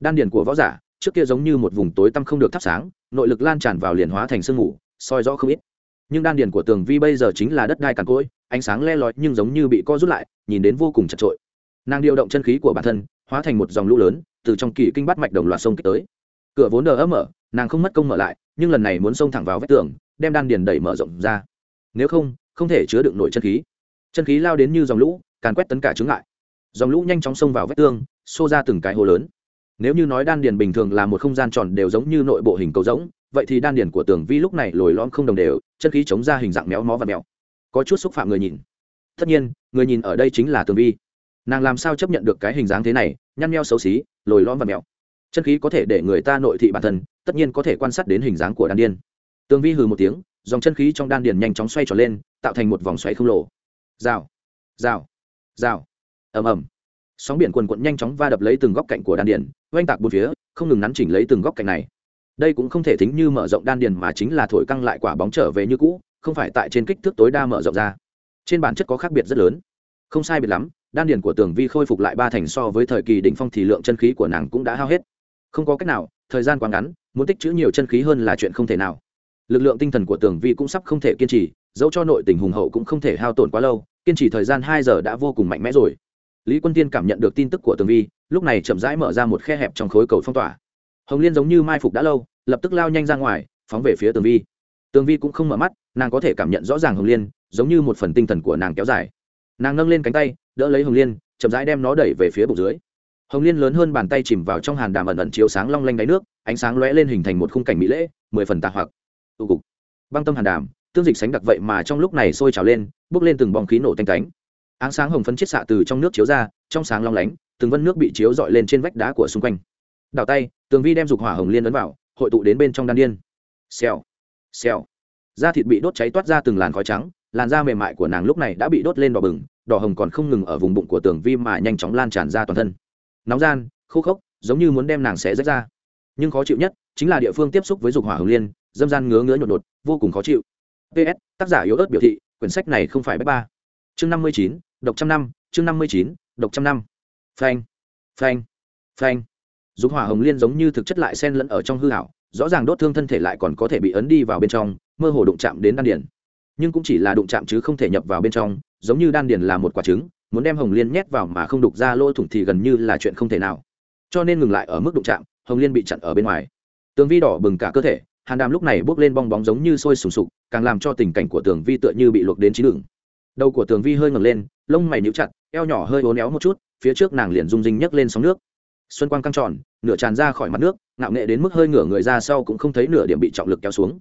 đan điển của võ giả, trước kia giống như một vùng tối tăm không được thắp sáng, nội lực lan tràn vào liền hóa thành sương mù, soi rõ không ít. Nhưng đan điển của tường vi bây giờ chính là đất đai càn cỗi, ánh sáng le lói nhưng giống như bị co rút lại, nhìn đến vô cùng chật trội nàng điều động chân khí của bản thân, hóa thành một dòng lũ lớn, từ trong kỳ kinh bắt mạch đồng loạt sông kích tới. Cửa vốn đờ ấm mở, nàng không mất công mở lại, nhưng lần này muốn xông thẳng vào vách tường đem đan điền đẩy mở rộng ra. Nếu không không thể chứa đựng nổi chân khí. Chân khí lao đến như dòng lũ, càn quét tấn cả chướng ngại. Dòng lũ nhanh chóng xông vào vách tường, xô ra từng cái hồ lớn. Nếu như nói đan điền bình thường là một không gian tròn đều giống như nội bộ hình cầu rỗng, vậy thì đan điền của tường vi lúc này lồi lõm không đồng đều, chân khí chống ra hình dạng méo mó và mèo. Có chút xúc phạm người nhìn. Tất nhiên, người nhìn ở đây chính là tường vi. Nàng làm sao chấp nhận được cái hình dáng thế này, nhăn nheo xấu xí, lồi lõm và mèo. Chân khí có thể để người ta nội thị bản thân, tất nhiên có thể quan sát đến hình dáng của đan điền tường vi hừ một tiếng, dòng chân khí trong đan điền nhanh chóng xoay trở lên, tạo thành một vòng xoáy không lồ rào rào rào. Ầm ầm. Sóng biển quần quận nhanh chóng va đập lấy từng góc cạnh của đan điền, oanh tạc bốn phía, không ngừng nắn chỉnh lấy từng góc cạnh này. Đây cũng không thể tính như mở rộng đan điền mà chính là thổi căng lại quả bóng trở về như cũ, không phải tại trên kích thước tối đa mở rộng ra. Trên bản chất có khác biệt rất lớn. Không sai biệt lắm, đan điền của tường vi khôi phục lại ba thành so với thời kỳ đỉnh phong thì lượng chân khí của nàng cũng đã hao hết. Không có cách nào, thời gian quá ngắn, muốn tích trữ nhiều chân khí hơn là chuyện không thể nào lực lượng tinh thần của tường vi cũng sắp không thể kiên trì, dẫu cho nội tình hùng hậu cũng không thể hao tổn quá lâu, kiên trì thời gian hai giờ đã vô cùng mạnh mẽ rồi. Lý quân tiên cảm nhận được tin tức của tường vi, lúc này chậm rãi mở ra một khe hẹp trong khối cầu phong tỏa. Hồng liên giống như mai phục đã lâu, lập tức lao nhanh ra ngoài, phóng về phía tường vi. Tường vi cũng không mở mắt, nàng có thể cảm nhận rõ ràng hồng liên, giống như một phần tinh thần của nàng kéo dài. Nàng nâng lên cánh tay, đỡ lấy hồng liên, chậm rãi đem nó đẩy về phía bụng dưới. Hồng liên lớn hơn bàn tay chìm vào trong hàn đàm ẩn ẩn chiếu sáng long lanh đáy nước, ánh sáng lóe lên hình thành một khung cảnh mỹ lễ mười phần tà hoặc tụ cục. Băng tâm hàn đàm, tương dịch sánh đặc vậy mà trong lúc này sôi trào lên bốc lên từng bóng khí nổ tanh cánh. Áng sáng hồng phấn chiết xạ từ trong nước chiếu ra, trong sáng long lánh, từng vân nước bị chiếu dọi lên trên vách đá của xung quanh. Đảo tay, tường vi đem dục hỏa hồng liên ấn vào, hội tụ đến bên trong đan điên. Xèo xèo. Da thịt bị đốt cháy toát ra từng làn khói trắng, làn da mềm mại của nàng lúc này đã bị đốt lên đỏ bừng, đỏ hồng còn không ngừng ở vùng bụng của tường vi mà nhanh chóng lan tràn ra toàn thân. Nóng gian, khô khốc, giống như muốn đem nàng xé rách ra. Nhưng khó chịu nhất chính là địa phương tiếp xúc với dục hỏa hồng liên dâm gian ngứa ngứa nhột nhột, vô cùng khó chịu. Ps tác giả yếu ớt biểu thị, quyển sách này không phải bách ba. Chương năm mươi chín, độc trăm năm, chương năm mươi chín, độc trăm năm. Phanh phanh phanh. Dùng hỏa hồng liên giống như thực chất lại sen lẫn ở trong hư hảo rõ ràng đốt thương thân thể lại còn có thể bị ấn đi vào bên trong, mơ hồ đụng chạm đến đan điền. Nhưng cũng chỉ là đụng chạm chứ không thể nhập vào bên trong, giống như đan điền là một quả trứng, muốn đem hồng liên nhét vào mà không đục ra lỗ thủng thì gần như là chuyện không thể nào. Cho nên ngừng lại ở mức đụng chạm, hồng liên bị chặn ở bên ngoài. Tường vi đỏ bừng cả cơ thể hàn đàm lúc này bốc lên bong bóng giống như sôi sùng sục, càng làm cho tình cảnh của tường vi tựa như bị luộc đến trí đường. Đầu của tường vi hơi ngẩng lên, lông mày níu chặt, eo nhỏ hơi uốn éo một chút, phía trước nàng liền rung rinh nhấc lên sóng nước. Xuân quang căng tròn, nửa tràn ra khỏi mặt nước, ngạo nghệ đến mức hơi ngửa người ra sau cũng không thấy nửa điểm bị trọng lực kéo xuống.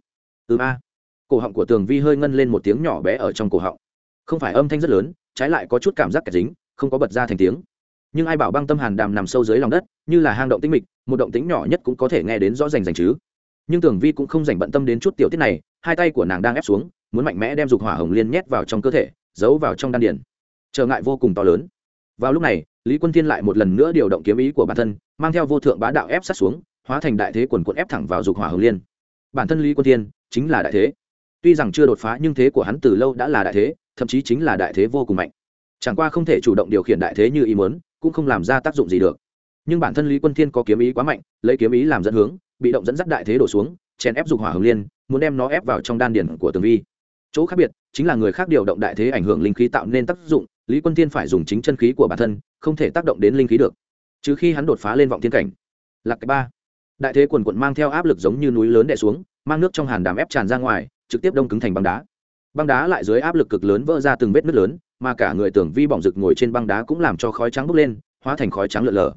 Ừ a. Cổ họng của tường vi hơi ngân lên một tiếng nhỏ bé ở trong cổ họng. Không phải âm thanh rất lớn, trái lại có chút cảm giác kẹt dính, không có bật ra thành tiếng. Nhưng ai bảo băng tâm hàn đàm nằm sâu dưới lòng đất, như là hang động tĩnh mịch, một động tĩnh nhỏ nhất cũng có thể nghe đến rõ rành rành chứ nhưng tưởng vi cũng không dành bận tâm đến chút tiểu tiết này, hai tay của nàng đang ép xuống, muốn mạnh mẽ đem dục hỏa hồng liên nhét vào trong cơ thể, giấu vào trong đan điển trở ngại vô cùng to lớn. Vào lúc này, lý quân thiên lại một lần nữa điều động kiếm ý của bản thân, mang theo vô thượng bá đạo ép sát xuống, hóa thành đại thế quần quận ép thẳng vào dục hỏa hồng liên. Bản thân lý quân thiên chính là đại thế. Tuy rằng chưa đột phá, nhưng thế của hắn từ lâu đã là đại thế, thậm chí chính là đại thế vô cùng mạnh. Chẳng qua không thể chủ động điều khiển đại thế như ý muốn, cũng không làm ra tác dụng gì được. Nhưng bản thân lý quân thiên có kiếm ý quá mạnh, lấy kiếm ý làm dẫn hướng bị động dẫn dắt đại thế đổ xuống, chèn ép dục hỏa hồng liên, muốn đem nó ép vào trong đan điển của tường vi. Chỗ khác biệt, chính là người khác điều động đại thế ảnh hưởng linh khí tạo nên tác dụng, lý quân thiên phải dùng chính chân khí của bản thân, không thể tác động đến linh khí được. Trừ khi hắn đột phá lên vọng thiên cảnh. Lạc cái ba. Đại thế quần quận mang theo áp lực giống như núi lớn đè xuống, mang nước trong hàn đàm ép tràn ra ngoài, trực tiếp đông cứng thành băng đá. Băng đá lại dưới áp lực cực lớn vỡ ra từng vết nứt lớn, mà cả người tưởng vi bỏng rực ngồi trên băng đá cũng làm cho khói trắng bốc lên, hóa thành khói trắng lợn lờ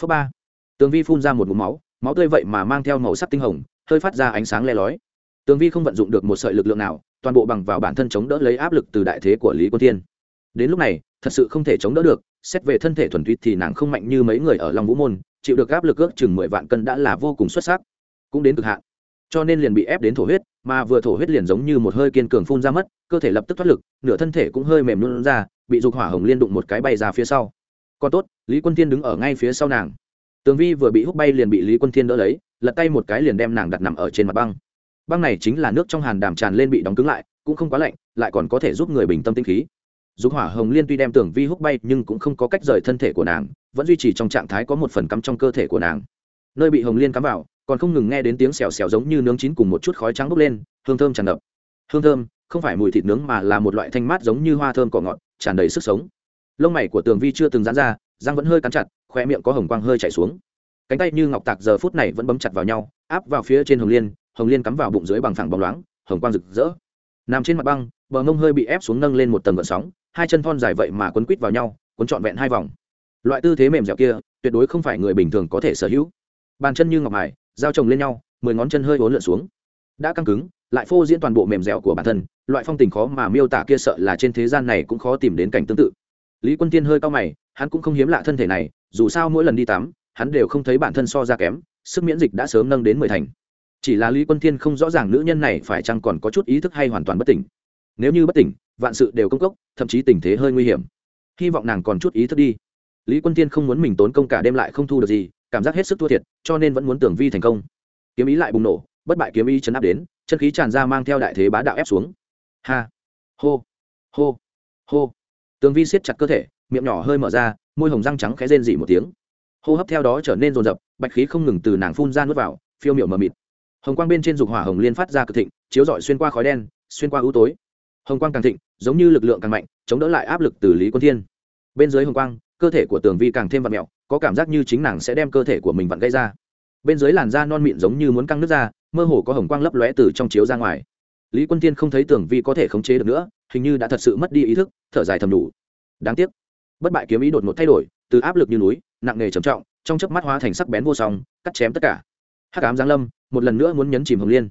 phớ ba. Tường vi phun ra một mũ máu máu tươi vậy mà mang theo màu sắc tinh hồng, hơi phát ra ánh sáng le lói. Tường vi không vận dụng được một sợi lực lượng nào, toàn bộ bằng vào bản thân chống đỡ lấy áp lực từ đại thế của lý quân thiên. Đến lúc này, thật sự không thể chống đỡ được, xét về thân thể thuần túy thì nàng không mạnh như mấy người ở long vũ môn, chịu được áp lực ước chừng mười vạn cân đã là vô cùng xuất sắc. Cũng đến cực hạn. Cho nên liền bị ép đến thổ huyết, mà vừa thổ huyết liền giống như một hơi kiên cường phun ra mất, cơ thể lập tức thoát lực, nửa thân thể cũng hơi mềm luôn ra, bị dục hỏa hồng liên đụng một cái bay ra phía sau. Còn tốt, lý quân thiên đứng ở ngay phía sau nàng tường vi vừa bị hút bay liền bị lý quân thiên đỡ lấy, lật tay một cái liền đem nàng đặt nằm ở trên mặt băng. Băng này chính là nước trong hàn đàm tràn lên bị đóng cứng lại, cũng không quá lạnh, lại còn có thể giúp người bình tâm tinh khí. Dùng hỏa hồng liên tuy đem tường vi hút bay nhưng cũng không có cách rời thân thể của nàng, vẫn duy trì trong trạng thái có một phần cắm trong cơ thể của nàng. Nơi bị hồng liên cắm vào, còn không ngừng nghe đến tiếng xèo xèo giống như nướng chín cùng một chút khói trắng bốc lên, hương thơm tràn ngập. Hương thơm, không phải mùi thịt nướng mà là một loại thanh mát giống như hoa thơm cỏ ngọt, tràn đầy sức sống. Lông mày của tường vi chưa từng dán ra răng vẫn hơi cắn chặt khoe miệng có hồng quang hơi chảy xuống. Cánh tay như ngọc tạc giờ phút này vẫn bấm chặt vào nhau, áp vào phía trên hồng liên hồng liên cắm vào bụng dưới bằng phẳng bóng loáng, hồng quang rực rỡ. Nằm trên mặt băng, bờ mông hơi bị ép xuống nâng lên một tầng gợn sóng, hai chân thon dài vậy mà quấn quít vào nhau, quấn trọn vẹn hai vòng. Loại tư thế mềm dẻo kia, tuyệt đối không phải người bình thường có thể sở hữu. Bàn chân như ngọc hải giao chồng lên nhau, mười ngón chân hơi uốn lượn xuống. Đã căng cứng, lại phô diễn toàn bộ mềm dẻo của bản thân, loại phong tình khó mà miêu tả kia sợ là trên thế gian này cũng khó tìm đến cảnh tương tự lý quân tiên hơi cao mày, hắn cũng không hiếm lạ thân thể này, dù sao mỗi lần đi tắm, hắn đều không thấy bản thân so ra kém, sức miễn dịch đã sớm nâng đến mười thành. Chỉ là lý quân thiên không rõ ràng nữ nhân này phải chăng còn có chút ý thức hay hoàn toàn bất tỉnh. Nếu như bất tỉnh, vạn sự đều công cốc, thậm chí tình thế hơi nguy hiểm. Hy vọng nàng còn chút ý thức đi. Lý quân tiên không muốn mình tốn công cả đêm lại không thu được gì, cảm giác hết sức thua thiệt, cho nên vẫn muốn tưởng vi thành công. Kiếm ý lại bùng nổ, bất bại kiếm ý chấn áp đến, chân khí tràn ra mang theo đại thế bá đạo ép xuống. Ha! Hô! Hô! Hô! Tường vi siết chặt cơ thể, miệng nhỏ hơi mở ra, môi hồng răng trắng khẽ rên dỉ một tiếng. Hô hấp theo đó trở nên rồn rập, bạch khí không ngừng từ nàng phun ra nuốt vào, phiêu miệu mờ mịt. Hồng quang bên trên dục hỏa hồng liên phát ra cực thịnh, chiếu rọi xuyên qua khói đen, xuyên qua ưu tối. Hồng quang càng thịnh, giống như lực lượng càng mạnh, chống đỡ lại áp lực từ lý quân thiên. Bên dưới hồng quang, cơ thể của tường vi càng thêm vặn mẹo, có cảm giác như chính nàng sẽ đem cơ thể của mình vặn gây ra. Bên dưới làn da non mịn giống như muốn căng nước ra, mơ hồ có hồng quang lấp lóe từ trong chiếu ra ngoài lý quân tiên không thấy Tưởng vi có thể khống chế được nữa, hình như đã thật sự mất đi ý thức, thở dài thầm đủ. Đáng tiếc. Bất bại kiếm ý đột ngột thay đổi, từ áp lực như núi, nặng nề trầm trọng, trong chớp mắt hóa thành sắc bén vô song, cắt chém tất cả. Hắc ám giáng lâm, một lần nữa muốn nhấn chìm hồng liên.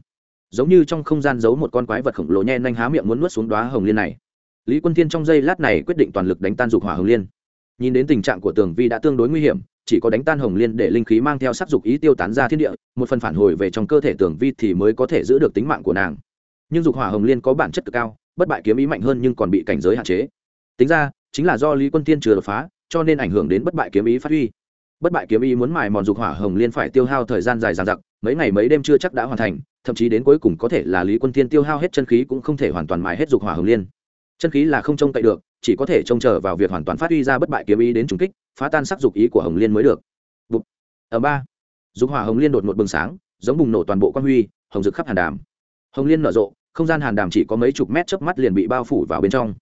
Giống như trong không gian giấu một con quái vật khổng lồ nhen nhanh há miệng muốn nuốt xuống đóa hồng liên này. Lý quân thiên trong giây lát này quyết định toàn lực đánh tan dục hỏa hồng liên. Nhìn đến tình trạng của tường vi đã tương đối nguy hiểm, chỉ có đánh tan hồng liên để linh khí mang theo sắc dục ý tiêu tán ra thiên địa, một phần phản hồi về trong cơ thể tường vi thì mới có thể giữ được tính mạng của nàng nhưng dục hỏa hồng liên có bản chất cực cao, bất bại kiếm ý mạnh hơn nhưng còn bị cảnh giới hạn chế. Tính ra, chính là do lý quân thiên chưa đột phá, cho nên ảnh hưởng đến bất bại kiếm ý phát huy. Bất bại kiếm ý muốn mài mòn dục hỏa hồng liên phải tiêu hao thời gian dài dằng dặc, mấy ngày mấy đêm chưa chắc đã hoàn thành, thậm chí đến cuối cùng có thể là lý quân thiên tiêu hao hết chân khí cũng không thể hoàn toàn mài hết dục hỏa hồng liên. Chân khí là không trông cậy được, chỉ có thể trông chờ vào việc hoàn toàn phát huy ra bất bại kiếm ý đến trùng kích, phá tan sắc dục ý của hồng liên mới được. Bục. ở ba. Dục hỏa hồng liên đột một bừng sáng, giống bùng nổ toàn bộ quan huy, hồng rực khắp hàn đàm hồng liên nở rộ, không gian hàn đàm chỉ có mấy chục mét chớp mắt liền bị bao phủ vào bên trong.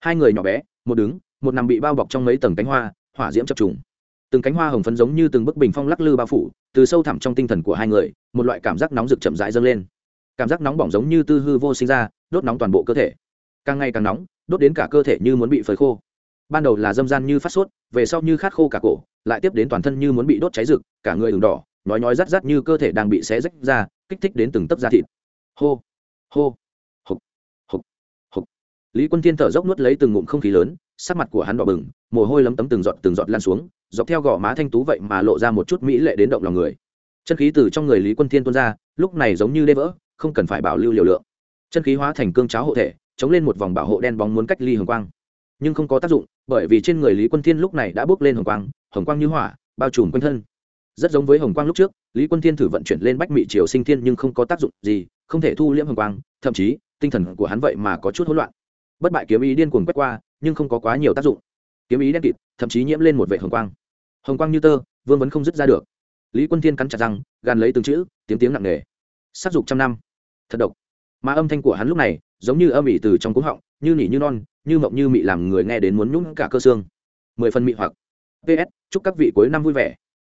Hai người nhỏ bé, một đứng, một nằm bị bao bọc trong mấy tầng cánh hoa, hỏa diễm chập trùng. Từng cánh hoa hồng phấn giống như từng bức bình phong lắc lư bao phủ, từ sâu thẳm trong tinh thần của hai người, một loại cảm giác nóng rực chậm rãi dâng lên. Cảm giác nóng bỏng giống như tư hư vô sinh ra, đốt nóng toàn bộ cơ thể. Càng ngày càng nóng, đốt đến cả cơ thể như muốn bị phơi khô. Ban đầu là dâm gian như phát sốt, về sau như khát khô cả cổ, lại tiếp đến toàn thân như muốn bị đốt cháy rực, cả người đường đỏ nói nói rát rát như cơ thể đang bị xé rách ra, kích thích đến từng tấc da thịt hô. Hô. Hục. Hục. Hục. Lý quân thiên thở dốc nuốt lấy từng ngụm không khí lớn, sắc mặt của hắn đỏ bừng, mồ hôi lấm tấm từng giọt từng giọt lan xuống, dọc theo gò má thanh tú vậy mà lộ ra một chút mỹ lệ đến động lòng người. Chân khí từ trong người lý quân thiên tuôn ra, lúc này giống như đê vỡ, không cần phải bảo lưu liều lượng. Chân khí hóa thành cương cháo hộ thể, chống lên một vòng bảo hộ đen bóng muốn cách ly hồng quang. Nhưng không có tác dụng, bởi vì trên người lý quân thiên lúc này đã bước lên hồng quang hồng quang như hỏa, bao trùm quanh thân. Rất giống với hồng quang lúc trước, lý quân thiên thử vận chuyển lên bách mị triều sinh thiên nhưng không có tác dụng gì không thể thu liễm hồng quang, thậm chí, tinh thần của hắn vậy mà có chút hỗn loạn. Bất bại kiếm ý điên cuồng quét qua, nhưng không có quá nhiều tác dụng. Kiếm ý đen kịt, thậm chí nhiễm lên một vệ hồng quang. Hồng quang như tơ, vương vấn không dứt ra được. Lý quân thiên cắn chặt răng, gàn lấy từng chữ, tiếng tiếng nặng nề. S dục trăm năm. Thật độc. Mà âm thanh của hắn lúc này, giống như âm ỉ từ trong cúng họng, như nỉ như non, như mộng như mị làm người nghe đến muốn nhũng cả cơ xương. Mười phần mị hoặc. Ps chúc các vị cuối năm vui vẻ.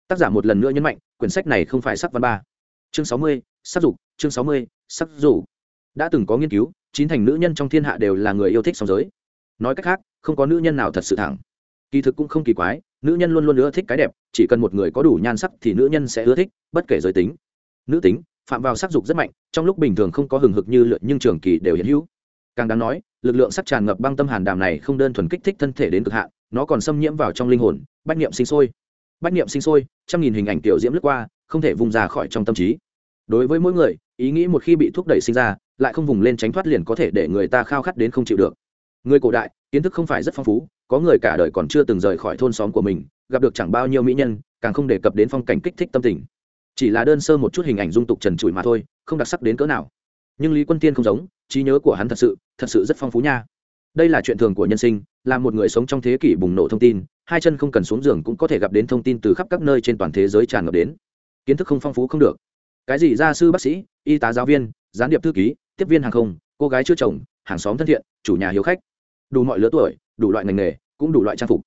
Tác giả một lần nữa nhấn mạnh, quyển sách này không phải sắc văn ba chương sáu mươi, sắc dục, chương sáu mươi, sắc dục. Đã từng có nghiên cứu, chín thành nữ nhân trong thiên hạ đều là người yêu thích song giới. Nói cách khác, không có nữ nhân nào thật sự thẳng. Kỳ thực cũng không kỳ quái, nữ nhân luôn luôn ưa thích cái đẹp, chỉ cần một người có đủ nhan sắc thì nữ nhân sẽ ưa thích, bất kể giới tính. Nữ tính, phạm vào sắc dục rất mạnh, trong lúc bình thường không có hừng hực như lượn nhưng trường kỳ đều hiện hữu. Càng đáng nói, lực lượng sắc tràn ngập băng tâm hàn đàm này không đơn thuần kích thích thân thể đến cực hạn, nó còn xâm nhiễm vào trong linh hồn, bách niệm sinh sôi. Bách niệm sinh sôi, trăm nghìn hình ảnh tiểu diễm lướt qua không thể vùng ra khỏi trong tâm trí. Đối với mỗi người, ý nghĩ một khi bị thúc đẩy sinh ra, lại không vùng lên tránh thoát liền có thể để người ta khao khát đến không chịu được. Người cổ đại, kiến thức không phải rất phong phú, có người cả đời còn chưa từng rời khỏi thôn xóm của mình, gặp được chẳng bao nhiêu mỹ nhân, càng không đề cập đến phong cảnh kích thích tâm tình. Chỉ là đơn sơ một chút hình ảnh dung tục trần trụi mà thôi, không đặc sắc đến cỡ nào. Nhưng lý quân tiên không giống, trí nhớ của hắn thật sự thật sự rất phong phú nha. Đây là chuyện thường của nhân sinh, là một người sống trong thế kỷ bùng nổ thông tin, hai chân không cần xuống giường cũng có thể gặp đến thông tin từ khắp các nơi trên toàn thế giới tràn ngập đến kiến thức không phong phú không được. Cái gì gia sư bác sĩ, y tá giáo viên, gián điệp thư ký, tiếp viên hàng không, cô gái chưa chồng, hàng xóm thân thiện, chủ nhà hiếu khách. Đủ mọi lứa tuổi, đủ loại ngành nghề, cũng đủ loại trang phục.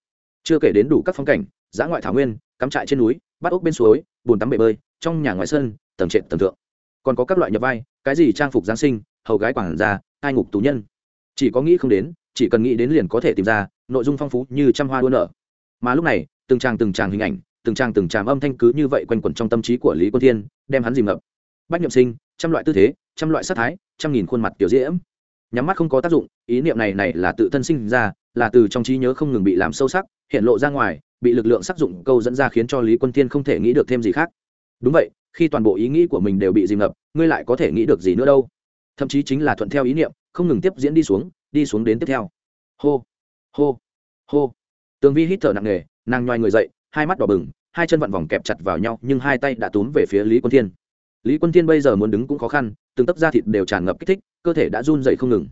Chưa kể đến đủ các phong cảnh giã ngoại thảo nguyên, cắm trại trên núi, bắt ốc bên suối, bùn tắm bể bơi, trong nhà ngoài sân, tầng trệt tầng thượng. Còn có các loại nhập vai, cái gì trang phục giáng sinh, hầu gái quản gia hai ngục tù nhân. Chỉ có nghĩ không đến, chỉ cần nghĩ đến liền có thể tìm ra, nội dung phong phú như trăm hoa đua nở. Mà lúc này, từng tràng từng tràng hình ảnh từng tràng từng tràng âm thanh cứ như vậy quanh quẩn trong tâm trí của lý quân thiên, đem hắn dìm ngập. Bách nhậm sinh, trăm loại tư thế, trăm loại sát thái, trăm nghìn khuôn mặt kiểu diễm. Nhắm mắt không có tác dụng, ý niệm này này là tự thân sinh ra, là từ trong trí nhớ không ngừng bị làm sâu sắc, hiện lộ ra ngoài, bị lực lượng sắc dụng câu dẫn ra khiến cho lý quân thiên không thể nghĩ được thêm gì khác. Đúng vậy, khi toàn bộ ý nghĩ của mình đều bị dìm ngập, ngươi lại có thể nghĩ được gì nữa đâu? Thậm chí chính là thuận theo ý niệm, không ngừng tiếp diễn đi xuống đi xuống đến tiếp theo. Hô hô hô. Tường vi hít thở nặng nề, nàng nhoai người dậy hai mắt đỏ bừng, hai chân vặn vòng kẹp chặt vào nhau, nhưng hai tay đã túm về phía lý quân thiên. Lý quân thiên bây giờ muốn đứng cũng khó khăn, từng tấc da thịt đều tràn ngập kích thích, cơ thể đã run dậy không ngừng.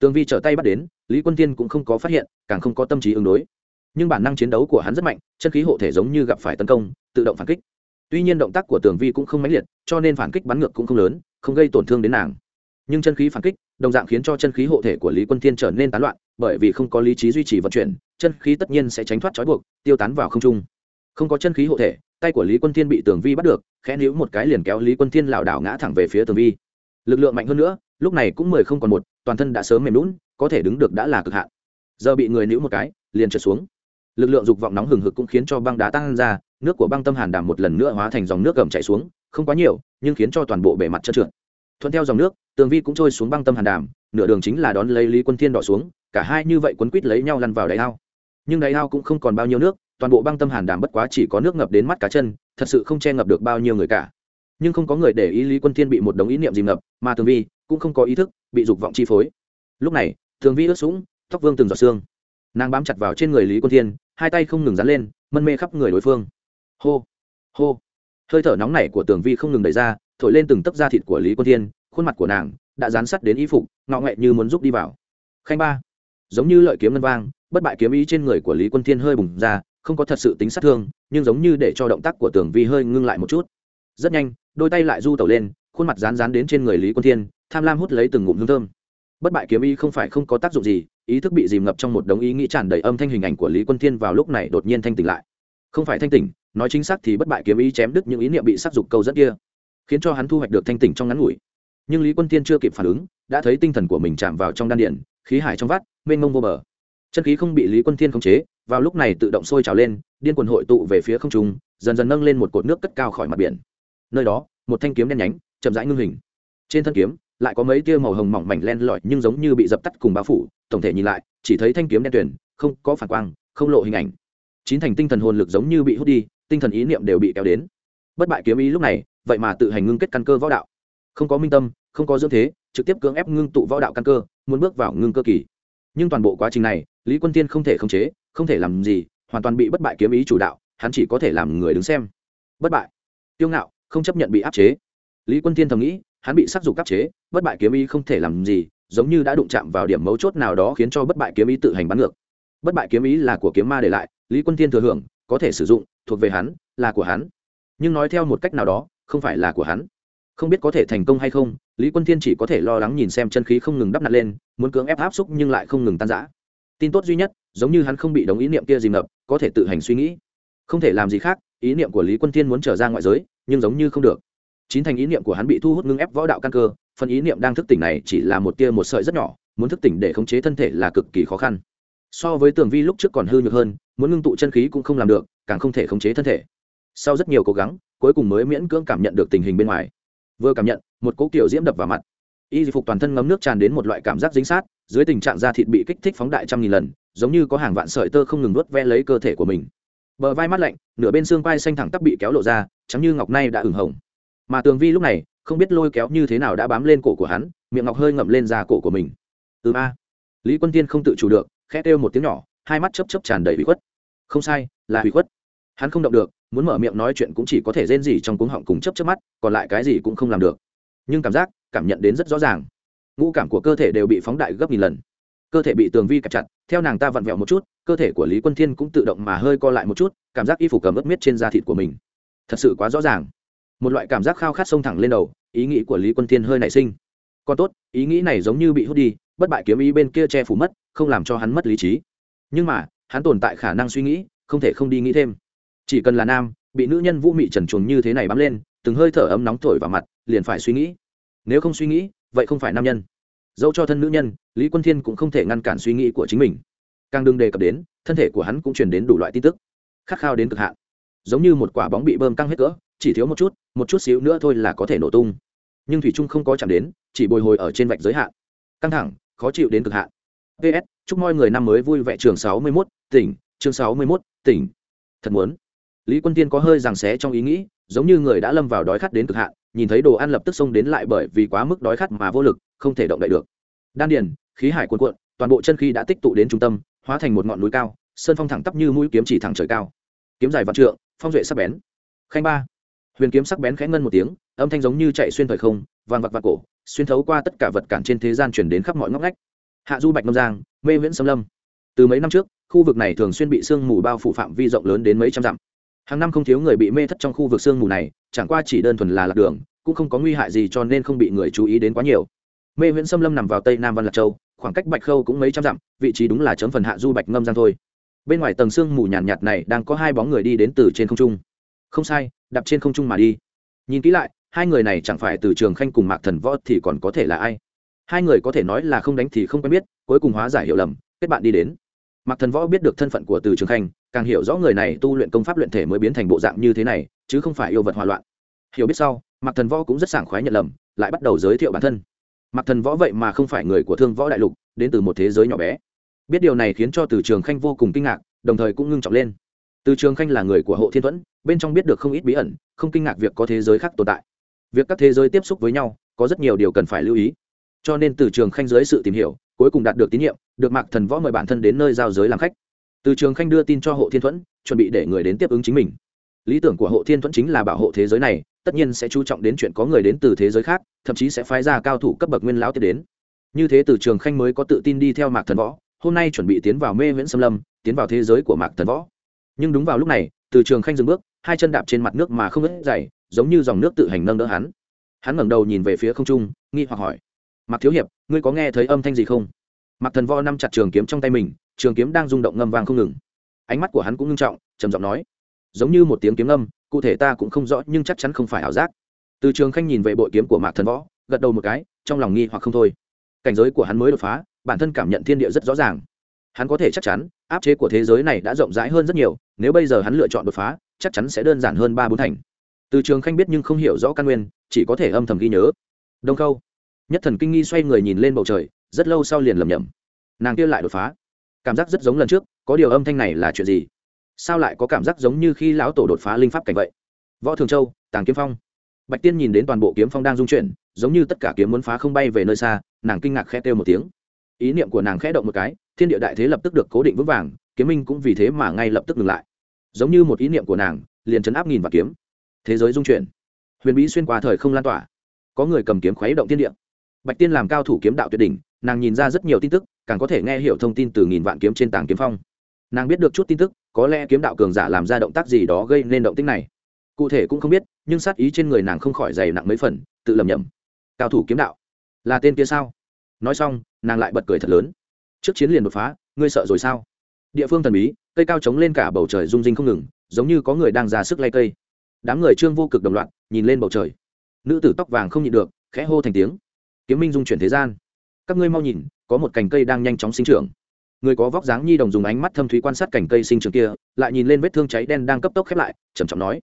Tường vi trở tay bắt đến, lý quân thiên cũng không có phát hiện, càng không có tâm trí ứng đối. Nhưng bản năng chiến đấu của hắn rất mạnh, chân khí hộ thể giống như gặp phải tấn công, tự động phản kích. Tuy nhiên động tác của tường vi cũng không mãnh liệt, cho nên phản kích bắn ngược cũng không lớn, không gây tổn thương đến nàng. Nhưng chân khí phản kích, đồng dạng khiến cho chân khí hộ thể của lý quân thiên trở nên tán loạn, bởi vì không có lý trí duy trì vận chuyển, chân khí tất nhiên sẽ tránh thoát trói buộc, tiêu tán vào không trung không có chân khí hộ thể, tay của lý quân thiên bị tường vi bắt được, khẽ níu một cái liền kéo lý quân thiên lảo đảo ngã thẳng về phía tường vi. Lực lượng mạnh hơn nữa, lúc này cũng mười không còn một, toàn thân đã sớm mềm lún có thể đứng được đã là cực hạn. Giờ bị người níu một cái, liền trượt xuống. Lực lượng dục vọng nóng hừng hực cũng khiến cho băng đá tăng ra, nước của băng tâm hàn đàm một lần nữa hóa thành dòng nước gầm chảy xuống, không quá nhiều, nhưng khiến cho toàn bộ bề mặt trơn trượt. Thuận theo dòng nước, tường vi cũng trôi xuống băng tâm hàn đàm nửa đường chính là đón lấy lý quân thiên đỏ xuống, cả hai như vậy quấn quít lấy nhau lăn vào đáy ao. Nhưng đáy ao cũng không còn bao nhiêu nước toàn bộ băng tâm hàn đàm bất quá chỉ có nước ngập đến mắt cá chân, thật sự không che ngập được bao nhiêu người cả. Nhưng không có người để ý lý quân thiên bị một đống ý niệm dìm ngập, mà tường vi cũng không có ý thức, bị dục vọng chi phối. Lúc này tường vi ướt sũng, tóc vương từng giọt xương nàng bám chặt vào trên người lý quân thiên, hai tay không ngừng dán lên, mân mê khắp người đối phương. Hô hô. Hơi thở nóng nảy của tường vi không ngừng đẩy ra, thổi lên từng tấc da thịt của lý quân thiên, khuôn mặt của nàng đã dán sắt đến y phục, ngọ nghệ như muốn rút đi vào. Khanh ba. Giống như lợi kiếm ngân vang, bất bại kiếm ý trên người của lý quân thiên hơi bùng ra không có thật sự tính sát thương, nhưng giống như để cho động tác của tường vi hơi ngưng lại một chút. Rất nhanh, đôi tay lại du tẩu lên, khuôn mặt rán rán đến trên người lý quân thiên, tham lam hút lấy từng ngụm hương thơm. Bất bại kiếm ý không phải không có tác dụng gì, ý thức bị dìm ngập trong một đống ý nghĩ tràn đầy âm thanh hình ảnh của lý quân thiên vào lúc này đột nhiên thanh tỉnh lại. Không phải thanh tỉnh, nói chính xác thì bất bại kiếm ý chém đứt những ý niệm bị sắc dục câu dẫn kia, khiến cho hắn thu hoạch được thanh tỉnh trong ngắn ngủi. Nhưng lý quân thiên chưa kịp phản ứng, đã thấy tinh thần của mình chạm vào trong đan điện, khí hải trong vắt, mênh mông vô bờ. Chân khí không bị lý quân thiên khống chế vào lúc này tự động sôi trào lên, điên quần hội tụ về phía không trung, dần dần nâng lên một cột nước cất cao khỏi mặt biển. Nơi đó, một thanh kiếm đen nhánh, chậm rãi ngưng hình. Trên thân kiếm, lại có mấy tia màu hồng mỏng mảnh len lỏi nhưng giống như bị dập tắt cùng bao phủ, tổng thể nhìn lại, chỉ thấy thanh kiếm đen tuyển không có phản quang, không lộ hình ảnh. Chín thành tinh thần hồn lực giống như bị hút đi, tinh thần ý niệm đều bị kéo đến. Bất bại kiếm ý lúc này, vậy mà tự hành ngưng kết căn cơ võ đạo. Không có minh tâm, không có dưỡng thế, trực tiếp cưỡng ép ngưng tụ võ đạo căn cơ, muốn bước vào ngưng cơ kỳ. Nhưng toàn bộ quá trình này, lý quân tiên không thể khống chế không thể làm gì, hoàn toàn bị bất bại kiếm ý chủ đạo, hắn chỉ có thể làm người đứng xem. Bất bại. Tiêu ngạo, không chấp nhận bị áp chế. Lý quân tiên thầm nghĩ, hắn bị sắc dục áp chế, bất bại kiếm ý không thể làm gì, giống như đã đụng chạm vào điểm mấu chốt nào đó khiến cho bất bại kiếm ý tự hành bắn ngược. Bất bại kiếm ý là của kiếm ma để lại, lý quân tiên thừa hưởng, có thể sử dụng, thuộc về hắn, là của hắn. Nhưng nói theo một cách nào đó, không phải là của hắn. Không biết có thể thành công hay không, lý quân thiên chỉ có thể lo lắng nhìn xem chân khí không ngừng đắp nặn lên, muốn cưỡng ép áp xúc nhưng lại không ngừng tan giã tin tốt duy nhất, giống như hắn không bị đống ý niệm kia dìm ngập, có thể tự hành suy nghĩ. Không thể làm gì khác, ý niệm của lý quân thiên muốn trở ra ngoại giới, nhưng giống như không được. Chín thành ý niệm của hắn bị thu hút ngưng ép võ đạo căn cơ, phần ý niệm đang thức tỉnh này chỉ là một tia một sợi rất nhỏ, muốn thức tỉnh để khống chế thân thể là cực kỳ khó khăn. So với tường vi lúc trước còn hư nhược hơn, muốn ngưng tụ chân khí cũng không làm được, càng không thể khống chế thân thể. Sau rất nhiều cố gắng, cuối cùng mới miễn cưỡng cảm nhận được tình hình bên ngoài. Vừa cảm nhận, một cỗ kiểu diễm đập vào mặt y phục toàn thân ngấm nước tràn đến một loại cảm giác dính sát, dưới tình trạng da thịt bị kích thích phóng đại trăm nghìn lần, giống như có hàng vạn sợi tơ không ngừng nuốt ve lấy cơ thể của mình. Bờ vai mắt lạnh, nửa bên xương vai xanh thẳng tắp bị kéo lộ ra, trắng như ngọc nay đã ửng hồng. Mà tường vi lúc này, không biết lôi kéo như thế nào đã bám lên cổ của hắn, miệng ngọc hơi ngậm lên da cổ của mình. Ừ ba lý quân tiên không tự chủ được, khẽ kêu một tiếng nhỏ, hai mắt chấp chấp tràn đầy bị khuất. Không sai, là bị khuất. Hắn không động được, muốn mở miệng nói chuyện cũng chỉ có thể rên rỉ trong cuống họng cùng chấp chấp mắt, còn lại cái gì cũng không làm được. Nhưng cảm giác cảm nhận đến rất rõ ràng. Ngũ cảm của cơ thể đều bị phóng đại gấp nghìn lần. Cơ thể bị tường vi kẹp chặt, theo nàng ta vặn vẹo một chút, cơ thể của lý quân thiên cũng tự động mà hơi co lại một chút, cảm giác y phục cầm ướt miết trên da thịt của mình. Thật sự quá rõ ràng. Một loại cảm giác khao khát xông thẳng lên đầu, ý nghĩ của lý quân thiên hơi nảy sinh. Còn tốt, ý nghĩ này giống như bị hút đi, bất bại kiếm ý bên kia che phủ mất, không làm cho hắn mất lý trí. Nhưng mà, hắn tồn tại khả năng suy nghĩ, không thể không đi nghĩ thêm. Chỉ cần là nam, bị nữ nhân vũ mị trần chuồng như thế này bám lên, từng hơi thở ấm nóng thổi vào mặt, liền phải suy nghĩ nếu không suy nghĩ vậy không phải nam nhân. Dẫu cho thân nữ nhân lý quân thiên cũng không thể ngăn cản suy nghĩ của chính mình. Càng đừng đề cập đến thân thể của hắn cũng truyền đến đủ loại tin tức. Khát khao đến cực hạn. Giống như một quả bóng bị bơm căng hết cỡ chỉ thiếu một chút một chút xíu nữa thôi là có thể nổ tung. Nhưng thủy trung không có chạm đến chỉ bồi hồi ở trên vạch giới hạn. Căng thẳng khó chịu đến cực hạn. Ps chúc mọi người năm mới vui vẻ trường sáu mươi 61, tỉnh chương sáu mươi 61, tỉnh. Thật muốn. Lý quân tiên có hơi rằng xé trong ý nghĩ giống như người đã lâm vào đói khát đến cực hạn nhìn thấy đồ ăn lập tức xông đến lại bởi vì quá mức đói khát mà vô lực, không thể động đậy được. Đan điền, khí hải cuồn cuộn, toàn bộ chân khí đã tích tụ đến trung tâm, hóa thành một ngọn núi cao, sơn phong thẳng tắp như mũi kiếm chỉ thẳng trời cao. Kiếm dài vạn trượng, phong duệ sắc bén. Khanh ba. Huyền kiếm sắc bén khẽ ngân một tiếng, âm thanh giống như chạy xuyên thời không vàng vặt vặt cổ, xuyên thấu qua tất cả vật cản trên thế gian chuyển đến khắp mọi ngóc ngách. Hạ du bạch ngâm giang, mê viễn xâm lâm. Từ mấy năm trước, khu vực này thường xuyên bị sương mù bao phủ phạm vi rộng lớn đến mấy trăm dặm hàng năm không thiếu người bị mê thất trong khu vực sương mù này chẳng qua chỉ đơn thuần là lạc đường cũng không có nguy hại gì cho nên không bị người chú ý đến quá nhiều. Mê viễn xâm lâm nằm vào tây nam văn lạc châu khoảng cách bạch khâu cũng mấy trăm dặm vị trí đúng là chấm phần hạ du bạch ngâm giang thôi. Bên ngoài tầng sương mù nhàn nhạt, nhạt này đang có hai bóng người đi đến từ trên không trung. Không sai đạp trên không trung mà đi. Nhìn kỹ lại hai người này chẳng phải từ trường khanh cùng mạc thần võ thì còn có thể là ai? Hai người có thể nói là không đánh thì không quen biết cuối cùng hóa giải hiểu lầm kết bạn đi đến. Mạc thần võ biết được thân phận của từ trường khanh càng hiểu rõ người này tu luyện công pháp luyện thể mới biến thành bộ dạng như thế này, chứ không phải yêu vật hòa loạn. Hiểu biết sau, mạc thần võ cũng rất sảng khoái nhận lầm, lại bắt đầu giới thiệu bản thân. Mạc thần võ vậy mà không phải người của thương võ đại lục, đến từ một thế giới nhỏ bé. Biết điều này khiến cho từ trường khanh vô cùng kinh ngạc, đồng thời cũng ngưng trọng lên. Từ trường khanh là người của hộ thiên thuẫn, bên trong biết được không ít bí ẩn, không kinh ngạc việc có thế giới khác tồn tại. Việc các thế giới tiếp xúc với nhau, có rất nhiều điều cần phải lưu ý. Cho nên từ trường khanh dưới sự tìm hiểu, cuối cùng đạt được tín nhiệm, được mạc thần võ mời bản thân đến nơi giao giới làm khách từ trường khanh đưa tin cho hộ thiên thuẫn, chuẩn bị để người đến tiếp ứng chính mình. Lý tưởng của hộ thiên thuẫn chính là bảo hộ thế giới này, tất nhiên sẽ chú trọng đến chuyện có người đến từ thế giới khác, thậm chí sẽ phái ra cao thủ cấp bậc nguyên lão tiếp đến. Như thế từ trường khanh mới có tự tin đi theo mạc thần võ, hôm nay chuẩn bị tiến vào mê viễn xâm lâm, tiến vào thế giới của mạc thần võ. Nhưng đúng vào lúc này, từ trường khanh dừng bước, hai chân đạp trên mặt nước mà không ướt dày giống như dòng nước tự hành nâng đỡ hắn. Hắn ngẩng đầu nhìn về phía không trung, nghi hoặc hỏi mặc thiếu hiệp, ngươi có nghe thấy âm thanh gì không? Mặc thần võ năm chặt trường kiếm trong tay mình, trường kiếm đang rung động ngâm vang không ngừng. Ánh mắt của hắn cũng ngưng trọng, trầm giọng nói, giống như một tiếng kiếm âm cụ thể ta cũng không rõ, nhưng chắc chắn không phải ảo giác. Từ trường khanh nhìn về bội kiếm của mạc thần võ, gật đầu một cái, trong lòng nghi hoặc không thôi. Cảnh giới của hắn mới đột phá, bản thân cảm nhận thiên địa rất rõ ràng. Hắn có thể chắc chắn, áp chế của thế giới này đã rộng rãi hơn rất nhiều, nếu bây giờ hắn lựa chọn đột phá, chắc chắn sẽ đơn giản hơn ba bốn thành. Từ trường khanh biết nhưng không hiểu rõ căn nguyên, chỉ có thể âm thầm ghi nhớ. Đông khâu. Nhất thần kinh nghi xoay người nhìn lên bầu trời rất lâu sau liền lầm nhầm nàng kia lại đột phá. Cảm giác rất giống lần trước, có điều âm thanh này là chuyện gì? Sao lại có cảm giác giống như khi lão tổ đột phá linh pháp cảnh vậy? Võ thường châu, tàng kiếm phong. Bạch tiên nhìn đến toàn bộ kiếm phong đang dung chuyển, giống như tất cả kiếm muốn phá không bay về nơi xa, nàng kinh ngạc khẽ kêu một tiếng. Ý niệm của nàng khẽ động một cái, thiên địa đại thế lập tức được cố định vững vàng, kiếm minh cũng vì thế mà ngay lập tức ngừng lại. Giống như một ý niệm của nàng, liền chấn áp nghìn và kiếm. Thế giới dung chuyển. Huyền bí xuyên qua thời không lan tỏa. Có người cầm kiếm khuấy động thiên địa. Bạch tiên làm cao thủ kiếm đạo tuyệt đỉnh nàng nhìn ra rất nhiều tin tức, càng có thể nghe hiểu thông tin từ nghìn vạn kiếm trên tàng kiếm phong. Nàng biết được chút tin tức, có lẽ kiếm đạo cường giả làm ra động tác gì đó gây nên động tích này. Cụ thể cũng không biết, nhưng sát ý trên người nàng không khỏi dày nặng mấy phần, tự lầm nhầm cao thủ kiếm đạo, là tên kia sao? Nói xong, nàng lại bật cười thật lớn. Trước chiến liền đột phá, ngươi sợ rồi sao? Địa phương thần bí, cây cao trống lên cả bầu trời rung rinh không ngừng, giống như có người đang ra sức lay cây. Đám người trương vô cực đồng loạt, nhìn lên bầu trời. Nữ tử tóc vàng không nhịn được, khẽ hô thành tiếng. Kiếm minh dung chuyển thế gian các ngươi mau nhìn, có một cành cây đang nhanh chóng sinh trưởng. Người có vóc dáng nhi đồng dùng ánh mắt thâm thúy quan sát cành cây sinh trưởng kia, lại nhìn lên vết thương cháy đen đang cấp tốc khép lại, trầm trọng nói,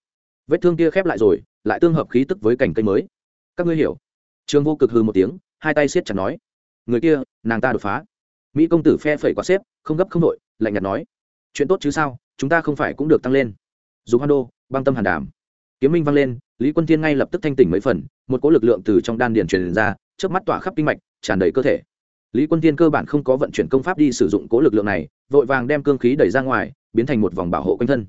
vết thương kia khép lại rồi, lại tương hợp khí tức với cành cây mới. Các ngươi hiểu. Trương vô cực hư một tiếng, hai tay siết chặt nói, người kia, nàng ta đột phá. Mỹ công tử phe phẩy quá xếp, không gấp không đội lạnh nhạt nói, chuyện tốt chứ sao, chúng ta không phải cũng được tăng lên. Dù hoan đô, băng tâm hàn đàm kiếm minh vang lên, lý quân thiên ngay lập tức thanh tỉnh mấy phần, một cỗ lực lượng từ trong đan điền truyền ra trước mắt tỏa khắp kinh mạch tràn đầy cơ thể. Lý quân tiên cơ bản không có vận chuyển công pháp đi sử dụng cố lực lượng này, vội vàng đem cương khí đẩy ra ngoài, biến thành một vòng bảo hộ quanh thân.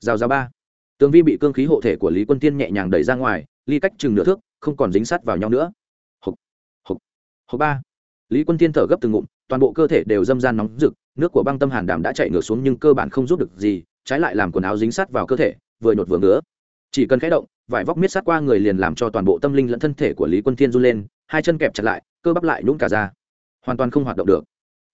Rào rào ba. Tường vi bị cương khí hộ thể của lý quân tiên nhẹ nhàng đẩy ra ngoài, ly cách chừng nửa thước, không còn dính sát vào nhau nữa. Hộp hộp hộp ba. Lý quân tiên thở gấp từng ngụm, toàn bộ cơ thể đều dâm gian nóng rực, nước của băng tâm hàn đàm đã chạy ngược xuống nhưng cơ bản không giúp được gì, trái lại làm quần áo dính sát vào cơ thể, vừa nhột vừa ngứa chỉ cần khẽ động, vải vóc miết sát qua người liền làm cho toàn bộ tâm linh lẫn thân thể của lý quân thiên run lên, hai chân kẹp chặt lại, cơ bắp lại nhũng cả ra. Hoàn toàn không hoạt động được.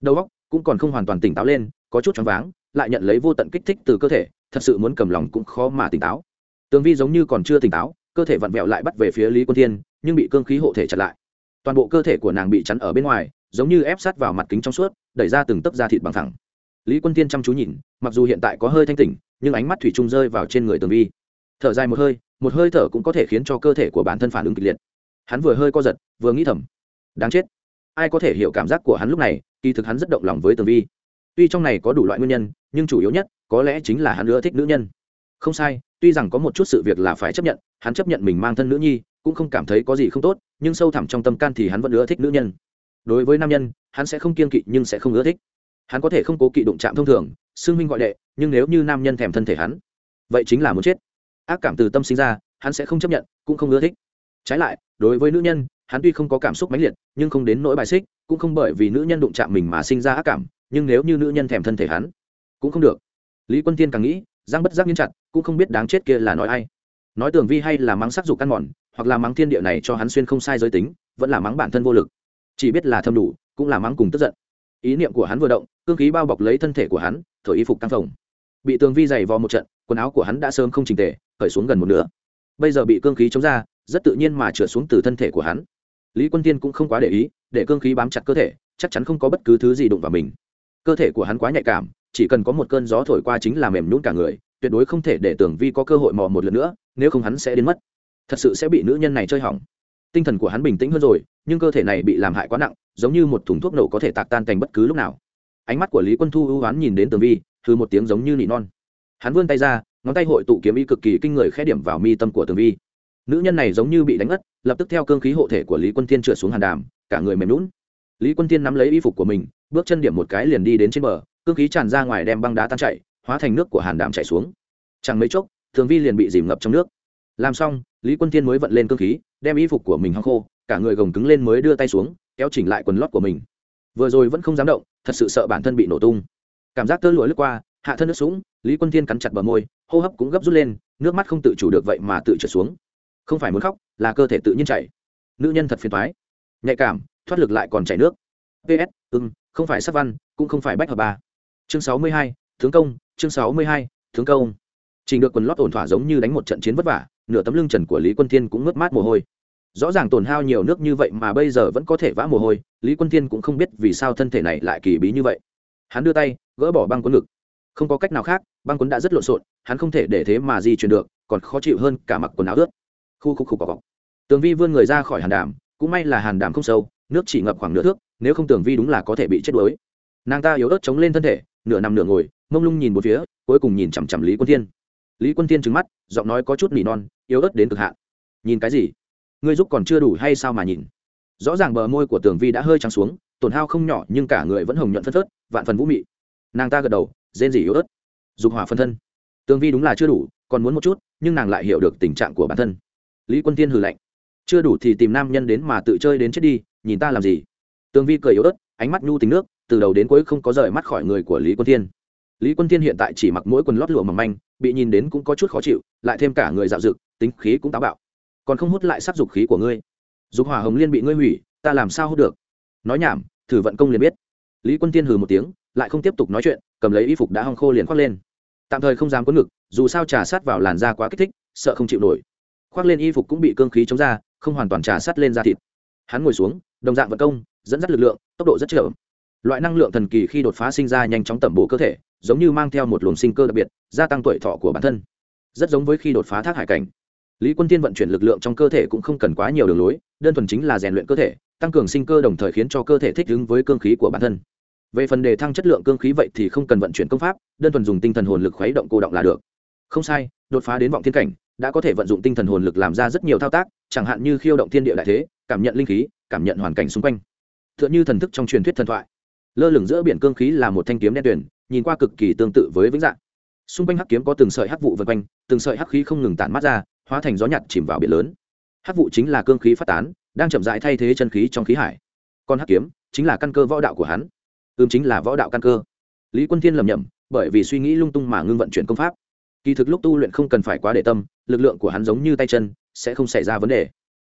Đầu óc cũng còn không hoàn toàn tỉnh táo lên, có chút choáng váng, lại nhận lấy vô tận kích thích từ cơ thể, thật sự muốn cầm lòng cũng khó mà tỉnh táo. Tường vi giống như còn chưa tỉnh táo, cơ thể vặn vẹo lại bắt về phía lý quân thiên, nhưng bị cương khí hộ thể chặt lại. Toàn bộ cơ thể của nàng bị chắn ở bên ngoài, giống như ép sát vào mặt kính trong suốt, đẩy ra từng tấc da thịt bằng thẳng. Lý quân tiên chăm chú nhìn, mặc dù hiện tại có hơi thanh tỉnh, nhưng ánh mắt thủy chung rơi vào trên người tường vi thở dài một hơi một hơi thở cũng có thể khiến cho cơ thể của bản thân phản ứng kịch liệt. Hắn vừa hơi co giật, vừa nghĩ thầm, đáng chết, ai có thể hiểu cảm giác của hắn lúc này, kỳ thực hắn rất động lòng với tường vi. Tuy trong này có đủ loại nguyên nhân, nhưng chủ yếu nhất, có lẽ chính là hắn ưa thích nữ nhân. Không sai, tuy rằng có một chút sự việc là phải chấp nhận, hắn chấp nhận mình mang thân nữ nhi, cũng không cảm thấy có gì không tốt, nhưng sâu thẳm trong tâm can thì hắn vẫn ưa thích nữ nhân. Đối với nam nhân, hắn sẽ không kiên kỵ nhưng sẽ không ưa thích. Hắn có thể không cố kỵ đụng chạm thông thường, xưng minh gọi đệ, nhưng nếu như nam nhân thèm thân thể hắn, vậy chính là muốn chết ác cảm từ tâm sinh ra, hắn sẽ không chấp nhận, cũng không ưa thích. Trái lại, đối với nữ nhân, hắn tuy không có cảm xúc mãnh liệt, nhưng không đến nỗi bài xích, cũng không bởi vì nữ nhân đụng chạm mình mà sinh ra ác cảm, nhưng nếu như nữ nhân thèm thân thể hắn, cũng không được. Lý quân tiên càng nghĩ giang bất giác nghiến chặt, cũng không biết đáng chết kia là nói ai. Nói tưởng vi hay là mắng sắc dục căn mòn, hoặc là mắng thiên địa này cho hắn xuyên không sai giới tính, vẫn là mắng bản thân vô lực. Chỉ biết là thâm đủ, cũng là mắng cùng tức giận. Ý niệm của hắn vừa động, cương khí bao bọc lấy thân thể của hắn, thổi y phục căng phòng bị tường vi dày vò một trận quần áo của hắn đã sớm không trình tề khởi xuống gần một nửa. Bây giờ bị cương khí chống ra, rất tự nhiên mà trượt xuống từ thân thể của hắn. Lý quân tiên cũng không quá để ý, để cương khí bám chặt cơ thể, chắc chắn không có bất cứ thứ gì đụng vào mình. Cơ thể của hắn quá nhạy cảm, chỉ cần có một cơn gió thổi qua chính là mềm nhún cả người, tuyệt đối không thể để tưởng vi có cơ hội mò một lần nữa, nếu không hắn sẽ đến mất. Thật sự sẽ bị nữ nhân này chơi hỏng. Tinh thần của hắn bình tĩnh hơn rồi, nhưng cơ thể này bị làm hại quá nặng, giống như một thùng thuốc nổ có thể tạc tan thành bất cứ lúc nào. Ánh mắt của lý quân thu ưu oán nhìn đến tường vi thư một tiếng giống như nỉ non hắn vươn tay ra, ngón tay hội tụ kiếm y cực kỳ kinh người khẽ điểm vào mi tâm của tường vi. Nữ nhân này giống như bị đánh ngất, lập tức theo cương khí hộ thể của lý quân thiên trượt xuống hàn đàm, cả người mềm lún lý quân thiên nắm lấy y phục của mình, bước chân điểm một cái liền đi đến trên bờ, cương khí tràn ra ngoài đem băng đá tan chảy, hóa thành nước của hàn đàm chảy xuống. Chẳng mấy chốc thường vi liền bị dìm ngập trong nước. Làm xong, lý quân thiên mới vận lên cương khí, đem y phục của mình hăng khô, cả người gồng cứng lên mới đưa tay xuống, kéo chỉnh lại quần lót của mình. Vừa rồi vẫn không dám động, thật sự sợ bản thân bị nổ tung. Cảm giác tơ lụa lướt qua hạ thân nước sũng, lý quân thiên cắn chặt bờ môi, hô hấp cũng gấp rút lên, nước mắt không tự chủ được vậy mà tự trở xuống. Không phải muốn khóc, là cơ thể tự nhiên chảy. Nữ nhân thật phiền thoái nhạy cảm, thoát lực lại còn chảy nước. Ps ưng không phải sắc văn, cũng không phải bách hợp ba. Chương sáu mươi hai, tướng công, chương sáu mươi hai, tướng công. Trình được quần lót ổn thỏa giống như đánh một trận chiến vất vả, nửa tấm lưng trần của lý quân thiên cũng mất mát mồ hôi. Rõ ràng tổn hao nhiều nước như vậy mà bây giờ vẫn có thể vã mồ hôi, lý quân thiên cũng không biết vì sao thân thể này lại kỳ bí như vậy. Hắn đưa tay, gỡ bỏ băng quấn ngực không có cách nào khác, băng quấn đã rất lộn xộn, hắn không thể để thế mà di chuyển được, còn khó chịu hơn cả mặc quần áo ướt. Khu khu khu cọc tường vi vươn người ra khỏi hàn đàm, cũng may là hàn đàm không sâu, nước chỉ ngập khoảng nửa thước, nếu không tường vi đúng là có thể bị chết đuối. Nàng ta yếu ớt chống lên thân thể, nửa nằm nửa ngồi, mông lung nhìn một phía, cuối cùng nhìn chằm chằm lý quân thiên. Lý quân thiên trừng mắt, giọng nói có chút nỉ non, yếu ớt đến cực hạn. Nhìn cái gì? Ngươi giúp còn chưa đủ hay sao mà nhìn? Rõ ràng bờ môi của tường vi đã hơi trắng xuống, tổn hao không nhỏ nhưng cả người vẫn hồng nhuận phân phớt, vạn phần vũ mị. Nàng ta gật đầu rên rỉ yếu ớt. Dục hỏa phân thân. Tương vi đúng là chưa đủ, còn muốn một chút, nhưng nàng lại hiểu được tình trạng của bản thân. Lý quân tiên hừ lạnh. Chưa đủ thì tìm nam nhân đến mà tự chơi đến chết đi, nhìn ta làm gì? Tương vi cười yếu ớt, ánh mắt nhu tính nước, từ đầu đến cuối không có rời mắt khỏi người của lý quân tiên lý quân tiên hiện tại chỉ mặc mỗi quần lót lụa mỏng manh, bị nhìn đến cũng có chút khó chịu, lại thêm cả người dạo dực tính khí cũng táo bạo. Còn không hút lại sắc dục khí của ngươi. Dục hỏa hồng liên bị ngươi hủy, ta làm sao hút được? Nói nhảm, thử vận công liền biết. Lý quân tiên hừ một tiếng lại không tiếp tục nói chuyện, cầm lấy y phục đã hong khô liền khoác lên. Tạm thời không dám có ngực, dù sao trà sát vào làn da quá kích thích, sợ không chịu nổi. Khoác lên y phục cũng bị cương khí chống ra, không hoàn toàn trà sát lên da thịt. Hắn ngồi xuống, đồng dạng vận công, dẫn dắt lực lượng, tốc độ rất chậm. Loại năng lượng thần kỳ khi đột phá sinh ra nhanh chóng tẩm bổ cơ thể, giống như mang theo một luồng sinh cơ đặc biệt, gia tăng tuổi thọ của bản thân. Rất giống với khi đột phá thác hải cảnh. Lý quân tiên vận chuyển lực lượng trong cơ thể cũng không cần quá nhiều đường lối, đơn thuần chính là rèn luyện cơ thể, tăng cường sinh cơ đồng thời khiến cho cơ thể thích ứng với cương khí của bản thân về phần đề thăng chất lượng cương khí vậy thì không cần vận chuyển công pháp, đơn thuần dùng tinh thần hồn lực khuấy động cô động là được. Không sai, đột phá đến vọng thiên cảnh, đã có thể vận dụng tinh thần hồn lực làm ra rất nhiều thao tác, chẳng hạn như khiêu động thiên địa đại thế, cảm nhận linh khí, cảm nhận hoàn cảnh xung quanh. T h ư ợ n h ư thần thức trong truyền thuyết thần thoại. Lơ lửng giữa biển cương khí là một thanh kiếm đen tuyển nhìn qua cực kỳ tương tự với vĩnh dạng. Xung quanh hắc kiếm có từng sợi hắc vụ vân quanh, từng sợi hắc khí không ngừng tản mắt ra, hóa thành gió nhặt chìm vào biển lớn. Hắc vụ chính là cương khí phát tán, đang chậm rãi thay thế chân khí trong khí hải. Còn hắc kiếm chính là căn cơ võ đạo của hắn ưm chính là võ đạo căn cơ. Lý quân thiên lầm nhầm bởi vì suy nghĩ lung tung mà ngưng vận chuyển công pháp. Kỳ thực lúc tu luyện không cần phải quá để tâm, lực lượng của hắn giống như tay chân, sẽ không xảy ra vấn đề.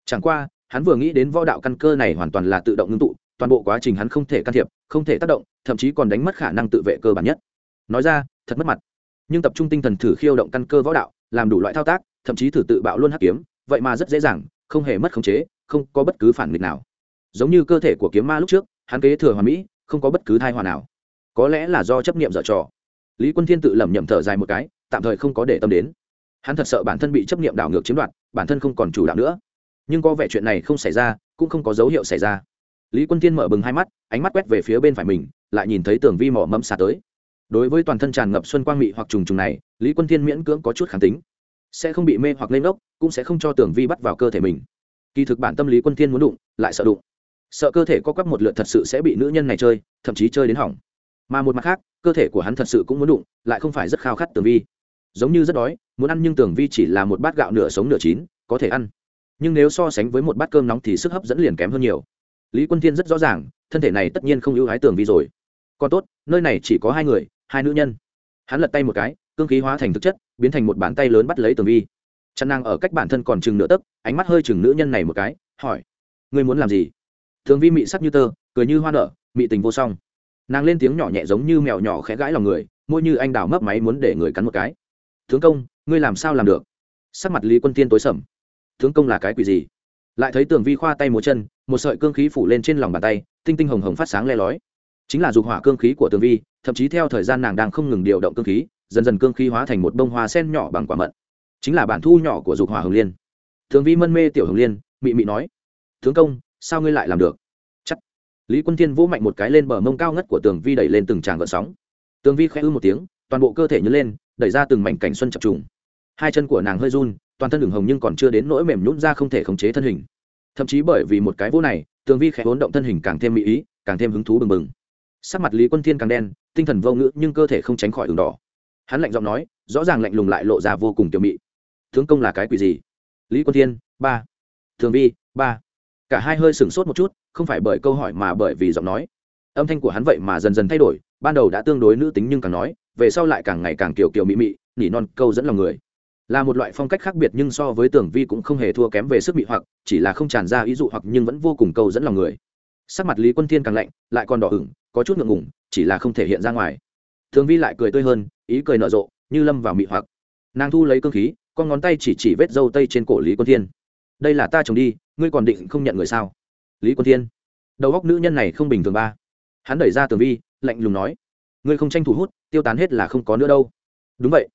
Chẳng qua, hắn vừa nghĩ đến võ đạo căn cơ này hoàn toàn là tự động ngưng tụ, toàn bộ quá trình hắn không thể can thiệp, không thể tác động, thậm chí còn đánh mất khả năng tự vệ cơ bản nhất. Nói ra, thật mất mặt. Nhưng tập trung tinh thần thử khiêu động căn cơ võ đạo, làm đủ loại thao tác, thậm chí thử tự bạo luôn hắc kiếm, vậy mà rất dễ dàng, không hề mất khống chế, không có bất cứ phản nghịch nào. Giống như cơ thể của kiếm ma lúc trước, hắn kế thừa hoàn mỹ không có bất cứ thai hòa nào. Có lẽ là do chấp niệm dở trò. Lý quân thiên tự lẩm nhẩm thở dài một cái, tạm thời không có để tâm đến. Hắn thật sợ bản thân bị chấp niệm đảo ngược chiếm đoạt, bản thân không còn chủ đạo nữa. Nhưng có vẻ chuyện này không xảy ra, cũng không có dấu hiệu xảy ra. Lý quân thiên mở bừng hai mắt, ánh mắt quét về phía bên phải mình, lại nhìn thấy tường vi mỏ mẫm xả tới. Đối với toàn thân tràn ngập xuân quang mị hoặc trùng trùng này, lý quân thiên miễn cưỡng có chút kháng tính. Sẽ không bị mê hoặc lên ốc cũng sẽ không cho tường vi bắt vào cơ thể mình. Kỳ thực bản tâm lý quân thiên muốn đụng, lại sợ đụng sợ cơ thể có quắp một lượt thật sự sẽ bị nữ nhân này chơi, thậm chí chơi đến hỏng. Mà một mặt khác, cơ thể của hắn thật sự cũng muốn đụng, lại không phải rất khao khát tường vi. Giống như rất đói, muốn ăn nhưng tường vi chỉ là một bát gạo nửa sống nửa chín, có thể ăn. Nhưng nếu so sánh với một bát cơm nóng thì sức hấp dẫn liền kém hơn nhiều. Lý quân thiên rất rõ ràng, thân thể này tất nhiên không ưu ái tường vi rồi. Còn tốt, nơi này chỉ có hai người, hai nữ nhân. Hắn lật tay một cái, cương khí hóa thành thực chất, biến thành một bàn tay lớn bắt lấy tường vi. Chăn năng ở cách bản thân còn chừng nửa tấc, ánh mắt hơi chừng nữ nhân này một cái, hỏi, ngươi muốn làm gì? Thường vi mị sắc như tơ, cười như hoa nở, mị tình vô song. Nàng lên tiếng nhỏ nhẹ giống như mèo nhỏ khẽ gãi lòng người, môi như anh đào mấp máy muốn để người cắn một cái. Tướng công, ngươi làm sao làm được? Sắc mặt lý quân tiên tối sầm. Tướng công là cái quỷ gì? Lại thấy tường vi khoa tay múa chân, một sợi cương khí phủ lên trên lòng bàn tay, tinh tinh hồng hồng phát sáng le lói. Chính là dục hỏa cương khí của tường vi, thậm chí theo thời gian nàng đang không ngừng điều động cương khí, dần dần cương khí hóa thành một bông hoa sen nhỏ bằng quả mận. Chính là bản thu nhỏ của dục hỏa hồng liên. Tường vi mân mê tiểu hồng liên, mị mị nói, tướng công sao ngươi lại làm được? Chắc. Lý quân thiên vỗ mạnh một cái lên bờ mông cao ngất của tường vi đẩy lên từng tràng gợn sóng. Tường vi khẽ ư một tiếng, toàn bộ cơ thể nhớ lên, đẩy ra từng mảnh cảnh xuân chập trùng. Hai chân của nàng hơi run, toàn thân đường hồng nhưng còn chưa đến nỗi mềm nhún ra không thể khống chế thân hình. Thậm chí bởi vì một cái vỗ này, tường vi khẽ vốn động thân hình càng thêm mỹ ý, càng thêm hứng thú bừng bừng. Sắc mặt lý quân thiên càng đen, tinh thần vô ngữ nhưng cơ thể không tránh khỏi đường đỏ. Hắn lạnh giọng nói, rõ ràng lạnh lùng lại lộ ra vô cùng tiểu mị. Tướng công là cái quỷ gì? Lý quân thiên, ba. Thường vi, ba cả hai hơi sửng sốt một chút, không phải bởi câu hỏi mà bởi vì giọng nói. Âm thanh của hắn vậy mà dần dần thay đổi, ban đầu đã tương đối nữ tính nhưng càng nói, về sau lại càng ngày càng kiều kiều mị mị, nỉ non, câu dẫn lòng người. Là một loại phong cách khác biệt nhưng so với tưởng vi cũng không hề thua kém về sức mị hoặc, chỉ là không tràn ra ý dụ hoặc nhưng vẫn vô cùng câu dẫn lòng người. Sắc mặt lý quân thiên càng lạnh, lại còn đỏ ửng, có chút ngượng ngùng, chỉ là không thể hiện ra ngoài. Thường vi lại cười tươi hơn, ý cười nở rộ, như lâm vào mị hoặc. Nàng thu lấy cương khí, con ngón tay chỉ chỉ vết dâu tây trên cổ lý quân thiên. Đây là ta chồng đi ngươi còn định không nhận người sao? Lý quân thiên, đầu góc nữ nhân này không bình thường ba. Hắn đẩy ra tường vi, lạnh lùng nói, ngươi không tranh thủ hút, tiêu tán hết là không có nữa đâu. Đúng vậy.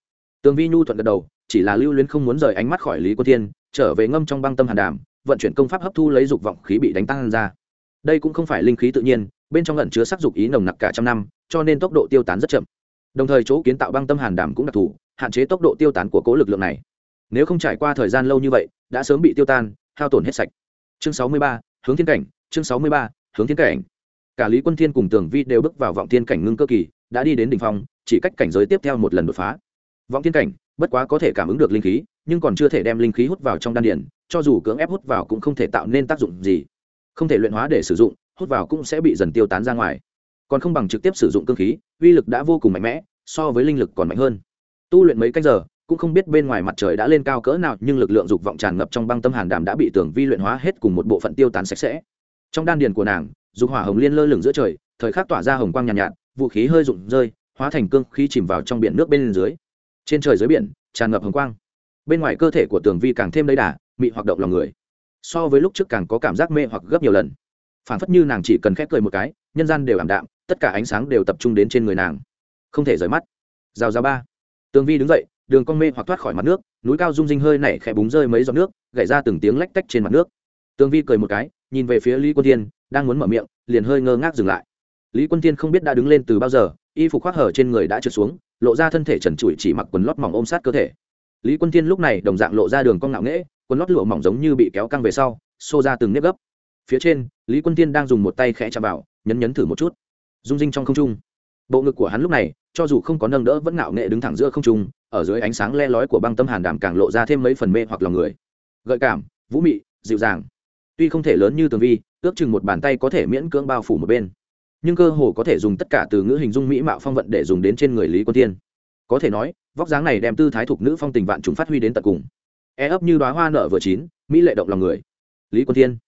Tường vi nhu thuận gật đầu, chỉ là lưu luyến không muốn rời ánh mắt khỏi lý quân thiên, trở về ngâm trong băng tâm hàn đàm, vận chuyển công pháp hấp thu lấy dục vọng khí bị đánh tăng ra. Đây cũng không phải linh khí tự nhiên, bên trong ẩn chứa sắc dục ý nồng nặc cả trăm năm, cho nên tốc độ tiêu tán rất chậm. Đồng thời chỗ kiến tạo băng tâm hàn đàm cũng đặc thù, hạn chế tốc độ tiêu tán của cố lực lượng này. Nếu không trải qua thời gian lâu như vậy, đã sớm bị tiêu tan hao tổn hết sạch. Chương sáu mươi ba, hướng thiên cảnh, chương sáu mươi ba, hướng thiên cảnh. Cả lý quân thiên cùng tường vi đều bước vào vọng thiên cảnh ngưng cơ kỳ, đã đi đến đỉnh phong, chỉ cách cảnh giới tiếp theo một lần đột phá. Vọng thiên cảnh, bất quá có thể cảm ứng được linh khí, nhưng còn chưa thể đem linh khí hút vào trong đan điển cho dù cưỡng ép hút vào cũng không thể tạo nên tác dụng gì. Không thể luyện hóa để sử dụng, hút vào cũng sẽ bị dần tiêu tán ra ngoài. Còn không bằng trực tiếp sử dụng cơ khí, uy lực đã vô cùng mạnh mẽ, so với linh lực còn mạnh hơn. Tu luyện mấy cách giờ cũng không biết bên ngoài mặt trời đã lên cao cỡ nào nhưng lực lượng dục vọng tràn ngập trong băng tâm hàn đàm đã bị tưởng vi luyện hóa hết cùng một bộ phận tiêu tán sạch sẽ. Trong đan điền của nàng dục hỏa hồng liên lơ lửng giữa trời thời khắc tỏa ra hồng quang nhàn nhạt, nhạt vũ khí hơi rụng rơi hóa thành cương khí chìm vào trong biển nước bên dưới. Trên trời dưới biển tràn ngập hồng quang. Bên ngoài cơ thể của tường vi càng thêm đầy đà mị hoạt động lòng người. So với lúc trước càng có cảm giác mê hoặc gấp nhiều lần. Phản phất như nàng chỉ cần khép cười một cái nhân gian đều ảm đạm tất cả ánh sáng đều tập trung đến trên người nàng. Không thể rời mắt. Rào rào ba. Tường vi đứng dậy đường con mê hoặc thoát khỏi mặt nước, núi cao rung rinh hơi nảy khẽ búng rơi mấy giọt nước, gảy ra từng tiếng lách tách trên mặt nước. Tương vi cười một cái, nhìn về phía lý quân thiên, đang muốn mở miệng, liền hơi ngơ ngác dừng lại. Lý quân thiên không biết đã đứng lên từ bao giờ, y phục khoác hở trên người đã trượt xuống, lộ ra thân thể trần trụi chỉ mặc quần lót mỏng ôm sát cơ thể. Lý quân thiên lúc này đồng dạng lộ ra đường cong ngạo nghễ, quần lót lụa mỏng giống như bị kéo căng về sau, xô ra từng nếp gấp. Phía trên, lý quân thiên đang dùng một tay khẽ chạm vào, nhấn nhấn thử một chút. Rung rinh trong không trung. Bộ ngực của hắn lúc này, cho dù không có nâng đỡ vẫn ngạo nghệ đứng thẳng giữa không trung ở dưới ánh sáng le lói của băng tâm hàn đàm càng lộ ra thêm mấy phần mê hoặc lòng người. Gợi cảm, vũ mị, dịu dàng. Tuy không thể lớn như tường vi, ước chừng một bàn tay có thể miễn cưỡng bao phủ một bên. Nhưng cơ hồ có thể dùng tất cả từ ngữ hình dung mỹ mạo phong vận để dùng đến trên người lý quân tiên có thể nói, vóc dáng này đem tư thái thục nữ phong tình vạn chúng phát huy đến tận cùng. E ấp như đoá hoa nở vừa chín, mỹ lệ động lòng người. Lý quân tiên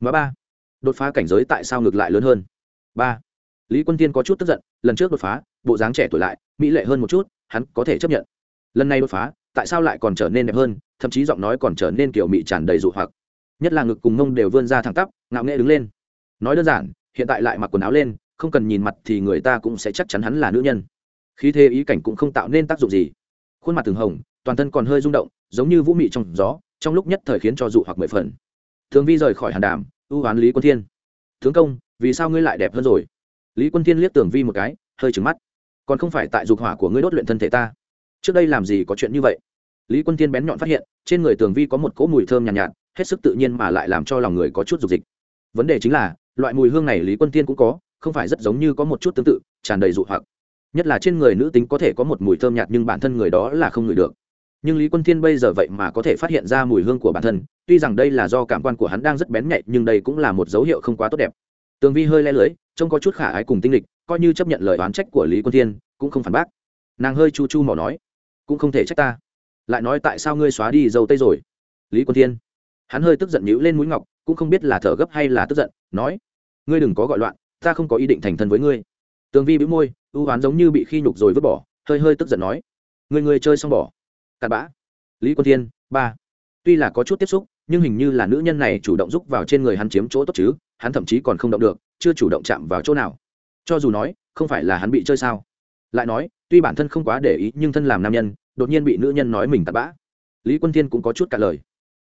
nói ba. Đột phá cảnh giới tại sao ngược lại lớn hơn? Ba. Lý quân tiên có chút tức giận, lần trước đột phá, bộ dáng trẻ tuổi lại, mỹ lệ hơn một chút, hắn có thể chấp nhận lần này đột phá, tại sao lại còn trở nên đẹp hơn, thậm chí giọng nói còn trở nên kiểu mị tràn đầy dụ hoặc. Nhất là ngực cùng mông đều vươn ra thẳng tắp, ngạo nghệ đứng lên. Nói đơn giản, hiện tại lại mặc quần áo lên, không cần nhìn mặt thì người ta cũng sẽ chắc chắn hắn là nữ nhân. Khí thế ý cảnh cũng không tạo nên tác dụng gì. Khuôn mặt từng hồng, toàn thân còn hơi rung động, giống như vũ mị trong gió, trong lúc nhất thời khiến cho dụ hoặc mười phần. Thường vi rời khỏi hàn đàm, ưu hoán lý quân thiên. Tướng công, vì sao ngươi lại đẹp hơn rồi? Lý quân thiên liếc tường vi một cái, hơi trứng mắt. Còn không phải tại dục hỏa của ngươi đốt luyện thân thể ta? Trước đây làm gì có chuyện như vậy? Lý quân thiên bén nhọn phát hiện trên người tường vi có một cỗ mùi thơm nhàn nhạt, nhạt hết sức tự nhiên mà lại làm cho lòng người có chút dục dịch. Vấn đề chính là loại mùi hương này lý quân thiên cũng có không phải rất giống như có một chút tương tự tràn đầy dụ hoặc. Nhất là trên người nữ tính có thể có một mùi thơm nhạt nhưng bản thân người đó là không ngửi được. Nhưng lý quân thiên bây giờ vậy mà có thể phát hiện ra mùi hương của bản thân tuy rằng đây là do cảm quan của hắn đang rất bén nhạy nhưng đây cũng là một dấu hiệu không quá tốt đẹp. Tường vi hơi le lưới trông có chút khả ái cùng tinh lịch coi như chấp nhận lời oán trách của lý quân thiên cũng không phản bác. Nàng hơi chu chu mỏ nói cũng không thể trách ta. Lại nói tại sao ngươi xóa đi dầu tây rồi? Lý quân thiên. Hắn hơi tức giận nhíu lên mũi ngọc, cũng không biết là thở gấp hay là tức giận, nói, ngươi đừng có gọi loạn, ta không có ý định thành thân với ngươi. Tường vi bĩu môi, ưu oán giống như bị khi nhục rồi vứt bỏ, hơi hơi tức giận nói người người chơi xong bỏ. Cặn bã. Lý quân thiên, ba. Tuy là có chút tiếp xúc, nhưng hình như là nữ nhân này chủ động giúp vào trên người hắn chiếm chỗ tốt chứ, hắn thậm chí còn không động được, chưa chủ động chạm vào chỗ nào. Cho dù nói, không phải là hắn bị chơi sao? Lại nói, tuy bản thân không quá để ý, nhưng thân làm nam nhân, đột nhiên bị nữ nhân nói mình tạt bã. Lý quân thiên cũng có chút cả lời.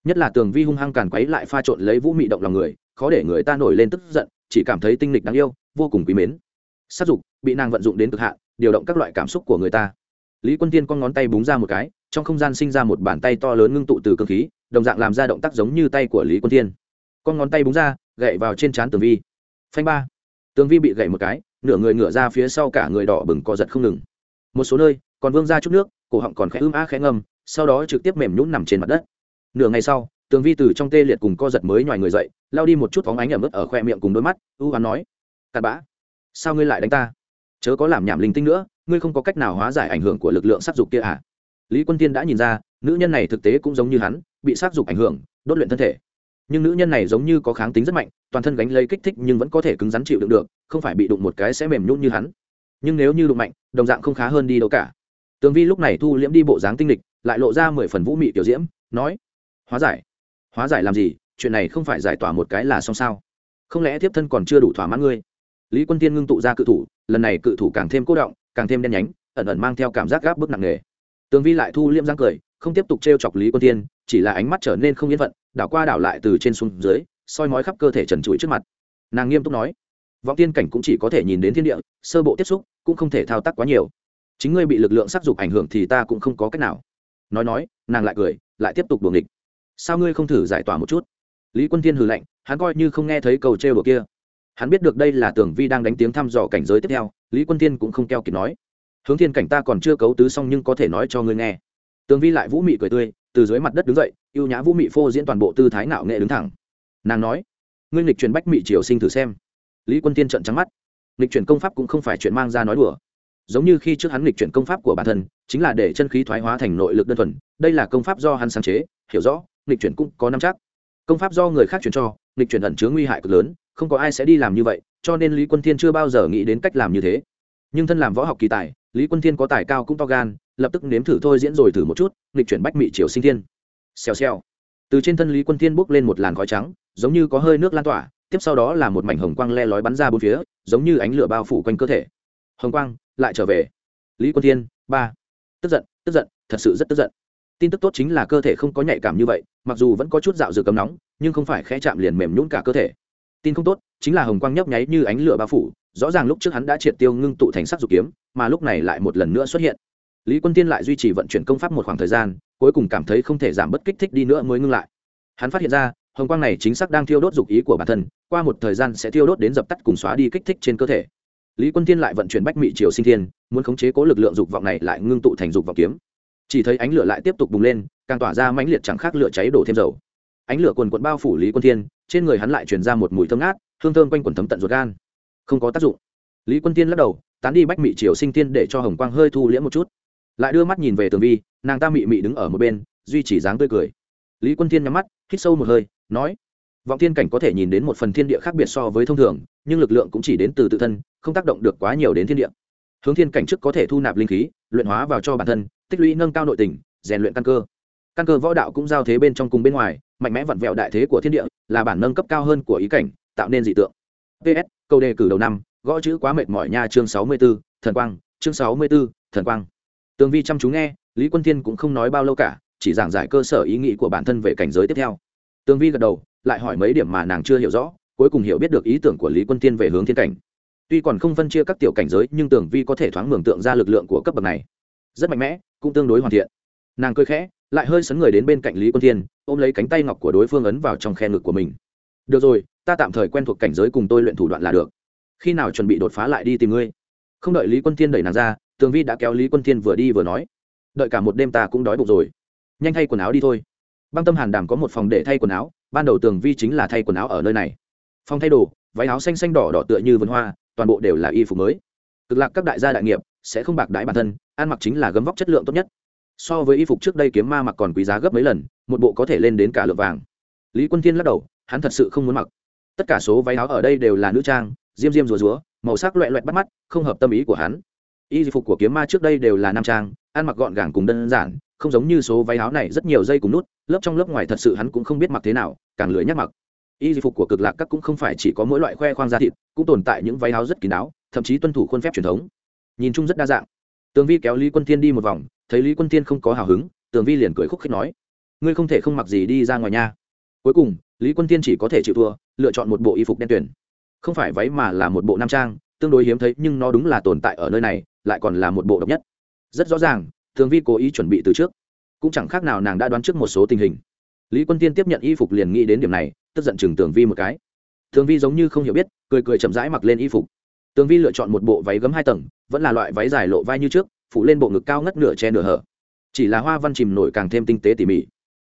Nhất là tường vi hung hăng càn quấy lại pha trộn lấy vũ mị động lòng người, khó để người ta nổi lên tức giận, chỉ cảm thấy tinh lịch đáng yêu, vô cùng quý mến. Sát dục, bị nàng vận dụng đến cực hạn, điều động các loại cảm xúc của người ta. Lý quân tiên con ngón tay búng ra một cái, trong không gian sinh ra một bàn tay to lớn ngưng tụ từ cơ khí, đồng dạng làm ra động tác giống như tay của lý quân tiên con ngón tay búng ra, gậy vào trên trán tường vi. Phanh ba. Tường vi bị gậy một cái nửa người ngửa ra phía sau cả người đỏ bừng co giật không ngừng. Một số nơi, còn vương ra chút nước, cổ họng còn khẽ ưm á khẽ ngâm, sau đó trực tiếp mềm nhún nằm trên mặt đất. Nửa ngày sau, tường vi từ trong tê liệt cùng co giật mới nhòi người dậy, lao đi một chút phóng ánh ẩm ướt ở khoe miệng cùng đôi mắt, ưu hoán nói, cặn bã, sao ngươi lại đánh ta? Chớ có làm nhảm linh tinh nữa, ngươi không có cách nào hóa giải ảnh hưởng của lực lượng sát dục kia à? Lý quân tiên đã nhìn ra, nữ nhân này thực tế cũng giống như hắn, bị sát dục ảnh hưởng, đốt luyện thân thể nhưng nữ nhân này giống như có kháng tính rất mạnh, toàn thân gánh lấy kích thích nhưng vẫn có thể cứng rắn chịu đựng được, không phải bị đụng một cái sẽ mềm nhún như hắn. Nhưng nếu như đụng mạnh, đồng dạng không khá hơn đi đâu cả. Tường vi lúc này thu liễm đi bộ dáng tinh lịch, lại lộ ra mười phần vũ mị tiểu diễm, nói, hóa giải. Hóa giải làm gì? Chuyện này không phải giải tỏa một cái là xong sao? Không lẽ thiếp thân còn chưa đủ thỏa mãn ngươi? Lý quân tiên ngưng tụ ra cự thủ, lần này cự thủ càng thêm cố động, càng thêm đen nhánh, ẩn ẩn mang theo cảm giác gáp bức nặng nề. Tường vi lại thu liễm giang cười, không tiếp tục t chọc lý quân tiên, chỉ là ánh mắt trở nên không yên phận đảo qua đảo lại từ trên xuống dưới, soi mói khắp cơ thể trần trụi trước mặt. Nàng nghiêm túc nói, vọng tiên cảnh cũng chỉ có thể nhìn đến thiên địa, sơ bộ tiếp xúc cũng không thể thao tác quá nhiều. Chính ngươi bị lực lượng sắc dục ảnh hưởng thì ta cũng không có cách nào. Nói nói, nàng lại cười, lại tiếp tục buồng địch sao ngươi không thử giải tỏa một chút? Lý quân thiên hừ lạnh, hắn coi như không nghe thấy cầu trêu đùa kia. Hắn biết được đây là tưởng vi đang đánh tiếng thăm dò cảnh giới tiếp theo, lý quân thiên cũng không keo kịp nói, hướng thiên cảnh ta còn chưa cấu tứ xong nhưng có thể nói cho ngươi nghe. Tường vi lại vũ mị cười tươi từ dưới mặt đất đứng dậy yêu nhã vũ mị phô diễn toàn bộ tư thái nạo nghệ đứng thẳng. Nàng nói, ngươi nghịch truyền bách mị triều sinh thử xem. Lý quân tiên trận trắng mắt. Nghịch truyền công pháp cũng không phải chuyện mang ra nói đùa. Giống như khi trước hắn nghịch chuyển công pháp của bản thân, chính là để chân khí thoái hóa thành nội lực đơn thuần, đây là công pháp do hắn sáng chế, hiểu rõ, nghịch chuyển cũng có năm chắc. Công pháp do người khác chuyển cho, nghịch chuyển ẩn chứa nguy hại cực lớn, không có ai sẽ đi làm như vậy, cho nên lý quân thiên chưa bao giờ nghĩ đến cách làm như thế. Nhưng thân làm võ học kỳ tài, lý quân thiên có tài cao cũng to gan lập tức nếm thử thôi diễn rồi thử một chút, nghịch chuyển bách mị triều sinh thiên. Xèo xèo. Từ trên thân lý quân thiên bốc lên một làn khói trắng, giống như có hơi nước lan tỏa, tiếp sau đó là một mảnh hồng quang le lói bắn ra bốn phía, giống như ánh lửa bao phủ quanh cơ thể. Hồng quang, lại trở về. Lý quân thiên, ba. Tức giận tức giận, thật sự rất tức giận. Tin tức tốt chính là cơ thể không có nhạy cảm như vậy, mặc dù vẫn có chút dạo dừa cấm nóng, nhưng không phải khẽ chạm liền mềm nhún cả cơ thể. Tin không tốt, chính là hồng quang nhấp nháy như ánh lửa bao phủ, rõ ràng lúc trước hắn đã triệt tiêu ngưng tụ thành sắc dục kiếm, mà lúc này lại một lần nữa xuất hiện lý quân tiên lại duy trì vận chuyển công pháp một khoảng thời gian, cuối cùng cảm thấy không thể giảm bất kích thích đi nữa mới ngưng lại. Hắn phát hiện ra, hồng quang này chính xác đang thiêu đốt dục ý của bản thân, qua một thời gian sẽ thiêu đốt đến dập tắt cùng xóa đi kích thích trên cơ thể. Lý quân thiên lại vận chuyển bách mị triều sinh thiên, muốn khống chế cố lực lượng dục vọng này lại ngưng tụ thành dục vọng kiếm. Chỉ thấy ánh lửa lại tiếp tục bùng lên, càng tỏa ra mãnh liệt chẳng khác lửa cháy đổ thêm dầu. Ánh lửa quần quận bao phủ lý quân thiên, trên người hắn lại truyền ra một mùi thơm ngát, hương thơm quanh quần thấm tận ruột gan. Không có tác dụng. Lý quân thiên lắc đầu, tán đi bách mị triều sinh thiên để cho hồng quang hơi thu liễm một chút lại đưa mắt nhìn về tường vi nàng ta mị mị đứng ở một bên duy trì dáng tươi cười. Lý quân thiên nhắm mắt hít sâu một hơi nói vọng thiên cảnh có thể nhìn đến một phần thiên địa khác biệt so với thông thường nhưng lực lượng cũng chỉ đến từ tự thân không tác động được quá nhiều đến thiên địa. Hướng thiên cảnh trước có thể thu nạp linh khí luyện hóa vào cho bản thân tích lũy nâng cao nội tình rèn luyện căn cơ. Căn cơ võ đạo cũng giao thế bên trong cùng bên ngoài mạnh mẽ vặn vẹo đại thế của thiên địa là bản nâng cấp cao hơn của ý cảnh tạo nên dị tượng. Ps câu đề cử đầu năm gõ chữ quá mệt mỏi nha chương sáu mươi 64, thần quang chương sáu mươi 64, thần quang tường vi chăm chú nghe, lý quân thiên cũng không nói bao lâu cả, chỉ giảng giải cơ sở ý nghĩ của bản thân về cảnh giới tiếp theo. Tường vi gật đầu, lại hỏi mấy điểm mà nàng chưa hiểu rõ, cuối cùng hiểu biết được ý tưởng của lý quân tiên về hướng thiên cảnh. Tuy còn không phân chia các tiểu cảnh giới, nhưng tường vi có thể thoáng mường tượng ra lực lượng của cấp bậc này. Rất mạnh mẽ, cũng tương đối hoàn thiện. Nàng cười khẽ, lại hơi sấn người đến bên cạnh lý quân thiên, ôm lấy cánh tay ngọc của đối phương ấn vào trong khe ngực của mình. Được rồi, ta tạm thời quen thuộc cảnh giới cùng tôi luyện thủ đoạn là được. Khi nào chuẩn bị đột phá lại đi tìm ngươi? Không đợi lý quân thiên đẩy nàng ra tường vi đã kéo lý quân thiên vừa đi vừa nói, đợi cả một đêm ta cũng đói bụng rồi. Nhanh thay quần áo đi thôi. Băng tâm hàn đàm có một phòng để thay quần áo, ban đầu tường vi chính là thay quần áo ở nơi này. Phòng thay đồ, váy áo xanh xanh đỏ đỏ tựa như vườn hoa, toàn bộ đều là y phục mới. Cực lạc các đại gia đại nghiệp sẽ không bạc đái bản thân, ăn mặc chính là gấm vóc chất lượng tốt nhất. So với y phục trước đây kiếm ma mặc còn quý giá gấp mấy lần, một bộ có thể lên đến cả lượng vàng. Lý quân thiên lắc đầu, hắn thật sự không muốn mặc. Tất cả số váy áo ở đây đều là nữ trang, diêm diêm rùa rúa màu sắc loẹ loẹt bắt mắt, không hợp tâm ý của hắn y phục của kiếm ma trước đây đều là nam trang, ăn mặc gọn gàng cùng đơn giản, không giống như số váy áo này rất nhiều dây cùng nút, lớp trong lớp ngoài thật sự hắn cũng không biết mặc thế nào, càng lưỡi nhắc mặc. Y phục của cực lạc các cũng không phải chỉ có mỗi loại khoe khoang da thịt, cũng tồn tại những váy áo rất kín đáo, thậm chí tuân thủ khuôn phép truyền thống. Nhìn chung rất đa dạng. Tường vi kéo lý quân thiên đi một vòng, thấy lý quân thiên không có hào hứng, tường vi liền cười khúc khích nói, ngươi không thể không mặc gì đi ra ngoài nha. Cuối cùng, lý quân thiên chỉ có thể chịu thua, lựa chọn một bộ y phục đen tuyển không phải váy mà là một bộ nam trang, tương đối hiếm thấy nhưng nó đúng là tồn tại ở nơi này lại còn là một bộ độc nhất. Rất rõ ràng, thường vi cố ý chuẩn bị từ trước. Cũng chẳng khác nào nàng đã đoán trước một số tình hình. Lý quân tiên tiếp nhận y phục liền nghĩ đến điểm này, tức giận chừng tường vi một cái. Tường vi giống như không hiểu biết, cười cười chậm rãi mặc lên y phục. Tường vi lựa chọn một bộ váy gấm hai tầng, vẫn là loại váy dài lộ vai như trước, phủ lên bộ ngực cao ngất nửa che nửa hở. Chỉ là hoa văn chìm nổi càng thêm tinh tế tỉ mỉ.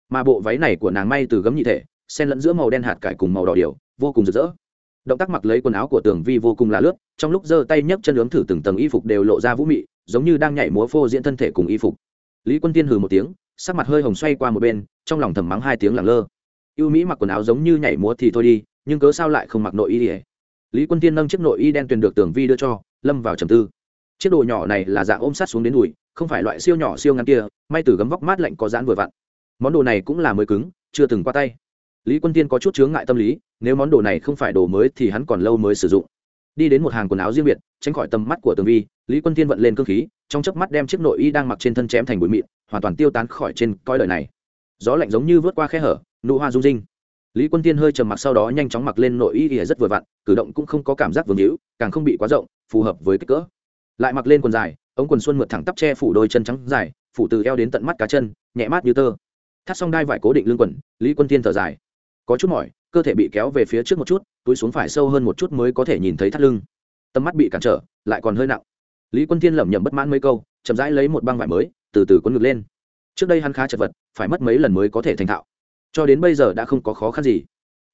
Mà bộ váy này của nàng may từ gấm nhị thể, xen lẫn giữa màu đen hạt cải cùng màu đỏ điều, vô cùng rực rỡ động tác mặc lấy quần áo của tường vi vô cùng là lướt, trong lúc giơ tay nhấc chân ướng thử từng tầng y phục đều lộ ra vũ mị, giống như đang nhảy múa phô diễn thân thể cùng y phục. Lý quân tiên hừ một tiếng, sắc mặt hơi hồng xoay qua một bên, trong lòng thầm mắng hai tiếng lẳng lơ. Ưu mỹ mặc quần áo giống như nhảy múa thì thôi đi, nhưng cớ sao lại không mặc nội y ỉa lý quân tiên nâng chiếc nội y đen tuyền được tường vi đưa cho, lâm vào trầm tư. Chiếc đồ nhỏ này là dạng ôm sát xuống đến đùi, không phải loại siêu nhỏ siêu ngắn kia, may từ gấm vóc mát lạnh có dán vừa vặn. Món đồ này cũng là mới cứng, chưa từng qua tay. Lý quân tiên có chút chướng ngại tâm lý nếu món đồ này không phải đồ mới thì hắn còn lâu mới sử dụng. Đi đến một hàng quần áo riêng biệt, tránh khỏi tầm mắt của tường vi, lý quân tiên vận lên cơ khí, trong chớp mắt đem chiếc nội y đang mặc trên thân chém thành bụi mịn, hoàn toàn tiêu tán khỏi trên coi đời này. Gió lạnh giống như vớt qua khe hở, nụ hoa rung rinh. Lý quân tiên hơi trầm mặc sau đó nhanh chóng mặc lên nội y ỉa rất vừa vặn, cử động cũng không có cảm giác vương hữu, càng không bị quá rộng, phù hợp với kích cỡ. Lại mặc lên quần dài, ống quần xuân mượt thẳng tắp che phủ đôi chân trắng dài, phủ từ eo đến tận mắt cá chân, nhẹ mát như tơ. Thắt xong đai vải cố định lưng quần, lý quân tiên thở dài. Có chút mỏi cơ thể bị kéo về phía trước một chút, túi xuống phải sâu hơn một chút mới có thể nhìn thấy thắt lưng. Tầm mắt bị cản trở, lại còn hơi nặng. Lý quân Thiên lẩm nhẩm bất mãn mấy câu, chậm rãi lấy một băng vải mới, từ từ quấn ngược lên. Trước đây hắn khá chật vật, phải mất mấy lần mới có thể thành thạo. Cho đến bây giờ đã không có khó khăn gì.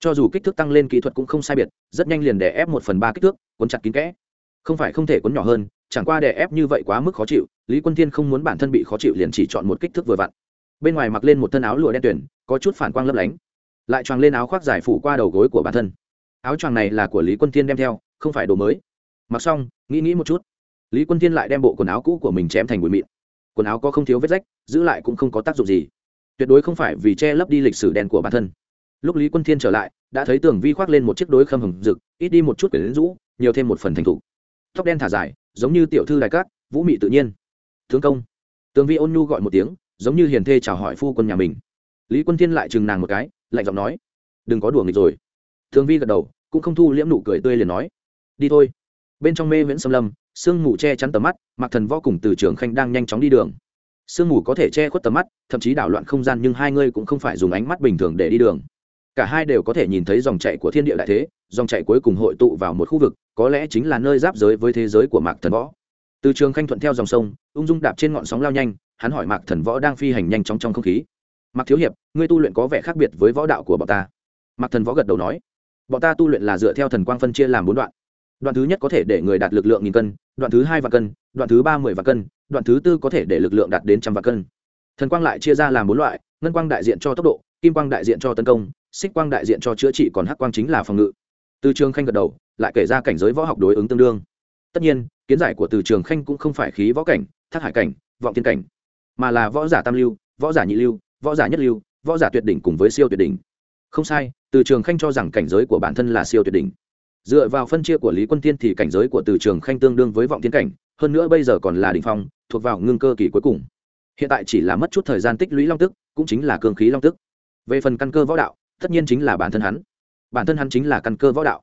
Cho dù kích thước tăng lên kỹ thuật cũng không sai biệt, rất nhanh liền đè ép một phần ba kích thước cuốn chặt kín kẽ. Không phải không thể cuốn nhỏ hơn, chẳng qua đè ép như vậy quá mức khó chịu, lý quân thiên không muốn bản thân bị khó chịu liền chỉ chọn một kích thước vừa vặn. Bên ngoài mặc lên một thân áo lụa đen tuyển có chút phản quang lấp lánh lại choàng lên áo khoác giải phủ qua đầu gối của bản thân. Áo choàng này là của lý quân thiên đem theo, không phải đồ mới. Mặc xong, nghĩ nghĩ một chút. Lý quân thiên lại đem bộ quần áo cũ của mình chém thành bụi mịn. Quần áo có không thiếu vết rách, giữ lại cũng không có tác dụng gì. Tuyệt đối không phải vì che lấp đi lịch sử đen của bản thân. Lúc lý quân thiên trở lại, đã thấy tường vi khoác lên một chiếc đối khâm hồng rực, ít đi một chút quyển rũ, nhiều thêm một phần thành thục. Tóc đen thả dài, giống như tiểu thư đại cát, vũ mị tự nhiên. Thương công. Tường vi ôn nhu gọi một tiếng, giống như hiền thê chào hỏi phu quân nhà mình. Lý quân thiên lại chừng nàng một cái lạnh giọng nói, đừng có đùa nghịch rồi. Thường vi gật đầu, cũng không thu liễm nụ cười tươi liền nói, đi thôi. Bên trong mê viễn xâm lâm, sương mù che chắn tầm mắt mặc thần võ cùng từ trường khanh đang nhanh chóng đi đường. Sương mù có thể che khuất tầm mắt, thậm chí đảo loạn không gian nhưng hai ngươi cũng không phải dùng ánh mắt bình thường để đi đường. Cả hai đều có thể nhìn thấy dòng chạy của thiên địa đại thế, dòng chạy cuối cùng hội tụ vào một khu vực, có lẽ chính là nơi giáp giới với thế giới của mạc thần võ. Từ trường khanh thuận theo dòng sông, ung dung đạp trên ngọn sóng lao nhanh, hắn hỏi mạc thần võ đang phi hành nhanh chóng trong không khí. Mặc thiếu hiệp, ngươi tu luyện có vẻ khác biệt với võ đạo của bọn ta. Mặc thần võ gật đầu nói, bọn ta tu luyện là dựa theo thần quang phân chia làm bốn đoạn. Đoạn thứ nhất có thể để người đạt lực lượng nghìn cân, đoạn thứ hai vạn cân, đoạn thứ ba mười vạn cân, đoạn thứ tư có thể để lực lượng đạt đến trăm vạn cân. Thần quang lại chia ra làm bốn loại, ngân quang đại diện cho tốc độ, kim quang đại diện cho tấn công, xích quang đại diện cho chữa trị, còn hắc quang chính là phòng ngự. Từ trường khanh gật đầu, lại kể ra cảnh giới võ học đối ứng tương đương. Tất nhiên, kiến giải của từ trường khanh cũng không phải khí võ cảnh, thác hải cảnh, vọng thiên cảnh, mà là võ giả tam lưu, võ giả nhị lưu võ giả nhất lưu, võ giả tuyệt đỉnh cùng với siêu tuyệt đỉnh. Không sai, từ trường khanh cho rằng cảnh giới của bản thân là siêu tuyệt đỉnh. Dựa vào phân chia của lý quân tiên thì cảnh giới của từ trường khanh tương đương với vọng thiên cảnh, hơn nữa bây giờ còn là đ ỉ n h phong, thuộc vào ngưng cơ kỳ cuối cùng. Hiện tại chỉ là mất chút thời gian tích lũy long tức, cũng chính là cương khí long tức. Về phần căn cơ võ đạo, tất nhiên chính là bản thân hắn. Bản thân hắn chính là căn cơ võ đạo.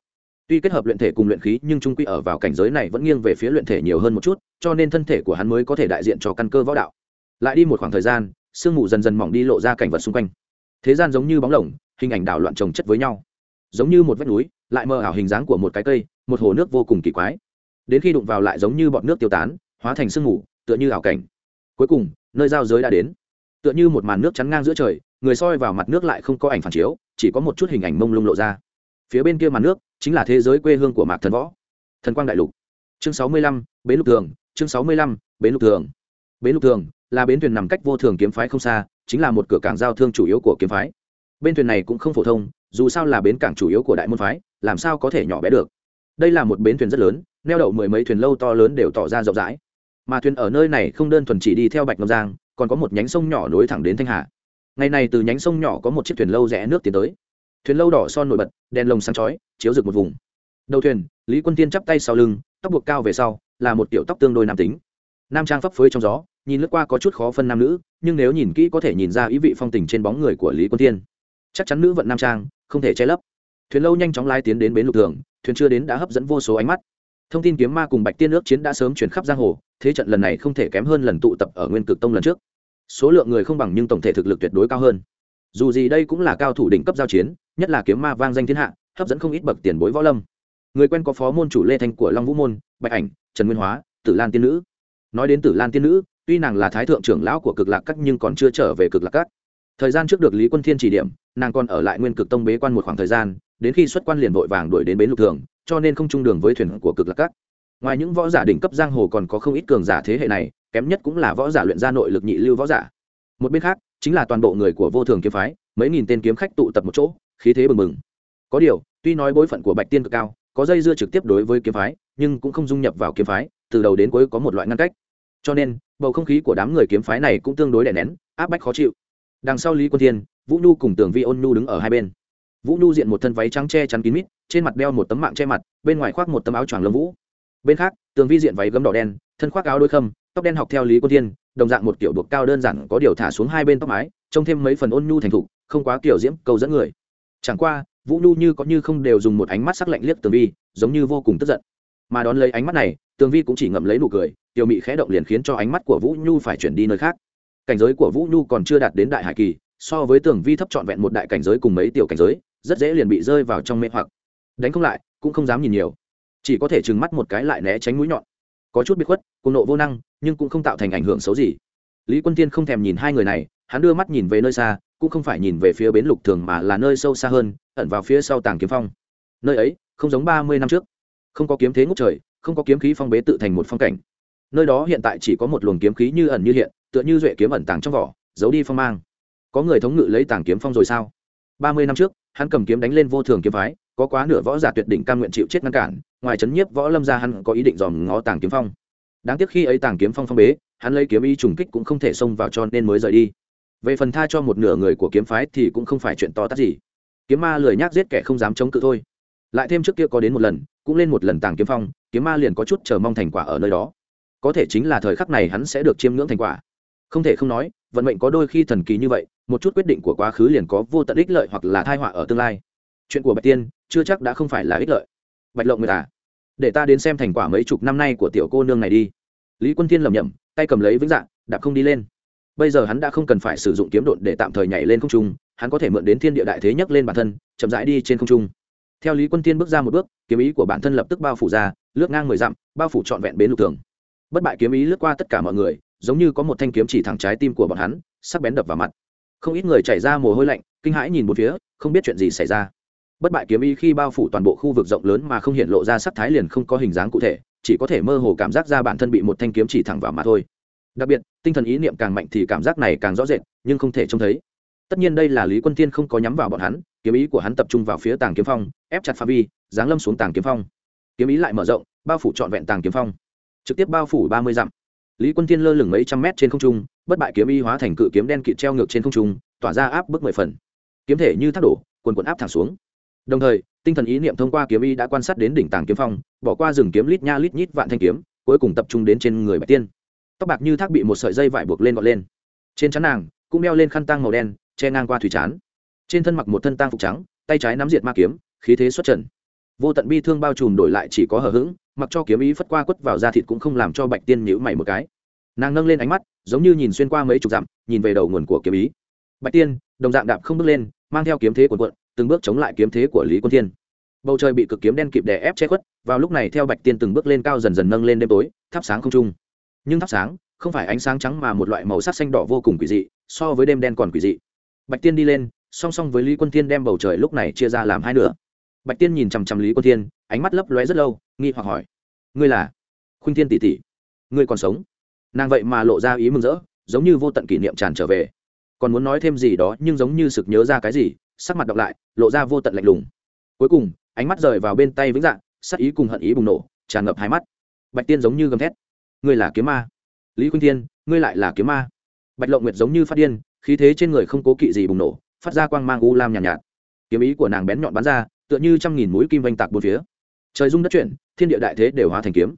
Tuy kết hợp luyện thể cùng luyện khí, nhưng trung quy ở vào cảnh giới này vẫn nghiêng về phía luyện thể nhiều hơn một chút, cho nên thân thể của hắn mới có thể đại diện cho căn cơ võ đạo. Lại đi một khoảng thời gian sương mù dần dần mỏng đi lộ ra cảnh vật xung quanh. Thế gian giống như bóng lồng, hình ảnh đảo loạn trồng chất với nhau. Giống như một vách núi, lại mơ ảo hình dáng của một cái cây, một hồ nước vô cùng kỳ quái. Đến khi đụng vào lại giống như bọn nước tiêu tán, hóa thành sương mù, tựa như ảo cảnh. Cuối cùng, nơi giao giới đã đến. Tựa như một màn nước chắn ngang giữa trời, người soi vào mặt nước lại không có ảnh phản chiếu, chỉ có một chút hình ảnh mông lung lộ ra. Phía bên kia màn nước, chính là thế giới quê hương của mạc thần võ. Thần quang đại lục. Chương sáu mươi lăm, bến lục thường. Chương sáu mươi lăm, bến lục thường. Bến lục thường là bến thuyền nằm cách vô thường kiếm phái không xa, chính là một cửa cảng giao thương chủ yếu của kiếm phái. Bên thuyền này cũng không phổ thông, dù sao là bến cảng chủ yếu của đại môn phái, làm sao có thể nhỏ bé được. Đây là một bến thuyền rất lớn, neo đậu mười mấy thuyền lâu to lớn đều tỏ ra rộng rãi. Mà thuyền ở nơi này không đơn thuần chỉ đi theo bạch ngọc giang, còn có một nhánh sông nhỏ nối thẳng đến thanh hà. Ngày này từ nhánh sông nhỏ có một chiếc thuyền lâu rẽ nước tiến tới. Thuyền lâu đỏ son nổi bật, đèn lồng sáng chói, chiếu rực một vùng. Đầu thuyền, lý quân tiên chắp tay sau lưng, tóc buộc cao về sau, là một tiểu tóc tương đối nam tính. Nam trang phấp phới trong gió nhìn lướt qua có chút khó phân nam nữ, nhưng nếu nhìn kỹ có thể nhìn ra ý vị phong tình trên bóng người của lý quân tiên chắc chắn nữ vận nam trang, không thể che lấp. Thuyền lâu nhanh chóng lai tiến đến bến lục thường, thuyền chưa đến đã hấp dẫn vô số ánh mắt. Thông tin kiếm ma cùng bạch tiên ước chiến đã sớm chuyển khắp giang hồ, thế trận lần này không thể kém hơn lần tụ tập ở nguyên cực tông lần trước. Số lượng người không bằng nhưng tổng thể thực lực tuyệt đối cao hơn. Dù gì đây cũng là cao thủ đỉnh cấp giao chiến, nhất là kiếm ma vang danh thiên hạ, hấp dẫn không ít bậc tiền bối võ lâm. Người quen có phó môn chủ lê thanh của long vũ môn, bạch ảnh, trần nguyên hóa, tử lan tiên nữ. Nói đến tử lan tiên nữ tuy nàng là thái thượng trưởng lão của cực lạc các nhưng còn chưa trở về cực lạc các. Thời gian trước được lý quân thiên chỉ điểm, nàng còn ở lại nguyên cực tông bế quan một khoảng thời gian, đến khi xuất quan liền vội vàng đuổi đến bến lục thường, cho nên không chung đường với thuyền của cực lạc các. Ngoài những võ giả đỉnh cấp giang hồ còn có không ít cường giả thế hệ này, kém nhất cũng là võ giả luyện ra nội lực nhị lưu võ giả. Một bên khác, chính là toàn bộ người của vô thường kiếm phái, mấy nghìn tên kiếm khách tụ tập một chỗ, khí thế bừng bừng. Có điều, tuy nói bối phận của bạch tiên cực cao, có dây dưa trực tiếp đối với kiếm phái, nhưng cũng không dung nhập vào kiếm phái, từ đầu đến cuối có một loại ngăn cách cho nên, bầu không khí của đám người kiếm phái này cũng tương đối đè nén, áp bách khó chịu. Đằng sau lý quân thiên, vũ nhu cùng tường vi ôn nhu đứng ở hai bên. Vũ nhu diện một thân váy trắng che chắn kín mít, trên mặt đeo một tấm mạng che mặt, bên ngoài khoác một tấm áo choàng lông vũ. Bên khác tường vi diện váy gấm đỏ đen, thân khoác áo đôi khâm, tóc đen học theo lý quân thiên, đồng dạng một kiểu buộc cao đơn giản có điều thả xuống hai bên tóc mái, trông thêm mấy phần ôn nhu thành thục, không quá kiểu diễm cầu dẫn người. Chẳng qua, vũ nhu như có như không đều dùng một ánh mắt sắc lạnh liếc tường vi, giống như vô cùng tức giận. Mà đón lấy ánh mắt này tường vi cũng chỉ ngậm lấy nụ cười tiểu mị khẽ động liền khiến cho ánh mắt của vũ nhu phải chuyển đi nơi khác. Cảnh giới của vũ nhu còn chưa đạt đến đại hải kỳ, so với tường vi thấp trọn vẹn một đại cảnh giới cùng mấy tiểu cảnh giới, rất dễ liền bị rơi vào trong mê hoặc. Đánh không lại, cũng không dám nhìn nhiều. Chỉ có thể trừng mắt một cái lại né tránh mũi nhọn. Có chút bị khuất cùng nộ vô năng, nhưng cũng không tạo thành ảnh hưởng xấu gì. Lý quân tiên không thèm nhìn hai người này, hắn đưa mắt nhìn về nơi xa, cũng không phải nhìn về phía bến lục thường mà là nơi sâu xa hơn, ẩn vào phía sau tàng kiếm phong. Nơi ấy, không giống ba mươi năm trước. Không có kiếm thế ngốc trời, không có kiếm khí phong bế tự thành một phong cảnh nơi đó hiện tại chỉ có một luồng kiếm khí như ẩn như hiện, tựa như duệ kiếm ẩn tàng trong vỏ, giấu đi phong mang. Có người thống ngự lấy tàng kiếm phong rồi sao? Ba mươi năm trước, hắn cầm kiếm đánh lên vô thường kiếm phái, có quá nửa võ giả tuyệt đỉnh cam nguyện chịu chết ngăn cản, ngoài trấn nhiếp võ lâm ra hắn có ý định dòm ngó tàng kiếm phong. Đáng tiếc khi ấy tàng kiếm phong phong bế, hắn lấy kiếm y trùng kích cũng không thể xông vào cho nên mới rời đi. Về phần tha cho một nửa người của kiếm phái thì cũng không phải chuyện to tát gì. Kiếm ma lười nhác giết kẻ không dám chống cự thôi. Lại thêm trước kia có đến một lần, cũng lên một lần tàng kiếm phong, kiếm ma liền có chút chờ mong thành quả ở nơi đó có thể chính là thời khắc này hắn sẽ được chiêm ngưỡng thành quả. Không thể không nói, vận mệnh có đôi khi thần kỳ như vậy, một chút quyết định của quá khứ liền có vô tận ích lợi hoặc là thai họa ở tương lai. Chuyện của bạch tiên, chưa chắc đã không phải là ích lợi. Bạch lộng người ta à, để ta đến xem thành quả mấy chục năm nay của tiểu cô nương này đi. Lý quân thiên lầm nhầm tay cầm lấy vĩnh dạng, đạp không đi lên. Bây giờ hắn đã không cần phải sử dụng kiếm đột để tạm thời nhảy lên không trung, hắn có thể mượn đến thiên địa đại thế nhấc lên bản thân, chậm rãi đi trên không trung. Theo lý quân tiên bước ra một bước, kiếm ý của bản thân lập tức bao phủ ra, lướt ngang mười dặm, bao phủ trọn vẹn bến lục tường bất bại kiếm ý lướt qua tất cả mọi người, giống như có một thanh kiếm chỉ thẳng trái tim của bọn hắn, sắc bén đập vào mặt. Không ít người chảy ra mồ hôi lạnh, kinh hãi nhìn một phía, không biết chuyện gì xảy ra. Bất bại kiếm ý khi bao phủ toàn bộ khu vực rộng lớn mà không hiện lộ ra sắc thái liền không có hình dáng cụ thể, chỉ có thể mơ hồ cảm giác ra bản thân bị một thanh kiếm chỉ thẳng vào mặt thôi. Đặc biệt, tinh thần ý niệm càng mạnh thì cảm giác này càng rõ rệt, nhưng không thể trông thấy. Tất nhiên đây là lý quân tiên không có nhắm vào bọn hắn, kiếm ý của hắn tập trung vào phía tàng kiếm phong, ép chặt pha vi, giáng lâm xuống tàng kiếm phong. Kiếm ý lại mở rộng, bao phủ trọn vẹn tàng kiếm phong trực tiếp bao phủ ba mươi dặm. Lý quân tiên lơ lửng mấy trăm mét trên không trung, bất bại kiếm y hóa thành cự kiếm đen kịt treo ngược trên không trung, tỏa ra áp bức mười phần. Kiếm thể như thác đổ, quần quần áp thẳng xuống. Đồng thời, tinh thần ý niệm thông qua kiếm y đã quan sát đến đỉnh tàng kiếm phong, bỏ qua rừng kiếm lít nha lít nhít vạn thanh kiếm, cuối cùng tập trung đến trên người bạch tiên. Tóc bạc như thác bị một sợi dây vải buộc lên gọt lên. Trên chắn nàng, cũng đeo lên khăn tang màu đen, che ngang qua thủy chán trên thân mặc một thân tang phục trắng, tay trái nắm diệt ma kiếm, khí thế xuất trần. Vô tận bi thương bao trùm đổi lại chỉ có hờ hững mặc cho kiếm ý phất qua quất vào da thịt cũng không làm cho bạch tiên nhữ mày một cái. Nàng nâng lên ánh mắt, giống như nhìn xuyên qua mấy chục dặm, nhìn về đầu nguồn của kiếm ý. Bạch tiên, đồng dạng đạp không bước lên, mang theo kiếm thế của quận từng bước chống lại kiếm thế của lý quân thiên. Bầu trời bị cực kiếm đen kịp đè ép che khuất, vào lúc này theo bạch tiên từng bước lên cao dần dần nâng lên đêm tối, thắp sáng không trung. Nhưng thắp sáng, không phải ánh sáng trắng mà một loại màu sắc xanh đỏ vô cùng quỷ dị, so với đêm đen còn quỷ dị. Bạch tiên đi lên, song song với lý quân thiên đem bầu trời lúc này chia ra làm hai nửa. Bạch tiên nhìn chằm chằm lý quân thiên ánh mắt lấp lóe rất lâu nghi hoặc hỏi ngươi là khuynh thiên tỷ tỷ? Ngươi còn sống? Nàng vậy mà lộ ra ý mừng rỡ giống như vô tận kỷ niệm tràn trở về. Còn muốn nói thêm gì đó nhưng giống như sực nhớ ra cái gì sắc mặt đọc lại lộ ra vô tận lạnh lùng. Cuối cùng ánh mắt rời vào bên tay vĩnh dạng sắc ý cùng hận ý bùng nổ tràn ngập hai mắt. Bạch tiên giống như gầm thét ngươi là kiếm ma? Lý khuynh thiên ngươi lại là kiếm ma? Bạch lộng nguyệt giống như phát điên khí thế trên người không cố kỵ gì bùng nổ phát ra quang mang u lam nhàn nhạt, nhạt. Kiếm ý của nàng bén nhọn bắn ra tựa như trăm nghìn mũi kim vanh tạc bốn phía trời dung đất chuyển, thiên địa đại thế đều hóa thành kiếm.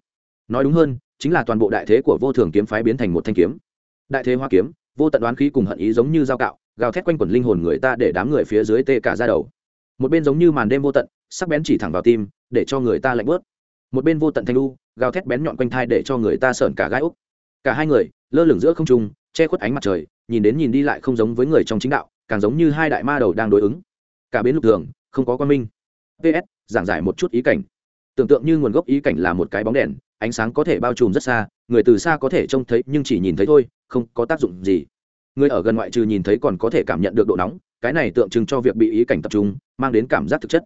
Nói đúng hơn, chính là toàn bộ đại thế của vô thường kiếm phái biến thành một thanh kiếm. Đại thế hoa kiếm, vô tận đoán khí cùng hận ý giống như dao cạo, gào thét quanh quẩn linh hồn người ta để đám người phía dưới tê cả ra đầu. Một bên giống như màn đêm vô tận, sắc bén chỉ thẳng vào tim, để cho người ta lạnh bớt. Một bên vô tận thanh lu gào thét bén nhọn quanh thai để cho người ta sởn cả gai úc cả hai người, lơ lửng giữa không trung, che khuất ánh mặt trời, nhìn đến nhìn đi lại không giống với người trong chính đạo, càng giống như hai đại ma đầu đang đối ứng. Cả bến lục thường, không có quan minh. Ps giảng giải một chút ý cảnh tưởng tượng như nguồn gốc ý cảnh là một cái bóng đèn, ánh sáng có thể bao trùm rất xa, người từ xa có thể trông thấy nhưng chỉ nhìn thấy thôi, không có tác dụng gì. Người ở gần ngoại trừ nhìn thấy còn có thể cảm nhận được độ nóng, cái này tượng trưng cho việc bị ý cảnh tập trung, mang đến cảm giác thực chất.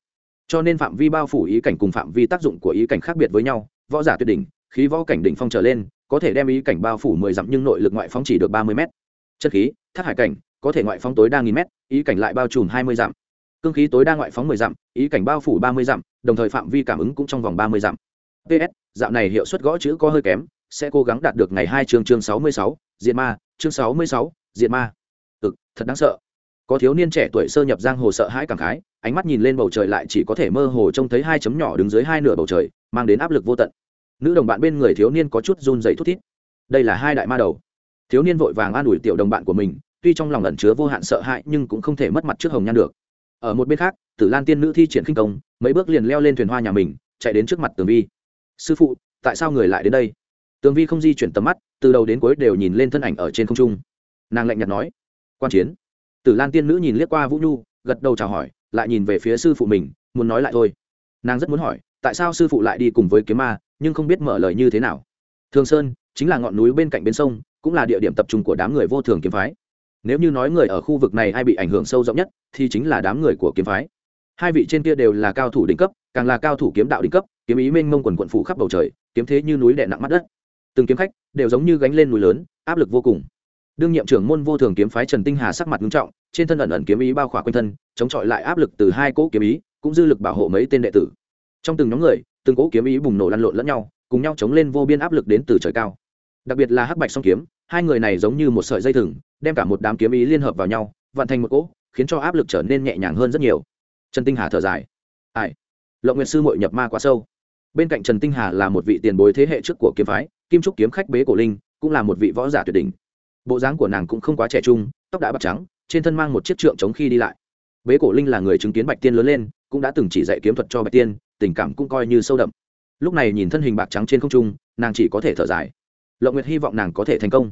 Cho nên phạm vi bao phủ ý cảnh cùng phạm vi tác dụng của ý cảnh khác biệt với nhau, võ giả tuyệt đỉnh, khí võ cảnh đỉnh phong trở lên, có thể đem ý cảnh bao phủ mười dặm nhưng nội lực ngoại phóng chỉ được ba mươi m chất khí, thác hải cảnh, có thể ngoại phóng tối đa nghìn mét, ý cảnh lại bao trùm hai mươi dặm cương khí tối đa ngoại phóng mười dặm ý cảnh bao phủ ba mươi dặm đồng thời phạm vi cảm ứng cũng trong vòng ba mươi dặm. Ps dạo này hiệu suất gõ chữ có hơi kém sẽ cố gắng đạt được ngày hai chương chương sáu mươi sáu diện ma chương sáu mươi sáu diện ma. Ừ, thật đáng sợ. Có thiếu niên trẻ tuổi sơ nhập giang hồ sợ hãi cảm khái ánh mắt nhìn lên bầu trời lại chỉ có thể mơ hồ trông thấy hai chấm nhỏ đứng dưới hai nửa bầu trời mang đến áp lực vô tận. Nữ đồng bạn bên người thiếu niên có chút run dày thút thít. Đây là hai đại ma đầu. Thiếu niên vội vàng an ủi tiểu đồng bạn của mình tuy trong lòng ẩn chứa vô hạn sợ hãi nhưng cũng không thể mất mặt trước hồng nhan được ở một bên khác, tử lan tiên nữ thi triển khinh công, mấy bước liền leo lên thuyền hoa nhà mình, chạy đến trước mặt tường vi. Sư phụ, tại sao người lại đến đây? Tường vi không di chuyển tầm mắt, từ đầu đến cuối đều nhìn lên thân ảnh ở trên không trung. Nàng lạnh nhạt nói, quan chiến. Tử lan tiên nữ nhìn liếc qua vũ nhu, gật đầu chào hỏi, lại nhìn về phía sư phụ mình, muốn nói lại thôi. Nàng rất muốn hỏi, tại sao sư phụ lại đi cùng với kiếm ma, nhưng không biết mở lời như thế nào? Thường sơn chính là ngọn núi bên cạnh bên sông, cũng là địa điểm tập trung của đám người vô thường kiếm phái nếu như nói người ở khu vực này ai bị ảnh hưởng sâu rộng nhất, thì chính là đám người của kiếm phái. Hai vị trên kia đều là cao thủ đỉnh cấp, càng là cao thủ kiếm đạo đỉnh cấp, kiếm ý mênh mông quần quận phủ khắp bầu trời, kiếm thế như núi đè nặng mắt đất. Từng kiếm khách đều giống như gánh lên núi lớn, áp lực vô cùng. Đương nhiệm trưởng môn vô thường kiếm phái trần tinh hà sắc mặt nghiêm trọng, trên thân ẩn ẩn kiếm ý bao khỏa quanh thân, chống chọi lại áp lực từ hai cỗ kiếm ý, cũng dư lực bảo hộ mấy tên đệ tử. Trong từng nhóm người, từng cỗ kiếm ý bùng nổ lăn lộn lẫn nhau, cùng nhau chống lên vô biên áp lực đến từ trời cao. Đặc biệt là hắc bạch song kiếm, hai người này giống như một sợi dây thừng đem cả một đám kiếm ý liên hợp vào nhau vận thành một cỗ, khiến cho áp lực trở nên nhẹ nhàng hơn rất nhiều. Trần tinh hà thở dài. Ai? Lộng nguyệt sư mội nhập ma quá sâu. Bên cạnh trần tinh hà là một vị tiền bối thế hệ trước của kiếm phái, kim trúc kiếm khách bế cổ linh, cũng là một vị võ giả tuyệt đỉnh. Bộ dáng của nàng cũng không quá trẻ trung, tóc đã bạc trắng, trên thân mang một chiếc trượng chống khi đi lại. Bế cổ linh là người chứng kiến bạch tiên lớn lên, cũng đã từng chỉ dạy kiếm thuật cho bạch tiên, tình cảm cũng coi như sâu đậm. Lúc này nhìn thân hình bạc trắng trên không trung, nàng chỉ có thể thở dài. Lộng nguyệt hy vọng nàng có thể thành công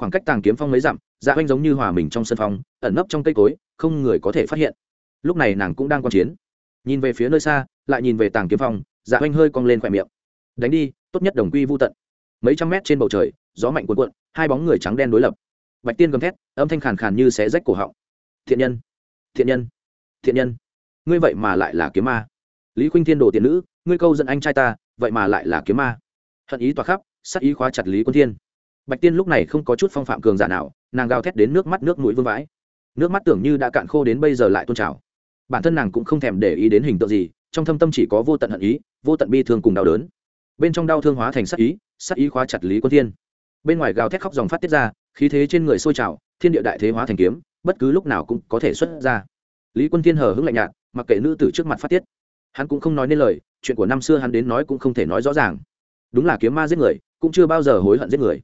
khoảng cách tàng kiếm phong mấy dặm dạ oanh giống như hòa mình trong sân phong, ẩn nấp trong cây cối, không người có thể phát hiện. Lúc này nàng cũng đang quan chiến. Nhìn về phía nơi xa, lại nhìn về tàng kiếm phong dạ oanh hơi cong lên khỏe miệng. Đánh đi, tốt nhất đồng quy vô tận. Mấy trăm mét trên bầu trời, gió mạnh cuộn cuộn, hai bóng người trắng đen đối lập. Bạch tiên gầm thét, âm thanh khàn khàn như xé rách cổ họng. Thiện nhân thiện nhân thiện nhân. Ngươi vậy mà lại là kiếm ma. Lý khuynh thiên đồ tiện nữ, ngươi câu dẫn anh trai ta, vậy mà lại là kiếm ma. Hận ý tỏa khắp sắc ý khóa chặt lý quân thiên bạch tiên lúc này không có chút phong phạm cường giả nào, nàng gào thét đến nước mắt nước mũi vương vãi. Nước mắt tưởng như đã cạn khô đến bây giờ lại tôn trào. Bản thân nàng cũng không thèm để ý đến hình tượng gì, trong thâm tâm chỉ có vô tận hận ý, vô tận bi thương cùng đau đớn. Bên trong đau thương hóa thành sắc ý sắc ý khóa chặt lý quân thiên. Bên ngoài gào thét khóc dòng phát tiết ra, khí thế trên người sôi trào, thiên địa đại thế hóa thành kiếm, bất cứ lúc nào cũng có thể xuất ra. Lý quân thiên hờ hững lạnh nhạt, mặc kệ nữ tử trước mặt phát tiết. Hắn cũng không nói nên lời, chuyện của năm xưa hắn đến nói cũng không thể nói rõ ràng. Đúng là kiếm ma giết người, cũng chưa bao giờ hối hận giết người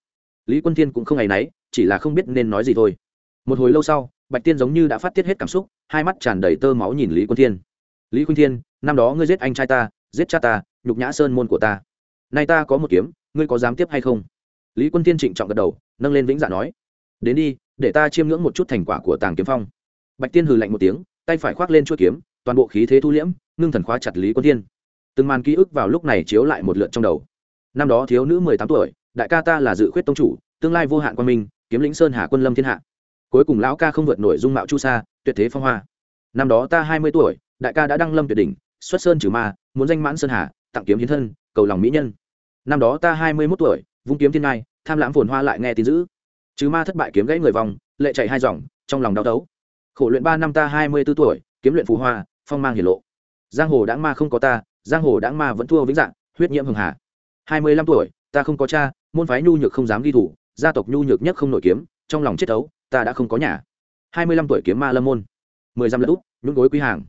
lý quân thiên cũng không ngày náy, chỉ là không biết nên nói gì thôi. Một hồi lâu sau, bạch tiên giống như đã phát tiết hết cảm xúc, hai mắt tràn đầy tơ máu nhìn lý quân thiên. Lý quân thiên, năm đó ngươi giết anh trai ta, giết cha ta, nhục nhã sơn môn của ta. Nay ta có một kiếm, ngươi có dám tiếp hay không? Lý quân thiên trịnh trọng gật đầu, nâng lên vĩnh dạ nói, đến đi, để ta chiêm ngưỡng một chút thành quả của tàng kiếm phong. Bạch tiên hừ lạnh một tiếng, tay phải khoác lên chuỗi kiếm, toàn bộ khí thế thu liễm, ngưng thần khóa chặt lý quân thiên. Từng màn ký ức vào lúc này chiếu lại một lượt trong đầu. Năm đó thiếu nữ mười tám tuổi đại ca ta là dự khuyết tông chủ, tương lai vô hạn quan minh, kiếm lĩnh sơn hà quân lâm thiên hạ. Cuối cùng lão ca không vượt nổi dung mạo chu sa, tuyệt thế phong hoa. Năm đó ta hai mươi tuổi, đại ca đã đăng lâm tuyệt đỉnh, xuất sơn trừ ma, muốn danh mãn sơn hà, tặng kiếm hiến thân, cầu lòng mỹ nhân. Năm đó ta hai mươi mốt tuổi, vung kiếm thiên ngai, tham lãm phồn hoa lại nghe tin dữ. Trừ ma thất bại kiếm gãy người vòng lệ chạy hai dòng, trong lòng đau đấu. Khổ luyện ba năm ta hai mươi b ố tuổi, kiếm luyện phù hoa, phong mang hiển lộ. Giang hồ đáng ma không có ta, giang hồ đáng ma vẫn thua vĩnh dạng, huyết nhiễm hường hà. Hai mươi lăm tuổi, ta không có cha môn phái nhu nhược không dám ghi thủ gia tộc nhu nhược nhất không nổi kiếm trong lòng chết thấu, ta đã không có nhà. Hai mươi lăm tuổi kiếm ma lâm môn. Mười dăm lẫn út nhún gối quý hàng.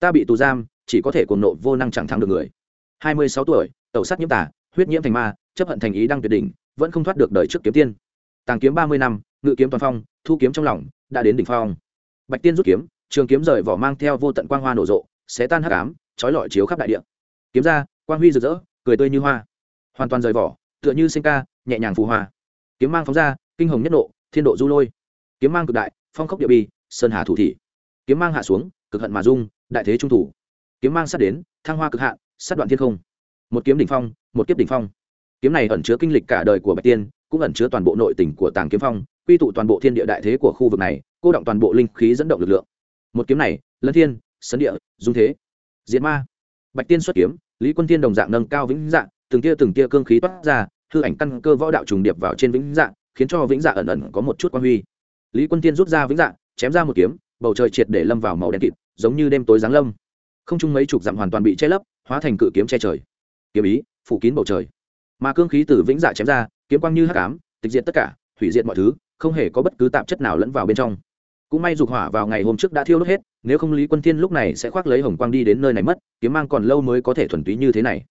Ta bị tù giam chỉ có thể cuồng nộ vô năng chẳng thắng được người. Hai mươi sáu tuổi tẩu sát nhiễm tả huyết nhiễm thành ma chấp hận thành ý đang tuyệt đỉnh vẫn không thoát được đời trước kiếm tiên. Tàng kiếm ba mươi năm ngự kiếm toàn phong thu kiếm trong lòng đã đến đỉnh phong. Bạch tiên rút kiếm trường kiếm rời vỏ mang theo vô tận quang hoa nổ rộ xé tan hắc ám trói lọi chiếu khắp đại địa. Kiếm ra quang huy rực rỡ cười tươi như hoa. Hoàn toàn rời vỏ tựa như sinh ca nhẹ nhàng phù hoa. Kiếm mang phóng ra, kinh hồng nhất nộ thiên độ du lôi. Kiếm mang cực đại, phong khốc địa bi, sơn hà thủ thị. Kiếm mang hạ xuống, cực hận mà dung, đại thế trung thủ. Kiếm mang sát đến, thăng hoa cực hạ, sát đoạn thiên không. Một kiếm đỉnh phong, một kiếp đỉnh phong. Kiếm này ẩn chứa kinh lịch cả đời của bạch tiên, cũng ẩn chứa toàn bộ nội tình của tàng kiếm phong, quy tụ toàn bộ thiên địa đại thế của khu vực này, cô động toàn bộ linh khí dẫn động lực lượng. Một kiếm này, lân thiên sân địa, dung thế. Diệt ma. Bạch tiên xuất kiếm, lý quân thiên đồng dạng nâng cao vĩnh dạng từng tia từng tia cương khí toát ra hư ảnh căn cơ võ đạo trùng điệp vào trên vĩnh dạ khiến cho vĩnh dạ ẩn ẩn có một chút quan huy. Lý quân tiên rút ra vĩnh dạ chém ra một kiếm, bầu trời triệt để lâm vào màu đen kịt, giống như đêm tối giáng lâm. Không chung mấy chục dặm hoàn toàn bị che lấp, hóa thành cự kiếm che trời. Kiếm ý, phủ kín bầu trời. Mà cương khí từ vĩnh dạ chém ra, kiếm quang như hắc ám, tịch diệt tất cả, hủy diệt mọi thứ, không hề có bất cứ tạp chất nào lẫn vào bên trong. Cũng may dục hỏa vào ngày hôm trước đã thiêu đốt hết, nếu không lý quân thiên lúc này sẽ khoác lấy hồng quang đi đến nơi này mất, kiếm mang còn lâu mới có thể thuần túy như thế này.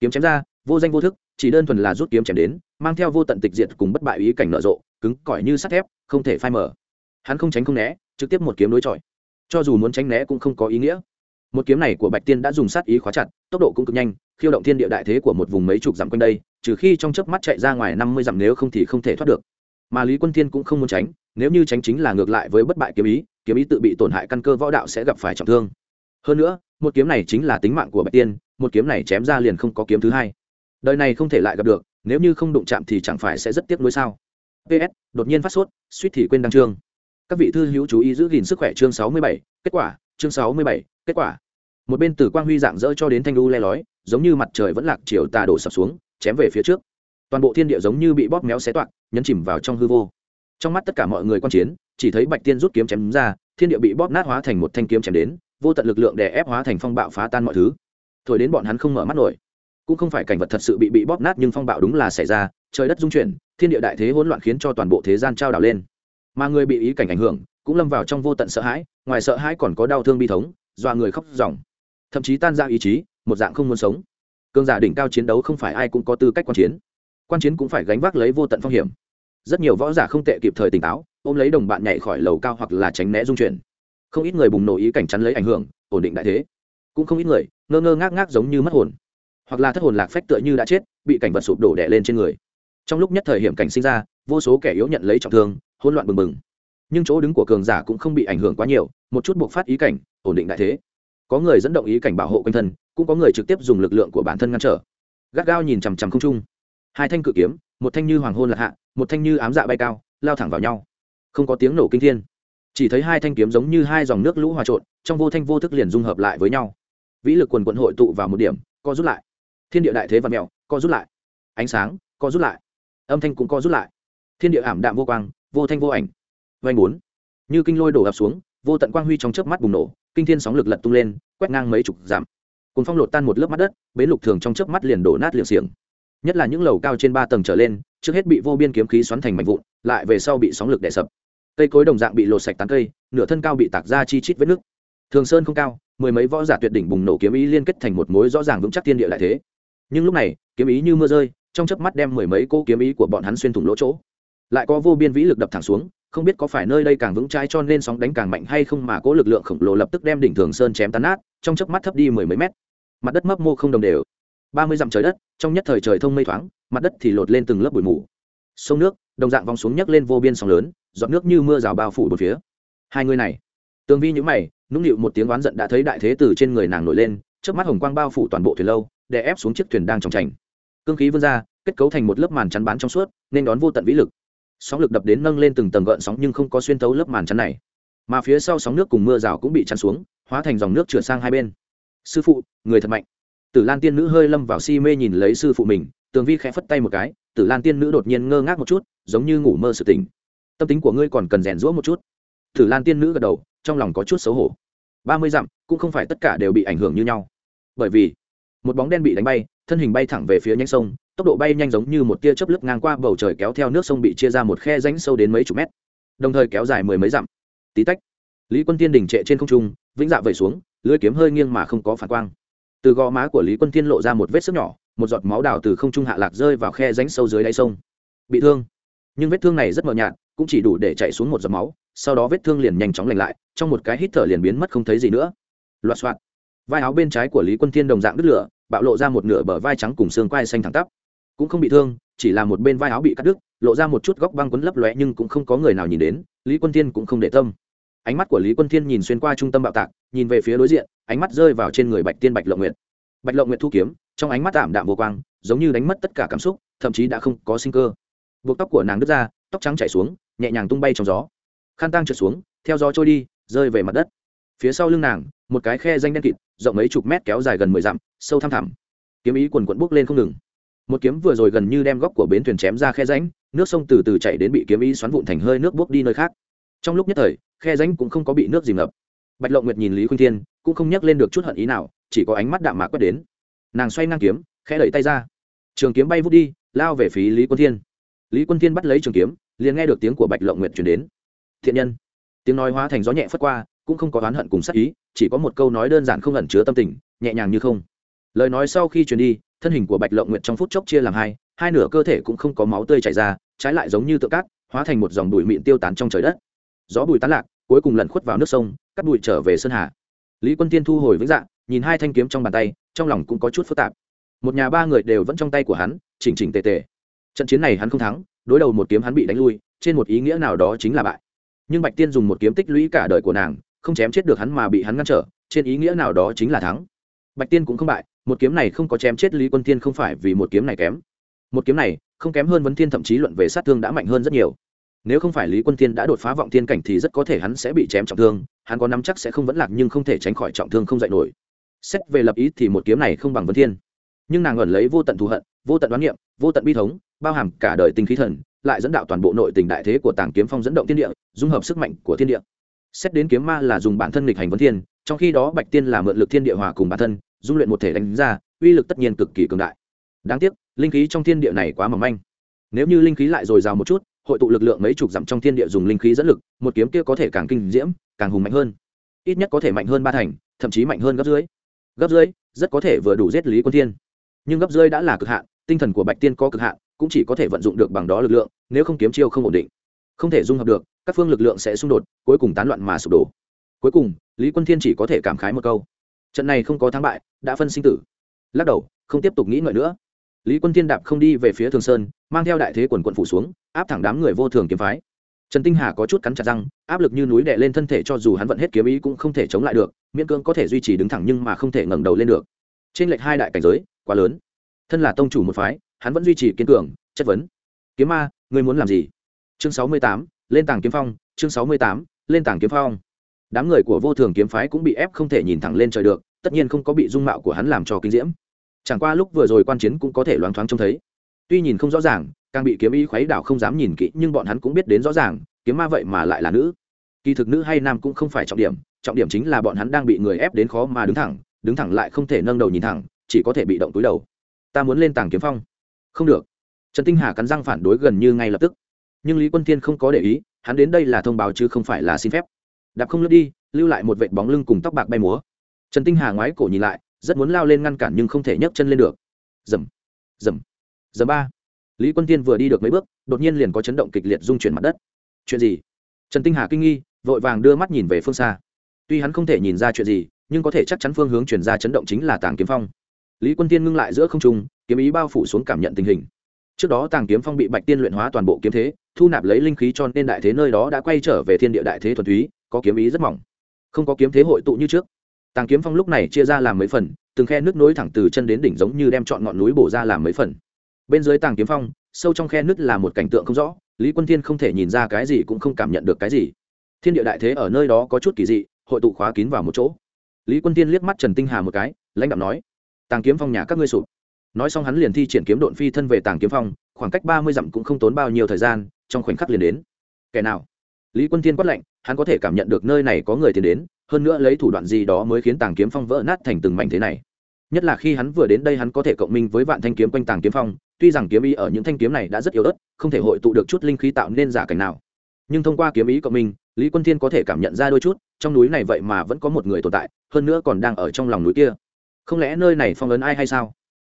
Kiếm chém ra vô danh vô thức, chỉ đơn thuần là rút kiếm chém đến, mang theo vô tận tịch diệt cùng bất bại ý cảnh nở rộ, cứng cỏi như sắt thép, không thể phai mở hắn không tránh không né, trực tiếp một kiếm đối chọi. Cho dù muốn tránh né cũng không có ý nghĩa. Một kiếm này của bạch tiên đã dùng sát ý khóa chặt, tốc độ cũng cực nhanh, khiêu động thiên địa đại thế của một vùng mấy chục dặm quanh đây, trừ khi trong chớp mắt chạy ra ngoài năm mươi dặm nếu không thì không thể thoát được. Mà lý quân thiên cũng không muốn tránh, nếu như tránh chính là ngược lại với bất bại kiếm ý kiếm ý tự bị tổn hại căn cơ võ đạo sẽ gặp phải trọng thương. Hơn nữa, một kiếm này chính là tính mạng của bạch tiên, một kiếm này chém ra liền không có kiếm thứ hai đời này không thể lại gặp được, nếu như không đụng chạm thì chẳng phải sẽ rất tiếc nuối sao? Ps đột nhiên phát sốt, suýt thì quên đăng chương. Các vị thư hữu chú ý giữ gìn sức khỏe chương sáu mươi bảy, kết quả, chương sáu mươi bảy, kết quả. Một bên từ quang huy dạng dỡ cho đến thanh lu le lói, giống như mặt trời vẫn lạc chiều tà đổ sập xuống, chém về phía trước. Toàn bộ thiên địa giống như bị bóp méo xé toạc, nhấn chìm vào trong hư vô. Trong mắt tất cả mọi người quan chiến, chỉ thấy bạch tiên rút kiếm chém ra, thiên địa bị bóp nát hóa thành một thanh kiếm chém đến, vô tận lực lượng đè ép hóa thành phong bạo phá tan mọi thứ. Thổi đến bọn hắn không mở mắt nổi cũng không phải cảnh vật thật sự bị bị bóp nát nhưng phong bạo đúng là xảy ra, trời đất dung chuyển, thiên địa đại thế hỗn loạn khiến cho toàn bộ thế gian trao đảo lên. Mà người bị ý cảnh ảnh hưởng, cũng lâm vào trong vô tận sợ hãi, ngoài sợ hãi còn có đau thương bi thống, dọa người khóc ròng. Thậm chí tan ra ý chí, một dạng không muốn sống. Cương giả đỉnh cao chiến đấu không phải ai cũng có tư cách quan chiến. Quan chiến cũng phải gánh vác lấy vô tận phong hiểm. Rất nhiều võ giả không tệ kịp thời tỉnh táo, ôm lấy đồng bạn nhảy khỏi lầu cao hoặc là tránh né dung chuyển. Không ít người bùng nổ ý cảnh chắn lấy ảnh hưởng, ổn định đại thế. Cũng không ít người, ngơ ngơ ngác ngác giống như mất hồn hoặc là thất hồn lạc phách tựa như đã chết, bị cảnh vật sụp đổ đẻ lên trên người. Trong lúc nhất thời hiểm cảnh sinh ra, vô số kẻ yếu nhận lấy trọng thương, hỗn loạn bừng bừng. Nhưng chỗ đứng của cường giả cũng không bị ảnh hưởng quá nhiều, một chút buộc phát ý cảnh, ổn định đại thế. Có người dẫn động ý cảnh bảo hộ quanh thân, cũng có người trực tiếp dùng lực lượng của bản thân ngăn trở. Gắt gao nhìn chằm chằm không trung. Hai thanh cự kiếm, một thanh như hoàng hôn lạc hạ, một thanh như ám dạ bay cao, lao thẳng vào nhau. Không có tiếng nổ kinh thiên. Chỉ thấy hai thanh kiếm giống như hai dòng nước lũ hòa trộn, trong vô thanh vô thức liền dung hợp lại với nhau. Vĩ lực quần quận hội tụ vào một điểm, co rút lại thiên địa đại thế và mẹo, co rút lại. Ánh sáng, co rút lại. Âm thanh cũng co rút lại. Thiên địa ảm đạm vô quang, vô thanh vô ảnh. Vanh bốn. Như kinh lôi đổ ập xuống, vô tận quang huy trong chớp mắt bùng nổ, kinh thiên sóng lực lật tung lên, quét ngang mấy chục giảm cồn phong lột tan một lớp mắt đất, bến lục thường trong chớp mắt liền đổ nát liệng xiềng. Nhất là những lầu cao trên ba tầng trở lên, trước hết bị vô biên kiếm khí xoắn thành mảnh vụn, lại về sau bị sóng lực đè sập. Cây cối đồng dạng bị lột sạch tán cây, nửa thân cao bị tạc ra chi chít vết nước thường sơn không cao, mười mấy võ giả tuyệt đỉnh bùng nổ kiếm ý liên kết thành một mối rõ ràng vững chắc tiên địa lại thế nhưng lúc này, kiếm ý như mưa rơi, trong chớp mắt đem mười mấy cô kiếm ý của bọn hắn xuyên thủng lỗ chỗ. Lại có vô biên vĩ lực đập thẳng xuống, không biết có phải nơi đây càng vững trái cho nên sóng đánh càng mạnh hay không mà cố lực lượng khổng lồ lập tức đem đỉnh thường sơn chém tán nát, trong chớp mắt thấp đi mười mấy mét. Mặt đất mấp mô không đồng đều. Ba mươi dặm trời đất, trong nhất thời trời thông mây thoáng, mặt đất thì lột lên từng lớp bụi mù. Sông nước, đồng dạng vòng xuống nhấc lên vô biên sóng lớn, giọt nước như mưa rào bao phủ một phía. Hai người này tương vi nhữ mày, nũng nịu một tiếng oán giận đã thấy đại thế từ trên người nàng nổi lên trước mắt hồng quang bao phủ toàn bộ thuyền lâu để ép xuống chiếc thuyền đang trong trành cương khí vươn ra, kết cấu thành một lớp màn chắn bán trong suốt, nên đón vô tận vĩ lực. Sóng lực đập đến nâng lên từng tầng gợn sóng nhưng không có xuyên tấu lớp màn chắn này. Mà phía sau sóng nước cùng mưa rào cũng bị chắn xuống, hóa thành dòng nước trượt sang hai bên. Sư phụ, người thật mạnh. Tử lan tiên nữ hơi lâm vào si mê nhìn lấy sư phụ mình, tường vi khẽ phất tay một cái, tử lan tiên nữ đột nhiên ngơ ngác một chút, giống như ngủ mơ sự tỉnh. Tâm tính của ngươi còn cần rèn rũa một chút. Tử lan tiên nữ gật đầu, trong lòng có chút xấu hổ. Ba mươi dặm, cũng không phải tất cả đều bị ảnh hưởng như nhau. Bởi vì một bóng đen bị đánh bay, thân hình bay thẳng về phía nhánh sông, tốc độ bay nhanh giống như một tia chớp lướt ngang qua bầu trời kéo theo nước sông bị chia ra một khe rãnh sâu đến mấy chục mét, đồng thời kéo dài mười mấy dặm. Tí tách, lý quân tiên đỉnh trệ trên không trung, vĩnh dạ vẩy xuống, lưới kiếm hơi nghiêng mà không có phản quang. Từ gò má của lý quân tiên lộ ra một vết sức nhỏ, một giọt máu đào từ không trung hạ lạc rơi vào khe rãnh sâu dưới đáy sông. Bị thương. Nhưng vết thương này rất mờ nhạt, cũng chỉ đủ để chạy xuống một giọt máu, sau đó vết thương liền nhanh chóng lành lại, trong một cái hít thở liền biến mất không thấy gì nữa. Loạt soạn vai áo bên trái của lý quân thiên đồng dạng đứt lửa bạo lộ ra một nửa bờ vai trắng cùng xương quai xanh thẳng tắp. Cũng không bị thương, chỉ là một bên vai áo bị cắt đứt, lộ ra một chút góc băng quấn lấp lóe nhưng cũng không có người nào nhìn đến, lý quân thiên cũng không để tâm. Ánh mắt của lý quân thiên nhìn xuyên qua trung tâm bạo tạc, nhìn về phía đối diện, ánh mắt rơi vào trên người bạch tiên bạch lộng nguyệt. Bạch lộng nguyệt thu kiếm, trong ánh mắt tạm đạm vô quang, giống như đánh mất tất cả cảm xúc, thậm chí đã không có sinh cơ. Buộc tóc của nàng đứt ra, tóc trắng chảy xuống, nhẹ nhàng tung bay trong gió. Khăn tang trượt xuống, theo gió trôi đi, rơi về mặt đất phía sau lưng nàng, một cái khe danh đen kịt, rộng mấy chục mét kéo dài gần mười dặm, sâu thăm thẳm. Kiếm ý quần quận bốc lên không ngừng. Một kiếm vừa rồi gần như đem góc của bến thuyền chém ra khe ránh nước sông từ từ chạy đến bị kiếm ý xoắn vụn thành hơi nước bốc đi nơi khác. Trong lúc nhất thời, khe ránh cũng không có bị nước dìm ngập. Bạch lộng nguyệt nhìn lý khuynh thiên, cũng không nhắc lên được chút hận ý nào, chỉ có ánh mắt đạm mạc quét đến. Nàng xoay ngang kiếm, khẽ đẩy tay ra. Trường kiếm bay vút đi, lao về phía lý quân thiên. Lý quân thiên bắt lấy trường kiếm, liền nghe được tiếng của bạch lộng nguyệt chuyển đến. Thiện nhân. Tiếng nói hóa thành gió nhẹ phất qua cũng không có oán hận cùng sát ý, chỉ có một câu nói đơn giản không ẩn chứa tâm tình, nhẹ nhàng như không. Lời nói sau khi truyền đi, thân hình của bạch lộng nguyệt trong phút chốc chia làm hai hai nửa cơ thể cũng không có máu tươi chảy ra, trái lại giống như tượng cát, hóa thành một dòng bụi mịn tiêu tán trong trời đất. Gió bụi tán lạc, cuối cùng lẩn khuất vào nước sông cắt bụi trở về sơn hà. Lý quân tiên thu hồi vĩnh dạng nhìn hai thanh kiếm trong bàn tay, trong lòng cũng có chút phức tạp. Một nhà ba người đều vẫn trong tay của hắn, chỉnh chỉnh tề tề. Trận chiến này hắn không thắng, đối đầu một kiếm hắn bị đánh lui, trên một ý nghĩa nào đó chính là bại. Nhưng bạch tiên dùng một kiếm tích lũy cả đời của nàng không chém chết được hắn mà bị hắn ngăn trở, trên ý nghĩa nào đó chính là thắng. Bạch tiên cũng không bại, một kiếm này không có chém chết lý quân tiên không phải vì một kiếm này kém. Một kiếm này, không kém hơn vấn thiên, thậm chí luận về sát thương đã mạnh hơn rất nhiều. Nếu không phải lý quân tiên đã đột phá vọng thiên cảnh thì rất có thể hắn sẽ bị chém trọng thương, hắn có nắm chắc sẽ không vẫn lạc nhưng không thể tránh khỏi trọng thương không dạy nổi. Xét về lập ý thì một kiếm này không bằng vấn thiên. Nhưng nàng ẩn lấy vô tận thù hận, vô tận đoán niệm, vô tận bi thống, bao hàm cả đời tình khí thần, lại dẫn đạo toàn bộ nội tình đại thế của tàng kiếm phong dẫn động thiên địa, dung hợp sức mạnh của thiên địa xét đến kiếm ma là dùng bản thân nghịch hành vấn thiên, trong khi đó bạch tiên là mượn lực thiên địa hòa cùng bản thân, dung luyện một thể đánh ra, uy lực tất nhiên cực kỳ cường đại. Đáng tiếc, linh khí trong thiên địa này quá mỏng manh. Nếu như linh khí lại dồi dào một chút, hội tụ lực lượng mấy chục dặm trong thiên địa dùng linh khí dẫn lực, một kiếm kia có thể càng kinh diễm, càng hùng mạnh hơn. Ít nhất có thể mạnh hơn ba thành, thậm chí mạnh hơn gấp dưới gấp dưới rất có thể vừa đủ giết lý quân thiên. Nhưng gấp dưới đã là cực hạn, tinh thần của bạch tiên có cực hạn, cũng chỉ có thể vận dụng được bằng đó lực lượng, nếu không kiếm chiêu không ổn định. Không thể dung hợp được các phương lực lượng sẽ xung đột, cuối cùng tán loạn mà sụp đổ. Cuối cùng, lý quân thiên chỉ có thể cảm khái một câu. Trận này không có thắng bại, đã phân sinh tử. Lắc đầu, không tiếp tục nghĩ ngợi nữa. Lý quân thiên đạp không đi về phía thường sơn, mang theo đại thế quần quận phủ xuống, áp thẳng đám người vô thường kiếm phái. Trần tinh hà có chút cắn chặt răng, áp lực như núi đè lên thân thể cho dù hắn vận hết kiếm ý cũng không thể chống lại được, miễn cưỡng có thể duy trì đứng thẳng nhưng mà không thể ngẩng đầu lên được. Trên lệch hai đại cảnh giới, quá lớn. Thân là tông chủ một phái, hắn vẫn duy trì kiên cường, chất vấn. Kiếm ma, ngươi muốn làm gì? Chương sáu mươi tám lên Tảng kiếm phong, chương sáu mươi tám, lên Tảng kiếm phong. Đám người của vô thường kiếm phái cũng bị ép không thể nhìn thẳng lên trời được, tất nhiên không có bị dung mạo của hắn làm cho kinh diễm. Chẳng qua lúc vừa rồi quan chiến cũng có thể loáng thoáng trông thấy. Tuy nhìn không rõ ràng, càng bị kiếm ý khuấy đảo không dám nhìn kỹ, nhưng bọn hắn cũng biết đến rõ ràng, kiếm ma vậy mà lại là nữ. Kỳ thực nữ hay nam cũng không phải trọng điểm trọng điểm chính là bọn hắn đang bị người ép đến khó mà đứng thẳng đứng thẳng lại không thể nâng đầu nhìn thẳng, chỉ có thể bị động túi đầu. Ta muốn lên tàng kiếm phong. Không được. Trần tinh hà cắn răng phản đối gần như ngay lập tức nhưng lý quân thiên không có để ý, hắn đến đây là thông báo chứ không phải là xin phép. Đạp không lướt đi, lưu lại một vệt bóng lưng cùng tóc bạc bay múa. Trần tinh hà ngoái cổ nhìn lại, rất muốn lao lên ngăn cản nhưng không thể nhấc chân lên được. Dầm dầm dầm ba. Lý quân tiên vừa đi được mấy bước, đột nhiên liền có chấn động kịch liệt dung chuyển mặt đất. Chuyện gì? Trần tinh hà kinh nghi, vội vàng đưa mắt nhìn về phương xa. Tuy hắn không thể nhìn ra chuyện gì, nhưng có thể chắc chắn phương hướng chuyển ra chấn động chính là tàng kiếm phong. Lý quân tiên ngưng lại giữa không trung, kiếm ý bao phủ xuống cảm nhận tình hình. Trước đó tàng kiếm phong bị bạch tiên luyện hóa toàn bộ kiếm thế thu nạp lấy linh khí cho nên đại thế nơi đó đã quay trở về thiên địa đại thế thuần túy, có kiếm ý rất mỏng. Không có kiếm thế hội tụ như trước. Tàng kiếm phong lúc này chia ra làm mấy phần, từng khe nước nối thẳng từ chân đến đỉnh giống như đem chọn ngọn núi bổ ra làm mấy phần. Bên dưới tàng kiếm phong, sâu trong khe nước là một cảnh tượng không rõ, lý quân thiên không thể nhìn ra cái gì cũng không cảm nhận được cái gì. Thiên địa đại thế ở nơi đó có chút kỳ dị, hội tụ khóa kín vào một chỗ. Lý quân thiên liếc mắt trần tinh hà một cái, lãnh đạo nói, tàng kiếm phong nhà các ngươi sụp. Nói xong hắn liền thi triển kiếm độn phi thân về tàng kiếm phong, khoảng cách ba mươi dặm cũng không tốn bao nhiêu thời gian trong khoảnh khắc liền đến. Kẻ nào? Lý quân thiên quát lạnh, hắn có thể cảm nhận được nơi này có người tiến đến, hơn nữa lấy thủ đoạn gì đó mới khiến tàng kiếm phong vỡ nát thành từng mảnh thế này. Nhất là khi hắn vừa đến đây hắn có thể cộng minh với vạn thanh kiếm quanh tàng kiếm phong, tuy rằng kiếm ý ở những thanh kiếm này đã rất yếu ớt, không thể hội tụ được chút linh khí tạo nên giả cảnh nào. Nhưng thông qua kiếm ý cộng minh, lý quân thiên có thể cảm nhận ra đôi chút, trong núi này vậy mà vẫn có một người tồn tại, hơn nữa còn đang ở trong lòng núi kia. Không lẽ nơi này phong ấn ai hay sao?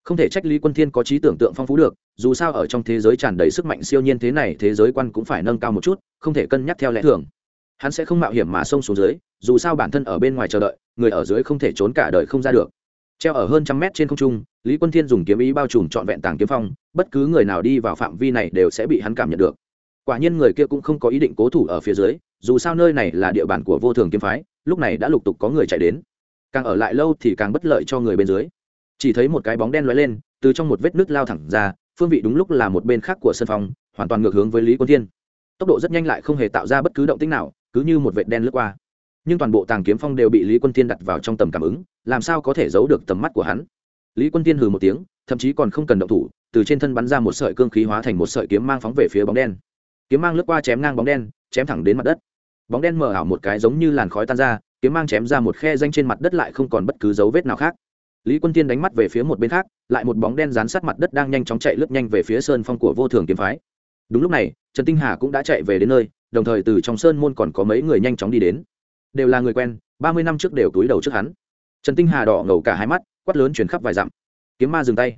Không thể trách lý quân thiên có trí tưởng tượng phong phú được, dù sao ở trong thế giới tràn đầy sức mạnh siêu nhiên thế này, thế giới quan cũng phải nâng cao một chút, không thể cân nhắc theo lẽ thường. Hắn sẽ không mạo hiểm mà xông xuống dưới, dù sao bản thân ở bên ngoài chờ đợi, người ở dưới không thể trốn cả đời không ra được. Treo ở hơn trăm mét trên không trung, lý quân thiên dùng kiếm ý bao trùm trọn vẹn tàng kiếm phong, bất cứ người nào đi vào phạm vi này đều sẽ bị hắn cảm nhận được. Quả nhiên người kia cũng không có ý định cố thủ ở phía dưới, dù sao nơi này là địa bàn của vô thường kiếm phái, lúc này đã lục tục có người chạy đến. Càng ở lại lâu thì càng bất lợi cho người bên dưới chỉ thấy một cái bóng đen lóe lên từ trong một vết nước lao thẳng ra phương vị đúng lúc là một bên khác của sân phòng, hoàn toàn ngược hướng với lý quân thiên. Tốc độ rất nhanh lại không hề tạo ra bất cứ động tĩnh nào cứ như một vệt đen lướt qua. Nhưng toàn bộ tàng kiếm phong đều bị lý quân Thiên đặt vào trong tầm cảm ứng làm sao có thể giấu được tầm mắt của hắn? Lý quân tiên hừ một tiếng thậm chí còn không cần động thủ từ trên thân bắn ra một sợi cương khí hóa thành một sợi kiếm mang phóng về phía bóng đen. Kiếm mang lướt qua chém ngang bóng đen chém thẳng đến mặt đất. Bóng đen mở ảo một cái giống như làn khói tan ra kiếm mang chém ra một khe danh trên mặt đất lại không còn bất cứ dấu vết nào khác lý quân tiên đánh mắt về phía một bên khác, lại một bóng đen dán sát mặt đất đang nhanh chóng chạy lướt nhanh về phía sơn phong của vô thường kiếm phái. Đúng lúc này, trần tinh hà cũng đã chạy về đến nơi, đồng thời từ trong sơn môn còn có mấy người nhanh chóng đi đến. Đều là người quen, ba mươi năm trước đều túi đầu trước hắn. Trần tinh hà đỏ ngầu cả hai mắt, quát lớn chuyển khắp vài dặm. Kiếm ma dừng tay.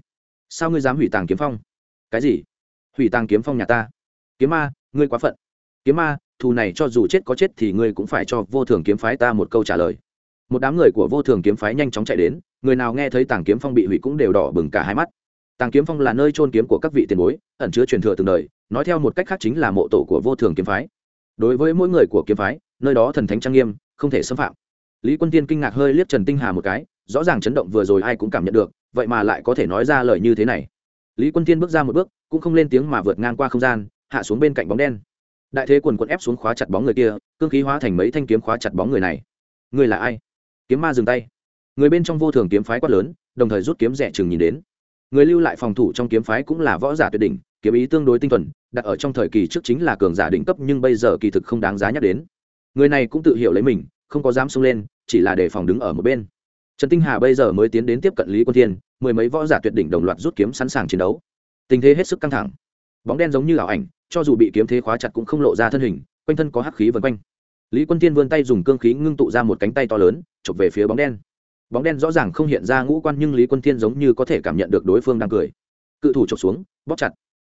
Sao ngươi dám hủy tàng kiếm phong? Cái gì? Hủy tàng kiếm phong nhà ta. Kiếm ma, ngươi quá phận. Kiếm ma, thù này cho dù chết có chết thì ngươi cũng phải cho vô thường kiếm phái ta một câu trả lời. Một đám người của vô thường kiếm phái nhanh chóng chạy đến người nào nghe thấy tàng kiếm phong bị hủy cũng đều đỏ bừng cả hai mắt. Tàng kiếm phong là nơi trôn kiếm của các vị tiền bối, ẩn chứa truyền thừa từng đời, nói theo một cách khác chính là mộ tổ của vô thường kiếm phái. Đối với mỗi người của kiếm phái, nơi đó thần thánh trang nghiêm, không thể xâm phạm. Lý quân tiên kinh ngạc hơi liếc trần tinh hà một cái, rõ ràng chấn động vừa rồi ai cũng cảm nhận được, vậy mà lại có thể nói ra lời như thế này. Lý quân tiên bước ra một bước, cũng không lên tiếng mà vượt ngang qua không gian, hạ xuống bên cạnh bóng đen. Đại thế quần quận ép xuống khóa chặt bóng người kia, cương khí hóa thành mấy thanh kiếm khóa chặt bóng người này. Người là ai? Kiếm ma dừng tay người bên trong vô thường kiếm phái quát lớn, đồng thời rút kiếm rẻ chừng nhìn đến. Người lưu lại phòng thủ trong kiếm phái cũng là võ giả tuyệt đỉnh, kiếm ý tương đối tinh thuần, đặt ở trong thời kỳ trước chính là cường giả đỉnh cấp nhưng bây giờ kỳ thực không đáng giá nhắc đến. Người này cũng tự hiểu lấy mình, không có dám xông lên, chỉ là để phòng đứng ở một bên. Trần tinh hà bây giờ mới tiến đến tiếp cận lý quân thiên, mười mấy võ giả tuyệt đỉnh đồng loạt rút kiếm sẵn sàng chiến đấu. Tình thế hết sức căng thẳng. Bóng đen giống như ảo ảnh, cho dù bị kiếm thế khóa chặt cũng không lộ ra thân hình, quanh thân có hắc khí vân quanh. Lý quân thiên vươn tay dùng cương khí ngưng tụ ra một cánh tay to lớn, chụp về phía bóng đen bóng đen rõ ràng không hiện ra ngũ quan nhưng lý quân thiên giống như có thể cảm nhận được đối phương đang cười. Cự thủ chụp xuống, bóp chặt.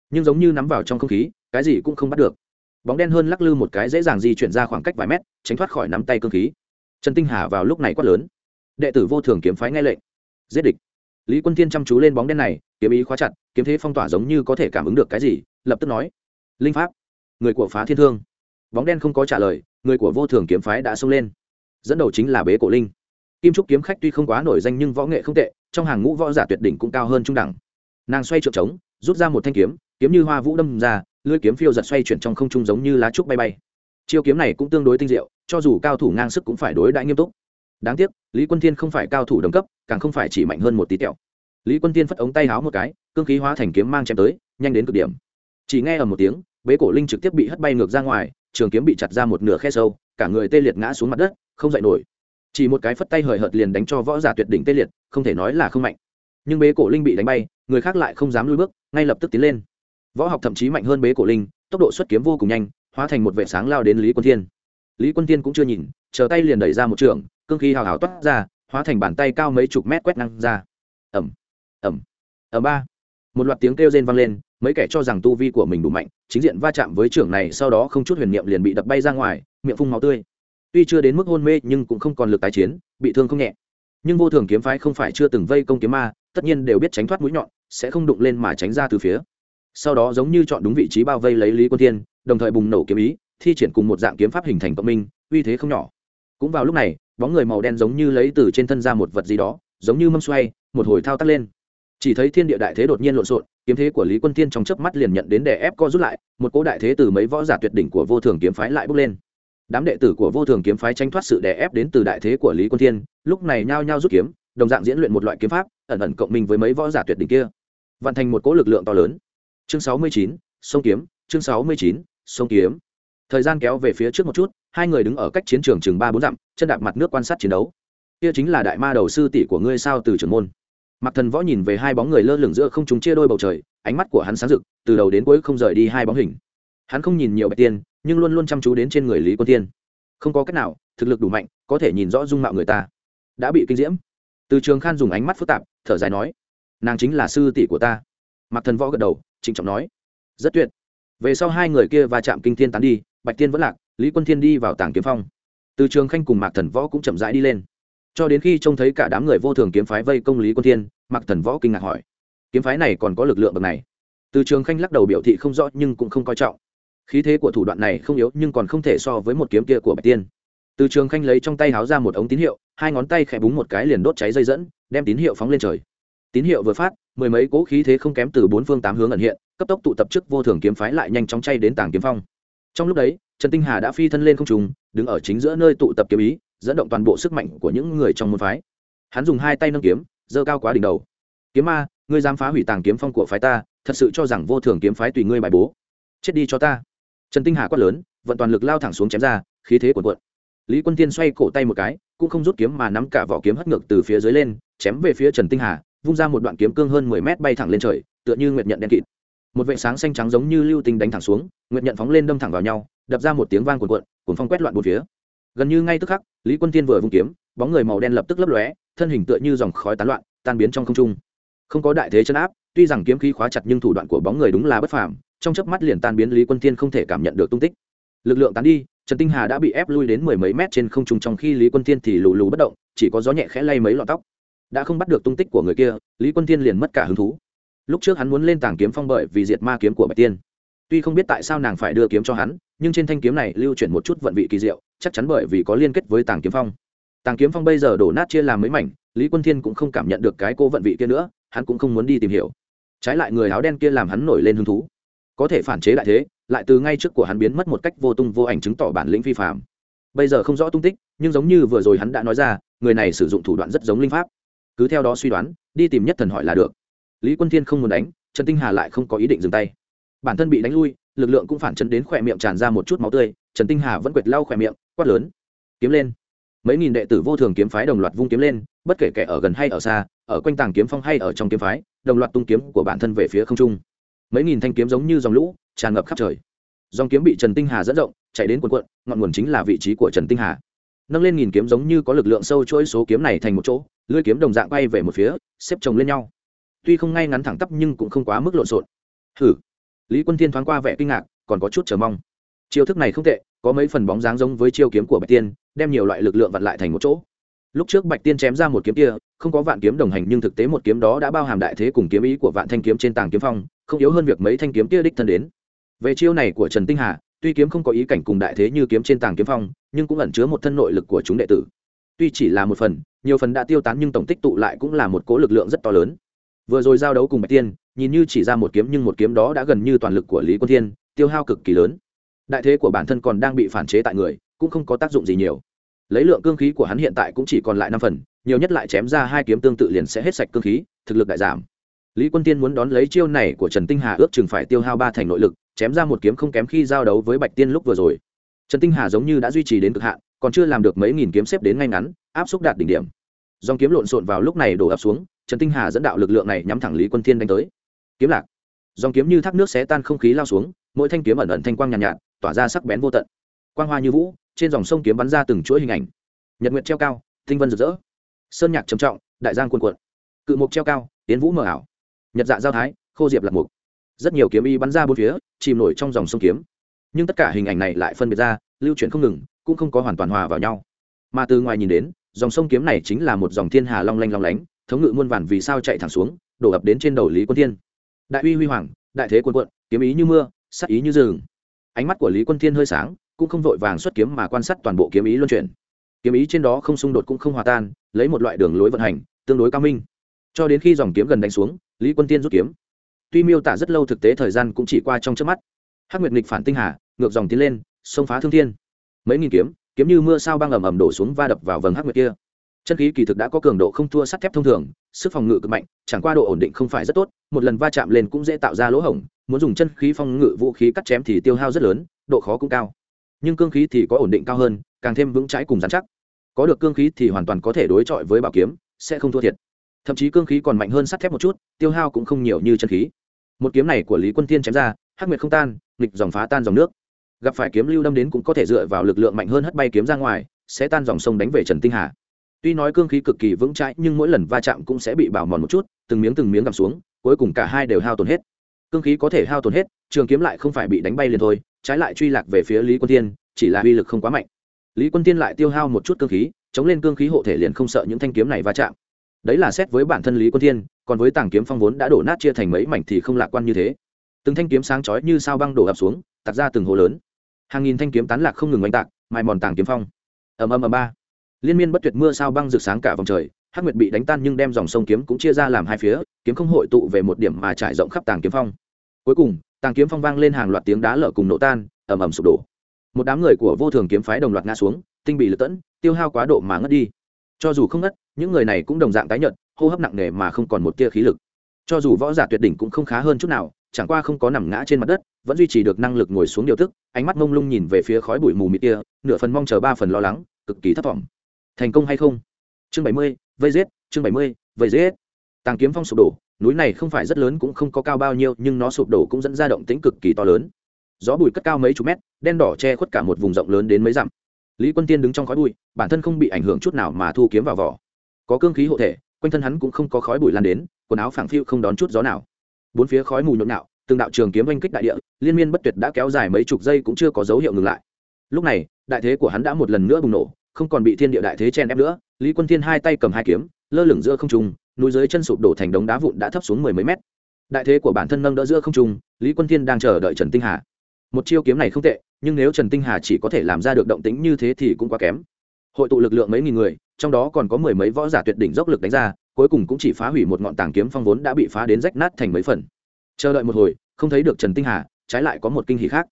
Nhưng giống như nắm vào trong không khí, cái gì cũng không bắt được. Bóng đen hơn lắc lư một cái dễ dàng di chuyển ra khoảng cách vài mét, tránh thoát khỏi nắm tay cương khí. Trần tinh hà vào lúc này quát lớn. Đệ tử vô thường kiếm phái ngay lệnh. Giết địch. Lý quân thiên chăm chú lên bóng đen này, kiếm ý khóa chặt, kiếm thế phong tỏa giống như có thể cảm ứng được cái gì, lập tức nói. Linh pháp, người của phá thiên thương. Bóng đen không có trả lời, người của vô thường kiếm phái đã xông lên. Dẫn đầu chính là bế cổ linh kim trúc kiếm khách tuy không quá nổi danh nhưng võ nghệ không tệ, trong hàng ngũ võ giả tuyệt đỉnh cũng cao hơn trung đẳng. Nàng xoay trượng trống, rút ra một thanh kiếm kiếm như hoa vũ đâm ra, lưỡi kiếm phiêu giật xoay chuyển trong không trung giống như lá trúc bay bay. Chiêu kiếm này cũng tương đối tinh diệu, cho dù cao thủ ngang sức cũng phải đối đãi nghiêm túc. Đáng tiếc, lý quân thiên không phải cao thủ đồng cấp, càng không phải chỉ mạnh hơn một tí tẹo. Lý quân thiên phất ống tay háo một cái, cương khí hóa thành kiếm mang chém tới, nhanh đến cực điểm. Chỉ nghe ở một tiếng, bế cổ linh trực tiếp bị hất bay ngược ra ngoài, trường kiếm bị chặt ra một nửa khe sâu, cả người tê liệt ngã xuống mặt đất, không dậy nổi chỉ một cái phất tay hời hợt liền đánh cho võ giả tuyệt đỉnh tê liệt, không thể nói là không mạnh. Nhưng bế cổ linh bị đánh bay, người khác lại không dám lui bước, ngay lập tức tiến lên. Võ học thậm chí mạnh hơn bế cổ linh, tốc độ xuất kiếm vô cùng nhanh, hóa thành một vệ sáng lao đến lý quân thiên. Lý quân thiên cũng chưa nhìn, chờ tay liền đẩy ra một trường, cương khí hào hào toát ra, hóa thành bàn tay cao mấy chục mét quét năng ra. Ẩm ẩm ẩm ba. Một loạt tiếng kêu rên vang lên, mấy kẻ cho rằng tu vi của mình đủ mạnh, chính diện va chạm với trưởng này, sau đó không chút huyền niệm liền bị đập bay ra ngoài, miệng phun máu tươi tuy chưa đến mức hôn mê nhưng cũng không còn lực tái chiến, bị thương không nhẹ. Nhưng vô thường kiếm phái không phải chưa từng vây công kiếm ma, tất nhiên đều biết tránh thoát mũi nhọn, sẽ không đụng lên mà tránh ra từ phía. Sau đó giống như chọn đúng vị trí bao vây lấy lý quân thiên, đồng thời bùng nổ kiếm ý, thi triển cùng một dạng kiếm pháp hình thành cộng minh, uy thế không nhỏ. Cũng vào lúc này, bóng người màu đen giống như lấy từ trên thân ra một vật gì đó, giống như mâm xoay, một hồi thao tác lên. Chỉ thấy thiên địa đại thế đột nhiên lộn xộn, kiếm thế của lý quân thiên trong chớp mắt liền nhận đến đè ép co rút lại, một cỗ đại thế từ mấy võ giả tuyệt đỉnh của vô thường kiếm phái lại bốc lên đám đệ tử của vô thường kiếm phái tranh thoát sự đè ép đến từ đại thế của lý quân thiên, lúc này nhao nhao rút kiếm, đồng dạng diễn luyện một loại kiếm pháp, ẩn ẩn cộng minh với mấy võ giả tuyệt đỉnh kia. Vận thành một cỗ lực lượng to lớn. Chương sáu mươi chín, sông kiếm, chương sáu mươi chín, sông kiếm. Thời gian kéo về phía trước một chút, hai người đứng ở cách chiến trường chừng ba bốn dặm, chân đạp mặt nước quan sát chiến đấu. Kia chính là đại ma đầu sư tỷ của ngươi sao từ trưởng môn. Mặc thần võ nhìn về hai bóng người lơ lửng giữa không chúng chia đôi bầu trời, ánh mắt của hắn sáng rực, từ đầu đến cuối không rời đi hai bóng hình hắn không nhìn nhiều bạch tiên, nhưng luôn luôn chăm chú đến trên người lý quân tiên không có cách nào, thực lực đủ mạnh, có thể nhìn rõ dung mạo người ta. Đã bị kinh diễm. Từ trường khan dùng ánh mắt phức tạp, thở dài nói, nàng chính là sư tỷ của ta. Mặc thần võ gật đầu, trịnh trọng nói, rất tuyệt. Về sau hai người kia va chạm kinh thiên tán đi, bạch tiên vẫn lạc, lý quân thiên đi vào tảng kiếm phong. Từ trường khanh cùng mạc thần võ cũng chậm rãi đi lên. Cho đến khi trông thấy cả đám người vô thường kiếm phái vây công lý quân thiên, mạc thần võ kinh ngạc hỏi, kiếm phái này còn có lực lượng bậc này? Từ trường khanh lắc đầu biểu thị không rõ nhưng cũng không coi trọng khí thế của thủ đoạn này không yếu nhưng còn không thể so với một kiếm kia của bạch tiên. Từ trường khanh lấy trong tay háo ra một ống tín hiệu, hai ngón tay khẽ búng một cái liền đốt cháy dây dẫn, đem tín hiệu phóng lên trời. Tín hiệu vừa phát, mười mấy cỗ khí thế không kém từ bốn phương tám hướng ẩn hiện, cấp tốc tụ tập trước vô thường kiếm phái lại nhanh chóng chay đến tảng kiếm phong. Trong lúc đấy, trần tinh hà đã phi thân lên không trùng đứng ở chính giữa nơi tụ tập kiếm ý, dẫn động toàn bộ sức mạnh của những người trong môn phái. Hắn dùng hai tay nâng kiếm, giơ cao quá đỉnh đầu. Kiếm ma, ngươi dám phá hủy tàng kiếm phong của phái ta, thật sự cho rằng vô thường kiếm phái tùy ngươi bài bố. Chết đi cho ta trần tinh hà quát lớn, vận toàn lực lao thẳng xuống chém ra, khí thế cuộn cuộn. Lý quân tiên xoay cổ tay một cái, cũng không rút kiếm mà nắm cả vỏ kiếm hất ngược từ phía dưới lên, chém về phía trần tinh hà, vung ra một đoạn kiếm cương hơn mười mét bay thẳng lên trời, tựa như nguyệt nhận đen kịt. Một vệ sáng xanh trắng giống như lưu tinh đánh thẳng xuống, nguyệt nhận phóng lên đâm thẳng vào nhau, đập ra một tiếng vang cuộn cuộn cuốn phong quét loạn bốn phía. Gần như ngay tức khắc, lý quân tiên vừa vung kiếm, bóng người màu đen lập tức lấp lóe, thân hình tựa như dòng khói tán loạn, tan biến trong không trung. Không có đại thế chân áp, tuy rằng kiếm khí khóa chặt nhưng thủ đoạn của bóng người đúng là bất phàm trong chớp mắt liền tan biến lý quân Thiên không thể cảm nhận được tung tích. Lực lượng tán đi, trần tinh hà đã bị ép lui đến mười mấy mét trên không trung trong khi lý quân Thiên thì lù lù bất động, chỉ có gió nhẹ khẽ lay mấy lọn tóc. Đã không bắt được tung tích của người kia, lý quân Thiên liền mất cả hứng thú. Lúc trước hắn muốn lên tàng kiếm phong bởi vì diệt ma kiếm của bạch tiên. Tuy không biết tại sao nàng phải đưa kiếm cho hắn, nhưng trên thanh kiếm này lưu chuyển một chút vận vị kỳ diệu, chắc chắn bởi vì có liên kết với tàng kiếm phong. Tàng kiếm phong bây giờ đổ nát chia làm mấy mảnh, lý quân thiên cũng không cảm nhận được cái cô vận vị kia nữa, hắn cũng không muốn đi tìm hiểu. Trái lại người áo đen kia làm hắn nổi lên hứng thú có thể phản chế đại thế, lại từ ngay trước của hắn biến mất một cách vô tung vô ảnh chứng tỏ bản lĩnh phi phạm bây giờ không rõ tung tích, nhưng giống như vừa rồi hắn đã nói ra, người này sử dụng thủ đoạn rất giống linh pháp. Cứ theo đó suy đoán, đi tìm nhất thần hỏi là được. Lý quân thiên không muốn đánh, trần tinh hà lại không có ý định dừng tay. Bản thân bị đánh lui, lực lượng cũng phản chấn đến khỏe miệng tràn ra một chút máu tươi, trần tinh hà vẫn quệt lau khỏe miệng, quát lớn. Kiếm lên. Mấy nghìn đệ tử vô thường kiếm phái đồng loạt vung kiếm lên, bất kể kẻ ở gần hay ở xa, ở quanh tàng kiếm phong hay ở trong kiếm phái, đồng loạt tung kiếm của bản thân về phía không trung mấy nghìn thanh kiếm giống như dòng lũ, tràn ngập khắp trời. Dòng kiếm bị trần tinh hà dẫn rộng, chạy đến quần quận ngọn nguồn chính là vị trí của trần tinh hà. Nâng lên nghìn kiếm giống như có lực lượng sâu chuỗi số kiếm này thành một chỗ, lưỡi kiếm đồng dạng bay về một phía, xếp chồng lên nhau. Tuy không ngay ngắn thẳng tắp nhưng cũng không quá mức lộn xộn. Hử lý quân thiên thoáng qua vẻ kinh ngạc, còn có chút chờ mong. Chiêu thức này không tệ, có mấy phần bóng dáng giống với chiêu kiếm của bạch tiên, đem nhiều loại lực lượng vặn lại thành một chỗ lúc trước bạch tiên chém ra một kiếm kia, không có vạn kiếm đồng hành, nhưng thực tế một kiếm đó đã bao hàm đại thế cùng kiếm ý của vạn thanh kiếm trên tàng kiếm phong, không yếu hơn việc mấy thanh kiếm kia đích thân đến. Về chiêu này của trần tinh hà, tuy kiếm không có ý cảnh cùng đại thế như kiếm trên tàng kiếm phong, nhưng cũng ẩn chứa một thân nội lực của chúng đệ tử. Tuy chỉ là một phần, nhiều phần đã tiêu tán nhưng tổng tích tụ lại cũng là một cố lực lượng rất to lớn. Vừa rồi giao đấu cùng bạch tiên, nhìn như chỉ ra một kiếm nhưng một kiếm đó đã gần như toàn lực của lý quân thiên, tiêu hao cực kỳ lớn. Đại thế của bản thân còn đang bị phản chế tại người, cũng không có tác dụng gì nhiều lấy lượng cương khí của hắn hiện tại cũng chỉ còn lại năm phần nhiều nhất lại chém ra hai kiếm tương tự liền sẽ hết sạch cương khí thực lực đại giảm. Lý quân tiên muốn đón lấy chiêu này của trần tinh hà ước chừng phải tiêu hao ba thành nội lực chém ra một kiếm không kém khi giao đấu với bạch tiên lúc vừa rồi. Trần tinh hà giống như đã duy trì đến cực hạn còn chưa làm được mấy nghìn kiếm xếp đến ngay ngắn áp xúc đạt đỉnh điểm. Dòng kiếm lộn xộn vào lúc này đổ ập xuống trần tinh hà dẫn đạo lực lượng này nhắm thẳng lý quân thiên đánh tới. Kiếm lạc. Dòng kiếm như thác nước xé tan không khí lao xuống mỗi thanh kiếm ẩn ẩn thanh quang nhàn nhạt, nhạt tỏa ra sắc bén vô tận. Quang hoa như vũ trên dòng sông kiếm bắn ra từng chuỗi hình ảnh. Nhật nguyệt treo cao, tinh vân rực rỡ. Sơn nhạc trầm trọng, đại giang cuồn cuộn. Cự mục treo cao, tiến vũ mờ ảo. Nhật dạ giao thái, khô diệp lạc mục. Rất nhiều kiếm y bắn ra bốn phía, chìm nổi trong dòng sông kiếm. Nhưng tất cả hình ảnh này lại phân biệt ra, lưu chuyển không ngừng, cũng không có hoàn toàn hòa vào nhau. Mà từ ngoài nhìn đến, dòng sông kiếm này chính là một dòng thiên hà long lanh long lánh, thống ngự muôn vàn vì sao chạy thẳng xuống, đổ ập đến trên đầu lý quân thiên. Đại uy huy hoàng, đại thế quân quận kiếm ý như mưa, sắc ý như rừng. Ánh mắt của lý quân thiên hơi sáng cũng không vội vàng xuất kiếm mà quan sát toàn bộ kiếm ý luân chuyển. Kiếm ý trên đó không xung đột cũng không hòa tan, lấy một loại đường lối vận hành, tương đối cao minh. Cho đến khi dòng kiếm gần đánh xuống, lý quân tiên rút kiếm. Tuy miêu tả rất lâu thực tế thời gian cũng chỉ qua trong trước mắt. Hắc nguyệt nghịch phản tinh hà, ngược dòng tiến lên, xông phá thương thiên. Mấy nghìn kiếm kiếm như mưa sao băng ầm ầm đổ xuống va đập vào vầng hắc nguyệt kia. Chân khí kỳ thực đã có cường độ không thua sắt thép thông thường, sức phòng ngự cực mạnh, chẳng qua độ ổn định không phải rất tốt, một lần va chạm lên cũng dễ tạo ra lỗ hổng, muốn dùng chân khí phong ngự vũ khí cắt chém thì tiêu hao rất lớn, độ khó cũng cao nhưng cương khí thì có ổn định cao hơn, càng thêm vững chãi cùng dán chắc. Có được cương khí thì hoàn toàn có thể đối chọi với bảo kiếm, sẽ không thua thiệt. Thậm chí cương khí còn mạnh hơn sắt thép một chút, tiêu hao cũng không nhiều như chân khí. Một kiếm này của lý quân thiên chém ra, hắc nguyệt không tan, nghịch dòng phá tan dòng nước. Gặp phải kiếm lưu đâm đến cũng có thể dựa vào lực lượng mạnh hơn hất bay kiếm ra ngoài, sẽ tan dòng sông đánh về trần tinh hà. Tuy nói cương khí cực kỳ vững chãi, nhưng mỗi lần va chạm cũng sẽ bị bảo mòn một chút, từng miếng từng miếng gầm xuống, cuối cùng cả hai đều hao tổn hết cương khí có thể hao tổn hết, trường kiếm lại không phải bị đánh bay liền thôi, trái lại truy lạc về phía lý quân tiên chỉ là uy lực không quá mạnh. Lý quân tiên lại tiêu hao một chút cương khí, chống lên cương khí hộ thể liền không sợ những thanh kiếm này va chạm. Đấy là xét với bản thân lý quân tiên còn với tảng kiếm phong vốn đã đổ nát chia thành mấy mảnh thì không lạc quan như thế. Từng thanh kiếm sáng chói như sao băng đổ ập xuống tạt ra từng hồ lớn. Hàng nghìn thanh kiếm tán lạc không ngừng oanh tạc, mài mòn tảng kiếm phong. Ầm ầm ầm ba. Liên miên bất tuyệt mưa sao băng rực sáng cả vòng trời hắc nguyệt bị đánh tan nhưng đem dòng sông kiếm cũng chia ra làm hai phía, kiếm không hội tụ về một điểm mà trải rộng khắp tàng kiếm phong. Cuối cùng, tàng kiếm phong vang lên hàng loạt tiếng đá lở cùng nổ tan, ầm ầm sụp đổ. Một đám người của vô thường kiếm phái đồng loạt ngã xuống, tinh bị lật tẫn, tiêu hao quá độ mà ngất đi. Cho dù không ngất, những người này cũng đồng dạng tái nhợt, hô hấp nặng nề mà không còn một tia khí lực. Cho dù võ giả tuyệt đỉnh cũng không khá hơn chút nào, chẳng qua không có nằm ngã trên mặt đất, vẫn duy trì được năng lực ngồi xuống điều tức, ánh mắt mông lung nhìn về phía khói bụi mù mịt kia, nửa phần mong chờ ba phần lo lắng, cực kỳ thất vọng thành công hay không? Chương bảy mươi vây giết, chương bảy mươi, vây giết. Tàng kiếm phong sụp đổ, núi này không phải rất lớn cũng không có cao bao nhiêu, nhưng nó sụp đổ cũng dẫn ra động tĩnh cực kỳ to lớn. Gió bụi cất cao mấy chục mét, đen đỏ che khuất cả một vùng rộng lớn đến mấy dặm. Lý quân tiên đứng trong khói bụi, bản thân không bị ảnh hưởng chút nào mà thu kiếm vào vỏ. Có cương khí hộ thể, quanh thân hắn cũng không có khói bụi lan đến, quần áo phảng phiu không đón chút gió nào. Bốn phía khói mù nhộn nhạo, từng đạo trường kiếm oanh kích đại địa, liên miên bất tuyệt đã kéo dài mấy chục giây cũng chưa có dấu hiệu ngừng lại. Lúc này, đại thế của hắn đã một lần nữa bùng nổ không còn bị thiên địa đại thế chen ép nữa, lý quân thiên hai tay cầm hai kiếm, lơ lửng giữa không trung, núi dưới chân sụp đổ thành đống đá vụn đã thấp xuống mười mấy mét. Đại thế của bản thân nâng đỡ giữa không trung, lý quân thiên đang chờ đợi trần tinh hà. Một chiêu kiếm này không tệ, nhưng nếu trần tinh hà chỉ có thể làm ra được động tĩnh như thế thì cũng quá kém. Hội tụ lực lượng mấy nghìn người, trong đó còn có mười mấy võ giả tuyệt đỉnh dốc lực đánh ra, cuối cùng cũng chỉ phá hủy một ngọn tàng kiếm phong vốn đã bị phá đến rách nát thành mấy phần. Chờ đợi một hồi, không thấy được trần tinh hà, trái lại có một kinh hỉ khác.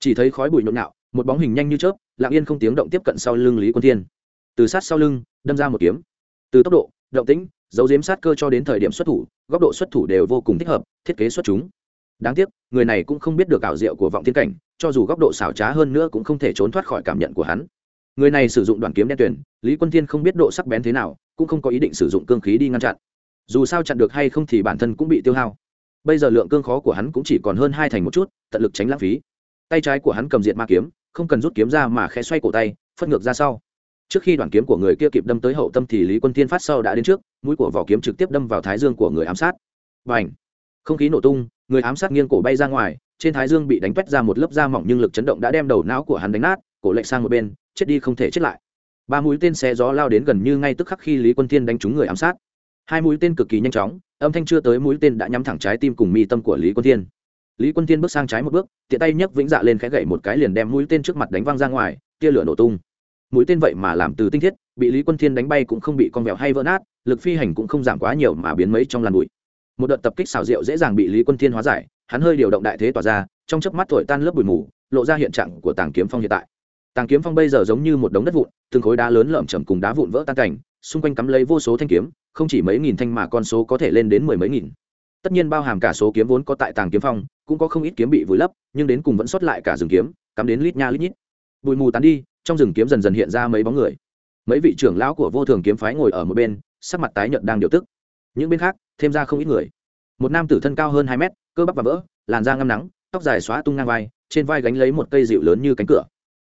Chỉ thấy khói bụi nhộn nhạo, một bóng hình nhanh như chớp lặng yên không tiếng động tiếp cận sau lưng lý quân thiên từ sát sau lưng đâm ra một kiếm từ tốc độ động tĩnh dấu diếm sát cơ cho đến thời điểm xuất thủ góc độ xuất thủ đều vô cùng thích hợp thiết kế xuất chúng đáng tiếc người này cũng không biết được ảo diệu của vọng thiên cảnh cho dù góc độ xảo trá hơn nữa cũng không thể trốn thoát khỏi cảm nhận của hắn người này sử dụng đoàn kiếm đen tuyển lý quân thiên không biết độ sắc bén thế nào cũng không có ý định sử dụng cương khí đi ngăn chặn dù sao chặn được hay không thì bản thân cũng bị tiêu hao bây giờ lượng cương khó của hắn cũng chỉ còn hơn hai thành một chút tận lực tránh lãng phí tay trái của hắn cầm diệt ma kiếm không cần rút kiếm ra mà khẽ xoay cổ tay, phất ngược ra sau. Trước khi đoàn kiếm của người kia kịp đâm tới hậu tâm thì lý quân thiên phát sau đã đến trước, mũi của vỏ kiếm trực tiếp đâm vào thái dương của người ám sát. Và ảnh không khí nổ tung, người ám sát nghiêng cổ bay ra ngoài, trên thái dương bị đánh quét ra một lớp da mỏng nhưng lực chấn động đã đem đầu não của hắn đánh nát, cổ lệch sang một bên, chết đi không thể chết lại. Ba mũi tên xe gió lao đến gần như ngay tức khắc khi lý quân thiên đánh trúng người ám sát. Hai mũi tên cực kỳ nhanh chóng, âm thanh chưa tới mũi tên đã nhắm thẳng trái tim cùng mi tâm của lý quân thiên lý quân thiên bước sang trái một bước, tiện tay nhấc vĩnh dạ lên khẽ gậy một cái liền đem mũi tên trước mặt đánh văng ra ngoài, tia lửa nổ tung. Mũi tên vậy mà làm từ tinh thiết, bị lý quân thiên đánh bay cũng không bị con vẹo hay vỡ nát, lực phi hành cũng không giảm quá nhiều mà biến mấy trong làn bụi. Một đợt tập kích xảo diệu dễ dàng bị lý quân thiên hóa giải, hắn hơi điều động đại thế tỏa ra, trong chớp mắt thổi tan lớp bụi mù, lộ ra hiện trạng của tàng kiếm phong hiện tại. Tàng kiếm phong bây giờ giống như một đống đất vụn, từng khối đá lớn lởm chởm cùng đá vụn vỡ tan cảnh, xung quanh cắm lấy vô số thanh kiếm, không chỉ mấy nghìn thanh mà con số có thể lên đến mười mấy nghìn tất nhiên bao hàm cả số kiếm vốn có tại tàng kiếm phong, cũng có không ít kiếm bị vùi lấp, nhưng đến cùng vẫn sót lại cả rừng kiếm, cắm đến lít nha lít nhít. Bụi mù tán đi, trong rừng kiếm dần dần hiện ra mấy bóng người. Mấy vị trưởng lão của vô thường kiếm phái ngồi ở một bên, sắc mặt tái nhợt đang điều tức. Những bên khác, thêm ra không ít người. Một nam tử thân cao hơn hai mét, cơ bắp và vỡ, làn da ngâm nắng, tóc dài xóa tung ngang vai, trên vai gánh lấy một cây dịu lớn như cánh cửa.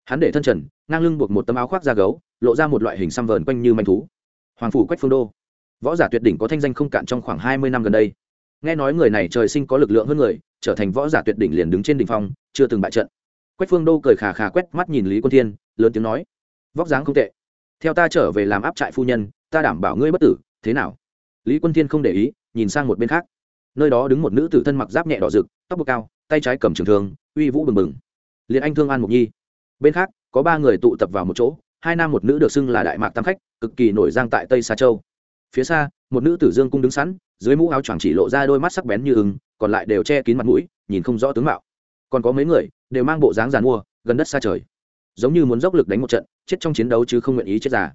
Hắn để thân trần, ngang lưng buộc một tấm áo khoác da gấu, lộ ra một loại hình xăm vờn quanh như manh thú. Hoàng phủ quách phương đô. Võ giả tuyệt đỉnh có thanh danh không cạn trong khoảng hai mươi năm gần đây nghe nói người này trời sinh có lực lượng hơn người, trở thành võ giả tuyệt đỉnh liền đứng trên đỉnh phong, chưa từng bại trận. Quách phương đô cười khà khà quét mắt nhìn lý quân thiên, lớn tiếng nói, vóc dáng không tệ. Theo ta trở về làm áp trại phu nhân, ta đảm bảo ngươi bất tử, thế nào? Lý quân thiên không để ý, nhìn sang một bên khác. Nơi đó đứng một nữ tử thân mặc giáp nhẹ đỏ rực, tóc bực cao, tay trái cầm trường thương, uy vũ bừng bừng. Liền anh thương an mục nhi. Bên khác, có ba người tụ tập vào một chỗ, hai nam một nữ được xưng là đại mạc tam khách, cực kỳ nổi giang tại tây xa châu. Phía xa một nữ tử dương cung đứng sẵn, dưới mũ áo choàng chỉ lộ ra đôi mắt sắc bén như ứng còn lại đều che kín mặt mũi, nhìn không rõ tướng mạo. Còn có mấy người, đều mang bộ dáng giàn mua, gần đất xa trời. Giống như muốn dốc lực đánh một trận, chết trong chiến đấu chứ không nguyện ý chết già.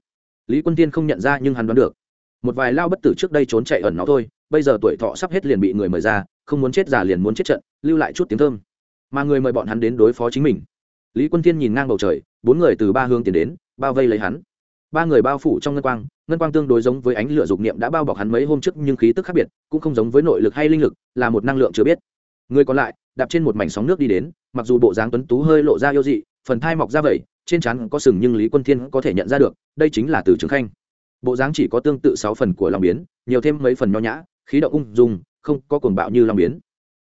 Lý quân tiên không nhận ra nhưng hắn đoán được. Một vài lao bất tử trước đây trốn chạy ẩn nó thôi, bây giờ tuổi thọ sắp hết liền bị người mời ra, không muốn chết già liền muốn chết trận, lưu lại chút tiếng thơm. Mà người mời bọn hắn đến đối phó chính mình. Lý quân tiên nhìn ngang bầu trời, bốn người từ ba hương tiến đến, bao vây lấy hắn. Ba người bao phủ trong ngân quang ngân quang tương đối giống với ánh lửa dục niệm đã bao bọc hắn mấy hôm trước nhưng khí tức khác biệt, cũng không giống với nội lực hay linh lực, là một năng lượng chưa biết. Người còn lại, đạp trên một mảnh sóng nước đi đến, mặc dù bộ dáng tuấn tú hơi lộ ra yêu dị, phần thai mọc ra vậy, trên trán có sừng nhưng lý quân thiên có thể nhận ra được, đây chính là từ trường khanh. Bộ dáng chỉ có tương tự sáu phần của long biến, nhiều thêm mấy phần nho nhã, khí động ung dung, không có cuồng bạo như long biến.